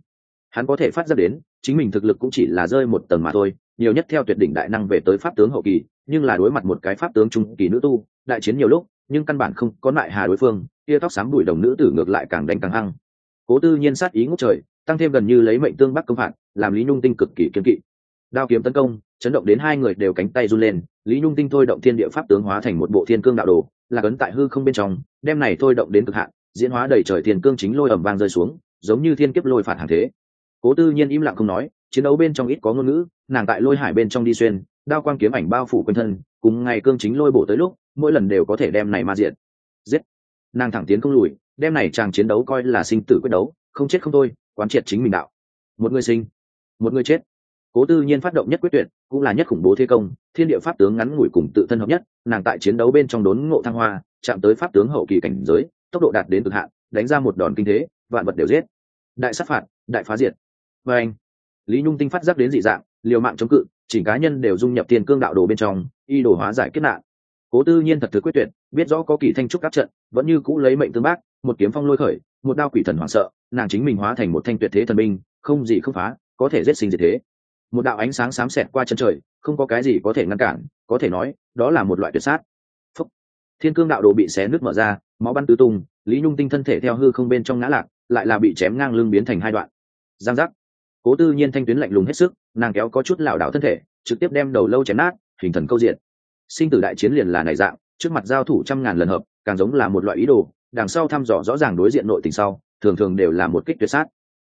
Hắn có thể phát ra đến, chính mình thực lực cũng chỉ là rơi một tầng mà thôi, nhiều nhất theo tuyệt đỉnh đại năng về tới pháp tướng hậu kỳ, nhưng là đối mặt một cái pháp tướng trung kỳ nữ tu, đại chiến nhiều lúc, nhưng căn bản không có lại hà đối phương, tia tóc xám đuổi đồng nữ tử ngược lại càng đánh càng hăng. Cố tư nhiên sát ý ngốc trời, tăng thêm gần như lấy mệnh tương bắc công phạt, làm lý nhung tinh cực kỳ kiên kỵ. Đao kiếm tấn công, chấn động đến hai người đều cánh tay run lên, lý nhung tinh thôi động thiên địa pháp tướng hóa thành một bộ thiên cương đạo đồ, là cấn tại hư không bên trong đem này thôi động đến cực hạn diễn hóa đầy trời thiên cương chính lôi ẩm vang rơi xuống, giống như thiên kiếp lôi phạt hàng thế. Cố tư nhiên im lặng không nói, chiến đấu bên trong ít có ngôn ngữ, nàng tại lôi hải bên trong đi xuyên, đao quang kiếm ảnh bao phủ quanh thân, cùng ngày cương chính lôi bổ tới lúc, mỗi lần đều có thể đem này ma diện giết! Nàng thẳng tiến không lùi, đem này chàng chiến đấu coi là sinh tử quyết đấu, không chết không thôi, quán triệt chính mình đạo. Một người sinh, một người chết. Cố tư nhiên phát động nhất quyết tuyệt, cũng là nhất khủng bố thế công, thiên địa pháp tướng ngắn ngủi cùng tự thân hợp nhất, nàng tại chiến đấu bên trong đốn ngộ thăng hoa, chạm tới pháp tướng hậu kỳ cảnh giới tốc độ đạt đến cực hạn, đánh ra một đòn kinh thế, vạn vật đều giết. Đại sát phạt, đại phá diệt. Và anh, lý nhung tinh phát giác đến dị dạng, liều mạng chống cự, chỉnh cá nhân đều dung nhập tiền cương đạo đồ bên trong, y đồ hóa giải kết nạn. Cố tư nhiên thật thực quyết tuyệt, biết rõ có kỳ thanh trúc các trận, vẫn như cũ lấy mệnh tương bác, một kiếm phong lôi khởi, một đao quỷ thần hoảng sợ, nàng chính mình hóa thành một thanh tuyệt thế thần binh, không gì không phá, có thể giết sinh diệt thế. Một đạo ánh sáng xám xẹt qua chân trời, không có cái gì có thể ngăn cản, có thể nói, đó là một loại tuyệt sát thiên cương đạo đồ bị xé nước mở ra, máu bắn tứ tung, lý nhung tinh thân thể theo hư không bên trong ngã lạc lại là bị chém ngang lưng biến thành hai đoạn. Giang giác. Cố tư nhiên thanh tuyến lạnh lùng hết sức, nàng kéo có chút lảo đảo thân thể, trực tiếp đem đầu lâu chém nát, hình thần câu diện. Sinh tử đại chiến liền là này dạng, trước mặt giao thủ trăm ngàn lần hợp, càng giống là một loại ý đồ, đằng sau thăm dò rõ ràng đối diện nội tình sau, thường thường đều là một kích tuyệt sát.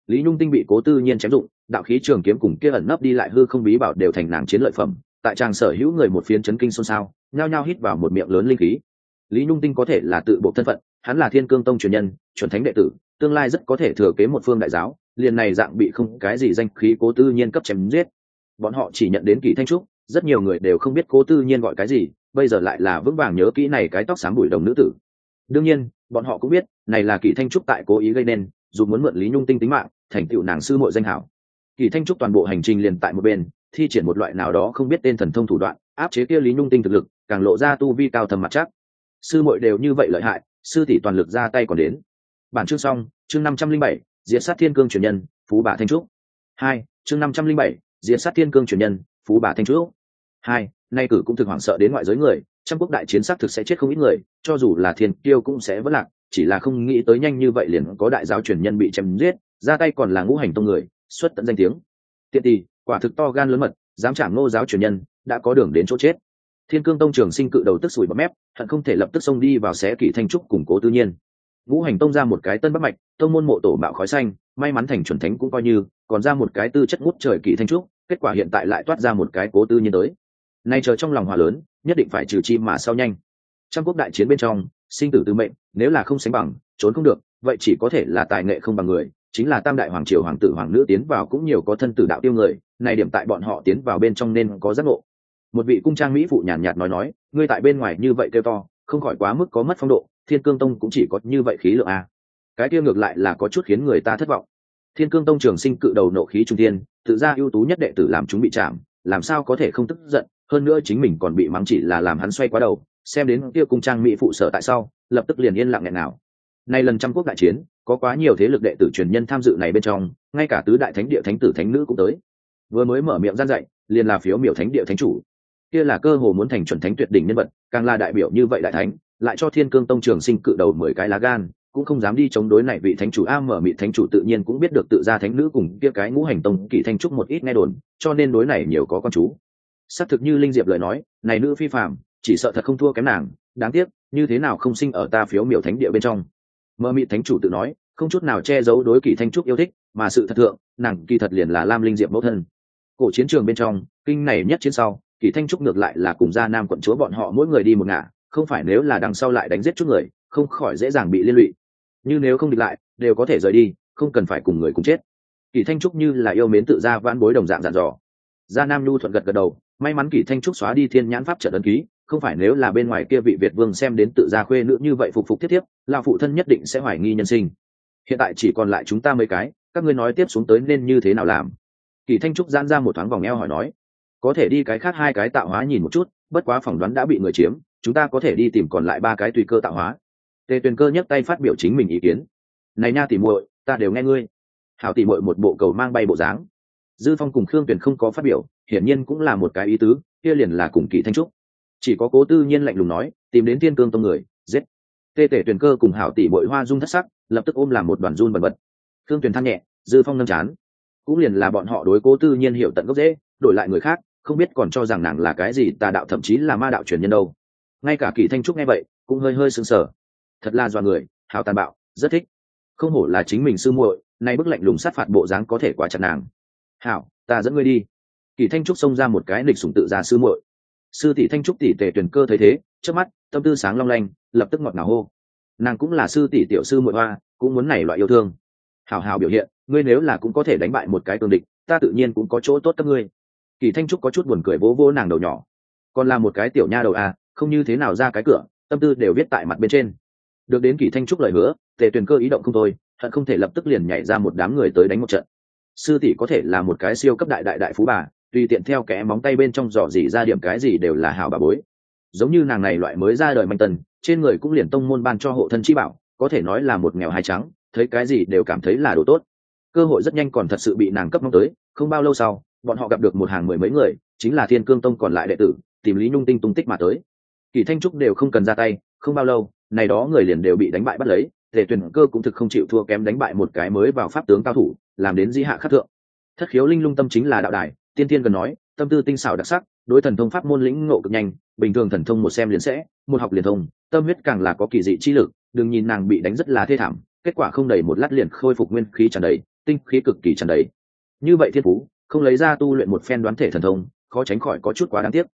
Lý nhung tinh bị cố tư nhiên chém dụng, đạo khí trường kiếm cùng kia ẩn nấp đi lại hư không bí bảo đều thành nàng chiến lợi phẩm, tại trang sở hữu người một phiến chấn kinh xôn xao, nhao nhao hít vào một miệng lớn linh khí lý nhung tinh có thể là tự bộ thân phận, hắn là thiên cương tông truyền nhân, chuẩn thánh đệ tử, tương lai rất có thể thừa kế một phương đại giáo, liền này dạng bị không cái gì danh khí cố tư nhiên cấp chém giết. Bọn họ chỉ nhận đến kỳ thanh trúc, rất nhiều người đều không biết cố tư nhiên gọi cái gì, bây giờ lại là vững vàng nhớ kỹ này cái tóc xám bụi đồng nữ tử. Đương nhiên, bọn họ cũng biết, này là kỳ thanh trúc tại cố ý gây nên, dù muốn mượn lý nhung tinh tính mạng, thành tựu nàng sư mội danh hảo. Kỳ thanh trúc toàn bộ hành trình liền tại một bên, thi triển một loại nào đó không biết tên thần thông thủ đoạn, áp chế kia lý nhung tinh thực lực, càng lộ ra tu vi cao thầm mặt chắc sư muội đều như vậy lợi hại, sư tỷ toàn lực ra tay còn đến. Bản chương xong, chương năm trăm linh bảy, diệt sát thiên cương truyền nhân, phú bà thanh trúc. Hai, chương năm trăm linh bảy, diệt sát thiên cương truyền nhân, phú bà thanh trúc. Hai, nay cử cũng thực hoảng sợ đến ngoại giới người trăm quốc đại chiến xác thực sẽ chết không ít người, cho dù là thiên kiêu cũng sẽ vất lạc, chỉ là không nghĩ tới nhanh như vậy liền có đại giáo truyền nhân bị chém giết, ra tay còn là ngũ hành tông người, xuất tận danh tiếng. Tiện tỷ quả thực to gan lớn mật, dám chạm ngô giáo truyền nhân, đã có đường đến chỗ chết thiên cương tông trường sinh cự đầu tức sủi bọt mép, hận không thể lập tức xông đi vào xé kỷ thanh trúc củng cố tư nhiên. Ngũ hành tông ra một cái tân bắc mạch, tông môn mộ tổ mạo khói xanh, may mắn thành chuẩn thánh cũng coi như, còn ra một cái tư chất ngút trời kỷ thanh trúc, kết quả hiện tại lại toát ra một cái cố tư nhiên tới. Nay chờ trong lòng hòa lớn, nhất định phải trừ chi mà sau nhanh. Trong quốc đại chiến bên trong, sinh tử tư mệnh, nếu là không sánh bằng, trốn không được, vậy chỉ có thể là tài nghệ không bằng người, chính là tam đại hoàng triều hoàng tử hoàng nữ tiến vào cũng nhiều có thân tử đạo tiêu người này điểm tại bọn họ tiến vào bên trong nên có giác ngộ một vị cung trang mỹ phụ nhàn nhạt, nói nói ngươi tại bên ngoài như vậy kêu to không khỏi quá mức có mất phong độ thiên cương tông cũng chỉ có như vậy khí lượng a cái kia ngược lại là có chút khiến người ta thất vọng. Thiên cương tông trường sinh cự đầu nộ khí trung tiên tự ra ưu tú nhất đệ tử làm chúng bị chạm làm sao có thể không tức giận hơn nữa chính mình còn bị mắng chỉ là làm hắn xoay quá đầu xem đến kia cung trang mỹ phụ sở tại sao lập tức liền yên lặng nghẹn nào. Nay lần trăm quốc đại chiến có quá nhiều thế lực đệ tử truyền nhân tham dự này bên trong ngay cả tứ đại thánh địa thánh tử thánh nữ cũng tới. Vừa mới mở miệng gian dạy liền là phiếu miểu thánh địa thánh chủ kia là cơ hồ muốn thành chuẩn thánh tuyệt đỉnh nhân vật, càng là đại biểu như vậy đại thánh, lại cho thiên cương tông trường sinh cự đầu mười cái lá gan, cũng không dám đi chống đối này vị thánh chủ. A, mở mị thánh chủ tự nhiên cũng biết được tự ra thánh nữ cùng kia cái ngũ hành tông kỳ thanh trúc một ít nghe đồn, cho nên đối này nhiều có con chú. Xác thực như linh diệp lời nói, này nữ phi phạm chỉ sợ thật không thua kém nàng, đáng tiếc, như thế nào không sinh ở ta phiếu miểu thánh địa bên trong. Mơ mị thánh chủ tự nói, không chút nào che giấu đối kỳ thanh trúc yêu thích, mà sự thật thượng, nàng kỳ thật liền là lam linh diệp mẫu thân. Cổ chiến trường bên trong, kinh này nhất chiến sau kỳ thanh trúc ngược lại là cùng gia nam quận chúa bọn họ mỗi người đi một ngả, không phải nếu là đằng sau lại đánh giết chút người, không khỏi dễ dàng bị liên lụy. Như nếu không địch lại, đều có thể rời đi, không cần phải cùng người cùng chết. Kỳ thanh trúc như là yêu mến tự ra vãn bối đồng dạng dặn dò. Gia nam nhu thuận gật gật đầu, may mắn kỳ thanh trúc xóa đi thiên nhãn pháp trận ấn ký, không phải nếu là bên ngoài kia vị việt vương xem đến tự gia khuê nữ như vậy phục phục thiết thiếp là phụ thân nhất định sẽ hoài nghi nhân sinh. Hiện tại chỉ còn lại chúng ta mấy cái, các ngươi nói tiếp xuống tới nên như thế nào làm? Kỳ thanh trúc giãn ra một thoáng vòng eo hỏi nói có thể đi cái khác hai cái tạo hóa nhìn một chút, bất quá phỏng đoán đã bị người chiếm, chúng ta có thể đi tìm còn lại ba cái tùy cơ tạo hóa. Tề tuyền cơ nhấc tay phát biểu chính mình ý kiến. Này nha tỉ muội, ta đều nghe ngươi. Hảo tỉ muội một bộ cầu mang bay bộ dáng. Dư phong cùng khương tuyền không có phát biểu, hiển nhiên cũng là một cái ý tứ, kia liền là cùng kỳ thanh trúc. Chỉ có cố tư nhiên lạnh lùng nói, tìm đến thiên cương tông người, giết. Tê tể tuyền cơ cùng hảo tỷ bội hoa dung thất sắc, lập tức ôm làm một đoàn run bần bật. Khương tuyền than nhẹ, dư phong nâng chán. Cũng liền là bọn họ đối cố tư nhiên hiểu tận gốc dễ đổi lại người khác không biết còn cho rằng nàng là cái gì, tà đạo thậm chí là ma đạo truyền nhân đâu. Ngay cả kỳ thanh trúc nghe vậy, cũng hơi hơi sững sờ. Thật là do người, hào tàn bạo, rất thích. Không hổ là chính mình sư muội, nay bức lạnh lùng sát phạt bộ dáng có thể quá chặt nàng. Hảo, ta dẫn ngươi đi. Kỳ thanh trúc xông ra một cái lịch sủng tự ra sư muội. Sư tỷ thanh trúc tỷ tề tuyển cơ thấy thế trước mắt, tâm tư sáng long lanh, lập tức ngọt ngào hô. Nàng cũng là sư tỷ tiểu sư muội hoa, cũng muốn này loại yêu thương. Hảo hảo biểu hiện, ngươi nếu là cũng có thể đánh bại một cái cường địch, ta tự nhiên cũng có chỗ tốt các ngươi kỳ thanh trúc có chút buồn cười vỗ vỗ nàng đầu nhỏ. Còn là một cái tiểu nha đầu à không như thế nào ra cái cửa, tâm tư đều viết tại mặt bên trên. Được đến kỳ thanh trúc lời hứa, tề tuyền cơ ý động không thôi, hận không thể lập tức liền nhảy ra một đám người tới đánh một trận. Sư tỷ có thể là một cái siêu cấp đại đại đại phú bà, tùy tiện theo kẽ móng tay bên trong dò dỉ ra điểm cái gì đều là hảo bà bối. Giống như nàng này loại mới ra đời manh tần trên người cũng liền tông môn ban cho hộ thân chi bảo, có thể nói là một nghèo hai trắng, thấy cái gì đều cảm thấy là đồ tốt. Cơ hội rất nhanh còn thật sự bị nàng cấp mong tới, không bao lâu sau bọn họ gặp được một hàng mười mấy người, chính là thiên cương tông còn lại đệ tử, tìm lý nhung tinh tung tích mà tới. Kỳ thanh trúc đều không cần ra tay, không bao lâu, này đó người liền đều bị đánh bại bắt lấy, tề tuyển cơ cũng thực không chịu thua kém đánh bại một cái mới vào pháp tướng cao thủ, làm đến di hạ khắc thượng. Thất khiếu linh lung tâm chính là đạo đài, tiên tiên cần nói, tâm tư tinh xảo đặc sắc, đối thần thông pháp môn lĩnh ngộ cực nhanh, bình thường thần thông một xem liền sẽ, một học liền thông, tâm huyết càng là có kỳ dị chi lực, đừng nhìn nàng bị đánh rất là thê thảm, kết quả không đầy một lát liền khôi phục nguyên khí tràn đầy, tinh khí cực kỳ tràn đầy. Như vậy thiên phú không lấy ra tu luyện một phen đoán thể thần thông, khó tránh khỏi có chút quá đáng tiếc.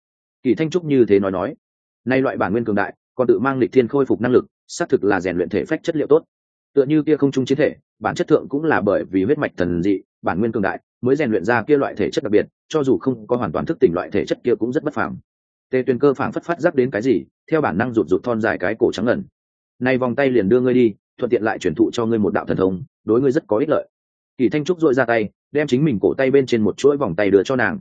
Kỳ thanh trúc như thế nói nói, nay loại bản nguyên cường đại, còn tự mang lịch thiên khôi phục năng lực, xác thực là rèn luyện thể phách chất liệu tốt. Tựa như kia không trung chiến thể, bản chất thượng cũng là bởi vì huyết mạch thần dị, bản nguyên cường đại, mới rèn luyện ra kia loại thể chất đặc biệt, cho dù không có hoàn toàn thức tỉnh loại thể chất kia cũng rất bất phàm. Tề tuyền cơ phảng phất phát giác đến cái gì, theo bản năng rụt rụt thon dài cái cổ trắng ngần. Nay vòng tay liền đưa ngươi đi, thuận tiện lại chuyển thụ cho ngươi một đạo thần thông, đối ngươi rất có ích lợi kỳ thanh trúc dội ra tay, đem chính mình cổ tay bên trên một chuỗi vòng tay đưa cho nàng.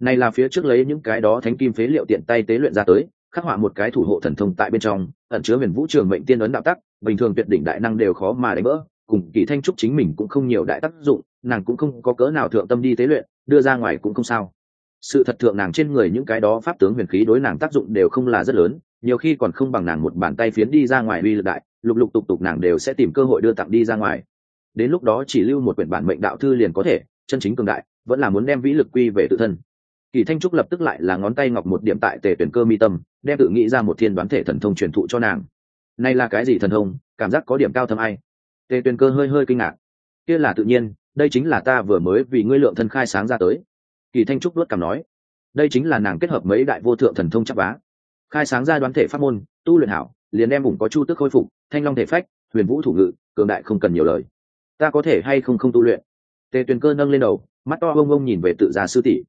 Này là phía trước lấy những cái đó thánh kim phế liệu tiện tay tế luyện ra tới, khắc họa một cái thủ hộ thần thông tại bên trong, ẩn chứa huyền vũ trường mệnh tiên ấn đạo tắc, bình thường tuyệt đỉnh đại năng đều khó mà đánh vỡ, cùng kỳ thanh trúc chính mình cũng không nhiều đại tác dụng, nàng cũng không có cỡ nào thượng tâm đi tế luyện, đưa ra ngoài cũng không sao. Sự thật thượng nàng trên người những cái đó pháp tướng huyền khí đối nàng tác dụng đều không là rất lớn, nhiều khi còn không bằng nàng một bàn tay phiến đi ra ngoài uy lực đại, lục lục tục tục nàng đều sẽ tìm cơ hội đưa tặng đi ra ngoài đến lúc đó chỉ lưu một quyển bản mệnh đạo thư liền có thể, chân chính cường đại, vẫn là muốn đem vĩ lực quy về tự thân. Kỳ thanh trúc lập tức lại là ngón tay ngọc một điểm tại tề tuyển cơ mi tâm, đem tự nghĩ ra một thiên đoán thể thần thông truyền thụ cho nàng. Nay là cái gì thần thông, cảm giác có điểm cao thâm ai? Tề tuyển cơ hơi hơi kinh ngạc. Kia là tự nhiên, đây chính là ta vừa mới vì ngươi lượng thân khai sáng ra tới. Kỳ thanh trúc luất cảm nói. Đây chính là nàng kết hợp mấy đại vô thượng thần thông chắc bá khai sáng ra đoán thể pháp môn, tu luyện hảo, liền đem ủng có chu tức khôi phục, thanh long thể phách, huyền vũ thủ ngự, cường đại không cần nhiều lời ta có thể hay không không tu luyện? Tề tuyền cơ nâng lên đầu, mắt to ông ông nhìn về tự gia sư tỷ.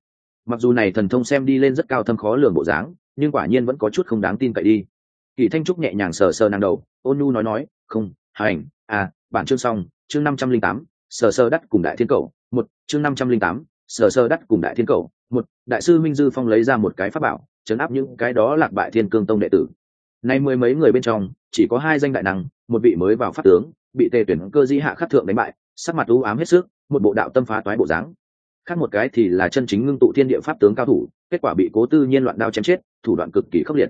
Mặc dù này thần thông xem đi lên rất cao thâm khó lường bộ dáng, nhưng quả nhiên vẫn có chút không đáng tin cậy đi. Kỳ thanh trúc nhẹ nhàng sờ sờ nàng đầu, ôn nhu nói nói, không, hành à bản chương xong, chương năm trăm linh tám, sờ sờ đắt cùng đại thiên cầu, một, chương năm trăm linh tám, sờ sờ đắt cùng đại thiên cầu, một, đại sư minh dư phong lấy ra một cái pháp bảo, chấn áp những cái đó lạc bại thiên cương tông đệ tử. Nay mười mấy người bên trong, chỉ có hai danh đại năng, một vị mới vào pháp tướng bị tề tuyển cơ di hạ khắc thượng đánh bại, sắc mặt u ám hết sức, một bộ đạo tâm phá toái bộ dáng. Khác một cái thì là chân chính ngưng tụ thiên địa pháp tướng cao thủ, kết quả bị cố tư nhiên loạn đao chém chết, thủ đoạn cực kỳ khốc liệt.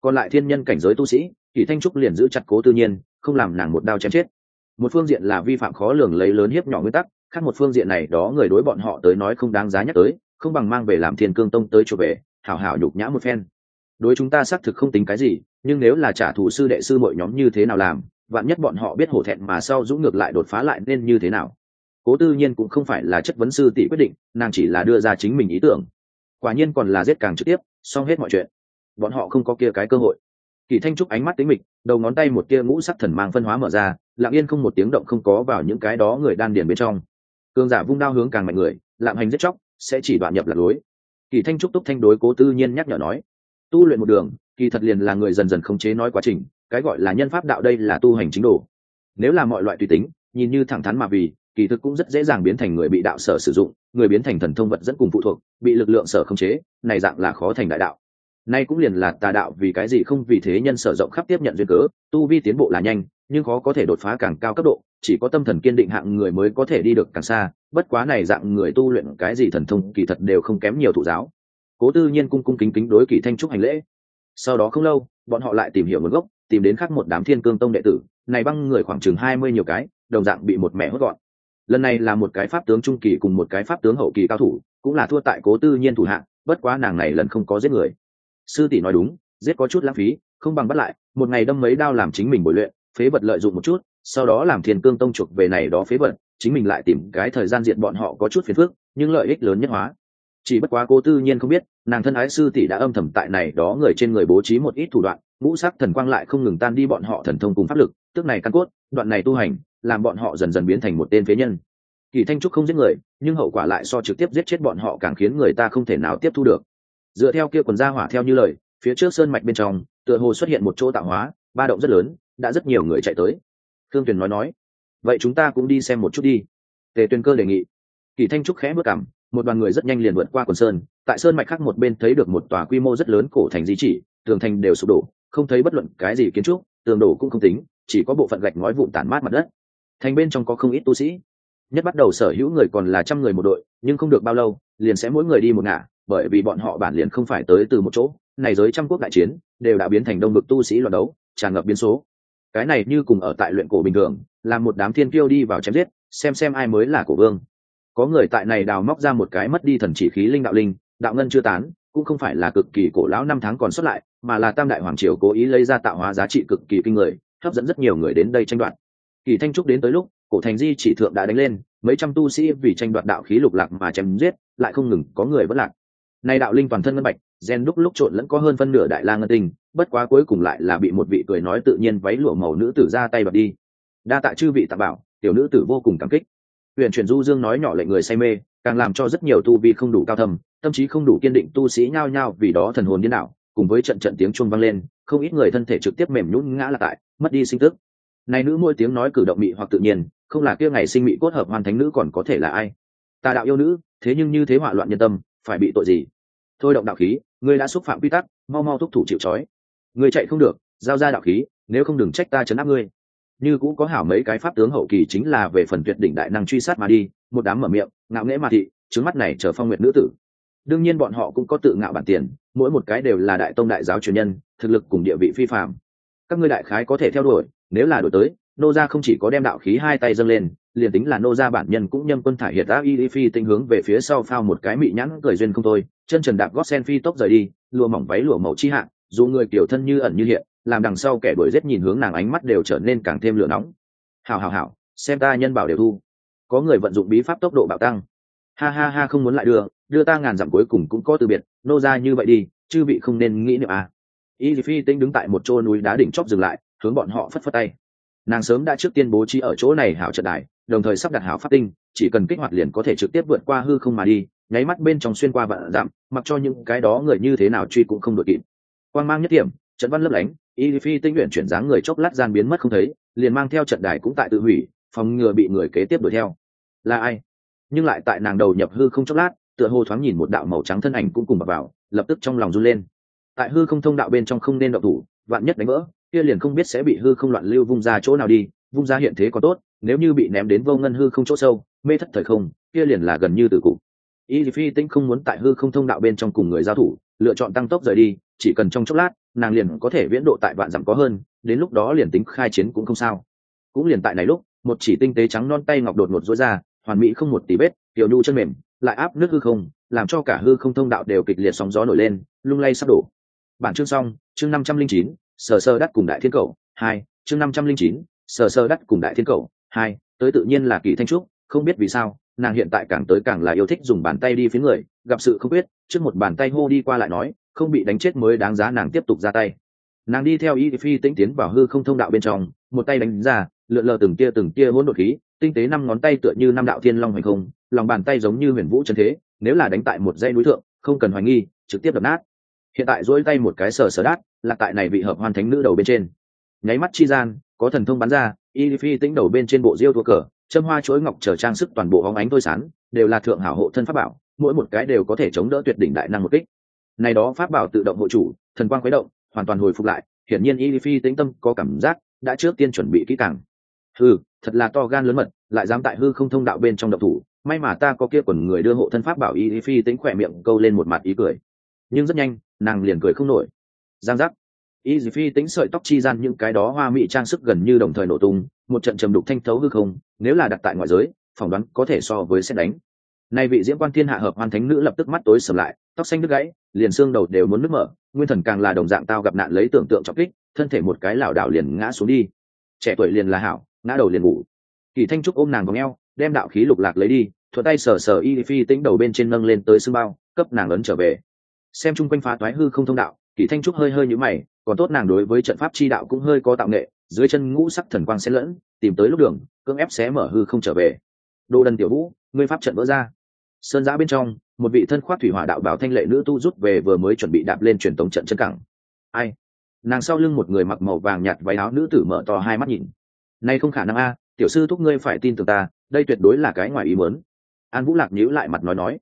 Còn lại thiên nhân cảnh giới tu sĩ kỷ thanh trúc liền giữ chặt cố tư nhiên, không làm nàng một đao chém chết. Một phương diện là vi phạm khó lường lấy lớn hiếp nhỏ nguyên tắc, khác một phương diện này đó người đối bọn họ tới nói không đáng giá nhắc tới, không bằng mang về làm thiên cương tông tới chỗ về, hảo hảo nhục nhã một phen. Đối chúng ta xác thực không tính cái gì, nhưng nếu là trả thù sư đệ sư mọi nhóm như thế nào làm vạn nhất bọn họ biết hổ thẹn mà sau dũng ngược lại đột phá lại nên như thế nào. Cố tư nhiên cũng không phải là chất vấn sư tỷ quyết định, nàng chỉ là đưa ra chính mình ý tưởng. Quả nhiên còn là giết càng trực tiếp, xong hết mọi chuyện. Bọn họ không có kia cái cơ hội. Kỳ thanh trúc ánh mắt tính mịch, đầu ngón tay một tia ngũ sắc thần mang phân hóa mở ra, lặng yên không một tiếng động không có vào những cái đó người đan điền bên trong. Cường giả vung đao hướng càng mạnh người lạm hành giết chóc, sẽ chỉ đoạn nhập lạc lối. Kỳ thanh trúc túc thanh đối cố tư nhiên nhắc nhở nói, tu luyện một đường, kỳ thật liền là người dần dần khống chế nói quá trình cái gọi là nhân pháp đạo đây là tu hành chính đồ. Nếu là mọi loại tùy tính, nhìn như thẳng thắn mà vì, kỳ thực cũng rất dễ dàng biến thành người bị đạo sở sử dụng, người biến thành thần thông vật dẫn cùng phụ thuộc, bị lực lượng sở khống chế, này dạng là khó thành đại đạo. Nay cũng liền là tà đạo vì cái gì không vì thế nhân sở rộng khắp tiếp nhận duyên cớ, tu vi tiến bộ là nhanh, nhưng khó có thể đột phá càng cao cấp độ, chỉ có tâm thần kiên định hạng người mới có thể đi được càng xa, bất quá này dạng người tu luyện cái gì thần thông kỳ thật đều không kém nhiều thụ giáo. Cố tư nhiên cung cung kính kính đối kỳ thanh trúc hành lễ. Sau đó không lâu, bọn họ lại tìm hiểu nguồn gốc tìm đến khắc một đám thiên cương tông đệ tử, này băng người khoảng chừng hai mươi nhiều cái, đồng dạng bị một mẹ hốt gọn. Lần này là một cái pháp tướng trung kỳ cùng một cái pháp tướng hậu kỳ cao thủ, cũng là thua tại cố tư nhiên thủ hạng bất quá nàng này lần không có giết người. Sư tỷ nói đúng, giết có chút lãng phí, không bằng bắt lại, một ngày đâm mấy đao làm chính mình bồi luyện, phế vật lợi dụng một chút, sau đó làm thiên cương tông chuộc về này đó phế vật, chính mình lại tìm cái thời gian diện bọn họ có chút phiền phức, nhưng lợi ích lớn nhất hóa. Chỉ bất quá cô tư nhiên không biết nàng thân ái sư tỷ đã âm thầm tại này đó người trên người bố trí một ít thủ đoạn, ngũ sắc thần quang lại không ngừng tan đi bọn họ thần thông cùng pháp lực, tức này căn cốt, đoạn này tu hành, làm bọn họ dần dần biến thành một tên phế nhân. Kỳ thanh trúc không giết người, nhưng hậu quả lại so trực tiếp giết chết bọn họ càng khiến người ta không thể nào tiếp thu được. Dựa theo kia quần gia hỏa theo như lời, phía trước sơn mạch bên trong, tựa hồ xuất hiện một chỗ tạo hóa, ba động rất lớn, đã rất nhiều người chạy tới. Thương tuyền nói nói, vậy chúng ta cũng đi xem một chút đi. Tề tuyên cơ đề nghị. Kỳ thanh trúc khẽ bước cảm một đoàn người rất nhanh liền vượt qua quần sơn, tại sơn mạch khác một bên thấy được một tòa quy mô rất lớn cổ thành di chỉ, tường thành đều sụp đổ, không thấy bất luận cái gì kiến trúc, tường đổ cũng không tính, chỉ có bộ phận gạch ngói vụn tản mát mặt đất. Thành bên trong có không ít tu sĩ. Nhất bắt đầu sở hữu người còn là trăm người một đội, nhưng không được bao lâu, liền sẽ mỗi người đi một ngả, bởi vì bọn họ bản liền không phải tới từ một chỗ. Này giới trăm quốc đại chiến, đều đã biến thành đông bực tu sĩ loạt đấu, tràn ngập biến số. Cái này như cùng ở tại luyện cổ bình thường làm một đám thiên kiêu đi vào chém giết, xem xem ai mới là cổ vương có người tại này đào móc ra một cái mất đi thần chỉ khí linh đạo linh, đạo ngân chưa tán, cũng không phải là cực kỳ cổ lão năm tháng còn xuất lại, mà là tam đại hoàng triều cố ý lấy ra tạo hóa giá trị cực kỳ kinh người, hấp dẫn rất nhiều người đến đây tranh đoạt. Kỳ thanh trúc đến tới lúc, cổ thành di chỉ thượng đã đánh lên, mấy trăm tu sĩ vì tranh đoạt đạo khí lục lạc mà chém giết, lại không ngừng có người vẫn lạc. Nay đạo linh toàn thân ngân bạch, gen đúc lúc trộn lẫn có hơn phân nửa đại la ngân tinh, bất quá cuối cùng lại là bị một vị cười nói tự nhiên váy lụa màu nữ tử ra tay bật đi. Đa tạ chư vị tạ bảo, tiểu nữ tử vô cùng cảm kích huyện chuyển du dương nói nhỏ lệnh người say mê, càng làm cho rất nhiều tu vi không đủ cao thầm tâm trí không đủ kiên định tu sĩ nhao nhao vì đó thần hồn điên đảo, cùng với trận trận tiếng chuông vang lên, không ít người thân thể trực tiếp mềm nhũn ngã là tại, mất đi sinh tức. Này nữ môi tiếng nói cử động mị hoặc tự nhiên, không là kia ngày sinh mị cốt hợp hoàn thánh nữ còn có thể là ai? Ta đạo yêu nữ, thế nhưng như thế hỏa loạn nhân tâm, phải bị tội gì? Thôi động đạo khí, ngươi đã xúc phạm quy tắc, mau mau thúc thủ chịu trói. Ngươi chạy không được, giao ra đạo khí, nếu không đừng trách ta chấn áp ngươi như cũng có hảo mấy cái pháp tướng hậu kỳ chính là về phần tuyệt đỉnh đại năng truy sát mà đi, một đám mở miệng, ngạo nghễ mà thị trứng mắt này chờ phong nguyệt nữ tử. Đương nhiên bọn họ cũng có tự ngạo bản tiền, mỗi một cái đều là đại tông đại giáo truyền nhân, thực lực cùng địa vị phi phạm các ngươi đại khái có thể theo đuổi, nếu là đổi tới, nô gia không chỉ có đem đạo khí hai tay dâng lên, liền tính là nô gia bản nhân cũng nhâm quân thải hiệt đã y phi tinh hướng về phía sau phao một cái mị nhãn cười duyên không thôi, chân trần đạp gót sen phi tốc rời đi, lụa mỏng váy lụa màu chi hạng dù người kiểu thân như ẩn như hiện làm đằng sau kẻ đuổi giết nhìn hướng nàng ánh mắt đều trở nên càng thêm lửa nóng. Hào hào hào xem ta nhân bảo đều thu. Có người vận dụng bí pháp tốc độ bạo tăng. Ha ha ha, không muốn lại đưa đưa ta ngàn dặm cuối cùng cũng có từ biệt, nô ra như vậy đi, chư vị không nên nghĩ niệm à. y phi tính đứng tại một chỗ núi đá đỉnh chóp dừng lại, hướng bọn họ phất phất tay. Nàng sớm đã trước tiên bố trí ở chỗ này hảo trận đài, đồng thời sắp đặt hảo pháp tinh, chỉ cần kích hoạt liền có thể trực tiếp vượt qua hư không mà đi, nháy mắt bên trong xuyên qua vạn dặm, mặc cho những cái đó người như thế nào truy cũng không đội kịp. Quang mang nhất điểm trận văn lấp lánh y phi tinh luyện chuyển dáng người chốc lát gian biến mất không thấy, liền mang theo trận đài cũng tại tự hủy, phòng ngừa bị người kế tiếp đuổi theo. Là ai? Nhưng lại tại nàng đầu nhập hư không chốc lát, tựa hồ thoáng nhìn một đạo màu trắng thân ảnh cũng cùng bập vào, lập tức trong lòng run lên. Tại hư không thông đạo bên trong không nên động thủ, vạn nhất đánh vỡ, kia liền không biết sẽ bị hư không loạn lưu vung ra chỗ nào đi, vung ra hiện thế có tốt, nếu như bị ném đến vô ngân hư không chỗ sâu, mê thất thời không, kia liền là gần như từ cục. Y phi tinh không muốn tại hư không thông đạo bên trong cùng người giao thủ, lựa chọn tăng tốc rời đi, chỉ cần trong chốc lát nàng liền có thể viễn độ tại vạn dặm có hơn, đến lúc đó liền tính khai chiến cũng không sao. Cũng liền tại này lúc, một chỉ tinh tế trắng non tay ngọc đột ngột rối ra, hoàn mỹ không một tí vết, tiểu nhu chân mềm, lại áp nước hư không, làm cho cả hư không thông đạo đều kịch liệt sóng gió nổi lên, lung lay sắp đổ. Bản chương xong, chương năm trăm linh chín, sờ sơ đắt cùng đại thiên cầu, hai, chương năm trăm linh chín, sờ sơ đắt cùng đại thiên cầu, hai, tới tự nhiên là kỳ thanh trúc, không biết vì sao, nàng hiện tại càng tới càng là yêu thích dùng bàn tay đi phía người, gặp sự không biết, trước một bàn tay hô đi qua lại nói không bị đánh chết mới đáng giá nàng tiếp tục ra tay. Nàng đi theo y phi tĩnh tiến vào hư không thông đạo bên trong, một tay đánh ra, lượn lờ từng tia từng tia hỗn độn khí, tinh tế năm ngón tay tựa như năm đạo thiên long hoành không, lòng bàn tay giống như huyền vũ chân thế, nếu là đánh tại một dây núi thượng, không cần hoài nghi, trực tiếp đập nát. Hiện tại dỗi tay một cái sờ sờ đát, là tại này bị hợp hoàn thánh nữ đầu bên trên. Nháy mắt chi gian, có thần thông bắn ra, y phi tĩnh đầu bên trên bộ diêu thua cờ, châm hoa chuỗi ngọc trở trang sức toàn bộ hóng ánh thôi sán đều là thượng hảo hộ thân pháp bảo, mỗi một cái đều có thể chống đỡ tuyệt đỉnh đại năng một kích này đó pháp bảo tự động hộ chủ, thần quang khuấy động, hoàn toàn hồi phục lại. Hiển nhiên y phi tĩnh tâm có cảm giác đã trước tiên chuẩn bị kỹ càng. Hư thật là to gan lớn mật, lại dám tại hư không thông đạo bên trong độc thủ. May mà ta có kia quần người đưa hộ thân pháp bảo y phi tính khỏe miệng câu lên một mặt ý cười. Nhưng rất nhanh, nàng liền cười không nổi. Giang giác. Y phi tính sợi tóc chi gian những cái đó hoa mỹ trang sức gần như đồng thời nổ tung, một trận trầm đục thanh thấu hư không, nếu là đặt tại ngoại giới, phỏng đoán có thể so với xét đánh. Nay vị diễm quan thiên hạ hợp hoàn thánh nữ lập tức mắt tối sầm lại, tóc xanh đứt gãy liền xương đầu đều muốn nứt mở, nguyên thần càng là đồng dạng tao gặp nạn lấy tưởng tượng trọng kích, thân thể một cái lảo đảo liền ngã xuống đi. Trẻ tuổi liền là hảo, ngã đầu liền ngủ. Kỳ thanh trúc ôm nàng vào ngheo đem đạo khí lục lạc lấy đi, thuận tay sờ sờ y phi tính đầu bên trên nâng lên tới xương bao, cấp nàng ấn trở về. Xem chung quanh phá toái hư không thông đạo, kỳ thanh trúc hơi hơi nhũ mày, còn tốt nàng đối với trận pháp chi đạo cũng hơi có tạo nghệ, dưới chân ngũ sắc thần quang xen lẫn, tìm tới lúc đường, cưỡng ép xé mở hư không trở về. Đồ đần tiểu vũ, ngươi pháp trận vỡ ra sơn giã bên trong, một vị thân khoác thủy hỏa đạo bảo thanh lệ nữ tu rút về vừa mới chuẩn bị đạp lên truyền tống trận chân cẳng. Ai? Nàng sau lưng một người mặc màu vàng nhạt váy áo nữ tử mở to hai mắt nhìn. Nay không khả năng a, tiểu sư thúc ngươi phải tin tưởng ta, đây tuyệt đối là cái ngoài ý muốn. An vũ lạc nhíu lại mặt nói nói.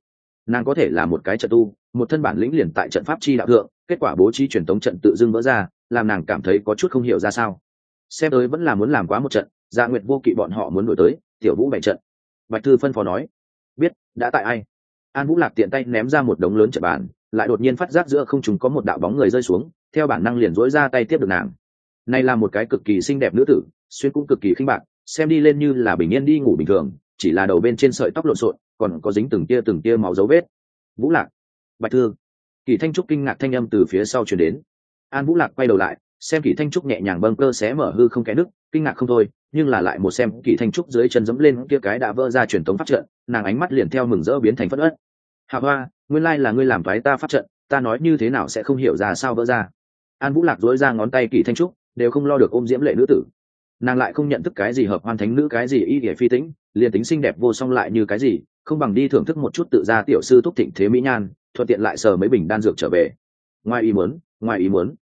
Nàng có thể là một cái trận tu, một thân bản lĩnh liền tại trận pháp chi đạo thượng, kết quả bố trí truyền tống trận tự dưng vỡ ra, làm nàng cảm thấy có chút không hiểu ra sao. Xem tới vẫn là muốn làm quá một trận dạ nguyệt vô kỵ bọn họ muốn đổi tới, tiểu vũ bảy trận. Bạch thư phân phó nói đã tại ai? An vũ lạc tiện tay ném ra một đống lớn trận bàn, lại đột nhiên phát giác giữa không chúng có một đạo bóng người rơi xuống, theo bản năng liền dỗi ra tay tiếp được nàng. Này là một cái cực kỳ xinh đẹp nữ tử, xuyên cũng cực kỳ khinh bạc, xem đi lên như là bình yên đi ngủ bình thường, chỉ là đầu bên trên sợi tóc lộn xộn, còn có dính từng tia từng tia máu dấu vết. Vũ lạc bạch thư. Kỳ thanh trúc kinh ngạc thanh âm từ phía sau chuyển đến. An vũ lạc quay đầu lại xem kỳ thanh trúc nhẹ nhàng bâng cơ xé mở hư không kẽ nước kinh ngạc không thôi, nhưng là lại một xem kỳ thanh trúc dưới chân dẫm lên kia cái đã vỡ ra truyền tống pháp trận, nàng ánh mắt liền theo mừng rỡ biến thành phất ớt hạ hoa, nguyên lai là ngươi làm thoái ta pháp trận, ta nói như thế nào sẽ không hiểu ra sao vỡ ra? An vũ lạc dối ra ngón tay kỳ thanh trúc, đều không lo được ôm diễm lệ nữ tử. Nàng lại không nhận thức cái gì hợp hoàn thánh nữ, cái gì y để phi tĩnh, liền tính xinh đẹp vô song lại như cái gì, không bằng đi thưởng thức một chút tự ra tiểu sư thúc thịnh thế mỹ nhan, thuận tiện lại sờ mấy bình đan dược trở về. Ngoài ý muốn, ngoài ý muốn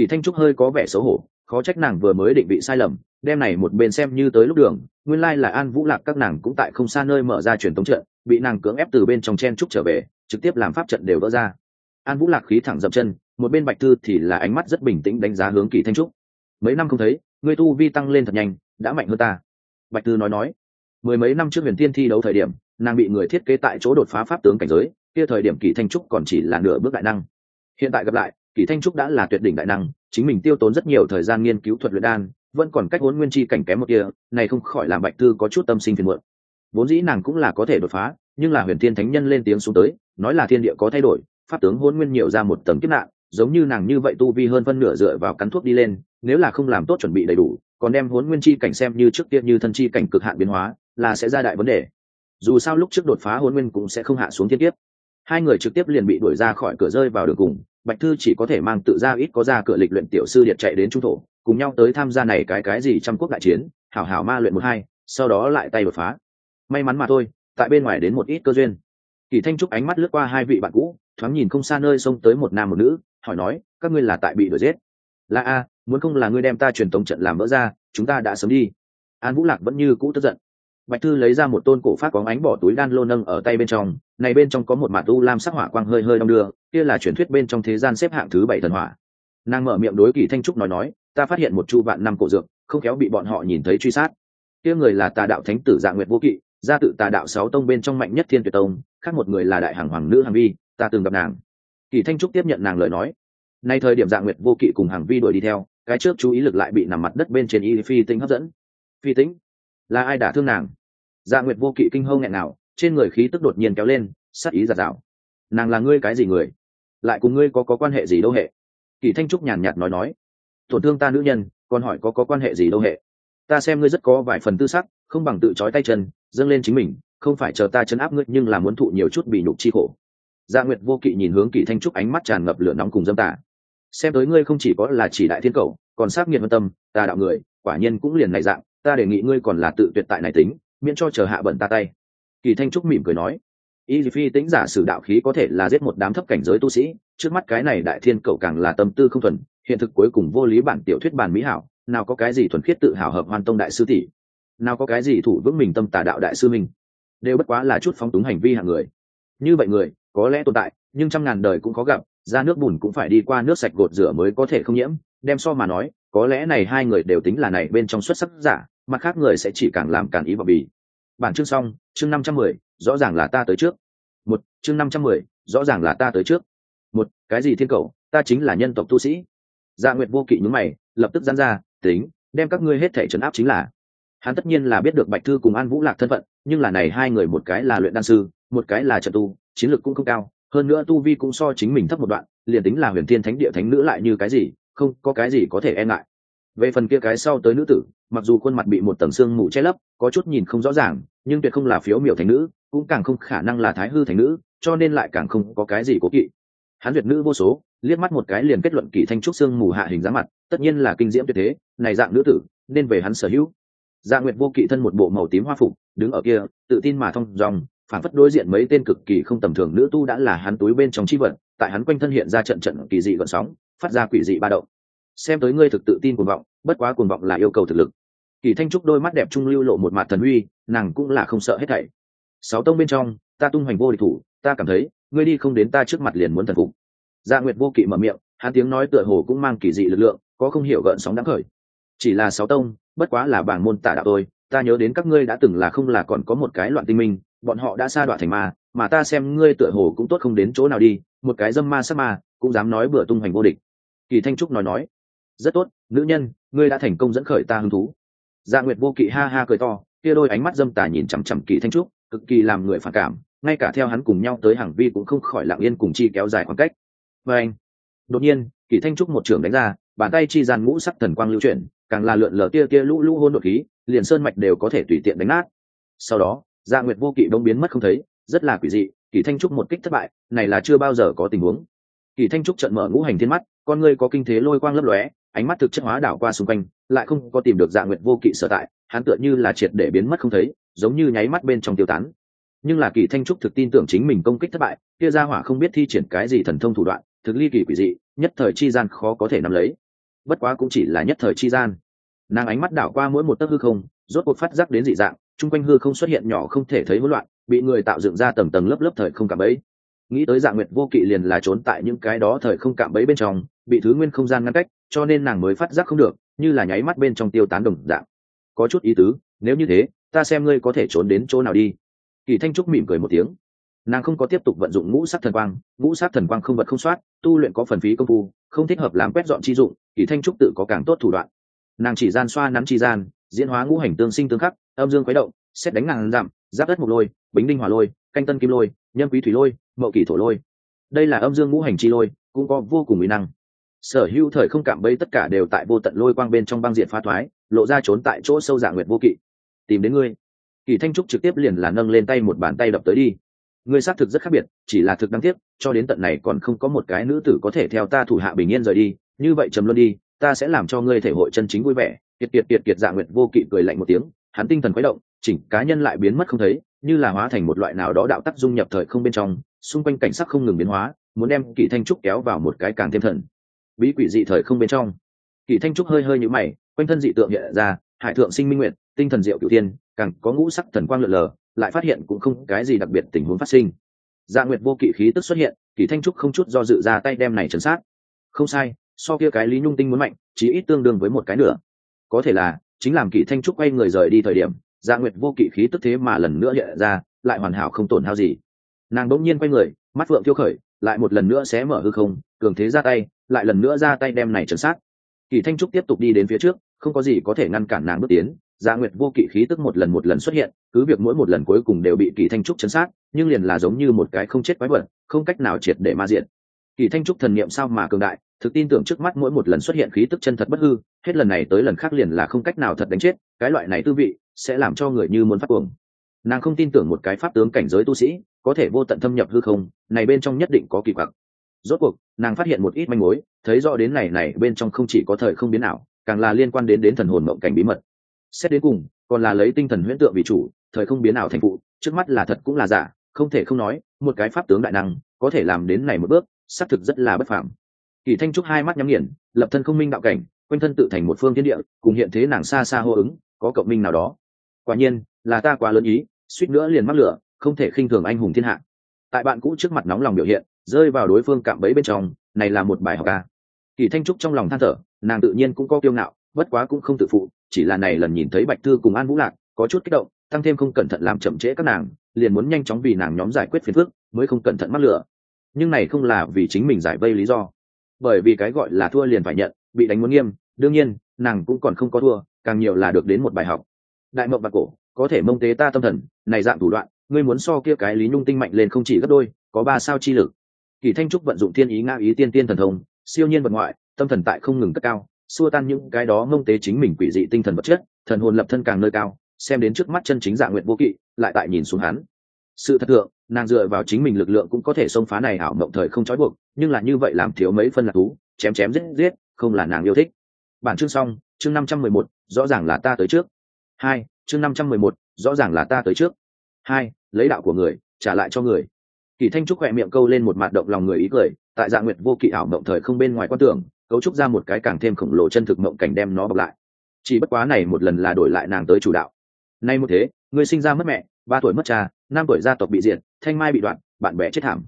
kỳ thanh trúc hơi có vẻ xấu hổ, khó trách nàng vừa mới định vị sai lầm, đem này một bên xem như tới lúc đường, nguyên lai là an vũ lạc các nàng cũng tại không xa nơi mở ra truyền tống trận, bị nàng cưỡng ép từ bên trong chen trúc trở về, trực tiếp làm pháp trận đều vỡ ra. An vũ lạc khí thẳng dậm chân, một bên bạch thư thì là ánh mắt rất bình tĩnh đánh giá hướng kỳ thanh trúc. Mấy năm không thấy ngươi tu vi tăng lên thật nhanh, đã mạnh hơn ta. Bạch thư nói nói. Mười mấy năm trước huyền tiên thi đấu thời điểm, nàng bị người thiết kế tại chỗ đột phá pháp tướng cảnh giới, kia thời điểm kỳ thanh trúc còn chỉ là nửa bước đại năng. Hiện tại gặp lại kỳ thanh trúc đã là tuyệt đỉnh đại năng, chính mình tiêu tốn rất nhiều thời gian nghiên cứu thuật luyện đan, vẫn còn cách hôn nguyên chi cảnh kém một kia này không khỏi làm bạch Tư có chút tâm sinh phiền muộn. Vốn dĩ nàng cũng là có thể đột phá, nhưng là huyền thiên thánh nhân lên tiếng xuống tới, nói là thiên địa có thay đổi, pháp tướng hôn nguyên nhiều ra một tầng kiếp nạn, giống như nàng như vậy tu vi hơn phân nửa dựa vào cắn thuốc đi lên, nếu là không làm tốt chuẩn bị đầy đủ, còn đem hôn nguyên chi cảnh xem như trước tiên như thân chi cảnh cực hạn biến hóa, là sẽ ra đại vấn đề. Dù sao lúc trước đột phá hôn nguyên cũng sẽ không hạ xuống thiên tiếp hai người trực tiếp liền bị đuổi ra khỏi cửa rơi vào đường cùng bạch thư chỉ có thể mang tự ra ít có ra cửa lịch luyện tiểu sư điện chạy đến trung thổ, cùng nhau tới tham gia này cái cái gì trăm quốc đại chiến, hảo hảo ma luyện một hai, sau đó lại tay đột phá. May mắn mà thôi, tại bên ngoài đến một ít cơ duyên. Kỳ thanh trúc ánh mắt lướt qua hai vị bạn cũ, thoáng nhìn không xa nơi xông tới một nam một nữ, hỏi nói, các ngươi là tại bị đuổi giết? Là a, muốn không là ngươi đem ta truyền tống trận làm vỡ ra, chúng ta đã sớm đi. An vũ lạc vẫn như cũ tức giận. Bạch thư lấy ra một tôn cổ phát có ánh bỏ túi đan lô nâng ở tay bên trong này bên trong có một mạt u lam sắc hỏa quang hơi hơi đong đưa, kia là truyền thuyết bên trong thế gian xếp hạng thứ bảy thần hỏa. Nàng mở miệng đối kỳ thanh trúc nói nói, ta phát hiện một chu vạn năm cổ dược, không kéo bị bọn họ nhìn thấy truy sát. Kia người là tà đạo thánh tử dạ nguyệt vô kỵ, gia tự tà đạo sáu tông bên trong mạnh nhất thiên tuyệt tông, khác một người là đại hàng hoàng nữ hàng vi, ta từng gặp nàng. Kỳ thanh trúc tiếp nhận nàng lời nói. Nay thời điểm dạ nguyệt vô kỵ cùng hàng vi đuổi đi theo, cái trước chú ý lực lại bị nằm mặt đất bên trên y phi tính hấp dẫn. Phi tính là ai đả thương nàng? Dạ nguyệt vô kỵ kinh hâu nghẹn nào trên người khí tức đột nhiên kéo lên, sát ý giạt rào. Nàng là ngươi cái gì người? Lại cùng ngươi có có quan hệ gì đâu hệ? Kỳ thanh trúc nhàn nhạt nói nói. Tổn thương ta nữ nhân, còn hỏi có có quan hệ gì đâu hệ? Ta xem ngươi rất có vài phần tư sắc, không bằng tự trói tay chân, dâng lên chính mình, không phải chờ ta chấn áp ngươi nhưng là muốn thụ nhiều chút bị nhục chi khổ. Dạ nguyệt vô kỵ nhìn hướng kỳ thanh trúc ánh mắt tràn ngập lửa nóng cùng dâm tả xem tới ngươi không chỉ có là chỉ đại thiên cầu, còn xác nghiệt vân tâm ta đạo người, quả nhiên cũng liền này dạng, ta đề nghị ngươi còn là tự tuyệt tại này tính, miễn cho chờ hạ bẩn ta tay kỳ thanh trúc mỉm cười nói, y phi tính giả sử đạo khí có thể là giết một đám thấp cảnh giới tu sĩ, trước mắt cái này đại thiên cậu càng là tâm tư không thuần, hiện thực cuối cùng vô lý bản tiểu thuyết bản mỹ hảo, nào có cái gì thuần khiết tự hào hợp hoàn tông đại sư tỷ, nào có cái gì thủ vững mình tâm tà đạo đại sư mình, đều bất quá là chút phóng túng hành vi hạng người. Như vậy người, có lẽ tồn tại, nhưng trăm ngàn đời cũng có gặp, ra nước bùn cũng phải đi qua nước sạch gột rửa mới có thể không nhiễm, đem so mà nói, có lẽ này hai người đều tính là này bên trong xuất sắc giả, mặt khác người sẽ chỉ càng làm càng ý vào bì bản chương xong, chương năm trăm mười, rõ ràng là ta tới trước. Một, chương năm trăm mười, rõ ràng là ta tới trước. Một, cái gì thiên cầu, ta chính là nhân tộc tu sĩ. Dạ nguyệt vô kỵ nhúng mày, lập tức dán ra, tính, đem các ngươi hết thể trấn áp chính là. Hắn tất nhiên là biết được bạch thư cùng an vũ lạc thân phận, nhưng là này hai người một cái là luyện đan sư, một cái là trận tu, chiến lược cũng không cao, hơn nữa tu vi cũng so chính mình thấp một đoạn, liền tính là huyền thiên thánh địa thánh nữ lại như cái gì, không có cái gì có thể e ngại. Về phần kia cái sau tới nữ tử mặc dù khuôn mặt bị một tầng xương mù che lấp, có chút nhìn không rõ ràng, nhưng tuyệt không là phiếu miểu thành nữ, cũng càng không khả năng là thái hư thành nữ, cho nên lại càng không có cái gì cố kỵ. Hắn duyệt nữ vô số, liếc mắt một cái liền kết luận kỳ thanh trúc xương mù hạ hình dáng mặt, tất nhiên là kinh diễm tuyệt thế, này dạng nữ tử, nên về hắn sở hữu. Dạ nguyệt vô kỵ thân một bộ màu tím hoa phục, đứng ở kia, tự tin mà thông dòng, phản phất đối diện mấy tên cực kỳ không tầm thường nữ tu đã là hắn túi bên trong chi vật, tại hắn quanh thân hiện ra trận trận kỳ dị gợn sóng, phát ra quỷ dị ba động. Xem tới ngươi thực tự tin cuồng vọng, bất quá cuồng vọng là yêu cầu thực lực kỳ thanh trúc đôi mắt đẹp trung lưu lộ một mặt thần uy, nàng cũng là không sợ hết thảy. Sáu tông bên trong, ta tung hoành vô địch thủ, ta cảm thấy, ngươi đi không đến ta trước mặt liền muốn thần phục. Dạ nguyệt vô kỵ mở miệng, hắn tiếng nói tựa hồ cũng mang kỳ dị lực lượng, có không hiểu gợn sóng đáng khởi. Chỉ là sáu tông, bất quá là bảng môn tả đạo tôi ta nhớ đến các ngươi đã từng là không là còn có một cái loạn tinh minh, bọn họ đã sa đoạn thành ma, mà ta xem ngươi tựa hồ cũng tốt không đến chỗ nào đi, một cái dâm ma sắc ma, cũng dám nói bừa tung hoành vô địch. Kỳ thanh trúc nói nói, rất tốt, nữ nhân, ngươi đã thành công dẫn khởi ta hứng thú dạ nguyệt vô kỵ ha ha cười to, kia đôi ánh mắt dâm tà nhìn chằm chằm kỳ thanh trúc, cực kỳ làm người phản cảm, ngay cả theo hắn cùng nhau tới hàng vi cũng không khỏi lặng yên cùng chi kéo dài khoảng cách. Và anh, đột nhiên, kỳ thanh trúc một trường đánh ra, bàn tay chi gian ngũ sắc thần quang lưu chuyển, càng là lượn lờ tia tia lũ lũ hôn đột khí, liền sơn mạch đều có thể tùy tiện đánh nát. Sau đó dạ nguyệt vô kỵ đông biến mất không thấy, rất là quỷ dị, kỳ thanh trúc một kích thất bại, này là chưa bao giờ có tình huống. Kỳ thanh trúc trận mở ngũ hành thiên mắt, con ngươi có kinh thế lôi quang lấp lóe ánh mắt thực chất hóa đảo qua xung quanh, lại không có tìm được dạ nguyệt vô kỵ sở tại, hắn tựa như là triệt để biến mất không thấy, giống như nháy mắt bên trong tiêu tán. Nhưng là kỳ thanh trúc thực tin tưởng chính mình công kích thất bại, kia ra hỏa không biết thi triển cái gì thần thông thủ đoạn, thực ly kỳ quỷ dị, nhất thời chi gian khó có thể nắm lấy. Bất quá cũng chỉ là nhất thời chi gian. Nàng ánh mắt đảo qua mỗi một tấc hư không, rốt cuộc phát giác đến dị dạng, chung quanh hư không xuất hiện nhỏ không thể thấy hỗn loạn, bị người tạo dựng ra tầng tầng lớp lớp thời không cảm bấy nghĩ tới dạng nguyệt vô kỵ liền là trốn tại những cái đó thời không cảm bấy bên trong, bị thứ nguyên không gian ngăn cách cho nên nàng mới phát giác không được, như là nháy mắt bên trong tiêu tán đồng dạng. Có chút ý tứ, nếu như thế, ta xem ngươi có thể trốn đến chỗ nào đi. Kỳ thanh trúc mỉm cười một tiếng. Nàng không có tiếp tục vận dụng ngũ sát thần quang, ngũ sát thần quang không vật không soát, tu luyện có phần phí công phu, không thích hợp làm quét dọn chi dụng, kỳ thanh trúc tự có càng tốt thủ đoạn. Nàng chỉ gian xoa nắm chi gian, diễn hóa ngũ hành tương sinh tương khắc, âm dương khuấy động, xét đánh ngàn dặm, giáp đất một lôi, bính đinh hỏa lôi, canh tân kim lôi nhân quý thủy lôi, mậu kỷ thổ lôi. Đây là âm dương ngũ hành chi lôi, cũng có vô cùng uy năng sở hữu thời không cảm bấy tất cả đều tại vô tận lôi quang bên trong băng diện phá thoái, lộ ra trốn tại chỗ sâu dạ nguyệt vô kỵ. Tìm đến ngươi. Kỳ thanh trúc trực tiếp liền là nâng lên tay một bàn tay đập tới đi. Ngươi xác thực rất khác biệt, chỉ là thực đáng tiếc, cho đến tận này còn không có một cái nữ tử có thể theo ta thủ hạ bình yên rời đi. Như vậy trầm luân đi, ta sẽ làm cho ngươi thể hội chân chính vui vẻ. Kiệt kiệt kiệt kiệt dạ nguyệt vô kỵ cười lạnh một tiếng, hắn tinh thần khuấy động, chỉnh cá nhân lại biến mất không thấy, như là hóa thành một loại nào đó đạo tắc dung nhập thời không bên trong, xung quanh cảnh sắc không ngừng biến hóa, muốn đem kỳ thanh trúc kéo vào một cái càng thêm thần bí quỷ dị thời không bên trong. Kỳ thanh trúc hơi hơi nhũ mày, quanh thân dị tượng hiện ra, hải thượng sinh minh nguyện tinh thần diệu cửu tiên càng có ngũ sắc thần quang lượn lờ, lại phát hiện cũng không cái gì đặc biệt tình huống phát sinh. Dạ nguyệt vô kỵ khí tức xuất hiện, kỳ thanh trúc không chút do dự ra tay đem này chấn sát. Không sai, so kia cái lý nhung tinh muốn mạnh chỉ ít tương đương với một cái nữa có thể là, chính làm kỳ thanh trúc quay người rời đi thời điểm dạ nguyệt vô kỵ khí tức thế mà lần nữa hiện ra, lại hoàn hảo không tổn hao gì. Nàng đỗng nhiên quay người, mắt phượng tiêu khởi, lại một lần nữa sẽ mở hư không, cường thế ra tay lại lần nữa ra tay đem này trấn sát. Kỳ thanh trúc tiếp tục đi đến phía trước, không có gì có thể ngăn cản nàng bước tiến. Dạ nguyệt vô kỵ khí tức một lần một lần xuất hiện, cứ việc mỗi một lần cuối cùng đều bị kỳ thanh trúc chấn sát, nhưng liền là giống như một cái không chết quái vật, không cách nào triệt để ma diện. Kỳ thanh trúc thần niệm sao mà cường đại, thực tin tưởng trước mắt mỗi một lần xuất hiện khí tức chân thật bất hư, hết lần này tới lần khác liền là không cách nào thật đánh chết, cái loại này tư vị sẽ làm cho người như muốn phát cuồng. Nàng không tin tưởng một cái pháp tướng cảnh giới tu sĩ có thể vô tận thâm nhập hư không, này bên trong nhất định có kỳ quặc rốt cuộc, nàng phát hiện một ít manh mối, thấy rõ đến này này bên trong không chỉ có thời không biến nào càng là liên quan đến đến thần hồn mộng cảnh bí mật. Xét đến cùng, còn là lấy tinh thần huyễn tượng vì chủ, thời không biến nào thành phụ, trước mắt là thật cũng là giả, không thể không nói, một cái pháp tướng đại năng, có thể làm đến này một bước, xác thực rất là bất phạm kỳ thanh trúc hai mắt nhắm nghiền, lập thân không minh đạo cảnh, quanh thân tự thành một phương thiên địa, cùng hiện thế nàng xa xa hô ứng, có cộng minh nào đó. Quả nhiên, là ta quá lớn ý, suýt nữa liền mắc lửa, không thể khinh thường anh hùng thiên hạ. Tại bạn cũ trước mặt nóng lòng biểu hiện rơi vào đối phương cạm bẫy bên trong, này là một bài học ca kỳ thanh trúc trong lòng than thở, nàng tự nhiên cũng có kiêu ngạo, bất quá cũng không tự phụ, chỉ là này lần nhìn thấy bạch thư cùng an vũ lạc, có chút kích động, tăng thêm không cẩn thận làm chậm trễ các nàng, liền muốn nhanh chóng vì nàng nhóm giải quyết phiền phức, mới không cẩn thận mắc lửa nhưng này không là vì chính mình giải vây lý do, bởi vì cái gọi là thua liền phải nhận, bị đánh muốn nghiêm, đương nhiên, nàng cũng còn không có thua, càng nhiều là được đến một bài học. Đại mộng bạc cổ, có thể mông tế ta tâm thần, này dạng thủ đoạn, ngươi muốn so kia cái lý nhung tinh mạnh lên không chỉ gấp đôi, có ba sao chi lực kỳ thanh trúc vận dụng thiên ý ngã ý tiên tiên thần thông, siêu nhiên vật ngoại, tâm thần tại không ngừng cất cao, xua tan những cái đó mông tế chính mình quỷ dị tinh thần vật chất, thần hồn lập thân càng nơi cao, xem đến trước mắt chân chính dạng nguyện vô kỵ, lại tại nhìn xuống hắn. Sự thật thượng, nàng dựa vào chính mình lực lượng cũng có thể xông phá này ảo mộng thời không trói buộc, nhưng là như vậy làm thiếu mấy phân lạc thú, chém chém giết giết, không là nàng yêu thích. Bản chương xong, chương năm trăm mười một, rõ ràng là ta tới trước. Hai, chương năm trăm mười một, rõ ràng là ta tới trước. Hai, lấy đạo của người, trả lại cho người kỳ thanh trúc khỏe miệng câu lên một mặt động lòng người ý cười, tại dạng nguyệt vô kỵ ảo mộng thời không bên ngoài quan tưởng, cấu trúc ra một cái càng thêm khổng lồ chân thực mộng cảnh đem nó bọc lại. Chỉ bất quá này một lần là đổi lại nàng tới chủ đạo. Nay một thế người sinh ra mất mẹ, ba tuổi mất cha, năm tuổi gia tộc bị diệt, thanh mai bị đoạn, bạn bè chết thảm.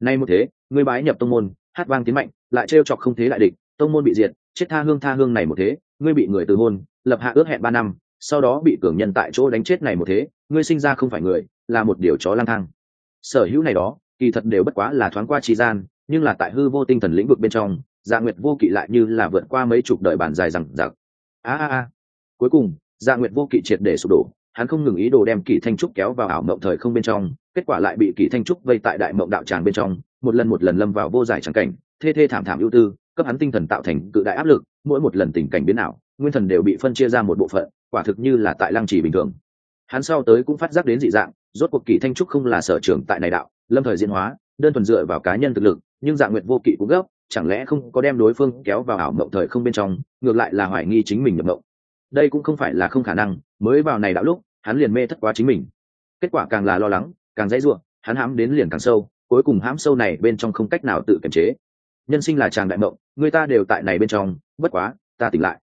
Nay một thế người bái nhập tông môn, hát vang tiến mạnh, lại trêu chọc không thế đại địch, tông môn bị diệt, chết tha hương tha hương này một thế, ngươi bị người từ hôn, lập hạ ước hẹn ba năm, sau đó bị cường nhân tại chỗ đánh chết này một thế, ngươi sinh ra không phải người, là một điều chó lang thang sở hữu này đó, kỳ thật đều bất quá là thoáng qua trì gian, nhưng là tại hư vô tinh thần lĩnh vực bên trong dạ nguyệt vô kỵ lại như là vượt qua mấy chục đời bản dài rằng giặc a a a. Cuối cùng dạ nguyệt vô kỵ triệt để sụp đổ, hắn không ngừng ý đồ đem kỳ thanh trúc kéo vào ảo mộng thời không bên trong, kết quả lại bị kỳ thanh trúc vây tại đại mộng đạo tràng bên trong, một lần một lần lâm vào vô giải trắng cảnh, thê thê thảm thảm ưu tư, cấp hắn tinh thần tạo thành cự đại áp lực, mỗi một lần tình cảnh biến ảo, nguyên thần đều bị phân chia ra một bộ phận, quả thực như là tại lăng trì bình thường hắn sau tới cũng phát giác đến dị dạng, rốt cuộc kỳ thanh trúc không là sở trường tại này đạo, lâm thời diễn hóa, đơn thuần dựa vào cá nhân thực lực, nhưng dạng nguyện vô kỵ cũng gấp, chẳng lẽ không có đem đối phương kéo vào ảo mộng thời không bên trong, ngược lại là hoài nghi chính mình nhập mộng. Đây cũng không phải là không khả năng, mới vào này đạo lúc, hắn liền mê thất quá chính mình. Kết quả càng là lo lắng, càng dãy ruộng, hắn hãm đến liền càng sâu, cuối cùng hãm sâu này bên trong không cách nào tự kiềm chế. Nhân sinh là chàng đại mộng, người ta đều tại này bên trong, bất quá, ta tỉnh lại.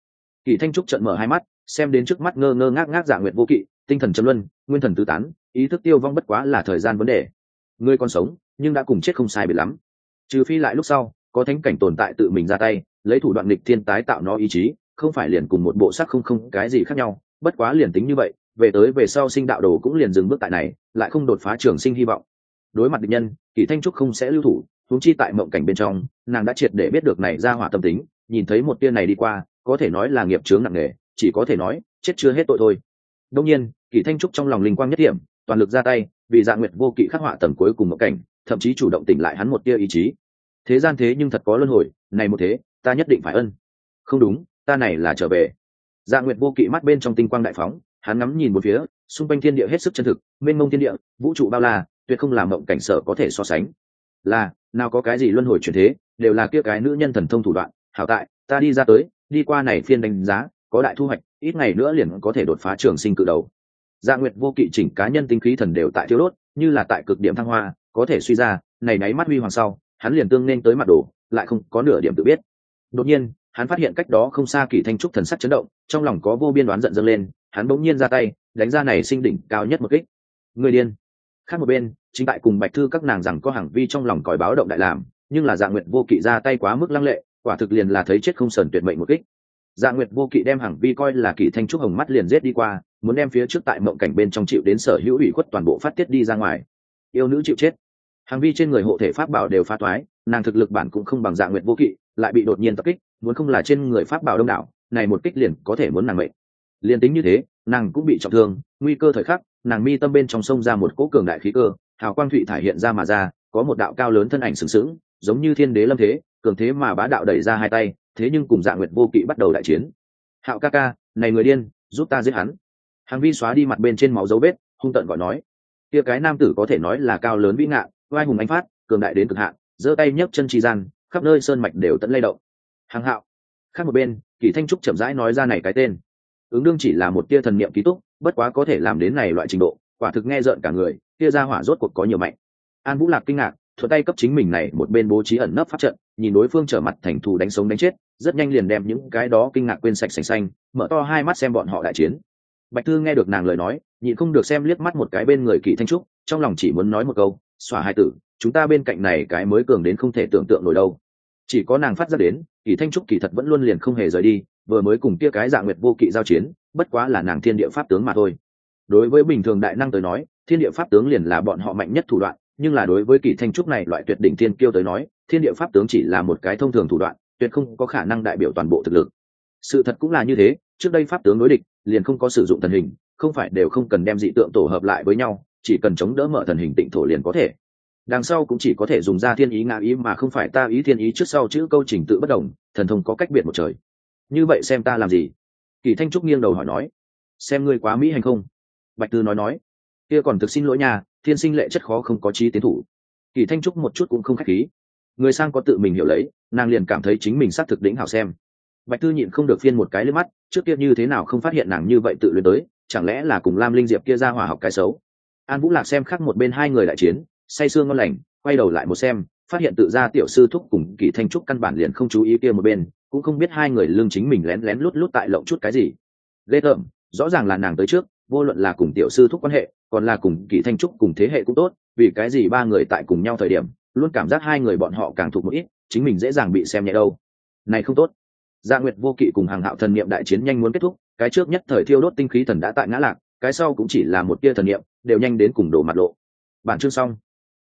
Kỳ thanh trúc trận mở hai mắt, xem đến trước mắt ngơ ngơ ngác ngác giả nguyện vô kỵ tinh thần châm luân, nguyên thần tứ tán, ý thức tiêu vong bất quá là thời gian vấn đề. Ngươi còn sống, nhưng đã cùng chết không sai biệt lắm. Trừ phi lại lúc sau, có thánh cảnh tồn tại tự mình ra tay, lấy thủ đoạn lịch thiên tái tạo nó ý chí, không phải liền cùng một bộ sắc không không cái gì khác nhau. Bất quá liền tính như vậy, về tới về sau sinh đạo đồ cũng liền dừng bước tại này, lại không đột phá trường sinh hy vọng. Đối mặt địch nhân, kỳ thanh trúc không sẽ lưu thủ, huống chi tại mộng cảnh bên trong, nàng đã triệt để biết được này ra hỏa tâm tính, nhìn thấy một tia này đi qua, có thể nói là nghiệp chướng nặng nề, chỉ có thể nói, chết chưa hết tội thôi. Đông nhiên kỷ thanh trúc trong lòng linh quang nhất điểm, toàn lực ra tay, vì dạ nguyệt vô kỵ khắc họa tầm cuối cùng một cảnh, thậm chí chủ động tỉnh lại hắn một tia ý chí. Thế gian thế nhưng thật có luân hồi, này một thế, ta nhất định phải ân. Không đúng, ta này là trở về. Dạ nguyệt vô kỵ mắt bên trong tinh quang đại phóng, hắn ngắm nhìn một phía, xung quanh thiên địa hết sức chân thực, mênh mông thiên địa, vũ trụ bao la, tuyệt không làm mộng cảnh sở có thể so sánh. Là, nào có cái gì luân hồi chuyển thế, đều là kia cái nữ nhân thần thông thủ đoạn. Hảo tại, ta đi ra tới, đi qua này phiên đánh giá, có đại thu hoạch, ít ngày nữa liền có thể đột phá trường sinh cự đầu dạ nguyệt vô kỵ chỉnh cá nhân tinh khí thần đều tại thiếu đốt, như là tại cực điểm thăng hoa, có thể suy ra, này náy mắt huy hoàng sau, hắn liền tương nên tới mặt đồ lại không có nửa điểm tự biết. Đột nhiên, hắn phát hiện cách đó không xa kỳ thanh trúc thần sắc chấn động, trong lòng có vô biên đoán giận dâng lên, hắn bỗng nhiên ra tay, đánh ra này sinh đỉnh cao nhất một kích. Người điên. Khác một bên, chính tại cùng bạch thư các nàng rằng có hàng vi trong lòng còi báo động đại làm, nhưng là dạ Nguyệt vô kỵ ra tay quá mức lăng lệ, quả thực liền là thấy chết không sờn tuyệt mệnh một kích. Dạ nguyệt vô kỵ đem hàng vi coi là kỳ thanh trúc hồng mắt liền giết đi qua muốn đem phía trước tại mộng cảnh bên trong chịu đến sở hữu ủy khuất toàn bộ phát tiết đi ra ngoài. Yêu nữ chịu chết. Hàng vi trên người hộ thể pháp bảo đều phá toái, nàng thực lực bản cũng không bằng dạng nguyệt vô kỵ, lại bị đột nhiên tập kích, muốn không là trên người pháp bảo đông đảo, này một kích liền có thể muốn nàng mệnh. Liền tính như thế, nàng cũng bị trọng thương, nguy cơ thời khắc, nàng mi tâm bên trong sông ra một cỗ cường đại khí cơ, hào quang thụy thải hiện ra mà ra, có một đạo cao lớn thân ảnh sừng sững, giống như thiên đế lâm thế, cường thế mà bá đạo đẩy ra hai tay, thế nhưng cùng dạ nguyệt vô kỵ bắt đầu đại chiến. Hạo ca ca, này người điên, giúp ta giết hắn hàng vi xóa đi mặt bên trên máu dấu vết, hung tận gọi nói, kia cái nam tử có thể nói là cao lớn vĩ ngạ vai hùng anh phát, cường đại đến cực hạn, giơ tay nhấc chân tri gian, khắp nơi sơn mạch đều tận lay động. Hàng hạo, khác một bên kỳ thanh trúc chậm rãi nói ra này cái tên. Ứng đương chỉ là một tia thần niệm ký túc, bất quá có thể làm đến này loại trình độ, quả thực nghe rợn cả người tia ra hỏa rốt cuộc có nhiều mạnh. An vũ lạc kinh ngạc, thuận tay cấp chính mình này một bên bố trí ẩn nấp pháp trận, nhìn đối phương trở mặt thành thù đánh sống đánh chết, rất nhanh liền đem những cái đó kinh ngạc quên sạch sành xanh, mở to hai mắt xem bọn họ đại chiến bạch thư nghe được nàng lời nói, nhịn không được xem liếc mắt một cái bên người kỳ thanh trúc, trong lòng chỉ muốn nói một câu xỏa hai tử, chúng ta bên cạnh này cái mới cường đến không thể tưởng tượng nổi đâu. Chỉ có nàng phát ra đến, kỳ thanh trúc kỳ thật vẫn luôn liền không hề rời đi, vừa mới cùng kia cái dạng nguyệt vô kỵ giao chiến, bất quá là nàng thiên địa pháp tướng mà thôi. Đối với bình thường đại năng tới nói, thiên địa pháp tướng liền là bọn họ mạnh nhất thủ đoạn, nhưng là đối với kỳ thanh trúc này loại tuyệt đỉnh thiên kiêu tới nói, thiên địa pháp tướng chỉ là một cái thông thường thủ đoạn, tuyệt không có khả năng đại biểu toàn bộ thực lực. Sự thật cũng là như thế, trước đây pháp tướng đối địch liền không có sử dụng thần hình, không phải đều không cần đem dị tượng tổ hợp lại với nhau, chỉ cần chống đỡ mở thần hình tịnh thổ liền có thể. Đằng sau cũng chỉ có thể dùng ra thiên ý ngã ý mà không phải ta ý thiên ý trước sau chữ câu trình tự bất đồng, thần thông có cách biệt một trời. Như vậy xem ta làm gì? Kỳ thanh trúc nghiêng đầu hỏi nói. Xem ngươi quá mỹ hành không? Bạch tư nói nói. Kia còn thực xin lỗi nhà thiên sinh lệ chất khó không có trí tiến thủ. Kỳ thanh trúc một chút cũng không k h á c h khí. Người sang có tự mình hiểu lấy, nàng liền cảm thấy chính mình xác thực đỉnh hảo xem bạch tư nhịn không được phiên một cái lên mắt, trước kia như thế nào không phát hiện nàng như vậy tự luyến tới, chẳng lẽ là cùng lam linh diệp kia ra hòa học cái xấu? An vũ lạc xem khác một bên hai người đại chiến, say sương ngon lành, quay đầu lại một xem, phát hiện tự ra tiểu sư thúc cùng kỳ thanh trúc căn bản liền không chú ý kia một bên, cũng không biết hai người lương chính mình lén lén lút lút tại lộng chút cái gì. Ghê tởm, rõ ràng là nàng tới trước, vô luận là cùng tiểu sư thúc quan hệ, còn là cùng kỳ thanh trúc cùng thế hệ cũng tốt, vì cái gì ba người tại cùng nhau thời điểm, luôn cảm giác hai người bọn họ càng thuộc một ít, chính mình dễ dàng bị xem nhẹ đâu. Này không tốt gia nguyệt vô kỵ cùng hàng hạo thần niệm đại chiến nhanh muốn kết thúc, cái trước nhất thời thiêu đốt tinh khí thần đã tại ngã lạc, cái sau cũng chỉ là một tia thần niệm, đều nhanh đến cùng đổ mặt lộ. Bản chương xong.